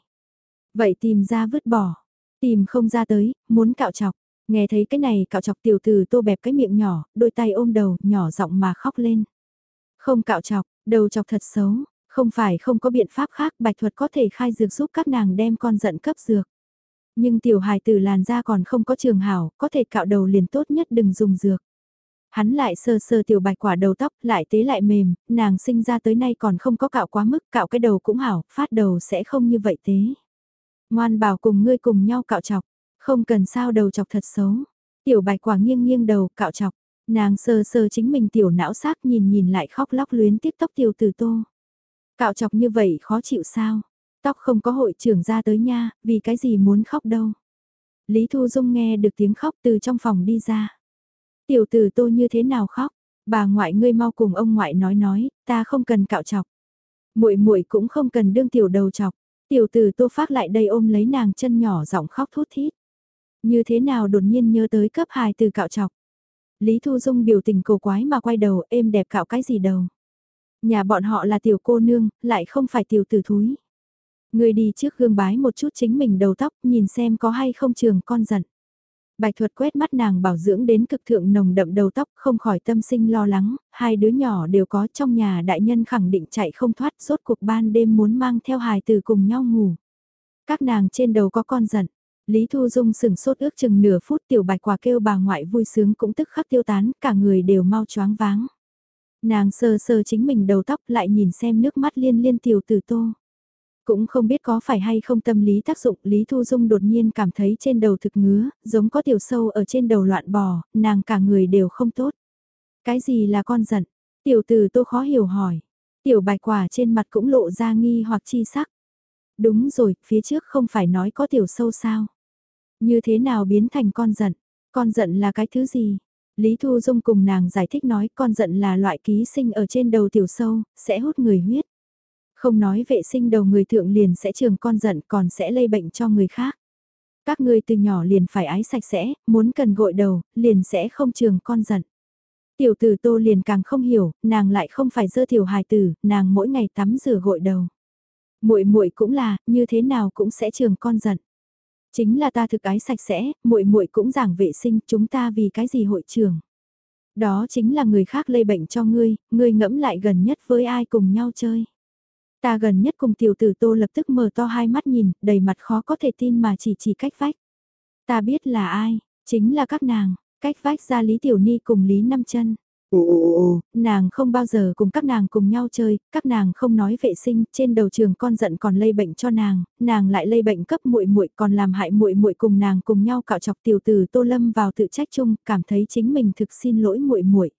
Vậy tìm ra vứt bỏ, tìm không ra tới, muốn cạo chọc. Nghe thấy cái này cạo chọc tiểu từ tô bẹp cái miệng nhỏ, đôi tay ôm đầu, nhỏ giọng mà khóc lên. Không cạo chọc, đầu chọc thật xấu, không phải không có biện pháp khác bạch thuật có thể khai dược giúp các nàng đem con giận cấp dược. Nhưng tiểu hài tử làn da còn không có trường hảo, có thể cạo đầu liền tốt nhất đừng dùng dược. Hắn lại sơ sơ tiểu bạch quả đầu tóc, lại tế lại mềm, nàng sinh ra tới nay còn không có cạo quá mức, cạo cái đầu cũng hảo, phát đầu sẽ không như vậy tế. Ngoan bảo cùng ngươi cùng nhau cạo chọc, không cần sao đầu chọc thật xấu. Tiểu bạch quả nghiêng nghiêng đầu, cạo chọc, nàng sờ sờ chính mình tiểu não xác nhìn nhìn lại khóc lóc luyến tiếp tóc tiểu từ tô. Cạo chọc như vậy khó chịu sao? Tóc không có hội trưởng ra tới nha, vì cái gì muốn khóc đâu. Lý Thu Dung nghe được tiếng khóc từ trong phòng đi ra. Tiểu tử tô như thế nào khóc? Bà ngoại ngươi mau cùng ông ngoại nói nói, ta không cần cạo chọc. Muội muội cũng không cần đương tiểu đầu chọc. Tiểu tử tô phát lại đây ôm lấy nàng chân nhỏ giọng khóc thút thít. Như thế nào đột nhiên nhớ tới cấp hài từ cạo chọc. Lý Thu Dung biểu tình cổ quái mà quay đầu êm đẹp cạo cái gì đầu. Nhà bọn họ là tiểu cô nương, lại không phải tiểu tử thúi. Người đi trước gương bái một chút chính mình đầu tóc, nhìn xem có hay không trường con giận. Bạch thuật quét mắt nàng bảo dưỡng đến cực thượng nồng đậm đầu tóc không khỏi tâm sinh lo lắng, hai đứa nhỏ đều có trong nhà đại nhân khẳng định chạy không thoát rốt cuộc ban đêm muốn mang theo hài từ cùng nhau ngủ. Các nàng trên đầu có con giận, Lý Thu Dung sừng sốt ước chừng nửa phút tiểu bạch quả kêu bà ngoại vui sướng cũng tức khắc tiêu tán, cả người đều mau choáng váng. Nàng sờ sờ chính mình đầu tóc lại nhìn xem nước mắt liên liên tiểu tử tô. Cũng không biết có phải hay không tâm lý tác dụng, Lý Thu Dung đột nhiên cảm thấy trên đầu thực ngứa, giống có tiểu sâu ở trên đầu loạn bò, nàng cả người đều không tốt. Cái gì là con giận? Tiểu tử tô khó hiểu hỏi. Tiểu bạch quả trên mặt cũng lộ ra nghi hoặc chi sắc. Đúng rồi, phía trước không phải nói có tiểu sâu sao? Như thế nào biến thành con giận? Con giận là cái thứ gì? Lý Thu Dung cùng nàng giải thích nói con giận là loại ký sinh ở trên đầu tiểu sâu, sẽ hút người huyết. Không nói vệ sinh đầu người thượng liền sẽ trường con giận còn sẽ lây bệnh cho người khác. Các ngươi từ nhỏ liền phải ái sạch sẽ, muốn cần gội đầu, liền sẽ không trường con giận. Tiểu tử tô liền càng không hiểu, nàng lại không phải dơ tiểu hài tử, nàng mỗi ngày tắm rửa gội đầu. muội muội cũng là, như thế nào cũng sẽ trường con giận. Chính là ta thực ái sạch sẽ, muội muội cũng giảng vệ sinh, chúng ta vì cái gì hội trường. Đó chính là người khác lây bệnh cho ngươi, ngươi ngẫm lại gần nhất với ai cùng nhau chơi. Ta gần nhất cùng tiểu tử tô lập tức mở to hai mắt nhìn, đầy mặt khó có thể tin mà chỉ chỉ cách vách. Ta biết là ai, chính là các nàng, cách vách ra Lý Tiểu Ni cùng Lý Năm chân Ồ, nàng không bao giờ cùng các nàng cùng nhau chơi, các nàng không nói vệ sinh, trên đầu trường con giận còn lây bệnh cho nàng, nàng lại lây bệnh cấp muội muội còn làm hại muội muội cùng nàng cùng nhau cạo chọc tiểu tử Tô Lâm vào tự trách chung, cảm thấy chính mình thực xin lỗi muội muội.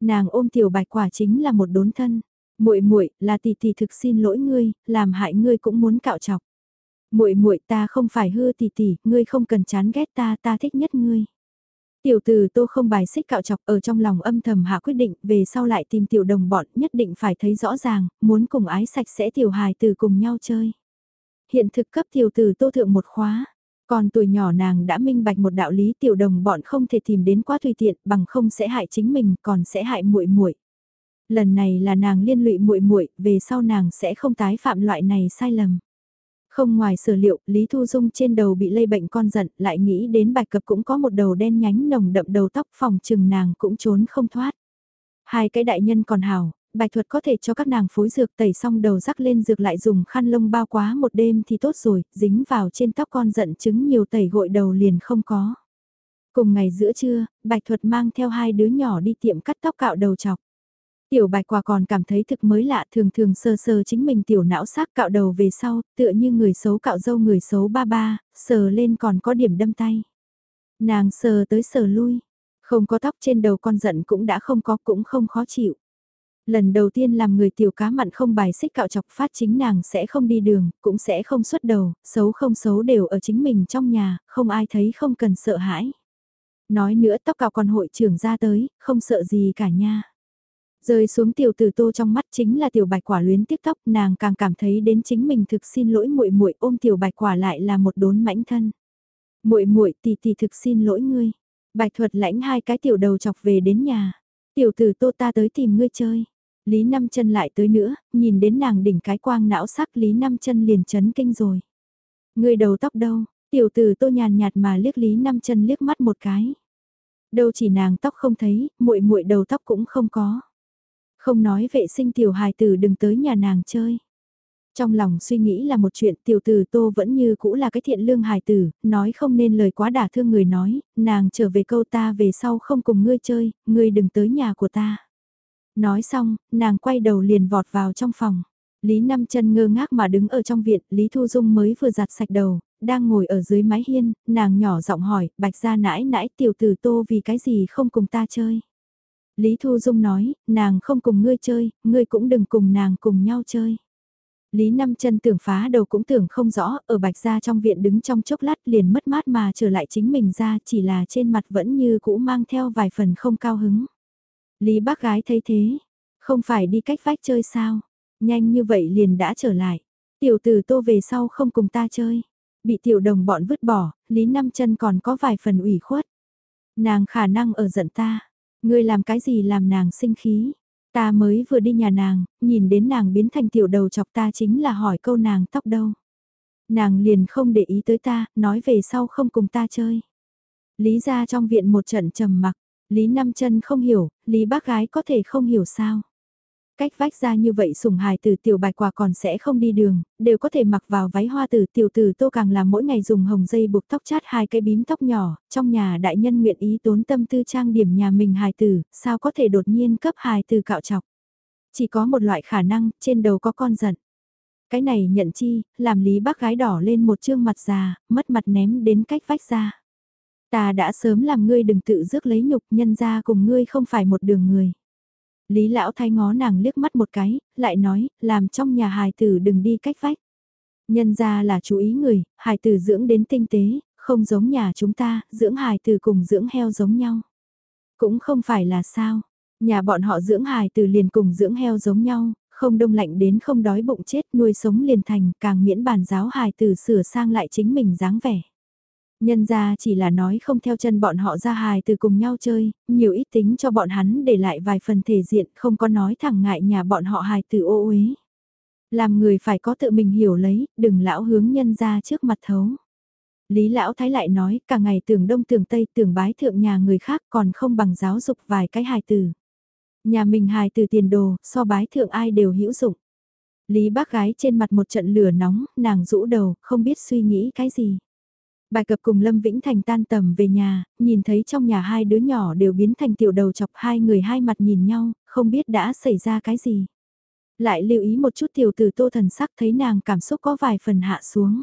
Nàng ôm tiểu bạch quả chính là một đốn thân, muội muội là tỷ tỷ thực xin lỗi ngươi, làm hại ngươi cũng muốn cạo chọc. Muội muội ta không phải hư tỷ tỷ, ngươi không cần chán ghét ta, ta thích nhất ngươi. Tiểu từ tô không bài xích cạo chọc ở trong lòng âm thầm hạ quyết định về sau lại tìm tiểu đồng bọn nhất định phải thấy rõ ràng, muốn cùng ái sạch sẽ tiểu hài từ cùng nhau chơi. Hiện thực cấp tiểu từ tô thượng một khóa, còn tuổi nhỏ nàng đã minh bạch một đạo lý tiểu đồng bọn không thể tìm đến quá tùy tiện bằng không sẽ hại chính mình còn sẽ hại muội muội. Lần này là nàng liên lụy muội muội, về sau nàng sẽ không tái phạm loại này sai lầm. Không ngoài sở liệu, Lý Thu Dung trên đầu bị lây bệnh con giận, lại nghĩ đến bạch cập cũng có một đầu đen nhánh nồng đậm đầu tóc phòng trừng nàng cũng trốn không thoát. Hai cái đại nhân còn hào, bạch thuật có thể cho các nàng phối dược tẩy xong đầu rắc lên dược lại dùng khăn lông bao quá một đêm thì tốt rồi, dính vào trên tóc con giận chứng nhiều tẩy gội đầu liền không có. Cùng ngày giữa trưa, bạch thuật mang theo hai đứa nhỏ đi tiệm cắt tóc cạo đầu chọc. Tiểu bạch quả còn cảm thấy thực mới lạ thường thường sơ sơ chính mình tiểu não xác cạo đầu về sau, tựa như người xấu cạo dâu người xấu ba ba, sờ lên còn có điểm đâm tay. Nàng sờ tới sờ lui, không có tóc trên đầu con giận cũng đã không có cũng không khó chịu. Lần đầu tiên làm người tiểu cá mặn không bài xích cạo chọc phát chính nàng sẽ không đi đường, cũng sẽ không xuất đầu, xấu không xấu đều ở chính mình trong nhà, không ai thấy không cần sợ hãi. Nói nữa tóc cạo còn hội trưởng ra tới, không sợ gì cả nha. Rơi xuống tiểu tử tô trong mắt chính là tiểu bạch quả luyến tiếc tóc, nàng càng cảm thấy đến chính mình thực xin lỗi muội muội ôm tiểu bạch quả lại là một đốn mãnh thân. Muội muội tỷ tỷ thực xin lỗi ngươi. Bạch thuật lãnh hai cái tiểu đầu chọc về đến nhà. Tiểu tử tô ta tới tìm ngươi chơi. Lý Năm chân lại tới nữa, nhìn đến nàng đỉnh cái quang não sắc Lý Năm chân liền chấn kinh rồi. Ngươi đầu tóc đâu? Tiểu tử tô nhàn nhạt mà liếc Lý Năm chân liếc mắt một cái. Đâu chỉ nàng tóc không thấy, muội muội đầu tóc cũng không có. Không nói vệ sinh tiểu hài tử đừng tới nhà nàng chơi. Trong lòng suy nghĩ là một chuyện tiểu tử tô vẫn như cũ là cái thiện lương hài tử, nói không nên lời quá đả thương người nói, nàng trở về câu ta về sau không cùng ngươi chơi, ngươi đừng tới nhà của ta. Nói xong, nàng quay đầu liền vọt vào trong phòng. Lý Năm chân ngơ ngác mà đứng ở trong viện, Lý Thu Dung mới vừa giặt sạch đầu, đang ngồi ở dưới mái hiên, nàng nhỏ giọng hỏi, bạch ra nãi nãi tiểu tử tô vì cái gì không cùng ta chơi. Lý Thu Dung nói, nàng không cùng ngươi chơi, ngươi cũng đừng cùng nàng cùng nhau chơi. Lý Năm chân tưởng phá đầu cũng tưởng không rõ, ở bạch gia trong viện đứng trong chốc lát liền mất mát mà trở lại chính mình ra chỉ là trên mặt vẫn như cũ mang theo vài phần không cao hứng. Lý bác gái thấy thế, không phải đi cách vách chơi sao, nhanh như vậy liền đã trở lại. Tiểu tử tô về sau không cùng ta chơi, bị tiểu đồng bọn vứt bỏ, Lý Năm chân còn có vài phần ủy khuất. Nàng khả năng ở giận ta, ngươi làm cái gì làm nàng sinh khí. Ta mới vừa đi nhà nàng, nhìn đến nàng biến thành tiểu đầu chọc ta chính là hỏi câu nàng tóc đâu. Nàng liền không để ý tới ta, nói về sau không cùng ta chơi. Lý ra trong viện một trận trầm mặc, Lý Năm chân không hiểu, Lý bác gái có thể không hiểu sao. Cách vách ra như vậy sủng hài từ tiểu bạch quả còn sẽ không đi đường, đều có thể mặc vào váy hoa từ tiểu từ tô càng là mỗi ngày dùng hồng dây buộc tóc chát hai cái bím tóc nhỏ, trong nhà đại nhân nguyện ý tốn tâm tư trang điểm nhà mình hài tử, sao có thể đột nhiên cấp hài từ cạo chọc. Chỉ có một loại khả năng, trên đầu có con giận. Cái này nhận chi, làm lý bác gái đỏ lên một trương mặt già, mất mặt ném đến cách vách ra. Ta đã sớm làm ngươi đừng tự rước lấy nhục nhân ra cùng ngươi không phải một đường người. Lý lão thay ngó nàng liếc mắt một cái, lại nói, làm trong nhà hài tử đừng đi cách vách. Nhân ra là chú ý người, hài tử dưỡng đến tinh tế, không giống nhà chúng ta, dưỡng hài tử cùng dưỡng heo giống nhau. Cũng không phải là sao, nhà bọn họ dưỡng hài tử liền cùng dưỡng heo giống nhau, không đông lạnh đến không đói bụng chết nuôi sống liền thành càng miễn bàn giáo hài tử sửa sang lại chính mình dáng vẻ. Nhân ra chỉ là nói không theo chân bọn họ ra hài từ cùng nhau chơi, nhiều ít tính cho bọn hắn để lại vài phần thể diện không có nói thẳng ngại nhà bọn họ hài từ ô uế. Làm người phải có tự mình hiểu lấy, đừng lão hướng nhân ra trước mặt thấu. Lý lão thái lại nói, cả ngày tưởng đông tưởng tây tưởng bái thượng nhà người khác còn không bằng giáo dục vài cái hài từ. Nhà mình hài từ tiền đồ, so bái thượng ai đều hữu dụng. Lý bác gái trên mặt một trận lửa nóng, nàng rũ đầu, không biết suy nghĩ cái gì. Bài cập cùng Lâm Vĩnh Thành tan tầm về nhà, nhìn thấy trong nhà hai đứa nhỏ đều biến thành tiểu đầu chọc hai người hai mặt nhìn nhau, không biết đã xảy ra cái gì. Lại lưu ý một chút tiểu tử tô thần sắc thấy nàng cảm xúc có vài phần hạ xuống.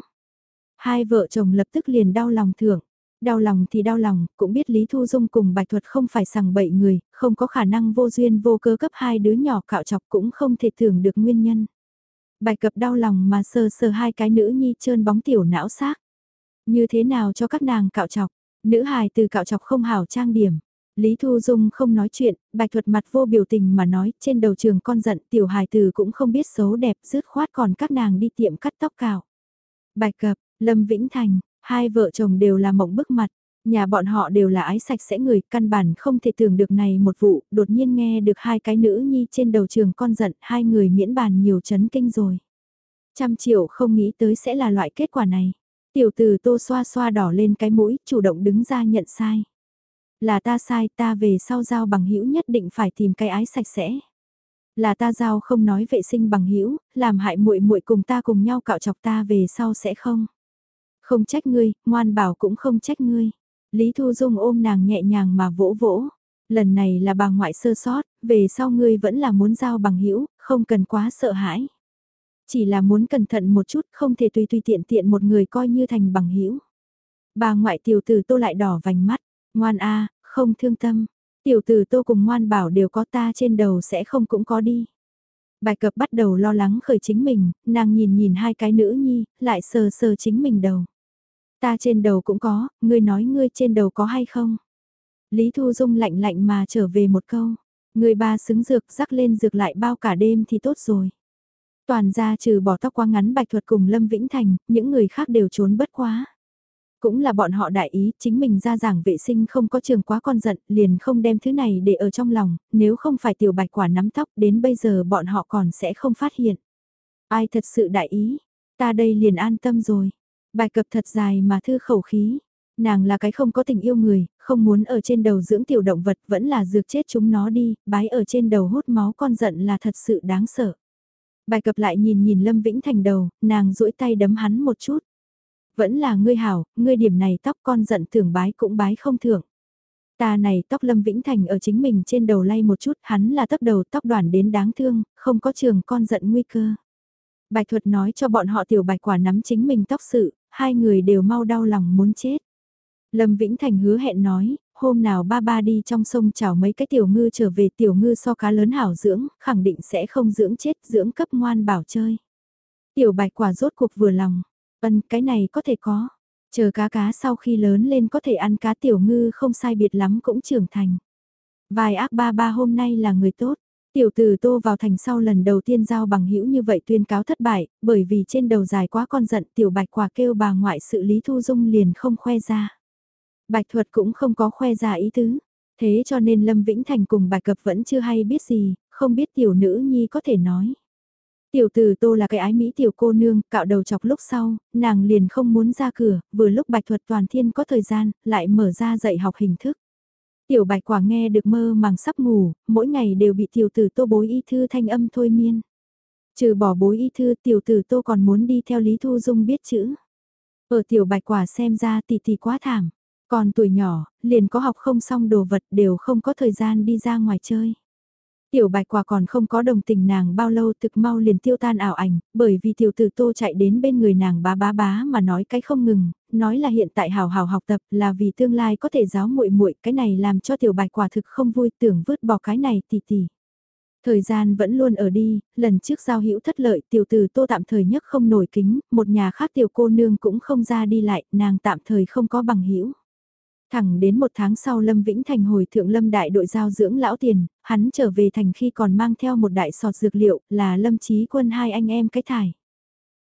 Hai vợ chồng lập tức liền đau lòng thưởng. Đau lòng thì đau lòng, cũng biết Lý Thu Dung cùng bài Thuật không phải sằng bậy người, không có khả năng vô duyên vô cơ cấp hai đứa nhỏ cạo chọc cũng không thể tưởng được nguyên nhân. bài cập đau lòng mà sờ sờ hai cái nữ nhi trơn bóng tiểu não xác như thế nào cho các nàng cạo chọc, nữ hài từ cạo chọc không hảo trang điểm. Lý Thu Dung không nói chuyện, bạch thuật mặt vô biểu tình mà nói trên đầu trường con giận tiểu hài từ cũng không biết xấu đẹp rứt khoát còn các nàng đi tiệm cắt tóc cạo. Bạch cập, Lâm Vĩnh Thành, hai vợ chồng đều là mộng bức mặt, nhà bọn họ đều là ái sạch sẽ người căn bản không thể tưởng được này một vụ, đột nhiên nghe được hai cái nữ nhi trên đầu trường con giận hai người miễn bàn nhiều chấn kinh rồi. Trăm triệu không nghĩ tới sẽ là loại kết quả này. Tiểu tử tô xoa xoa đỏ lên cái mũi, chủ động đứng ra nhận sai. Là ta sai, ta về sau giao bằng hữu nhất định phải tìm cái ái sạch sẽ. Là ta giao không nói vệ sinh bằng hữu làm hại muội muội cùng ta cùng nhau cạo chọc ta về sau sẽ không. Không trách ngươi, ngoan bảo cũng không trách ngươi. Lý Thu Dung ôm nàng nhẹ nhàng mà vỗ vỗ. Lần này là bà ngoại sơ sót, về sau ngươi vẫn là muốn giao bằng hữu không cần quá sợ hãi. Chỉ là muốn cẩn thận một chút không thể tùy tùy tiện tiện một người coi như thành bằng hữu Bà ngoại tiểu tử tô lại đỏ vành mắt, ngoan a không thương tâm. Tiểu tử tô cùng ngoan bảo đều có ta trên đầu sẽ không cũng có đi. Bài cập bắt đầu lo lắng khởi chính mình, nàng nhìn nhìn hai cái nữ nhi, lại sờ sờ chính mình đầu. Ta trên đầu cũng có, ngươi nói ngươi trên đầu có hay không? Lý Thu Dung lạnh lạnh mà trở về một câu. Người ba xứng dược rắc lên dược lại bao cả đêm thì tốt rồi. Toàn ra trừ bỏ tóc quá ngắn bạch thuật cùng Lâm Vĩnh Thành, những người khác đều trốn bất quá. Cũng là bọn họ đại ý, chính mình ra giảng vệ sinh không có trường quá con giận, liền không đem thứ này để ở trong lòng, nếu không phải tiểu bạch quả nắm tóc đến bây giờ bọn họ còn sẽ không phát hiện. Ai thật sự đại ý, ta đây liền an tâm rồi. Bài cập thật dài mà thư khẩu khí. Nàng là cái không có tình yêu người, không muốn ở trên đầu dưỡng tiểu động vật vẫn là dược chết chúng nó đi, bái ở trên đầu hút máu con giận là thật sự đáng sợ. Bài cập lại nhìn nhìn Lâm Vĩnh Thành đầu, nàng duỗi tay đấm hắn một chút. Vẫn là ngươi hảo, ngươi điểm này tóc con giận thưởng bái cũng bái không thưởng. Ta này tóc Lâm Vĩnh Thành ở chính mình trên đầu lay một chút, hắn là tóc đầu tóc đoàn đến đáng thương, không có trường con giận nguy cơ. bài thuật nói cho bọn họ tiểu bạch quả nắm chính mình tóc sự, hai người đều mau đau lòng muốn chết. Lâm Vĩnh Thành hứa hẹn nói, hôm nào ba ba đi trong sông chảo mấy cái tiểu ngư trở về tiểu ngư so cá lớn hảo dưỡng, khẳng định sẽ không dưỡng chết dưỡng cấp ngoan bảo chơi. Tiểu bạch quả rốt cuộc vừa lòng, ân cái này có thể có, chờ cá cá sau khi lớn lên có thể ăn cá tiểu ngư không sai biệt lắm cũng trưởng thành. Vài ác ba ba hôm nay là người tốt, Tiểu từ tô vào thành sau lần đầu tiên giao bằng hữu như vậy tuyên cáo thất bại, bởi vì trên đầu dài quá con giận tiểu bạch quả kêu bà ngoại sự lý thu dung liền không khoe ra. Bạch thuật cũng không có khoe ra ý tứ, thế cho nên Lâm Vĩnh Thành cùng bạch cập vẫn chưa hay biết gì, không biết tiểu nữ nhi có thể nói. Tiểu từ tô là cái ái mỹ tiểu cô nương, cạo đầu chọc lúc sau, nàng liền không muốn ra cửa, vừa lúc bạch thuật toàn thiên có thời gian, lại mở ra dạy học hình thức. Tiểu bạch quả nghe được mơ màng sắp ngủ, mỗi ngày đều bị tiểu tử tô bối y thư thanh âm thôi miên. Trừ bỏ bối y thư tiểu tử tô còn muốn đi theo Lý Thu Dung biết chữ. Ở tiểu bạch quả xem ra tỷ tỷ quá thảm. Còn tuổi nhỏ, liền có học không xong đồ vật đều không có thời gian đi ra ngoài chơi. Tiểu bạch quả còn không có đồng tình nàng bao lâu thực mau liền tiêu tan ảo ảnh, bởi vì tiểu tử tô chạy đến bên người nàng bá bá bá mà nói cái không ngừng, nói là hiện tại hào hào học tập là vì tương lai có thể giáo muội muội cái này làm cho tiểu bạch quả thực không vui tưởng vứt bỏ cái này tỉ tỉ. Thời gian vẫn luôn ở đi, lần trước giao hữu thất lợi tiểu tử tô tạm thời nhất không nổi kính, một nhà khác tiểu cô nương cũng không ra đi lại, nàng tạm thời không có bằng hữu Thẳng đến một tháng sau Lâm Vĩnh Thành hồi thượng Lâm đại đội giao dưỡng lão tiền, hắn trở về thành khi còn mang theo một đại sọt dược liệu là Lâm Chí Quân hai anh em cái thải.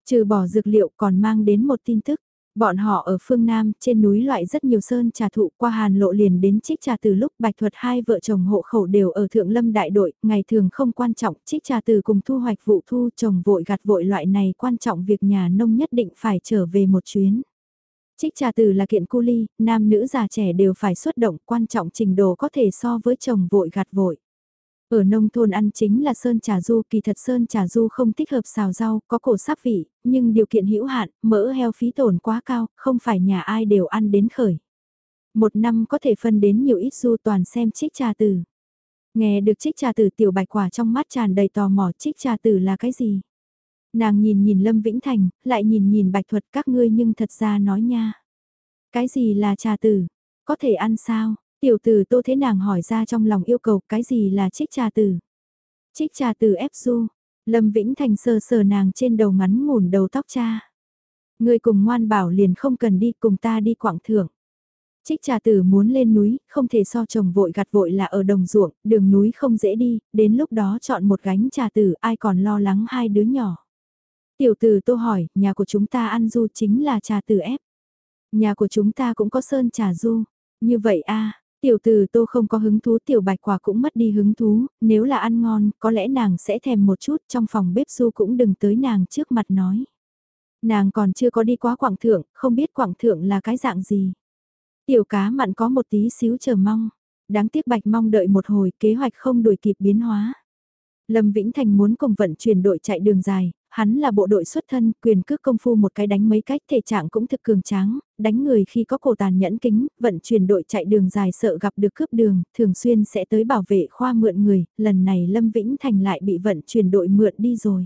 Trừ bỏ dược liệu còn mang đến một tin tức. Bọn họ ở phương Nam, trên núi loại rất nhiều sơn trà thụ qua hàn lộ liền đến trích trà từ lúc bạch thuật hai vợ chồng hộ khẩu đều ở thượng lâm đại đội, ngày thường không quan trọng, trích trà từ cùng thu hoạch vụ thu trồng vội gặt vội loại này quan trọng việc nhà nông nhất định phải trở về một chuyến. Trích trà từ là kiện cu ly, nam nữ già trẻ đều phải xuất động quan trọng trình độ có thể so với chồng vội gạt vội. Ở nông thôn ăn chính là sơn trà du, kỳ thật sơn trà du không thích hợp xào rau, có cổ sắc vị, nhưng điều kiện hữu hạn, mỡ heo phí tổn quá cao, không phải nhà ai đều ăn đến khởi. Một năm có thể phân đến nhiều ít du toàn xem trích trà từ. Nghe được trích trà từ tiểu bạch quả trong mắt tràn đầy tò mò trích trà từ là cái gì? Nàng nhìn nhìn Lâm Vĩnh Thành, lại nhìn nhìn bạch thuật các ngươi nhưng thật ra nói nha. Cái gì là trà tử? Có thể ăn sao? Tiểu tử tô thế nàng hỏi ra trong lòng yêu cầu cái gì là trích trà tử? Trích trà tử ép du. Lâm Vĩnh Thành sờ sờ nàng trên đầu ngắn ngủn đầu tóc cha. Người cùng ngoan bảo liền không cần đi cùng ta đi quảng thưởng. Trích trà tử muốn lên núi, không thể so chồng vội gặt vội là ở đồng ruộng, đường núi không dễ đi, đến lúc đó chọn một gánh trà tử ai còn lo lắng hai đứa nhỏ. Tiểu tử tô hỏi, nhà của chúng ta ăn du chính là trà từ ép. Nhà của chúng ta cũng có sơn trà du. Như vậy a tiểu tử tô không có hứng thú tiểu bạch quả cũng mất đi hứng thú, nếu là ăn ngon, có lẽ nàng sẽ thèm một chút trong phòng bếp du cũng đừng tới nàng trước mặt nói. Nàng còn chưa có đi qua quảng thượng, không biết quảng thượng là cái dạng gì. Tiểu cá mặn có một tí xíu chờ mong. Đáng tiếc bạch mong đợi một hồi kế hoạch không đuổi kịp biến hóa. Lâm Vĩnh Thành muốn cùng vận chuyển đội chạy đường dài, Hắn là bộ đội xuất thân, quyền cước công phu một cái đánh mấy cách thể trạng cũng thực cường tráng, đánh người khi có cổ tàn nhẫn kính, vận chuyển đội chạy đường dài sợ gặp được cướp đường, thường xuyên sẽ tới bảo vệ khoa mượn người, lần này Lâm Vĩnh Thành lại bị vận chuyển đội mượn đi rồi.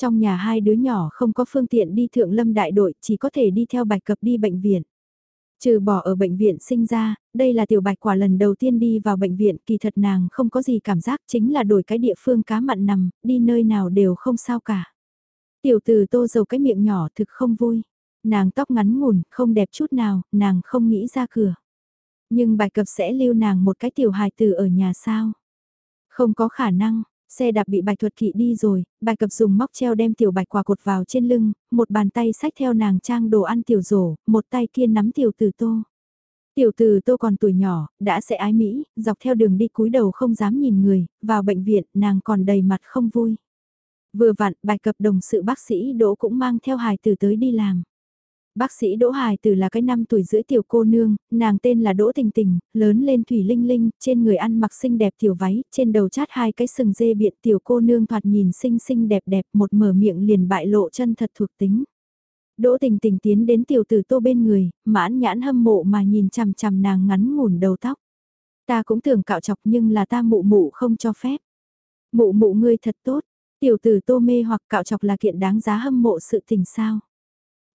Trong nhà hai đứa nhỏ không có phương tiện đi thượng lâm đại đội, chỉ có thể đi theo bạch cập đi bệnh viện. Trừ bỏ ở bệnh viện sinh ra, đây là tiểu bạch quả lần đầu tiên đi vào bệnh viện, kỳ thật nàng không có gì cảm giác chính là đổi cái địa phương cá mặn nằm, đi nơi nào đều không sao cả. Tiểu từ tô dầu cái miệng nhỏ thực không vui. Nàng tóc ngắn ngủn, không đẹp chút nào, nàng không nghĩ ra cửa. Nhưng bài cập sẽ lưu nàng một cái tiểu hài tử ở nhà sao. Không có khả năng, xe đạp bị bạch thuật kỵ đi rồi, bạch cập dùng móc treo đem tiểu bạch quả cột vào trên lưng, một bàn tay sách theo nàng trang đồ ăn tiểu rổ, một tay kia nắm tiểu tử tô. Tiểu tử tô còn tuổi nhỏ, đã sẽ ái Mỹ, dọc theo đường đi cúi đầu không dám nhìn người, vào bệnh viện nàng còn đầy mặt không vui. Vừa vặn, bài cập đồng sự bác sĩ Đỗ cũng mang theo hài tử tới đi làm. Bác sĩ Đỗ Hải Tử là cái năm tuổi rưỡi tiểu cô nương, nàng tên là Đỗ Tình Tình, lớn lên thủy linh linh, trên người ăn mặc xinh đẹp tiểu váy, trên đầu chát hai cái sừng dê biện tiểu cô nương thoạt nhìn xinh xinh đẹp đẹp, một mở miệng liền bại lộ chân thật thuộc tính. Đỗ Tình Tình tiến đến tiểu tử tô bên người, mãn nhãn hâm mộ mà nhìn chằm chằm nàng ngắn ngủn đầu tóc. Ta cũng tưởng cạo chọc nhưng là ta mụ mụ không cho phép. Mụ mụ ngươi thật tốt, tiểu tử tô mê hoặc cạo chọc là kiện đáng giá hâm mộ sự tình sao.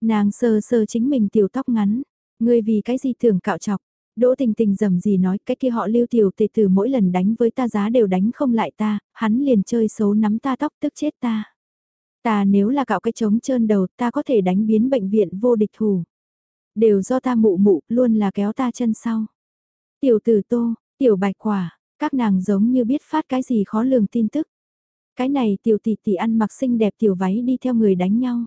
Nàng sờ sờ chính mình tiểu tóc ngắn, ngươi vì cái gì tưởng cạo chọc. Đỗ tình tình dầm gì nói cái kia họ lưu tiểu tề từ mỗi lần đánh với ta giá đều đánh không lại ta, hắn liền chơi xấu nắm ta tóc tức chết ta. Ta nếu là cạo cái trống trơn đầu ta có thể đánh biến bệnh viện vô địch thủ. Đều do ta mụ mụ luôn là kéo ta chân sau. Tiểu tử tô, tiểu bạch quả, các nàng giống như biết phát cái gì khó lường tin tức. Cái này tiểu tỷ tỷ ăn mặc xinh đẹp tiểu váy đi theo người đánh nhau.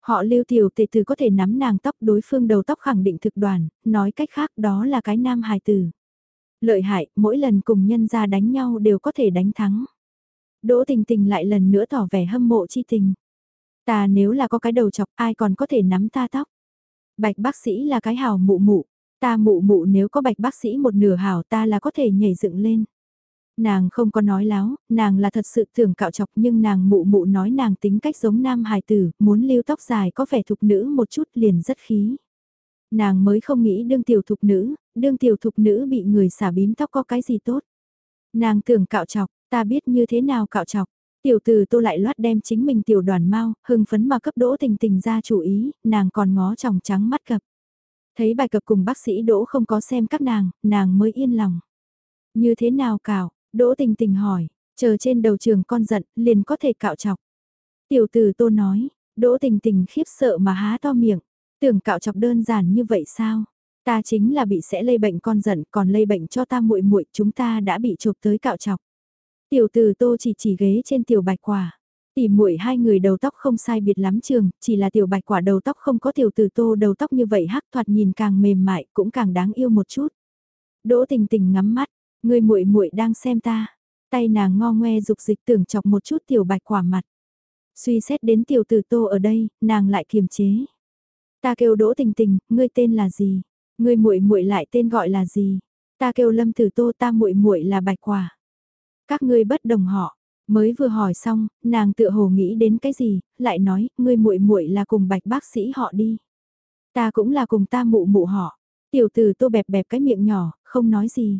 Họ lưu tiểu tệ từ có thể nắm nàng tóc đối phương đầu tóc khẳng định thực đoàn, nói cách khác đó là cái nam hài tử. Lợi hại, mỗi lần cùng nhân ra đánh nhau đều có thể đánh thắng. Đỗ tình tình lại lần nữa tỏ vẻ hâm mộ chi tình. Ta nếu là có cái đầu chọc ai còn có thể nắm ta tóc. Bạch bác sĩ là cái hào mụ mụ, ta mụ mụ nếu có bạch bác sĩ một nửa hào ta là có thể nhảy dựng lên. Nàng không có nói láo, nàng là thật sự tưởng cạo chọc nhưng nàng mụ mụ nói nàng tính cách giống nam hài tử, muốn lưu tóc dài có vẻ thục nữ một chút liền rất khí. Nàng mới không nghĩ đương tiểu thục nữ, đương tiểu thục nữ bị người xả bím tóc có cái gì tốt. Nàng tưởng cạo chọc, ta biết như thế nào cạo chọc. Tiểu tử tô lại loát đem chính mình tiểu đoàn mau, hưng phấn mà cấp đỗ tình tình ra chủ ý, nàng còn ngó tròng trắng mắt cập. Thấy bài cập cùng bác sĩ đỗ không có xem các nàng, nàng mới yên lòng. Như thế nào cạo, Đỗ tình tình hỏi, chờ trên đầu trường con giận, liền có thể cạo chọc. Tiểu tử tô nói, đỗ tình tình khiếp sợ mà há to miệng, tưởng cạo chọc đơn giản như vậy sao? Ta chính là bị sẽ lây bệnh con giận, còn lây bệnh cho ta muội muội, chúng ta đã bị chụp tới cạo chọc. Tiểu tử tô chỉ chỉ ghế trên tiểu bạch quả. Tỉ muội hai người đầu tóc không sai biệt lắm trường, chỉ là tiểu bạch quả đầu tóc không có tiểu tử tô đầu tóc như vậy hắc thoạt nhìn càng mềm mại, cũng càng đáng yêu một chút. Đỗ tình tình ngắm mắt, Người muội muội đang xem ta. Tay nàng ngo ngoe dục dịch tưởng chọc một chút tiểu bạch quả mặt. Suy xét đến tiểu tử tô ở đây, nàng lại kiềm chế. Ta kêu đỗ tình tình, ngươi tên là gì? Ngươi muội muội lại tên gọi là gì? Ta kêu lâm tử tô ta muội muội là bạch quả. Các ngươi bất đồng họ. Mới vừa hỏi xong, nàng tự hồ nghĩ đến cái gì, lại nói, ngươi muội muội là cùng bạch bác sĩ họ đi. Ta cũng là cùng ta mụ mụ họ. Tiểu tử tô bẹp bẹp cái miệng nhỏ, không nói gì.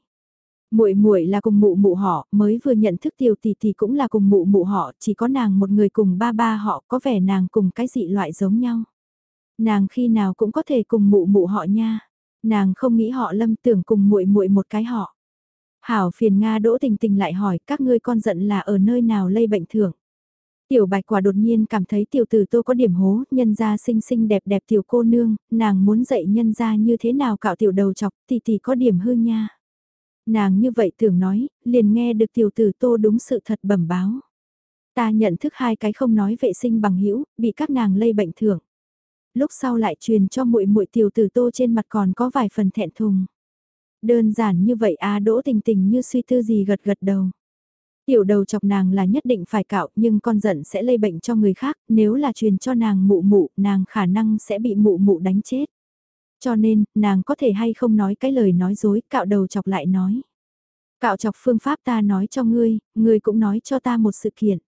Muội muội là cùng mụ mụ họ, mới vừa nhận thức tiểu tỷ tỷ cũng là cùng mụ mụ họ, chỉ có nàng một người cùng ba ba họ, có vẻ nàng cùng cái dị loại giống nhau. Nàng khi nào cũng có thể cùng mụ mụ họ nha. Nàng không nghĩ họ Lâm tưởng cùng muội muội một cái họ. Hảo phiền Nga Đỗ Tình Tình lại hỏi các ngươi con giận là ở nơi nào lây bệnh thường Tiểu bạch quả đột nhiên cảm thấy tiểu tử tô có điểm hố, nhân gia xinh xinh đẹp đẹp tiểu cô nương, nàng muốn dạy nhân gia như thế nào cạo tiểu đầu chọc, thì thì có điểm hư nha. Nàng như vậy tưởng nói, liền nghe được tiểu tử tô đúng sự thật bẩm báo. Ta nhận thức hai cái không nói vệ sinh bằng hữu bị các nàng lây bệnh thưởng. Lúc sau lại truyền cho muội muội tiểu tử tô trên mặt còn có vài phần thẹn thùng. Đơn giản như vậy a đỗ tình tình như suy tư gì gật gật đầu. Tiểu đầu chọc nàng là nhất định phải cạo nhưng con giận sẽ lây bệnh cho người khác, nếu là truyền cho nàng mụ mụ, nàng khả năng sẽ bị mụ mụ đánh chết. Cho nên, nàng có thể hay không nói cái lời nói dối, cạo đầu chọc lại nói. Cạo chọc phương pháp ta nói cho ngươi, ngươi cũng nói cho ta một sự kiện.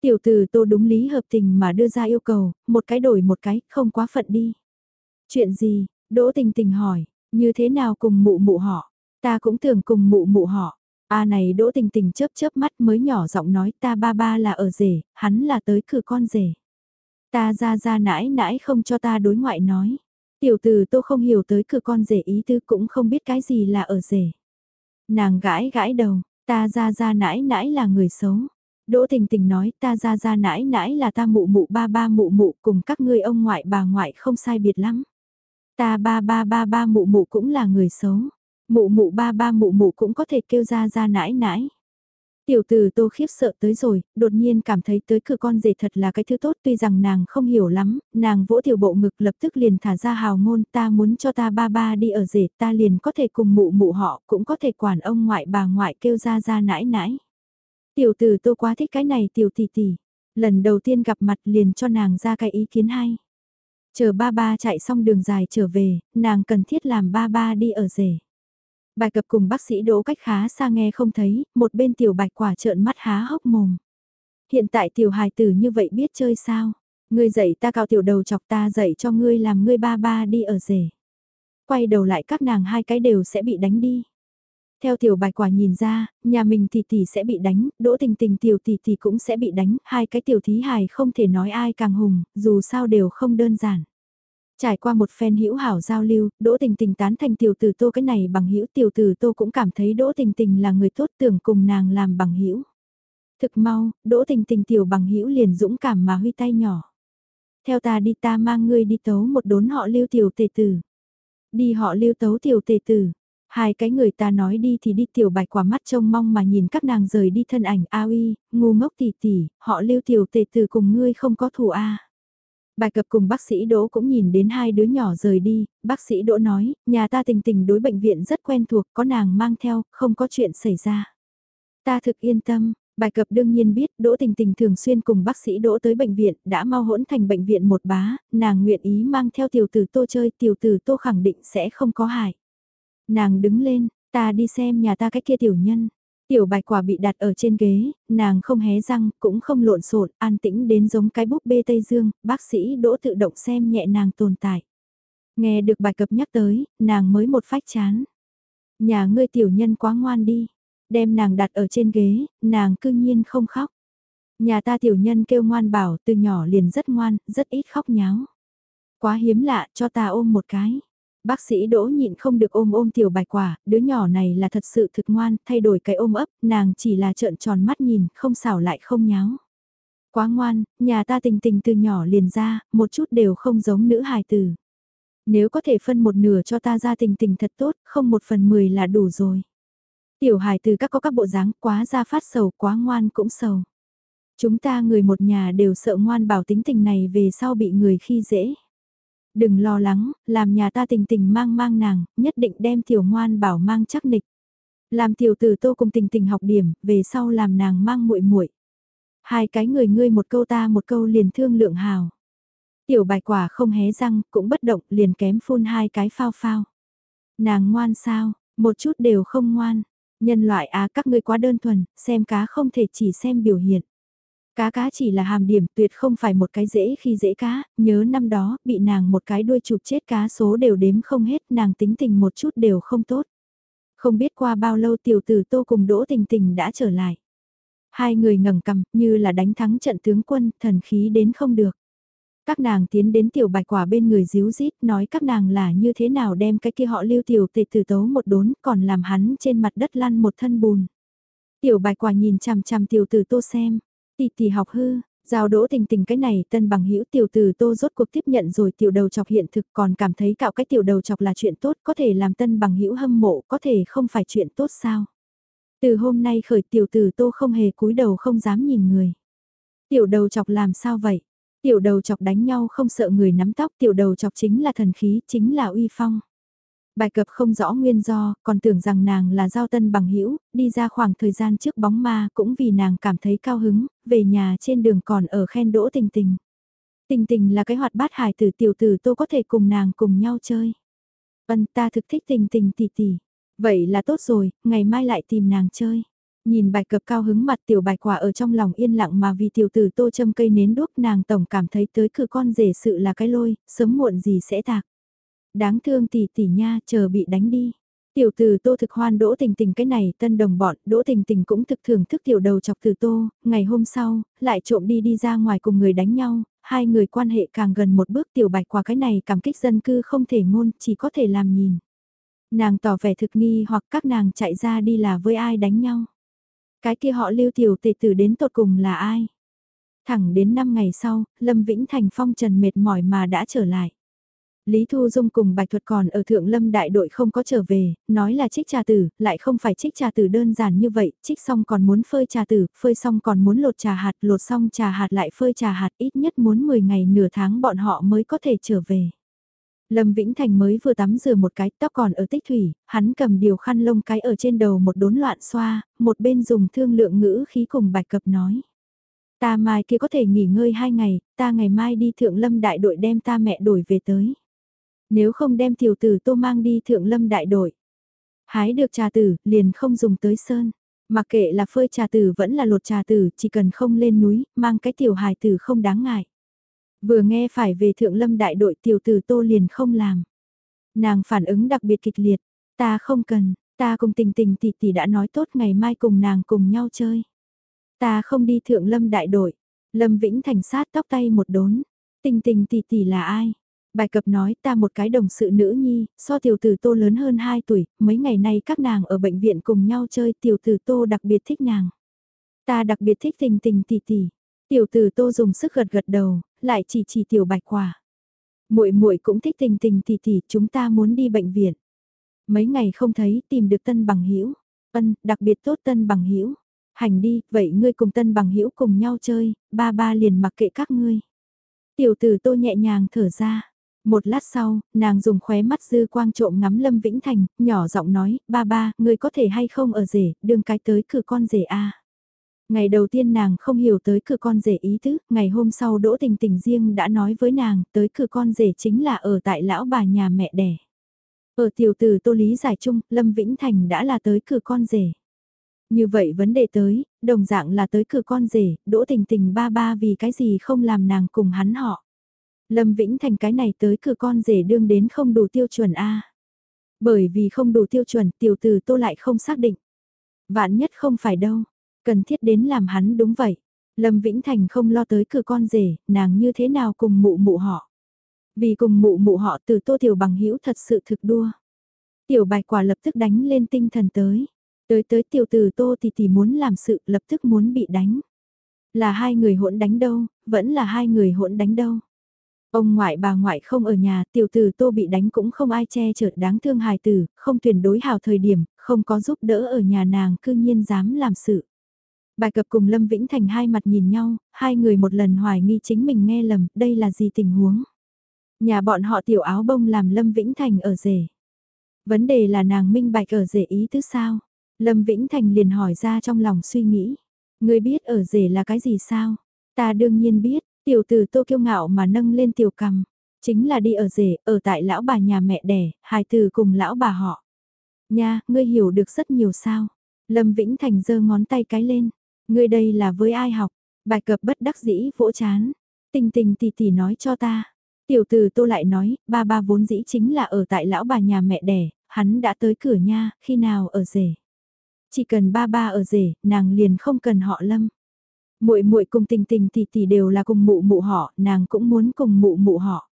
Tiểu tử tô đúng lý hợp tình mà đưa ra yêu cầu, một cái đổi một cái, không quá phận đi. Chuyện gì, Đỗ tình tình hỏi, như thế nào cùng mụ mụ họ, ta cũng tưởng cùng mụ mụ họ. A này Đỗ tình tình chớp chớp mắt mới nhỏ giọng nói ta ba ba là ở rể, hắn là tới cửa con rể. Ta ra ra nãi nãi không cho ta đối ngoại nói. Tiểu tử tô không hiểu tới cửa con rể ý tư cũng không biết cái gì là ở rể. Nàng gãi gãi đầu, ta ra ra nãi nãi là người xấu. Đỗ tình tình nói ta ra ra nãi nãi là ta mụ mụ ba ba mụ mụ cùng các ngươi ông ngoại bà ngoại không sai biệt lắm. Ta ba ba ba ba mụ mụ cũng là người xấu. Mụ mụ ba ba mụ mụ cũng có thể kêu ra ra nãi nãi. Tiểu Từ tô khiếp sợ tới rồi, đột nhiên cảm thấy tới cửa con rể thật là cái thứ tốt tuy rằng nàng không hiểu lắm, nàng vỗ tiểu bộ ngực lập tức liền thả ra hào ngôn ta muốn cho ta ba ba đi ở rể ta liền có thể cùng mụ mụ họ cũng có thể quản ông ngoại bà ngoại kêu ra ra nãi nãi. Tiểu Từ tô quá thích cái này tiểu tỷ tỷ, lần đầu tiên gặp mặt liền cho nàng ra cái ý kiến hay. Chờ ba ba chạy xong đường dài trở về, nàng cần thiết làm ba ba đi ở rể. Bài cập cùng bác sĩ đỗ cách khá xa nghe không thấy, một bên tiểu bạch quả trợn mắt há hốc mồm. Hiện tại tiểu hài tử như vậy biết chơi sao? Ngươi dạy ta cao tiểu đầu chọc ta dạy cho ngươi làm ngươi ba ba đi ở rể. Quay đầu lại các nàng hai cái đều sẽ bị đánh đi. Theo tiểu bạch quả nhìn ra, nhà mình tỷ tỷ sẽ bị đánh, đỗ tình tình tiểu tỷ tỷ cũng sẽ bị đánh, hai cái tiểu thí hài không thể nói ai càng hùng, dù sao đều không đơn giản. Trải qua một phen hữu hảo giao lưu, Đỗ Tình Tình tán thành tiểu tử Tô cái này bằng hữu tiểu tử Tô cũng cảm thấy Đỗ Tình Tình là người tốt tưởng cùng nàng làm bằng hữu. Thực mau, Đỗ Tình Tình tiểu bằng hữu liền dũng cảm mà huy tay nhỏ. Theo ta đi ta mang ngươi đi tấu một đốn họ lưu tiểu tề tử. Đi họ lưu tấu tiểu tề tử. Hai cái người ta nói đi thì đi tiểu bạch quả mắt trông mong mà nhìn các nàng rời đi thân ảnh a uy, ngu ngốc tỷ tỷ, họ lưu tiểu tề tử cùng ngươi không có thù a. Bài cập cùng bác sĩ Đỗ cũng nhìn đến hai đứa nhỏ rời đi, bác sĩ Đỗ nói, nhà ta tình tình đối bệnh viện rất quen thuộc, có nàng mang theo, không có chuyện xảy ra. Ta thực yên tâm, bài cập đương nhiên biết Đỗ tình tình thường xuyên cùng bác sĩ Đỗ tới bệnh viện, đã mau hỗn thành bệnh viện một bá, nàng nguyện ý mang theo tiểu tử tô chơi, tiểu tử tô khẳng định sẽ không có hại. Nàng đứng lên, ta đi xem nhà ta cái kia tiểu nhân. Tiểu bạch quả bị đặt ở trên ghế, nàng không hé răng, cũng không lộn xộn, an tĩnh đến giống cái búp bê Tây Dương, bác sĩ đỗ tự động xem nhẹ nàng tồn tại. Nghe được bài cập nhắc tới, nàng mới một phách chán. Nhà ngươi tiểu nhân quá ngoan đi, đem nàng đặt ở trên ghế, nàng cư nhiên không khóc. Nhà ta tiểu nhân kêu ngoan bảo từ nhỏ liền rất ngoan, rất ít khóc nháo. Quá hiếm lạ, cho ta ôm một cái. Bác sĩ đỗ nhịn không được ôm ôm tiểu bạch quả, đứa nhỏ này là thật sự thực ngoan, thay đổi cái ôm ấp, nàng chỉ là trợn tròn mắt nhìn, không xảo lại không nháo. Quá ngoan, nhà ta tình tình từ nhỏ liền ra, một chút đều không giống nữ hài tử. Nếu có thể phân một nửa cho ta ra tình tình thật tốt, không một phần mười là đủ rồi. Tiểu hài từ các có các bộ dáng quá ra phát sầu quá ngoan cũng sầu. Chúng ta người một nhà đều sợ ngoan bảo tính tình này về sau bị người khi dễ. Đừng lo lắng, làm nhà ta tình tình mang mang nàng, nhất định đem tiểu ngoan bảo mang chắc nịch. Làm tiểu tử tô cùng tình tình học điểm, về sau làm nàng mang muội muội. Hai cái người ngươi một câu ta một câu liền thương lượng hào. Tiểu bài quả không hé răng, cũng bất động, liền kém phun hai cái phao phao. Nàng ngoan sao, một chút đều không ngoan. Nhân loại á các ngươi quá đơn thuần, xem cá không thể chỉ xem biểu hiện. Cá cá chỉ là hàm điểm tuyệt không phải một cái dễ khi dễ cá, nhớ năm đó bị nàng một cái đuôi chụp chết cá số đều đếm không hết nàng tính tình một chút đều không tốt. Không biết qua bao lâu tiểu tử tô cùng đỗ tình tình đã trở lại. Hai người ngẩng cầm như là đánh thắng trận tướng quân thần khí đến không được. Các nàng tiến đến tiểu bạch quả bên người díu rít nói các nàng là như thế nào đem cái kia họ lưu tiểu tệ tử tấu một đốn còn làm hắn trên mặt đất lăn một thân bùn. Tiểu bạch quả nhìn chằm chằm tiểu tử tô xem, Tì tì học hư, Giao đỗ tình tình cái này tân bằng hữu tiểu từ tô rốt cuộc tiếp nhận rồi tiểu đầu chọc hiện thực còn cảm thấy cạo cái tiểu đầu chọc là chuyện tốt có thể làm tân bằng hữu hâm mộ có thể không phải chuyện tốt sao. Từ hôm nay khởi tiểu từ tô không hề cúi đầu không dám nhìn người. Tiểu đầu chọc làm sao vậy? Tiểu đầu chọc đánh nhau không sợ người nắm tóc tiểu đầu chọc chính là thần khí chính là uy phong. Bài cập không rõ nguyên do, còn tưởng rằng nàng là giao tân bằng hữu đi ra khoảng thời gian trước bóng ma cũng vì nàng cảm thấy cao hứng, về nhà trên đường còn ở khen đỗ tình tình. Tình tình là cái hoạt bát hài tử tiểu tử tô có thể cùng nàng cùng nhau chơi. Vân ta thực thích tình tình tỷ tỷ. Vậy là tốt rồi, ngày mai lại tìm nàng chơi. Nhìn bạch cập cao hứng mặt tiểu bạch quả ở trong lòng yên lặng mà vì tiểu tử tô châm cây nến đuốc nàng tổng cảm thấy tới cửa con rể sự là cái lôi, sớm muộn gì sẽ tạc. Đáng thương tỷ tỷ nha, chờ bị đánh đi. Tiểu từ tô thực hoan đỗ tình tình cái này tân đồng bọn, đỗ tình tình cũng thực thưởng thức tiểu đầu chọc từ tô, ngày hôm sau, lại trộm đi đi ra ngoài cùng người đánh nhau, hai người quan hệ càng gần một bước tiểu bạch qua cái này cảm kích dân cư không thể ngôn, chỉ có thể làm nhìn. Nàng tỏ vẻ thực nghi hoặc các nàng chạy ra đi là với ai đánh nhau. Cái kia họ lưu tiểu tệ tử đến tột cùng là ai? Thẳng đến 5 ngày sau, Lâm Vĩnh Thành phong trần mệt mỏi mà đã trở lại. Lý Thu Dung cùng Bạch Thuật còn ở Thượng Lâm đại đội không có trở về, nói là trích trà tử, lại không phải trích trà tử đơn giản như vậy, trích xong còn muốn phơi trà tử, phơi xong còn muốn lột trà hạt, lột xong trà hạt lại phơi trà hạt, ít nhất muốn 10 ngày nửa tháng bọn họ mới có thể trở về. Lâm Vĩnh Thành mới vừa tắm rửa một cái tóc còn ở tích thủy, hắn cầm điều khăn lông cái ở trên đầu một đốn loạn xoa, một bên dùng thương lượng ngữ khí cùng bạch cập nói. Ta mai kia có thể nghỉ ngơi hai ngày, ta ngày mai đi thượng lâm đại đội đem ta mẹ đổi về tới. Nếu không đem tiểu tử tô mang đi thượng lâm đại đội. Hái được trà tử, liền không dùng tới sơn. Mặc kệ là phơi trà tử vẫn là lột trà tử, chỉ cần không lên núi, mang cái tiểu hài tử không đáng ngại. Vừa nghe phải về thượng lâm đại đội tiểu tử tô liền không làm. Nàng phản ứng đặc biệt kịch liệt, ta không cần, ta cùng tình tình tỷ tỷ đã nói tốt ngày mai cùng nàng cùng nhau chơi. Ta không đi thượng lâm đại đội, lâm vĩnh thành sát tóc tay một đốn, tình tình tỷ tỷ là ai? Bài cập nói ta một cái đồng sự nữ nhi, so tiểu tử tô lớn hơn 2 tuổi, mấy ngày nay các nàng ở bệnh viện cùng nhau chơi tiểu tử tô đặc biệt thích nàng. Ta đặc biệt thích tình tình tỷ tỷ. Tiểu tử tô dùng sức gật gật đầu, lại chỉ chỉ tiểu bạch quả. muội muội cũng thích tình tình tỷ tỷ, chúng ta muốn đi bệnh viện. Mấy ngày không thấy, tìm được tân bằng hữu Ân, đặc biệt tốt tân bằng hữu Hành đi, vậy ngươi cùng tân bằng hữu cùng nhau chơi, ba ba liền mặc kệ các ngươi. Tiểu tử tô nhẹ nhàng thở ra. Một lát sau, nàng dùng khóe mắt dư quang trộm ngắm Lâm Vĩnh Thành, nhỏ giọng nói, ba ba, ngươi có thể hay không ở rể, đường cái tới cửa con rể a. Ngày đầu tiên nàng không hiểu tới cửa con rể ý tứ, ngày hôm sau Đỗ Tình Tình riêng đã nói với nàng, tới cửa con rể chính là ở tại lão bà nhà mẹ đẻ. Ở tiểu tử Tô Lý giải chung, Lâm Vĩnh Thành đã là tới cửa con rể. Như vậy vấn đề tới, đồng dạng là tới cửa con rể, Đỗ Tình Tình ba ba vì cái gì không làm nàng cùng hắn họ. Lâm Vĩnh Thành cái này tới cửa con rể đương đến không đủ tiêu chuẩn A. Bởi vì không đủ tiêu chuẩn tiểu tử Tô lại không xác định. Vạn nhất không phải đâu, Cần thiết đến làm hắn đúng vậy. Lâm Vĩnh Thành không lo tới cửa con rể, nàng như thế nào cùng mụ mụ họ. Vì cùng mụ mụ họ từ tô tiểu bằng hữu thật sự thực đua. Tiểu bạch quả lập tức đánh lên tinh thần tới. Tới tới tiểu tử tô thì thì muốn làm sự lập tức muốn bị đánh. Là hai người hỗn đánh đâu, vẫn là hai người hỗn đánh đâu. Ông ngoại bà ngoại không ở nhà, tiểu tử tô bị đánh cũng không ai che chở đáng thương hài tử, không tuyển đối hào thời điểm, không có giúp đỡ ở nhà nàng cư nhiên dám làm sự. Bài cập cùng Lâm Vĩnh Thành hai mặt nhìn nhau, hai người một lần hoài nghi chính mình nghe lầm, đây là gì tình huống. Nhà bọn họ tiểu áo bông làm Lâm Vĩnh Thành ở rể. Vấn đề là nàng minh bạch ở rể ý tứ sao? Lâm Vĩnh Thành liền hỏi ra trong lòng suy nghĩ. Người biết ở rể là cái gì sao? Ta đương nhiên biết, tiểu tử tô kiêu ngạo mà nâng lên tiểu cầm. Chính là đi ở rể, ở tại lão bà nhà mẹ đẻ, hài từ cùng lão bà họ. Nha, ngươi hiểu được rất nhiều sao? Lâm Vĩnh Thành giơ ngón tay cái lên. Ngươi đây là với ai học? Bài cập bất đắc dĩ vỗ chán. Tình tình tỷ tỷ nói cho ta. Tiểu tử tô lại nói, ba ba vốn dĩ chính là ở tại lão bà nhà mẹ đẻ, hắn đã tới cửa nha, khi nào ở rể. Chỉ cần ba ba ở rể, nàng liền không cần họ lâm. Muội muội cùng tình tình tỷ tỷ đều là cùng mụ mụ họ, nàng cũng muốn cùng mụ mụ họ.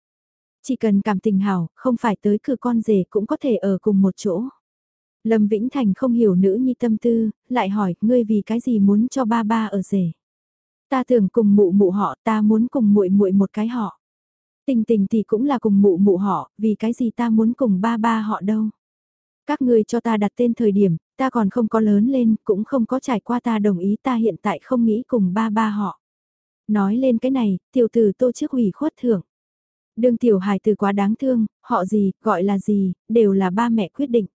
Chỉ cần cảm tình hảo, không phải tới cửa con rể cũng có thể ở cùng một chỗ. Lâm Vĩnh Thành không hiểu nữ nhi tâm tư, lại hỏi, ngươi vì cái gì muốn cho ba ba ở rể? Ta tưởng cùng mụ mụ họ, ta muốn cùng muội muội một cái họ. Tình tình thì cũng là cùng mụ mụ họ, vì cái gì ta muốn cùng ba ba họ đâu? Các ngươi cho ta đặt tên thời điểm, ta còn không có lớn lên, cũng không có trải qua ta đồng ý ta hiện tại không nghĩ cùng ba ba họ. Nói lên cái này, tiểu tử tô trước ủy khuất thưởng. Đương tiểu hài từ quá đáng thương, họ gì, gọi là gì, đều là ba mẹ quyết định.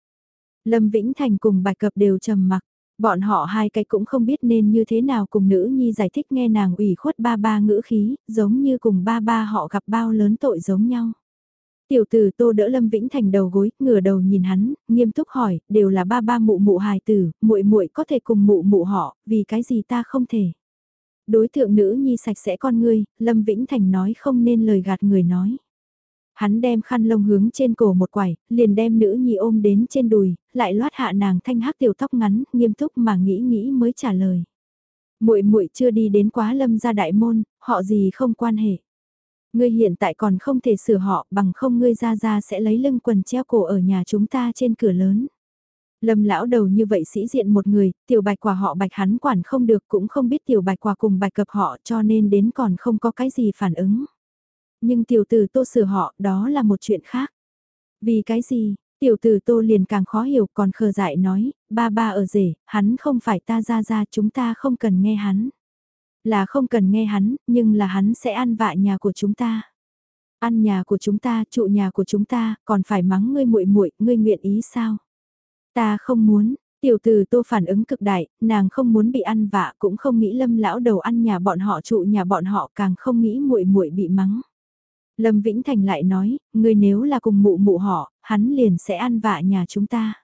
Lâm Vĩnh Thành cùng Bạch Cập đều trầm mặc. Bọn họ hai cái cũng không biết nên như thế nào cùng nữ nhi giải thích nghe nàng ủy khuất ba ba ngữ khí, giống như cùng ba ba họ gặp bao lớn tội giống nhau. Tiểu tử tô đỡ Lâm Vĩnh Thành đầu gối, ngửa đầu nhìn hắn, nghiêm túc hỏi, đều là ba ba mụ mụ hài tử, muội muội có thể cùng mụ mụ họ, vì cái gì ta không thể. Đối tượng nữ nhi sạch sẽ con ngươi, Lâm Vĩnh Thành nói không nên lời gạt người nói. Hắn đem khăn lông hướng trên cổ một quải, liền đem nữ nhi ôm đến trên đùi, lại loát hạ nàng thanh hắc tiểu tóc ngắn, nghiêm túc mà nghĩ nghĩ mới trả lời. Muội muội chưa đi đến quá lâm gia đại môn, họ gì không quan hệ. Ngươi hiện tại còn không thể sửa họ, bằng không ngươi ra ra sẽ lấy lưng quần treo cổ ở nhà chúng ta trên cửa lớn. Lâm lão đầu như vậy sĩ diện một người, tiểu bạch quả họ bạch hắn quản không được cũng không biết tiểu bạch quả cùng bạch cập họ cho nên đến còn không có cái gì phản ứng. Nhưng tiểu tử tô sửa họ, đó là một chuyện khác. Vì cái gì, tiểu tử tô liền càng khó hiểu còn khờ dại nói, ba ba ở rể, hắn không phải ta ra ra chúng ta không cần nghe hắn. Là không cần nghe hắn, nhưng là hắn sẽ ăn vạ nhà của chúng ta. Ăn nhà của chúng ta, trụ nhà của chúng ta, còn phải mắng ngươi muội muội, ngươi nguyện ý sao? Ta không muốn, tiểu từ tô phản ứng cực đại, nàng không muốn bị ăn vạ cũng không nghĩ lâm lão đầu ăn nhà bọn họ trụ nhà bọn họ càng không nghĩ muội muội bị mắng. Lâm Vĩnh Thành lại nói, ngươi nếu là cùng mụ mụ họ, hắn liền sẽ ăn vạ nhà chúng ta.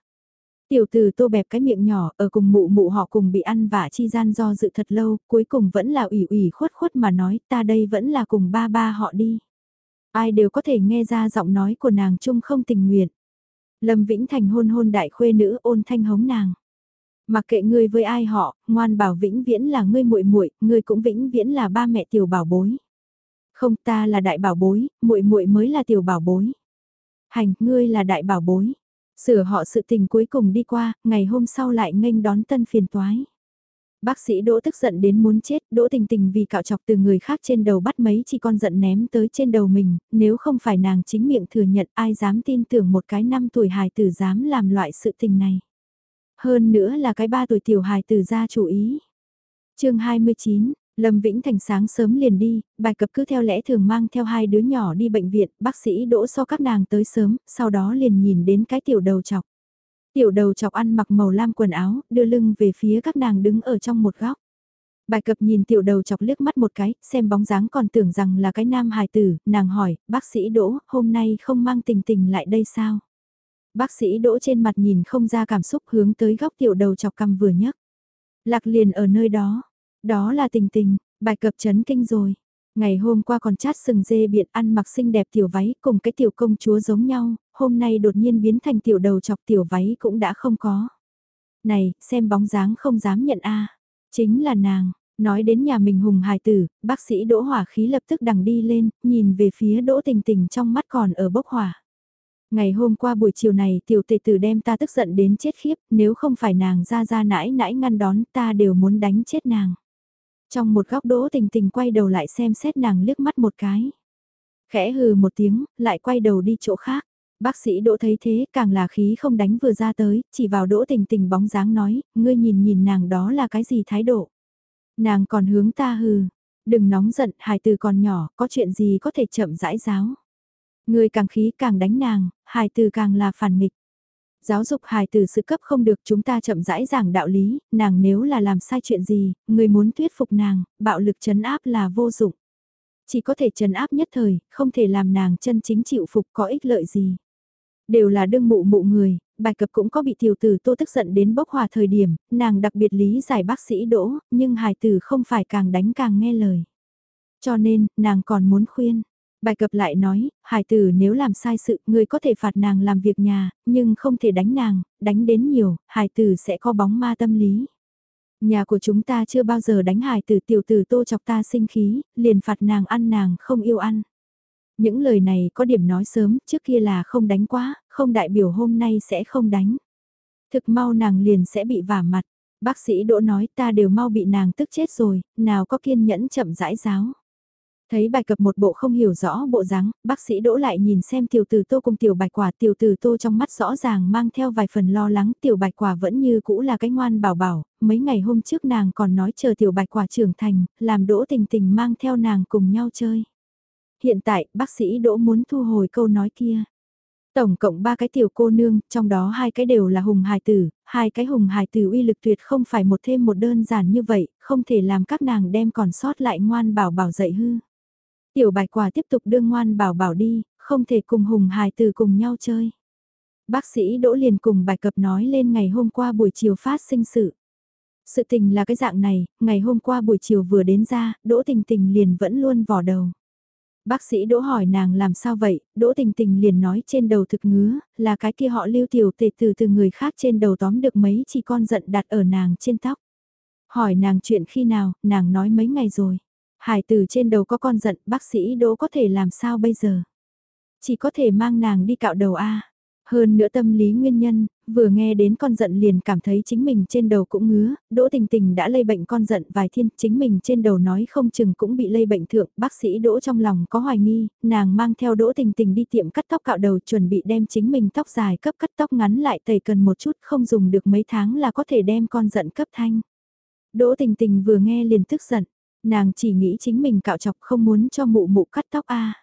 Tiểu từ tô bẹp cái miệng nhỏ ở cùng mụ mụ họ cùng bị ăn vả chi gian do dự thật lâu, cuối cùng vẫn là ủy ủy khuất khuất mà nói ta đây vẫn là cùng ba ba họ đi. Ai đều có thể nghe ra giọng nói của nàng chung không tình nguyện. Lâm Vĩnh Thành hôn hôn đại khuê nữ ôn thanh hống nàng. Mặc kệ ngươi với ai họ, ngoan bảo vĩnh viễn là ngươi muội muội, ngươi cũng vĩnh viễn là ba mẹ tiểu bảo bối. Không ta là đại bảo bối, muội muội mới là tiểu bảo bối. Hành, ngươi là đại bảo bối. Sửa họ sự tình cuối cùng đi qua, ngày hôm sau lại nghênh đón tân phiền toái. Bác sĩ Đỗ tức giận đến muốn chết, Đỗ tình tình vì cạo chọc từ người khác trên đầu bắt mấy chỉ con giận ném tới trên đầu mình, nếu không phải nàng chính miệng thừa nhận ai dám tin tưởng một cái năm tuổi hài tử dám làm loại sự tình này. Hơn nữa là cái ba tuổi tiểu hài tử ra chủ ý. chương 29, Lâm Vĩnh Thành sáng sớm liền đi, bài cập cứ theo lẽ thường mang theo hai đứa nhỏ đi bệnh viện, bác sĩ đỗ so các nàng tới sớm, sau đó liền nhìn đến cái tiểu đầu chọc. Tiểu đầu chọc ăn mặc màu lam quần áo, đưa lưng về phía các nàng đứng ở trong một góc. Bài cập nhìn tiểu đầu chọc liếc mắt một cái, xem bóng dáng còn tưởng rằng là cái nam hài tử, nàng hỏi, bác sĩ Đỗ, hôm nay không mang tình tình lại đây sao? Bác sĩ Đỗ trên mặt nhìn không ra cảm xúc hướng tới góc tiểu đầu chọc cầm vừa nhấc. Lạc liền ở nơi đó, đó là tình tình, bài cập chấn kinh rồi. Ngày hôm qua còn chát sừng dê biện ăn mặc xinh đẹp tiểu váy cùng cái tiểu công chúa giống nhau, hôm nay đột nhiên biến thành tiểu đầu chọc tiểu váy cũng đã không có. Này, xem bóng dáng không dám nhận a Chính là nàng, nói đến nhà mình hùng hài tử, bác sĩ đỗ hỏa khí lập tức đằng đi lên, nhìn về phía đỗ tình tình trong mắt còn ở bốc hỏa. Ngày hôm qua buổi chiều này tiểu tệ tử đem ta tức giận đến chết khiếp, nếu không phải nàng ra ra nãi nãi ngăn đón ta đều muốn đánh chết nàng. Trong một góc đỗ tình tình quay đầu lại xem xét nàng liếc mắt một cái. Khẽ hừ một tiếng, lại quay đầu đi chỗ khác. Bác sĩ đỗ thấy thế càng là khí không đánh vừa ra tới, chỉ vào đỗ tình tình bóng dáng nói, ngươi nhìn nhìn nàng đó là cái gì thái độ. Nàng còn hướng ta hừ, đừng nóng giận, hài từ còn nhỏ, có chuyện gì có thể chậm rãi giáo. Ngươi càng khí càng đánh nàng, hài từ càng là phản nghịch. Giáo dục hài từ sự cấp không được chúng ta chậm rãi giảng đạo lý, nàng nếu là làm sai chuyện gì, người muốn thuyết phục nàng, bạo lực chấn áp là vô dụng. Chỉ có thể chấn áp nhất thời, không thể làm nàng chân chính chịu phục có ích lợi gì. Đều là đương mụ mụ người, bài cập cũng có bị tiểu tử tô tức giận đến bốc hòa thời điểm, nàng đặc biệt lý giải bác sĩ đỗ, nhưng hài tử không phải càng đánh càng nghe lời. Cho nên, nàng còn muốn khuyên, Bài cập lại nói, hải tử nếu làm sai sự, người có thể phạt nàng làm việc nhà, nhưng không thể đánh nàng, đánh đến nhiều, hải tử sẽ có bóng ma tâm lý. Nhà của chúng ta chưa bao giờ đánh hải tử tiểu tử tô chọc ta sinh khí, liền phạt nàng ăn nàng không yêu ăn. Những lời này có điểm nói sớm, trước kia là không đánh quá, không đại biểu hôm nay sẽ không đánh. Thực mau nàng liền sẽ bị vả mặt. Bác sĩ Đỗ nói ta đều mau bị nàng tức chết rồi, nào có kiên nhẫn chậm rãi giáo. Thấy bài cập một bộ không hiểu rõ bộ dáng, bác sĩ đỗ lại nhìn xem tiểu tử tô cùng tiểu bạch quả tiểu tử tô trong mắt rõ ràng mang theo vài phần lo lắng tiểu bạch quả vẫn như cũ là cái ngoan bảo bảo, mấy ngày hôm trước nàng còn nói chờ tiểu bạch quả trưởng thành, làm đỗ tình tình mang theo nàng cùng nhau chơi. Hiện tại bác sĩ đỗ muốn thu hồi câu nói kia. Tổng cộng ba cái tiểu cô nương, trong đó hai cái đều là hùng hài tử, hai cái hùng hài tử uy lực tuyệt không phải một thêm một đơn giản như vậy, không thể làm các nàng đem còn sót lại ngoan bảo bảo dạy hư. Tiểu bạch quả tiếp tục đương ngoan bảo bảo đi, không thể cùng hùng hài từ cùng nhau chơi. Bác sĩ Đỗ liền cùng bài cập nói lên ngày hôm qua buổi chiều phát sinh sự. Sự tình là cái dạng này, ngày hôm qua buổi chiều vừa đến ra, Đỗ tình tình liền vẫn luôn vỏ đầu. Bác sĩ Đỗ hỏi nàng làm sao vậy, Đỗ tình tình liền nói trên đầu thực ngứa, là cái kia họ lưu tiểu tệ từ từ người khác trên đầu tóm được mấy chỉ con giận đặt ở nàng trên tóc. Hỏi nàng chuyện khi nào, nàng nói mấy ngày rồi. Hải từ trên đầu có con giận, bác sĩ Đỗ có thể làm sao bây giờ? Chỉ có thể mang nàng đi cạo đầu A. Hơn nữa tâm lý nguyên nhân, vừa nghe đến con giận liền cảm thấy chính mình trên đầu cũng ngứa, Đỗ Tình Tình đã lây bệnh con giận vài thiên, chính mình trên đầu nói không chừng cũng bị lây bệnh thượng, bác sĩ Đỗ trong lòng có hoài nghi, nàng mang theo Đỗ Tình Tình đi tiệm cắt tóc cạo đầu chuẩn bị đem chính mình tóc dài cấp cắt tóc ngắn lại tẩy cần một chút không dùng được mấy tháng là có thể đem con giận cấp thanh. Đỗ Tình Tình vừa nghe liền tức giận, nàng chỉ nghĩ chính mình cạo chọc không muốn cho mụ mụ cắt tóc a.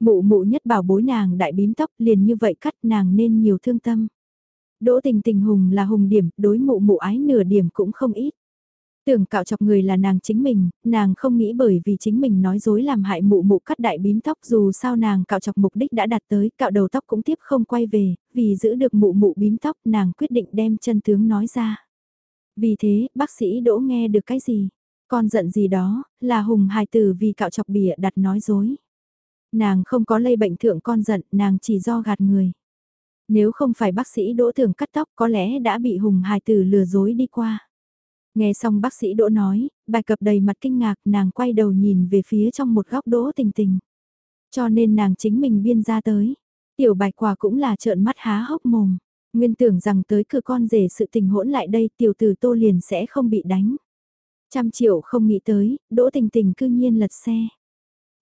Mụ mụ nhất bảo bối nàng đại bím tóc liền như vậy cắt nàng nên nhiều thương tâm. Đỗ tình tình hùng là hùng điểm, đối mụ mụ ái nửa điểm cũng không ít. Tưởng cạo chọc người là nàng chính mình, nàng không nghĩ bởi vì chính mình nói dối làm hại mụ mụ cắt đại bím tóc dù sao nàng cạo chọc mục đích đã đạt tới, cạo đầu tóc cũng tiếp không quay về, vì giữ được mụ mụ bím tóc nàng quyết định đem chân tướng nói ra. Vì thế, bác sĩ đỗ nghe được cái gì? Con giận gì đó, là hùng hài tử vì cạo chọc bìa đặt nói dối. Nàng không có lây bệnh thượng con giận, nàng chỉ do gạt người. Nếu không phải bác sĩ đỗ thường cắt tóc có lẽ đã bị hùng hài tử lừa dối đi qua. Nghe xong bác sĩ đỗ nói, bài cập đầy mặt kinh ngạc nàng quay đầu nhìn về phía trong một góc đỗ tình tình. Cho nên nàng chính mình biên ra tới. Tiểu bạch quả cũng là trợn mắt há hốc mồm. Nguyên tưởng rằng tới cửa con rể sự tình hỗn lại đây tiểu tử tô liền sẽ không bị đánh. Trăm triệu không nghĩ tới, đỗ tình tình cư nhiên lật xe.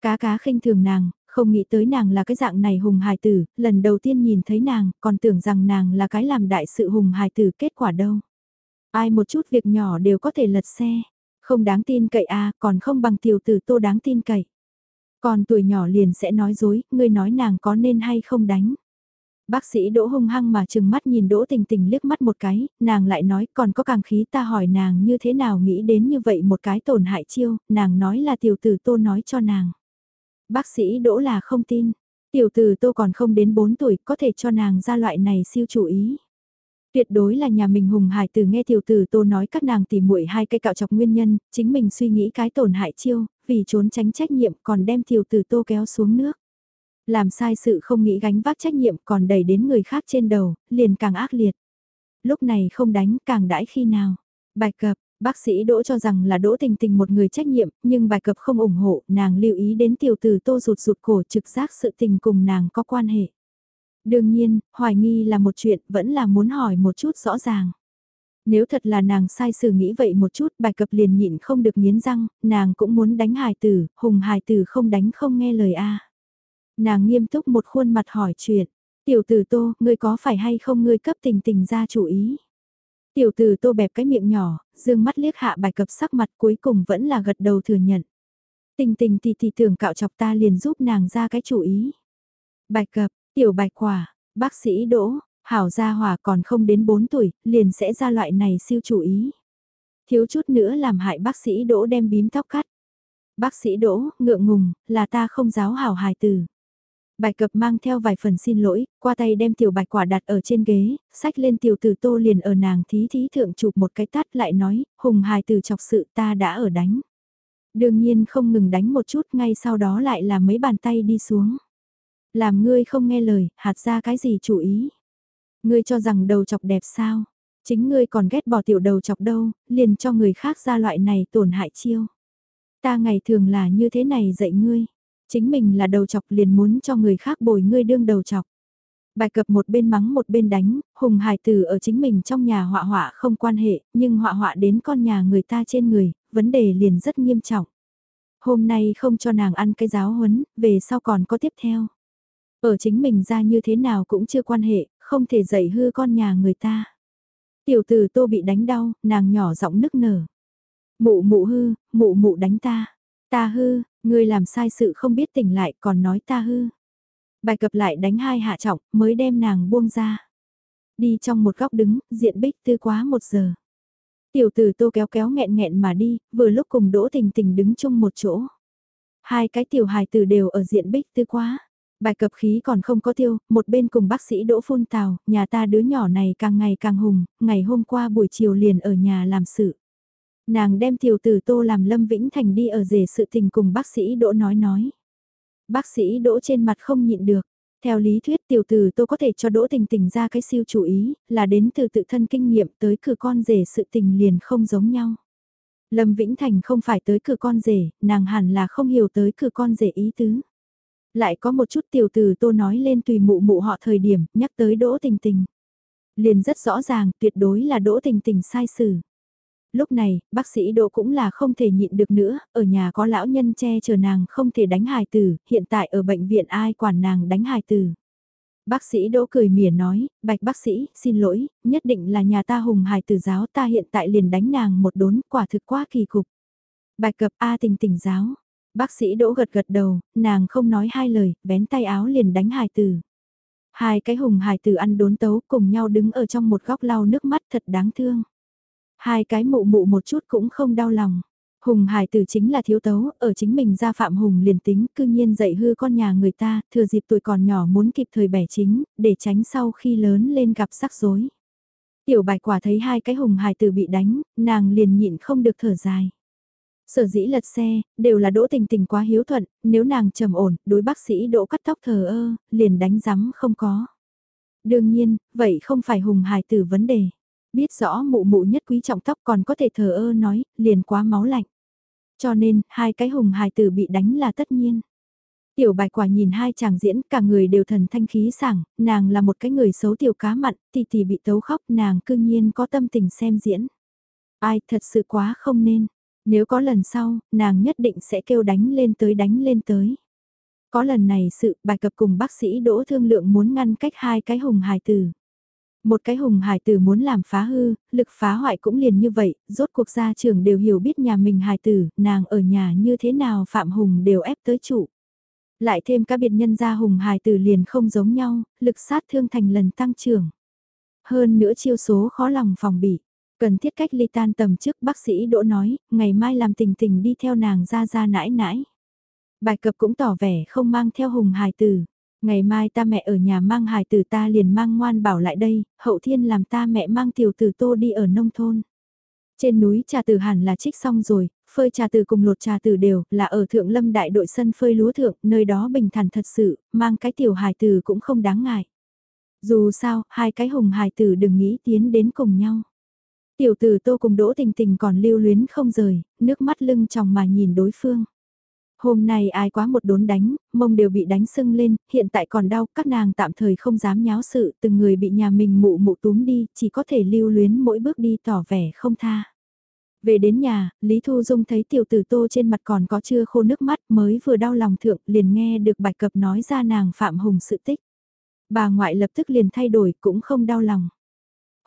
Cá cá khinh thường nàng, không nghĩ tới nàng là cái dạng này hùng hài tử, lần đầu tiên nhìn thấy nàng, còn tưởng rằng nàng là cái làm đại sự hùng hài tử kết quả đâu. Ai một chút việc nhỏ đều có thể lật xe, không đáng tin cậy à, còn không bằng tiểu tử tô đáng tin cậy. Còn tuổi nhỏ liền sẽ nói dối, ngươi nói nàng có nên hay không đánh. Bác sĩ đỗ hung hăng mà chừng mắt nhìn đỗ tình tình liếc mắt một cái, nàng lại nói còn có càng khí ta hỏi nàng như thế nào nghĩ đến như vậy một cái tổn hại chiêu, nàng nói là tiểu tử tô nói cho nàng. Bác sĩ đỗ là không tin, tiểu tử tô còn không đến 4 tuổi có thể cho nàng ra loại này siêu chủ ý. Tuyệt đối là nhà mình hùng hải từ nghe tiểu tử tô nói các nàng tìm muội hai cây cạo chọc nguyên nhân, chính mình suy nghĩ cái tổn hại chiêu, vì trốn tránh trách nhiệm còn đem tiểu tử tô kéo xuống nước. Làm sai sự không nghĩ gánh vác trách nhiệm còn đẩy đến người khác trên đầu, liền càng ác liệt. Lúc này không đánh càng đãi khi nào. Bài cập, bác sĩ đỗ cho rằng là đỗ tình tình một người trách nhiệm, nhưng bài cập không ủng hộ, nàng lưu ý đến tiểu tử tô rụt rụt cổ trực giác sự tình cùng nàng có quan hệ. Đương nhiên, hoài nghi là một chuyện, vẫn là muốn hỏi một chút rõ ràng. Nếu thật là nàng sai sự nghĩ vậy một chút bài cập liền nhịn không được nghiến răng, nàng cũng muốn đánh hài tử, hùng hài tử không đánh không nghe lời a Nàng nghiêm túc một khuôn mặt hỏi chuyện. Tiểu tử tô, ngươi có phải hay không ngươi cấp tình tình ra chủ ý? Tiểu tử tô bẹp cái miệng nhỏ, dương mắt liếc hạ bài cập sắc mặt cuối cùng vẫn là gật đầu thừa nhận. Tình tình thì thì tưởng cạo chọc ta liền giúp nàng ra cái chủ ý. Bạch cập, tiểu bạch quả, bác sĩ đỗ, hảo gia hòa còn không đến 4 tuổi, liền sẽ ra loại này siêu chủ ý. Thiếu chút nữa làm hại bác sĩ đỗ đem bím tóc cắt. Bác sĩ đỗ, ngượng ngùng, là ta không giáo hảo hài từ. Bài cập mang theo vài phần xin lỗi, qua tay đem tiểu bạch quả đặt ở trên ghế, sách lên tiểu tử tô liền ở nàng thí thí thượng chụp một cái tát lại nói, hùng hài từ chọc sự ta đã ở đánh. Đương nhiên không ngừng đánh một chút ngay sau đó lại là mấy bàn tay đi xuống. Làm ngươi không nghe lời, hạt ra cái gì chủ ý. Ngươi cho rằng đầu chọc đẹp sao? Chính ngươi còn ghét bỏ tiểu đầu chọc đâu, liền cho người khác ra loại này tổn hại chiêu. Ta ngày thường là như thế này dạy ngươi chính mình là đầu chọc liền muốn cho người khác bồi ngươi đương đầu chọc. Bài cập một bên mắng một bên đánh, hùng hải tử ở chính mình trong nhà họa họa không quan hệ, nhưng họa họa đến con nhà người ta trên người, vấn đề liền rất nghiêm trọng. Hôm nay không cho nàng ăn cái giáo huấn, về sau còn có tiếp theo. Ở chính mình ra như thế nào cũng chưa quan hệ, không thể dạy hư con nhà người ta. Tiểu tử tô bị đánh đau, nàng nhỏ giọng nức nở. Mụ mụ hư, mụ mụ đánh ta. Ta hư, Ngươi làm sai sự không biết tỉnh lại còn nói ta hư. Bài cập lại đánh hai hạ trọng mới đem nàng buông ra. Đi trong một góc đứng, diện bích tư quá một giờ. Tiểu tử tô kéo kéo nghẹn nghẹn mà đi, vừa lúc cùng đỗ tình tình đứng chung một chỗ. Hai cái tiểu hài tử đều ở diện bích tư quá. Bài cập khí còn không có tiêu, một bên cùng bác sĩ đỗ phun tào, nhà ta đứa nhỏ này càng ngày càng hùng, ngày hôm qua buổi chiều liền ở nhà làm sự. Nàng đem tiểu tử tô làm Lâm Vĩnh Thành đi ở rể sự tình cùng bác sĩ Đỗ nói nói. Bác sĩ Đỗ trên mặt không nhịn được. Theo lý thuyết tiểu tử tô có thể cho Đỗ tình tình ra cái siêu chủ ý, là đến từ tự thân kinh nghiệm tới cửa con rể sự tình liền không giống nhau. Lâm Vĩnh Thành không phải tới cửa con rể, nàng hẳn là không hiểu tới cửa con rể ý tứ. Lại có một chút tiểu tử tô nói lên tùy mụ mụ họ thời điểm, nhắc tới đỗ tình tình. Liền rất rõ ràng, tuyệt đối là đỗ tình tình sai xử. Lúc này, bác sĩ Đỗ cũng là không thể nhịn được nữa, ở nhà có lão nhân che chở nàng không thể đánh hài tử, hiện tại ở bệnh viện ai quản nàng đánh hài tử. Bác sĩ Đỗ cười mỉa nói, bạch bác sĩ, xin lỗi, nhất định là nhà ta hùng hài tử giáo ta hiện tại liền đánh nàng một đốn, quả thực quá kỳ cục. Bạch cập A tình tình giáo, bác sĩ Đỗ gật gật đầu, nàng không nói hai lời, vén tay áo liền đánh hài tử. Hai cái hùng hài tử ăn đốn tấu cùng nhau đứng ở trong một góc lau nước mắt thật đáng thương. Hai cái mụ mụ một chút cũng không đau lòng. Hùng hải tử chính là thiếu tấu, ở chính mình ra phạm hùng liền tính, cư nhiên dạy hư con nhà người ta, thừa dịp tuổi còn nhỏ muốn kịp thời bẻ chính, để tránh sau khi lớn lên gặp rắc rối. Tiểu bạch quả thấy hai cái hùng hải tử bị đánh, nàng liền nhịn không được thở dài. Sở dĩ lật xe, đều là đỗ tình tình quá hiếu thuận, nếu nàng trầm ổn, đối bác sĩ đỗ cắt tóc thờ ơ, liền đánh rắm không có. Đương nhiên, vậy không phải hùng hải tử vấn đề. Biết rõ mụ mụ nhất quý trọng tóc còn có thể thờ ơ nói, liền quá máu lạnh. Cho nên, hai cái hùng hài tử bị đánh là tất nhiên. Tiểu bạch quả nhìn hai chàng diễn, cả người đều thần thanh khí sảng, nàng là một cái người xấu tiểu cá mặn, tỷ tỷ bị tấu khóc, nàng cương nhiên có tâm tình xem diễn. Ai thật sự quá không nên, nếu có lần sau, nàng nhất định sẽ kêu đánh lên tới đánh lên tới. Có lần này sự bài cập cùng bác sĩ đỗ thương lượng muốn ngăn cách hai cái hùng hài tử. Một cái hùng hải tử muốn làm phá hư, lực phá hoại cũng liền như vậy, rốt cuộc gia trưởng đều hiểu biết nhà mình hải tử, nàng ở nhà như thế nào Phạm Hùng đều ép tới trụ, Lại thêm các biệt nhân gia hùng hải tử liền không giống nhau, lực sát thương thành lần tăng trưởng. Hơn nữa chiêu số khó lòng phòng bị. Cần thiết cách ly tan tầm trước bác sĩ Đỗ nói, ngày mai làm tình tình đi theo nàng ra ra nãi nãi. Bài cập cũng tỏ vẻ không mang theo hùng hài tử. Ngày mai ta mẹ ở nhà mang hài tử ta liền mang ngoan bảo lại đây, hậu thiên làm ta mẹ mang tiểu tử tô đi ở nông thôn. Trên núi trà tử hẳn là trích xong rồi, phơi trà tử cùng lột trà tử đều là ở thượng lâm đại đội sân phơi lúa thượng, nơi đó bình thản thật sự, mang cái tiểu hài tử cũng không đáng ngại. Dù sao, hai cái hùng hài tử đừng nghĩ tiến đến cùng nhau. Tiểu tử tô cùng đỗ tình tình còn lưu luyến không rời, nước mắt lưng tròng mà nhìn đối phương. Hôm nay ai quá một đốn đánh, mông đều bị đánh sưng lên, hiện tại còn đau, các nàng tạm thời không dám nháo sự, từng người bị nhà mình mụ mụ túm đi, chỉ có thể lưu luyến mỗi bước đi tỏ vẻ không tha. Về đến nhà, Lý Thu Dung thấy tiểu tử tô trên mặt còn có chưa khô nước mắt mới vừa đau lòng thượng liền nghe được bạch cập nói ra nàng Phạm Hùng sự tích. Bà ngoại lập tức liền thay đổi cũng không đau lòng.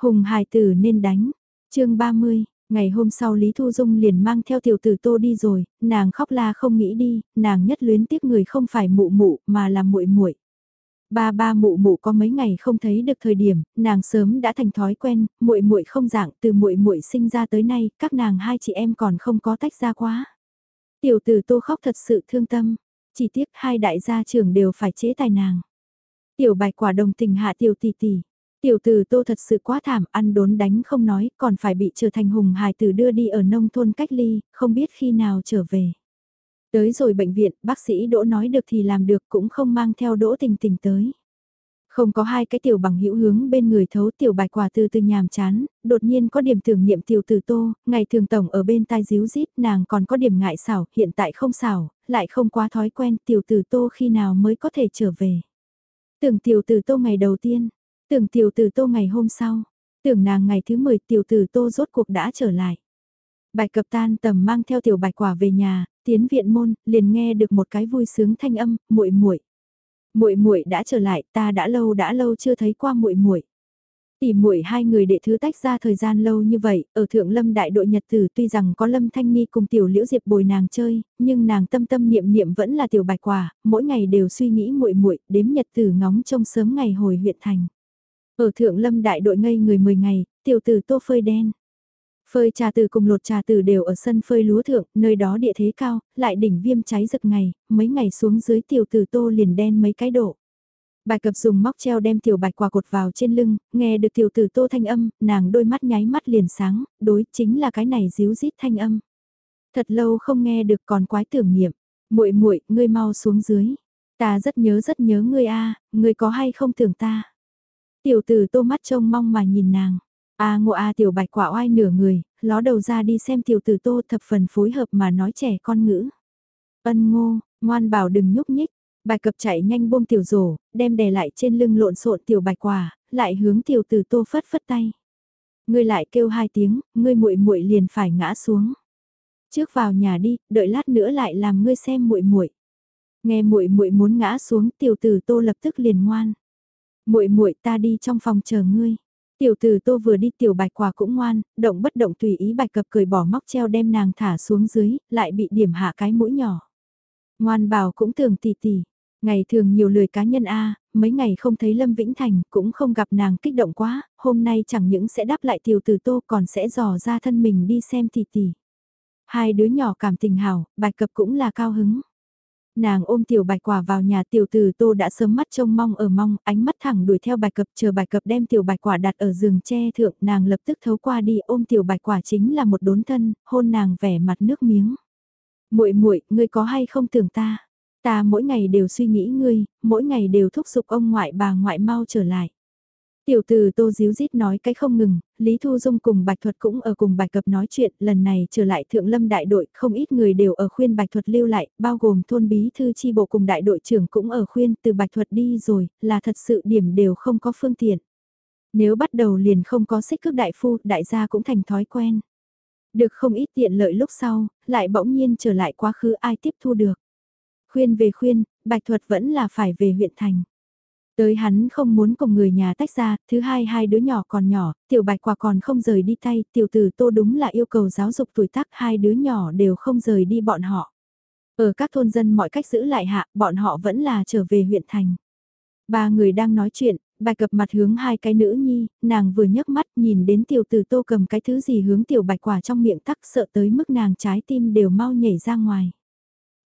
Hùng hài tử nên đánh. chương 30, Ngày hôm sau Lý Thu Dung liền mang theo tiểu tử Tô đi rồi, nàng khóc la không nghĩ đi, nàng nhất luyến tiếc người không phải mụ mụ mà là muội muội. Ba ba mụ mụ có mấy ngày không thấy được thời điểm, nàng sớm đã thành thói quen, muội muội không dạng, từ muội muội sinh ra tới nay, các nàng hai chị em còn không có tách ra quá. Tiểu tử Tô khóc thật sự thương tâm, chỉ tiếc hai đại gia trưởng đều phải chế tài nàng. Tiểu Bạch quả đồng tình hạ tiểu tỷ tỷ. Tiểu tử tô thật sự quá thảm, ăn đốn đánh không nói, còn phải bị trở thành hùng hài tử đưa đi ở nông thôn cách ly, không biết khi nào trở về. Tới rồi bệnh viện, bác sĩ Đỗ nói được thì làm được cũng không mang theo Đỗ tình tình tới. Không có hai cái tiểu bằng hữu hướng bên người thấu tiểu bạch quả từ từ nhàm chán, đột nhiên có điểm tưởng niệm tiểu Từ tô, ngày thường tổng ở bên tai díu rít nàng còn có điểm ngại xảo, hiện tại không xảo, lại không quá thói quen tiểu Từ tô khi nào mới có thể trở về. Tưởng tiểu Từ tô ngày đầu tiên, Tưởng tiểu tử tô ngày hôm sau, tưởng nàng ngày thứ 10 tiểu tử tô rốt cuộc đã trở lại. Bạch cập tan tầm mang theo tiểu bạch quả về nhà, tiến viện môn, liền nghe được một cái vui sướng thanh âm, muội muội. Muội muội đã trở lại, ta đã lâu đã lâu chưa thấy qua muội muội. Tỷ muội hai người đệ thứ tách ra thời gian lâu như vậy, ở Thượng Lâm đại đội Nhật Tử tuy rằng có Lâm Thanh Ni cùng Tiểu Liễu Diệp bồi nàng chơi, nhưng nàng tâm tâm niệm niệm vẫn là Tiểu Bạch Quả, mỗi ngày đều suy nghĩ muội muội, đếm Nhật Tử ngóng trông sớm ngày hồi huyện thành. Ở thượng lâm đại đội ngây người 10 ngày, tiểu tử tô phơi đen. Phơi trà tử cùng lột trà tử đều ở sân phơi lúa thượng, nơi đó địa thế cao, lại đỉnh viêm cháy rực ngày, mấy ngày xuống dưới tiểu tử tô liền đen mấy cái độ. Bài cập dùng móc treo đem tiểu bạch quả cột vào trên lưng, nghe được tiểu tử tô thanh âm, nàng đôi mắt nháy mắt liền sáng, đối chính là cái này díu rít thanh âm. Thật lâu không nghe được còn quái tưởng niệm, muội muội ngươi mau xuống dưới. Ta rất nhớ rất nhớ ngươi a ngươi có hay không tưởng ta. Tiểu tử tô mắt trông mong mà nhìn nàng. A ngộ A tiểu bạch quả oai nửa người, ló đầu ra đi xem tiểu tử tô thập phần phối hợp mà nói trẻ con ngữ. Ân ngô, ngoan bảo đừng nhúc nhích. Bài cập chạy nhanh buông tiểu rổ, đem đè lại trên lưng lộn xộn tiểu bạch quả, lại hướng tiểu từ tô phất phất tay. Ngươi lại kêu hai tiếng, ngươi muội muội liền phải ngã xuống. Trước vào nhà đi, đợi lát nữa lại làm ngươi xem muội muội. Nghe muội muội muốn ngã xuống, tiểu tử Tô lập tức liền ngoan. Muội muội ta đi trong phòng chờ ngươi. Tiểu tử Tô vừa đi tiểu bạch quả cũng ngoan, động bất động tùy ý bạch cập cười bỏ móc treo đem nàng thả xuống dưới, lại bị điểm hạ cái mũi nhỏ. Ngoan bảo cũng tưởng tỉ tỉ, Ngày thường nhiều lười cá nhân A, mấy ngày không thấy Lâm Vĩnh Thành, cũng không gặp nàng kích động quá, hôm nay chẳng những sẽ đáp lại tiểu tử tô còn sẽ dò ra thân mình đi xem tì tì Hai đứa nhỏ cảm tình hảo, bạch cập cũng là cao hứng. Nàng ôm tiểu bạch quả vào nhà tiểu từ tô đã sớm mắt trông mong ở mong, ánh mắt thẳng đuổi theo bạch cập chờ bạch cập đem tiểu bạch quả đặt ở giường tre thượng nàng lập tức thấu qua đi ôm tiểu bạch quả chính là một đốn thân, hôn nàng vẻ mặt nước miếng. muội muội ngươi có hay không tưởng ta? Ta mỗi ngày đều suy nghĩ ngươi, mỗi ngày đều thúc giục ông ngoại bà ngoại mau trở lại. Tiểu từ tô díu dít nói cái không ngừng, Lý Thu Dung cùng Bạch Thuật cũng ở cùng Bạch Cập nói chuyện, lần này trở lại Thượng Lâm đại đội, không ít người đều ở khuyên Bạch Thuật lưu lại, bao gồm thôn bí thư chi bộ cùng đại đội trưởng cũng ở khuyên từ Bạch Thuật đi rồi, là thật sự điểm đều không có phương tiện. Nếu bắt đầu liền không có xích cước đại phu, đại gia cũng thành thói quen. Được không ít tiện lợi lúc sau, lại bỗng nhiên trở lại quá khứ ai tiếp thu được. Khuyên về khuyên, Bạch Thuật vẫn là phải về huyện thành. Tới hắn không muốn cùng người nhà tách ra, thứ hai hai đứa nhỏ còn nhỏ, tiểu bạch quả còn không rời đi tay, tiểu tử tô đúng là yêu cầu giáo dục tuổi tác hai đứa nhỏ đều không rời đi bọn họ. Ở các thôn dân mọi cách giữ lại hạ, bọn họ vẫn là trở về huyện thành. Ba người đang nói chuyện, bạch cập mặt hướng hai cái nữ nhi, nàng vừa nhấc mắt nhìn đến tiểu tử tô cầm cái thứ gì hướng tiểu bạch quả trong miệng tắc sợ tới mức nàng trái tim đều mau nhảy ra ngoài.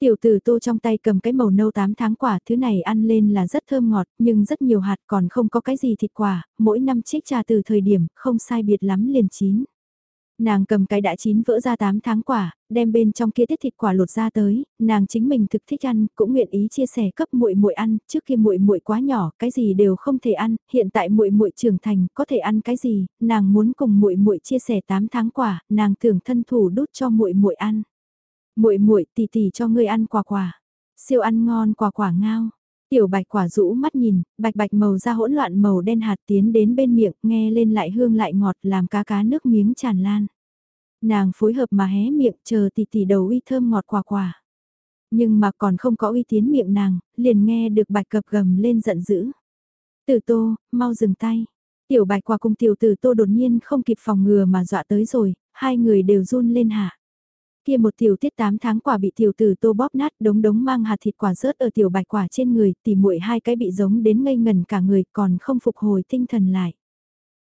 Tiểu tử tô trong tay cầm cái màu nâu 8 tháng quả, thứ này ăn lên là rất thơm ngọt, nhưng rất nhiều hạt còn không có cái gì thịt quả, mỗi năm trích trà từ thời điểm, không sai biệt lắm liền chín. Nàng cầm cái đã chín vỡ ra 8 tháng quả, đem bên trong kia tiết thịt quả lột ra tới, nàng chính mình thực thích ăn, cũng nguyện ý chia sẻ cấp muội muội ăn, trước kia muội muội quá nhỏ, cái gì đều không thể ăn, hiện tại muội muội trưởng thành, có thể ăn cái gì, nàng muốn cùng muội muội chia sẻ 8 tháng quả, nàng tưởng thân thủ đút cho muội muội ăn muội muội tì tì cho ngươi ăn quả quả. Siêu ăn ngon quả quả ngao. Tiểu bạch quả rũ mắt nhìn, bạch bạch màu ra hỗn loạn màu đen hạt tiến đến bên miệng, nghe lên lại hương lại ngọt làm cá cá nước miếng tràn lan. Nàng phối hợp mà hé miệng chờ tì tì đầu uy thơm ngọt quả quả. Nhưng mà còn không có uy tiến miệng nàng, liền nghe được bạch cập gầm lên giận dữ. Tử tô, mau dừng tay. Tiểu bạch quả cùng tiểu tử tô đột nhiên không kịp phòng ngừa mà dọa tới rồi, hai người đều run lên hạ kia một tiểu tiết 8 tháng quả bị tiểu tử tô bóp nát đống đống mang hạt thịt quả rớt ở tiểu bạch quả trên người, tỉ muội hai cái bị giống đến ngây ngần cả người còn không phục hồi tinh thần lại.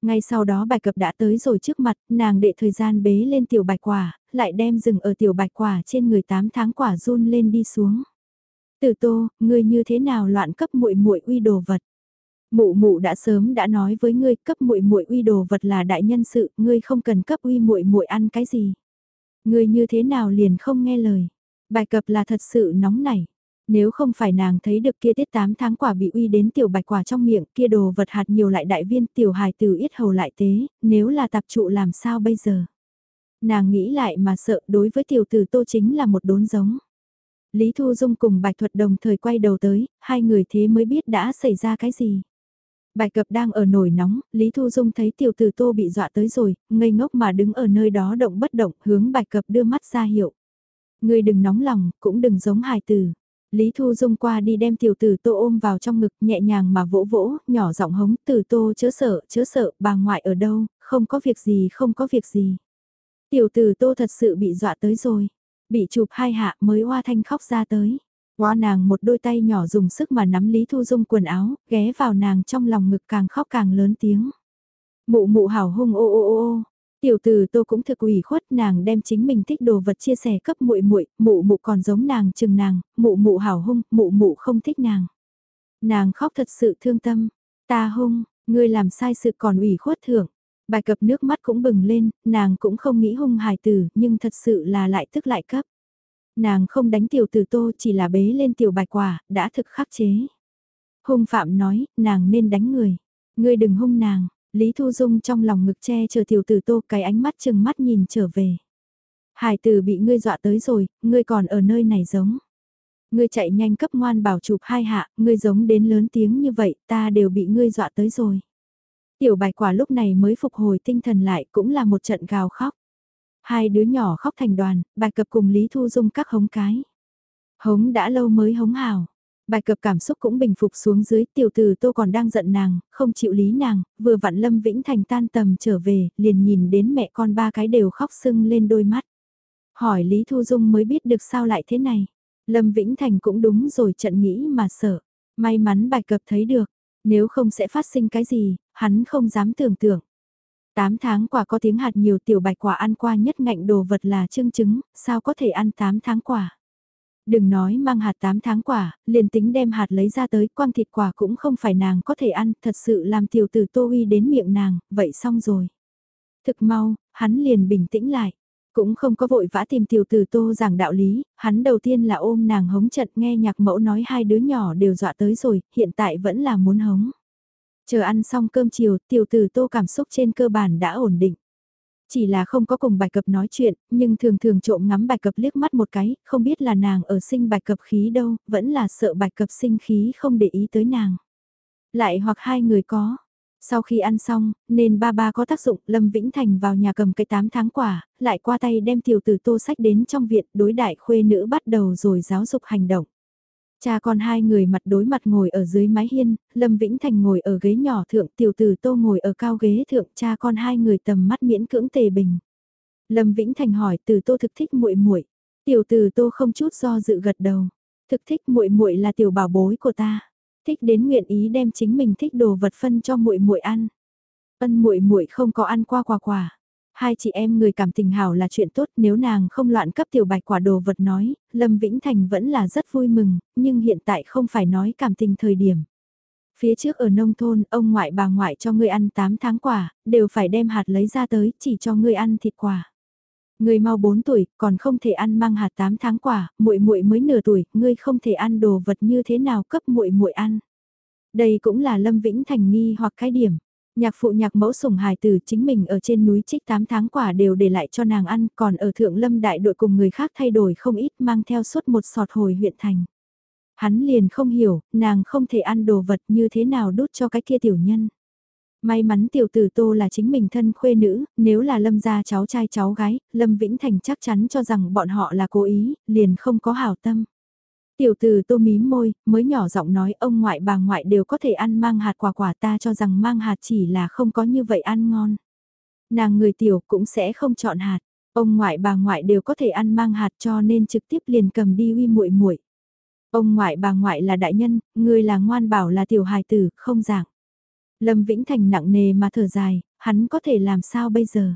Ngay sau đó bạch cập đã tới rồi trước mặt, nàng để thời gian bế lên tiểu bạch quả, lại đem rừng ở tiểu bạch quả trên người 8 tháng quả run lên đi xuống. Tử tô, ngươi như thế nào loạn cấp muội muội uy đồ vật? Mụ mụ đã sớm đã nói với ngươi cấp muội muội uy đồ vật là đại nhân sự, ngươi không cần cấp uy muội muội ăn cái gì. Người như thế nào liền không nghe lời. Bài cập là thật sự nóng nảy. Nếu không phải nàng thấy được kia tiết 8 tháng quả bị uy đến tiểu bạch quả trong miệng kia đồ vật hạt nhiều lại đại viên tiểu hài từ ít hầu lại tế, nếu là tạp trụ làm sao bây giờ. Nàng nghĩ lại mà sợ đối với tiểu tử tô chính là một đốn giống. Lý Thu Dung cùng Bạch Thuật đồng thời quay đầu tới, hai người thế mới biết đã xảy ra cái gì. Bạch cập đang ở nổi nóng, Lý Thu Dung thấy tiểu tử tô bị dọa tới rồi, ngây ngốc mà đứng ở nơi đó động bất động, hướng bạch cập đưa mắt ra hiệu. Người đừng nóng lòng, cũng đừng giống hài tử. Lý Thu Dung qua đi đem tiểu tử tô ôm vào trong ngực nhẹ nhàng mà vỗ vỗ, nhỏ giọng hống tử tô chớ sợ, chớ sợ, bà ngoại ở đâu, không có việc gì, không có việc gì. Tiểu tử tô thật sự bị dọa tới rồi, bị chụp hai hạ mới hoa thanh khóc ra tới. Hoa nàng một đôi tay nhỏ dùng sức mà nắm Lý Thu Dung quần áo, ghé vào nàng trong lòng ngực càng khóc càng lớn tiếng. Mụ mụ hảo hung ô ô ô ô. Tiểu từ tô cũng thực ủy khuất nàng đem chính mình thích đồ vật chia sẻ cấp muội muội, mụ mụ còn giống nàng chừng nàng, mụ mụ hảo hung, mụ mụ không thích nàng. Nàng khóc thật sự thương tâm, ta hung, ngươi làm sai sự còn ủy khuất thưởng. Bài cập nước mắt cũng bừng lên, nàng cũng không nghĩ hung hài tử, nhưng thật sự là lại tức lại cấp. Nàng không đánh tiểu tử tô chỉ là bế lên tiểu bạch quả, đã thực khắc chế. Hung phạm nói, nàng nên đánh người. Ngươi đừng hung nàng, Lý Thu Dung trong lòng ngực che chờ tiểu tử tô cái ánh mắt chừng mắt nhìn trở về. Hải tử bị ngươi dọa tới rồi, ngươi còn ở nơi này giống. Ngươi chạy nhanh cấp ngoan bảo chụp hai hạ, ngươi giống đến lớn tiếng như vậy, ta đều bị ngươi dọa tới rồi. Tiểu bạch quả lúc này mới phục hồi tinh thần lại cũng là một trận gào khóc. Hai đứa nhỏ khóc thành đoàn, bạch cập cùng Lý Thu Dung các hống cái. Hống đã lâu mới hống hào. Bài cập cảm xúc cũng bình phục xuống dưới tiểu tử tô còn đang giận nàng, không chịu lý nàng, vừa vặn Lâm Vĩnh Thành tan tầm trở về, liền nhìn đến mẹ con ba cái đều khóc sưng lên đôi mắt. Hỏi Lý Thu Dung mới biết được sao lại thế này. Lâm Vĩnh Thành cũng đúng rồi trận nghĩ mà sợ. May mắn bài cập thấy được, nếu không sẽ phát sinh cái gì, hắn không dám tưởng tượng. Tám tháng quả có tiếng hạt nhiều tiểu bạch quả ăn qua nhất ngạnh đồ vật là trưng trứng, sao có thể ăn tám tháng quả. Đừng nói mang hạt 8 tháng quả, liền tính đem hạt lấy ra tới, quang thịt quả cũng không phải nàng có thể ăn, thật sự làm tiểu tử tô uy đến miệng nàng, vậy xong rồi. Thực mau, hắn liền bình tĩnh lại. Cũng không có vội vã tìm tiểu tử tô giảng đạo lý, hắn đầu tiên là ôm nàng hống trận nghe nhạc mẫu nói hai đứa nhỏ đều dọa tới rồi, hiện tại vẫn là muốn hống. Chờ ăn xong cơm chiều, tiểu tử tô cảm xúc trên cơ bản đã ổn định. Chỉ là không có cùng bạch cập nói chuyện, nhưng thường thường trộm ngắm bạch cập liếc mắt một cái, không biết là nàng ở sinh bạch cập khí đâu, vẫn là sợ bạch cập sinh khí không để ý tới nàng. Lại hoặc hai người có. Sau khi ăn xong, nên ba ba có tác dụng, Lâm Vĩnh Thành vào nhà cầm cái tám tháng quả, lại qua tay đem tiểu tử tô sách đến trong viện, đối đại khuê nữ bắt đầu rồi giáo dục hành động. Cha con hai người mặt đối mặt ngồi ở dưới mái hiên, Lâm Vĩnh Thành ngồi ở ghế nhỏ thượng, tiểu tử tô ngồi ở cao ghế thượng, cha con hai người tầm mắt miễn cưỡng tề bình. Lâm Vĩnh Thành hỏi từ tô thực thích muội muội Tiểu tử tô không chút do dự gật đầu. Thực thích muội muội là tiểu bảo bối của ta. Thích đến nguyện ý đem chính mình thích đồ vật phân cho muội muội ăn. Ân muội muội không có ăn qua quà quả Hai chị em người cảm tình hảo là chuyện tốt nếu nàng không loạn cấp tiểu bạch quả đồ vật nói, Lâm Vĩnh Thành vẫn là rất vui mừng, nhưng hiện tại không phải nói cảm tình thời điểm. Phía trước ở nông thôn, ông ngoại bà ngoại cho ngươi ăn 8 tháng quả, đều phải đem hạt lấy ra tới, chỉ cho ngươi ăn thịt quả. Ngươi mau 4 tuổi, còn không thể ăn mang hạt 8 tháng quả, muội muội mới nửa tuổi, ngươi không thể ăn đồ vật như thế nào cấp muội muội ăn. Đây cũng là Lâm Vĩnh Thành nghi hoặc cái điểm. Nhạc phụ nhạc mẫu sủng hài tử chính mình ở trên núi trích 8 tháng quả đều để lại cho nàng ăn, còn ở thượng lâm đại đội cùng người khác thay đổi không ít mang theo suốt một sọt hồi huyện thành. Hắn liền không hiểu, nàng không thể ăn đồ vật như thế nào đút cho cái kia tiểu nhân. May mắn tiểu tử tô là chính mình thân khuê nữ, nếu là lâm gia cháu trai cháu gái, lâm vĩnh thành chắc chắn cho rằng bọn họ là cố ý, liền không có hảo tâm. Tiểu từ tô mím môi, mới nhỏ giọng nói ông ngoại bà ngoại đều có thể ăn mang hạt quả quả ta cho rằng mang hạt chỉ là không có như vậy ăn ngon. Nàng người tiểu cũng sẽ không chọn hạt, ông ngoại bà ngoại đều có thể ăn mang hạt cho nên trực tiếp liền cầm đi uy muội muội. Ông ngoại bà ngoại là đại nhân, người là ngoan bảo là tiểu hài tử, không dạng. Lâm Vĩnh Thành nặng nề mà thở dài, hắn có thể làm sao bây giờ?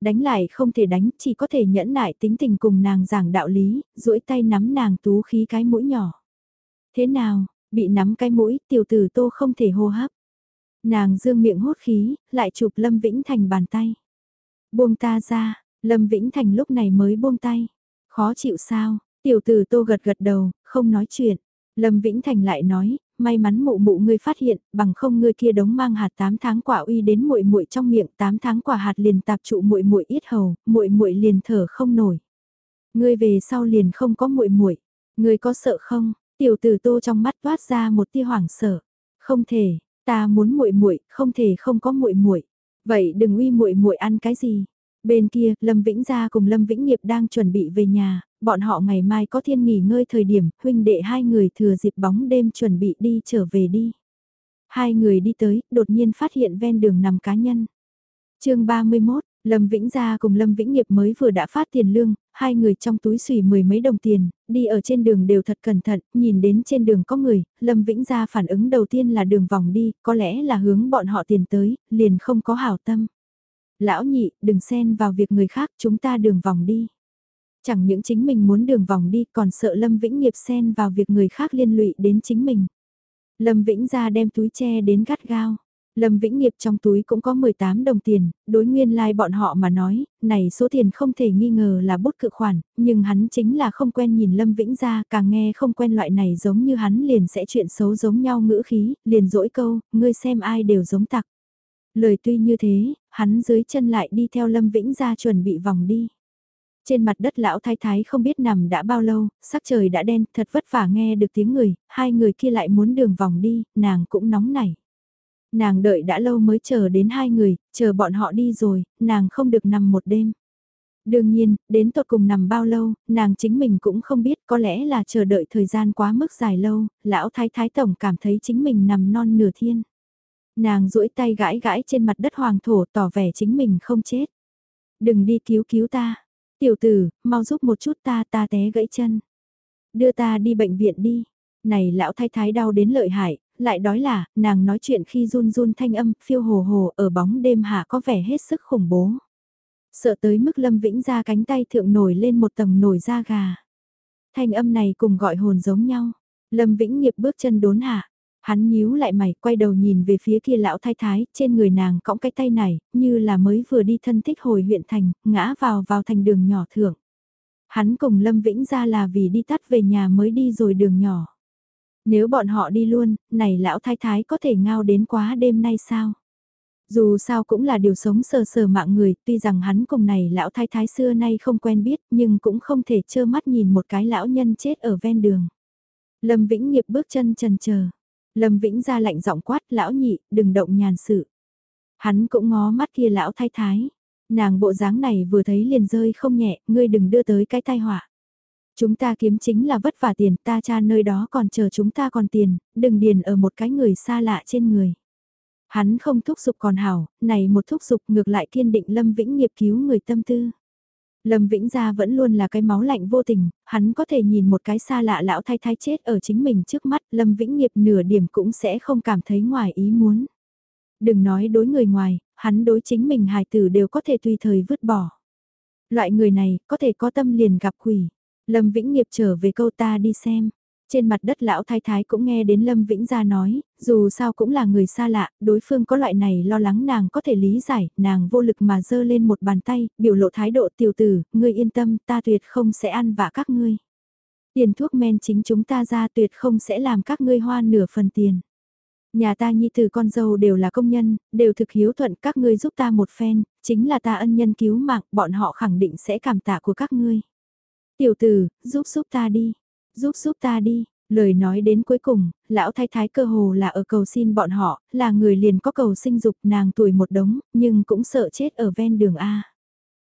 Đánh lại không thể đánh, chỉ có thể nhẫn nại tính tình cùng nàng giảng đạo lý, duỗi tay nắm nàng tú khí cái mũi nhỏ. Thế nào, bị nắm cái mũi, tiểu tử tô không thể hô hấp. Nàng dương miệng hốt khí, lại chụp Lâm Vĩnh Thành bàn tay. Buông ta ra, Lâm Vĩnh Thành lúc này mới buông tay. Khó chịu sao, tiểu tử tô gật gật đầu, không nói chuyện. Lâm Vĩnh Thành lại nói, may mắn mụ mụ ngươi phát hiện, bằng không ngươi kia đống mang hạt 8 tháng quả uy đến muội muội trong miệng, 8 tháng quả hạt liền tạp trụ muội muội ít hầu, muội muội liền thở không nổi. Ngươi về sau liền không có muội muội, ngươi có sợ không? Tiểu tử Tô trong mắt toát ra một tia hoảng sợ. Không thể, ta muốn muội muội, không thể không có muội muội. Vậy đừng uy muội muội ăn cái gì? Bên kia, Lâm Vĩnh Gia cùng Lâm Vĩnh Nghiệp đang chuẩn bị về nhà, bọn họ ngày mai có thiên nghỉ ngơi thời điểm, huynh đệ hai người thừa dịp bóng đêm chuẩn bị đi trở về đi. Hai người đi tới, đột nhiên phát hiện ven đường nằm cá nhân. chương 31, Lâm Vĩnh Gia cùng Lâm Vĩnh Nghiệp mới vừa đã phát tiền lương, hai người trong túi xùy mười mấy đồng tiền, đi ở trên đường đều thật cẩn thận, nhìn đến trên đường có người, Lâm Vĩnh Gia phản ứng đầu tiên là đường vòng đi, có lẽ là hướng bọn họ tiền tới, liền không có hảo tâm. Lão nhị, đừng xen vào việc người khác, chúng ta đường vòng đi. Chẳng những chính mình muốn đường vòng đi còn sợ Lâm Vĩnh nghiệp xen vào việc người khác liên lụy đến chính mình. Lâm Vĩnh ra đem túi che đến gắt gao. Lâm Vĩnh Nghiệp trong túi cũng có 18 đồng tiền, đối nguyên lai like bọn họ mà nói, này số tiền không thể nghi ngờ là bút cự khoản, nhưng hắn chính là không quen nhìn Lâm Vĩnh ra, càng nghe không quen loại này giống như hắn liền sẽ chuyện xấu giống nhau ngữ khí, liền dỗi câu, ngươi xem ai đều giống tặc. Lời tuy như thế, hắn dưới chân lại đi theo Lâm Vĩnh ra chuẩn bị vòng đi. Trên mặt đất lão thái thái không biết nằm đã bao lâu, sắc trời đã đen, thật vất vả nghe được tiếng người, hai người kia lại muốn đường vòng đi, nàng cũng nóng nảy. Nàng đợi đã lâu mới chờ đến hai người, chờ bọn họ đi rồi, nàng không được nằm một đêm. Đương nhiên, đến tột cùng nằm bao lâu, nàng chính mình cũng không biết có lẽ là chờ đợi thời gian quá mức dài lâu, lão thái thái tổng cảm thấy chính mình nằm non nửa thiên. Nàng duỗi tay gãi gãi trên mặt đất hoàng thổ tỏ vẻ chính mình không chết. Đừng đi cứu cứu ta. Tiểu tử, mau giúp một chút ta ta té gãy chân. Đưa ta đi bệnh viện đi. Này lão thái thái đau đến lợi hại, lại đói là, nàng nói chuyện khi run run thanh âm, phiêu hồ hồ ở bóng đêm hạ có vẻ hết sức khủng bố. Sợ tới mức Lâm Vĩnh ra cánh tay thượng nổi lên một tầng nổi da gà. Thanh âm này cùng gọi hồn giống nhau. Lâm Vĩnh nghiệp bước chân đốn hạ. Hắn nhíu lại mày, quay đầu nhìn về phía kia lão thái thái, trên người nàng cõng cái tay này, như là mới vừa đi thân thích hồi huyện thành, ngã vào vào thành đường nhỏ thượng. Hắn cùng Lâm Vĩnh ra là vì đi tắt về nhà mới đi rồi đường nhỏ. Nếu bọn họ đi luôn, này lão thái thái có thể ngao đến quá đêm nay sao? Dù sao cũng là điều sống sờ sờ mạng người, tuy rằng hắn cùng này lão thái thái xưa nay không quen biết, nhưng cũng không thể trơ mắt nhìn một cái lão nhân chết ở ven đường. Lâm Vĩnh nghiệp bước chân trần chờ Lâm Vĩnh ra lạnh giọng quát lão nhị, đừng động nhàn sự. Hắn cũng ngó mắt kia lão thái thái. Nàng bộ dáng này vừa thấy liền rơi không nhẹ, ngươi đừng đưa tới cái tai họa. Chúng ta kiếm chính là vất vả tiền, ta cha nơi đó còn chờ chúng ta còn tiền, đừng điền ở một cái người xa lạ trên người. Hắn không thúc giục còn hảo, này một thúc giục ngược lại kiên định Lâm Vĩnh nghiệp cứu người tâm tư. Lâm Vĩnh Gia vẫn luôn là cái máu lạnh vô tình, hắn có thể nhìn một cái xa lạ lão thay thái chết ở chính mình trước mắt, Lâm Vĩnh nghiệp nửa điểm cũng sẽ không cảm thấy ngoài ý muốn. Đừng nói đối người ngoài, hắn đối chính mình hài tử đều có thể tùy thời vứt bỏ. Loại người này, có thể có tâm liền gặp quỷ. Lâm Vĩnh nghiệp trở về câu ta đi xem. Trên mặt đất lão thái thái cũng nghe đến Lâm Vĩnh Gia nói, dù sao cũng là người xa lạ, đối phương có loại này lo lắng nàng có thể lý giải, nàng vô lực mà dơ lên một bàn tay, biểu lộ thái độ tiểu tử, ngươi yên tâm, ta tuyệt không sẽ ăn vạ các ngươi. Tiền thuốc men chính chúng ta ra tuyệt không sẽ làm các ngươi hoa nửa phần tiền. Nhà ta nhi từ con dâu đều là công nhân, đều thực hiếu thuận các ngươi giúp ta một phen, chính là ta ân nhân cứu mạng, bọn họ khẳng định sẽ cảm tạ của các ngươi. Tiểu tử, giúp giúp ta đi giúp giúp ta đi. Lời nói đến cuối cùng, lão thái thái cơ hồ là ở cầu xin bọn họ, là người liền có cầu sinh dục nàng tuổi một đống, nhưng cũng sợ chết ở ven đường A.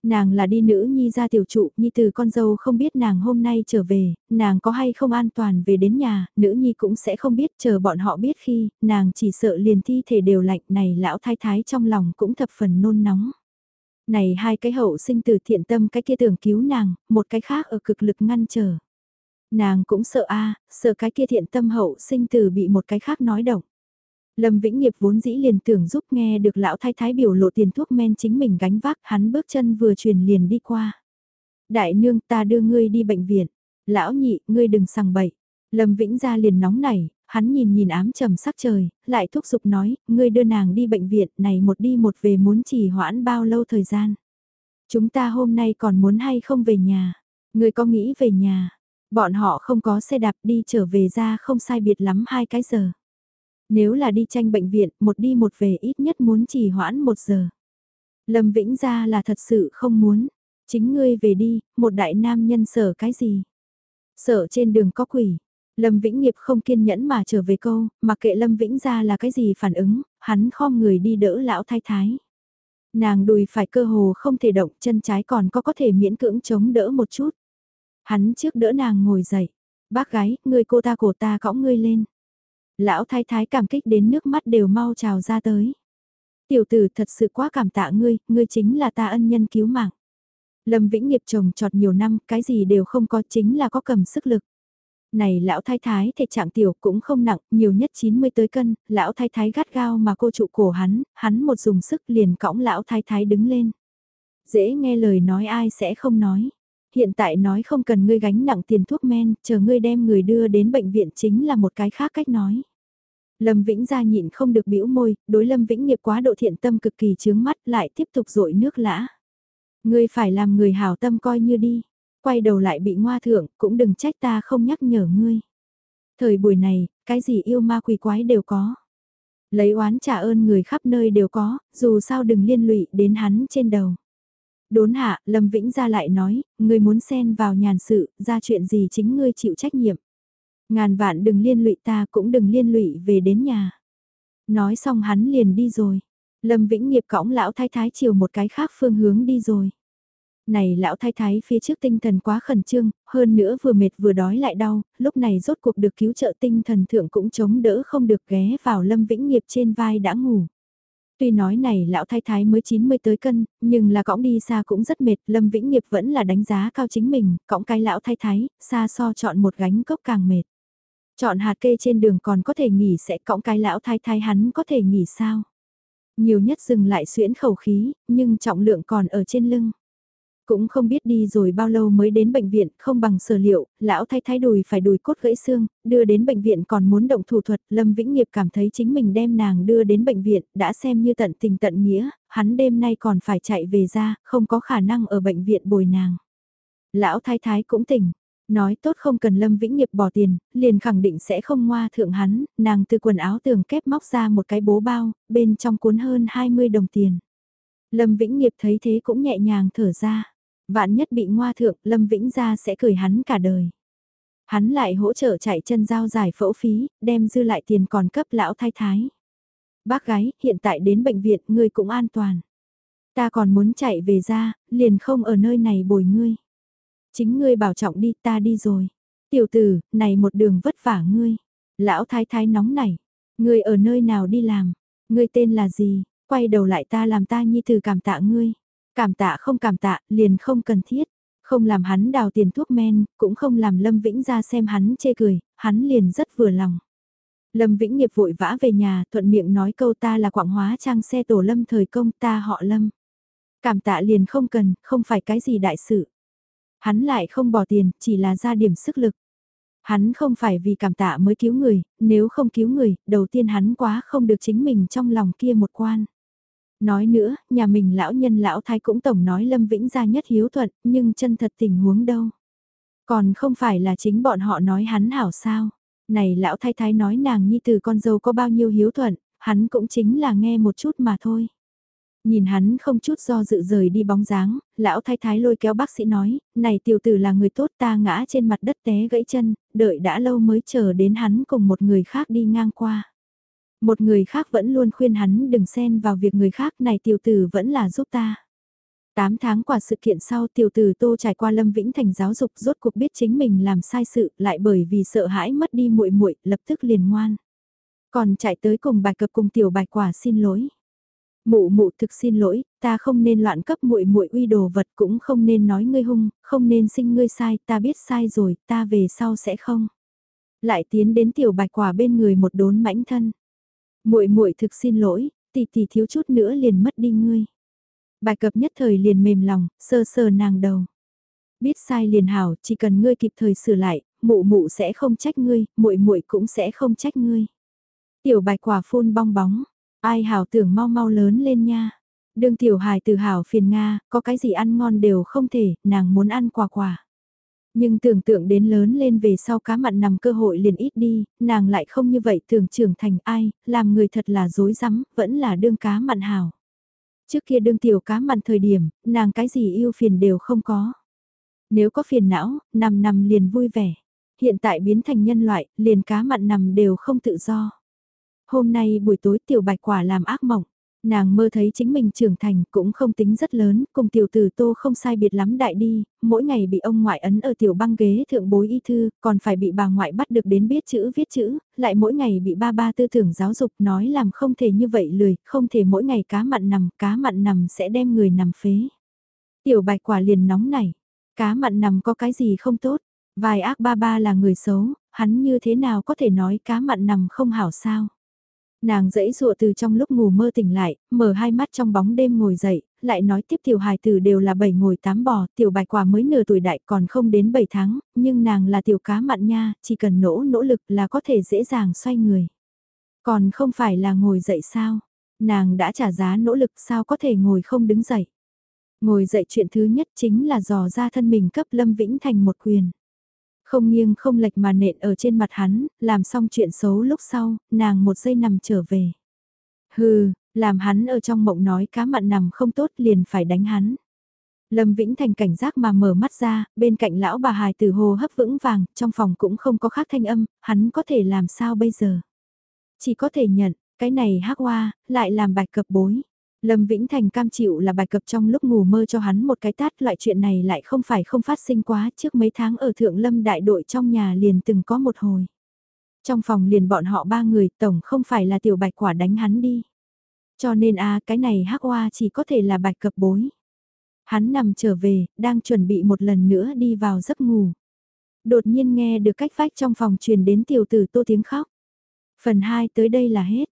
Nàng là đi nữ nhi ra tiểu trụ, nhi từ con dâu không biết nàng hôm nay trở về, nàng có hay không an toàn về đến nhà, nữ nhi cũng sẽ không biết chờ bọn họ biết khi, nàng chỉ sợ liền thi thể đều lạnh này lão thái thái trong lòng cũng thập phần nôn nóng. Này hai cái hậu sinh từ thiện tâm cái kia tưởng cứu nàng, một cái khác ở cực lực ngăn trở. Nàng cũng sợ a sợ cái kia thiện tâm hậu sinh từ bị một cái khác nói động. Lâm Vĩnh Nghiệp vốn dĩ liền tưởng giúp nghe được lão thái thái biểu lộ tiền thuốc men chính mình gánh vác, hắn bước chân vừa truyền liền đi qua. Đại nương ta đưa ngươi đi bệnh viện, lão nhị, ngươi đừng sằng bậy. Lâm Vĩnh ra liền nóng nảy, hắn nhìn nhìn ám trầm sắc trời, lại thúc giục nói, ngươi đưa nàng đi bệnh viện, này một đi một về muốn trì hoãn bao lâu thời gian. Chúng ta hôm nay còn muốn hay không về nhà, ngươi có nghĩ về nhà, Bọn họ không có xe đạp đi trở về ra không sai biệt lắm hai cái giờ. Nếu là đi tranh bệnh viện, một đi một về ít nhất muốn chỉ hoãn một giờ. Lâm Vĩnh ra là thật sự không muốn. Chính ngươi về đi, một đại nam nhân sợ cái gì? Sợ trên đường có quỷ. Lâm Vĩnh Nghiệp không kiên nhẫn mà trở về câu, mặc kệ Lâm Vĩnh ra là cái gì phản ứng, hắn khom người đi đỡ lão thái thái. Nàng đùi phải cơ hồ không thể động, chân trái còn có có thể miễn cưỡng chống đỡ một chút. Hắn trước đỡ nàng ngồi dậy. Bác gái, người cô ta cổ ta cõng ngươi lên. Lão thái thái cảm kích đến nước mắt đều mau trào ra tới. Tiểu tử thật sự quá cảm tạ ngươi, ngươi chính là ta ân nhân cứu mạng. Lâm Vĩnh nghiệp chồng trọt nhiều năm, cái gì đều không có chính là có cầm sức lực. Này lão thái thái thể trạng tiểu cũng không nặng, nhiều nhất 90 tới cân, lão thái thái gắt gao mà cô trụ cổ hắn, hắn một dùng sức liền cõng lão thái thái đứng lên. Dễ nghe lời nói ai sẽ không nói hiện tại nói không cần ngươi gánh nặng tiền thuốc men, chờ ngươi đem người đưa đến bệnh viện chính là một cái khác cách nói. Lâm Vĩnh ra nhịn không được bĩu môi, đối Lâm Vĩnh nghiệp quá độ thiện tâm cực kỳ chướng mắt lại tiếp tục rội nước lã. Ngươi phải làm người hảo tâm coi như đi, quay đầu lại bị ngoa thượng, cũng đừng trách ta không nhắc nhở ngươi. Thời buổi này, cái gì yêu ma quỷ quái đều có. Lấy oán trả ơn người khắp nơi đều có, dù sao đừng liên lụy đến hắn trên đầu. Đốn hạ, Lâm Vĩnh ra lại nói, ngươi muốn xen vào nhàn sự, ra chuyện gì chính ngươi chịu trách nhiệm. Ngàn vạn đừng liên lụy ta cũng đừng liên lụy về đến nhà. Nói xong hắn liền đi rồi. Lâm Vĩnh nghiệp cõng lão thái thái chiều một cái khác phương hướng đi rồi. Này lão thái thái phía trước tinh thần quá khẩn trương, hơn nữa vừa mệt vừa đói lại đau, lúc này rốt cuộc được cứu trợ tinh thần thượng cũng chống đỡ không được ghé vào Lâm Vĩnh nghiệp trên vai đã ngủ. Tuy nói này lão thái thái mới 90 tới cân, nhưng là cõng đi xa cũng rất mệt, Lâm Vĩnh Nghiệp vẫn là đánh giá cao chính mình, cõng cái lão thái thái, xa so chọn một gánh cốc càng mệt. Chọn hạt kê trên đường còn có thể nghỉ sẽ cõng cái lão thái thái hắn có thể nghỉ sao? Nhiều nhất dừng lại xuyễn khẩu khí, nhưng trọng lượng còn ở trên lưng. Cũng không biết đi rồi bao lâu mới đến bệnh viện, không bằng sở liệu, lão thay thái đùi phải đùi cốt gãy xương, đưa đến bệnh viện còn muốn động thủ thuật, Lâm Vĩnh Nghiệp cảm thấy chính mình đem nàng đưa đến bệnh viện, đã xem như tận tình tận nghĩa, hắn đêm nay còn phải chạy về ra, không có khả năng ở bệnh viện bồi nàng. Lão thái thái cũng tỉnh, nói tốt không cần Lâm Vĩnh Nghiệp bỏ tiền, liền khẳng định sẽ không ngoa thượng hắn, nàng từ quần áo tường kép móc ra một cái bố bao, bên trong cuốn hơn 20 đồng tiền. Lâm Vĩnh Nghiệp thấy thế cũng nhẹ nhàng thở ra. Vạn nhất bị ngoa thượng, Lâm Vĩnh gia sẽ cười hắn cả đời. Hắn lại hỗ trợ chạy chân giao giải phẫu phí, đem dư lại tiền còn cấp lão thái thái. Bác gái, hiện tại đến bệnh viện, ngươi cũng an toàn. Ta còn muốn chạy về ra, liền không ở nơi này bồi ngươi. Chính ngươi bảo trọng đi, ta đi rồi. Tiểu tử, này một đường vất vả ngươi. Lão thái thái nóng nảy. Ngươi ở nơi nào đi làm? Ngươi tên là gì? Quay đầu lại ta làm ta nhi từ cảm tạ ngươi. Cảm tạ không cảm tạ, liền không cần thiết. Không làm hắn đào tiền thuốc men, cũng không làm Lâm Vĩnh ra xem hắn chê cười, hắn liền rất vừa lòng. Lâm Vĩnh nghiệp vội vã về nhà, thuận miệng nói câu ta là quảng hóa trang xe tổ Lâm thời công ta họ Lâm. Cảm tạ liền không cần, không phải cái gì đại sự. Hắn lại không bỏ tiền, chỉ là ra điểm sức lực. Hắn không phải vì cảm tạ mới cứu người, nếu không cứu người, đầu tiên hắn quá không được chính mình trong lòng kia một quan. Nói nữa, nhà mình lão nhân lão thái cũng tổng nói Lâm Vĩnh gia nhất hiếu thuận, nhưng chân thật tình huống đâu. Còn không phải là chính bọn họ nói hắn hảo sao. Này lão thái thái nói nàng nhi từ con dâu có bao nhiêu hiếu thuận, hắn cũng chính là nghe một chút mà thôi. Nhìn hắn không chút do dự rời đi bóng dáng, lão thái thái lôi kéo bác sĩ nói, này tiểu tử là người tốt ta ngã trên mặt đất té gãy chân, đợi đã lâu mới chờ đến hắn cùng một người khác đi ngang qua. Một người khác vẫn luôn khuyên hắn đừng xen vào việc người khác này tiểu tử vẫn là giúp ta. Tám tháng qua sự kiện sau tiểu tử Tô trải qua Lâm Vĩnh Thành giáo dục rốt cuộc biết chính mình làm sai sự lại bởi vì sợ hãi mất đi muội muội lập tức liền ngoan. Còn chạy tới cùng bài cập cùng tiểu bài quả xin lỗi. Mụ mụ thực xin lỗi, ta không nên loạn cấp muội muội uy đồ vật cũng không nên nói ngươi hung, không nên sinh ngươi sai, ta biết sai rồi, ta về sau sẽ không. Lại tiến đến tiểu bạch quả bên người một đốn mãnh thân muội muội thực xin lỗi, tỷ tỷ thiếu chút nữa liền mất đi ngươi. Bài cập nhất thời liền mềm lòng, sơ sơ nàng đầu. Biết sai liền hảo, chỉ cần ngươi kịp thời sửa lại, mụ mụ sẽ không trách ngươi, muội muội cũng sẽ không trách ngươi. Tiểu bạch quả phun bong bóng, ai hảo tưởng mau mau lớn lên nha. Đương tiểu hài từ hảo phiền Nga, có cái gì ăn ngon đều không thể, nàng muốn ăn quả quả. Nhưng tưởng tượng đến lớn lên về sau cá mặn nằm cơ hội liền ít đi, nàng lại không như vậy tưởng trưởng thành ai, làm người thật là dối rắm vẫn là đương cá mặn hào. Trước kia đương tiểu cá mặn thời điểm, nàng cái gì yêu phiền đều không có. Nếu có phiền não, nằm nằm liền vui vẻ. Hiện tại biến thành nhân loại, liền cá mặn nằm đều không tự do. Hôm nay buổi tối tiểu bạch quả làm ác mộng. Nàng mơ thấy chính mình trưởng thành cũng không tính rất lớn, cùng tiểu tử tô không sai biệt lắm đại đi, mỗi ngày bị ông ngoại ấn ở tiểu băng ghế thượng bối y thư, còn phải bị bà ngoại bắt được đến biết chữ viết chữ, lại mỗi ngày bị ba ba tư tưởng giáo dục nói làm không thể như vậy lười, không thể mỗi ngày cá mặn nằm, cá mặn nằm sẽ đem người nằm phế. Tiểu bạch quả liền nóng nảy, cá mặn nằm có cái gì không tốt, vài ác ba ba là người xấu, hắn như thế nào có thể nói cá mặn nằm không hảo sao. Nàng dẫy dụa từ trong lúc ngủ mơ tỉnh lại, mở hai mắt trong bóng đêm ngồi dậy, lại nói tiếp tiểu hài tử đều là bảy ngồi tám bò, tiểu bạch quả mới nửa tuổi đại còn không đến bảy tháng, nhưng nàng là tiểu cá mặn nha, chỉ cần nỗ nỗ lực là có thể dễ dàng xoay người. Còn không phải là ngồi dậy sao? Nàng đã trả giá nỗ lực sao có thể ngồi không đứng dậy? Ngồi dậy chuyện thứ nhất chính là dò ra thân mình cấp Lâm Vĩnh Thành một quyền. Không nghiêng không lệch mà nện ở trên mặt hắn, làm xong chuyện xấu lúc sau, nàng một giây nằm trở về. Hừ, làm hắn ở trong mộng nói cá mặn nằm không tốt liền phải đánh hắn. Lâm Vĩnh Thành cảnh giác mà mở mắt ra, bên cạnh lão bà hài tử hồ hấp vững vàng, trong phòng cũng không có khác thanh âm, hắn có thể làm sao bây giờ? Chỉ có thể nhận, cái này hắc hoa, lại làm bạch cập bối. Lâm Vĩnh Thành cam chịu là bài cập trong lúc ngủ mơ cho hắn một cái tát loại chuyện này lại không phải không phát sinh quá trước mấy tháng ở Thượng Lâm đại đội trong nhà liền từng có một hồi. Trong phòng liền bọn họ ba người tổng không phải là tiểu bạch quả đánh hắn đi. Cho nên a cái này hắc hoa chỉ có thể là bạch cập bối. Hắn nằm trở về, đang chuẩn bị một lần nữa đi vào giấc ngủ. Đột nhiên nghe được cách vách trong phòng truyền đến tiểu tử tô tiếng khóc. Phần 2 tới đây là hết.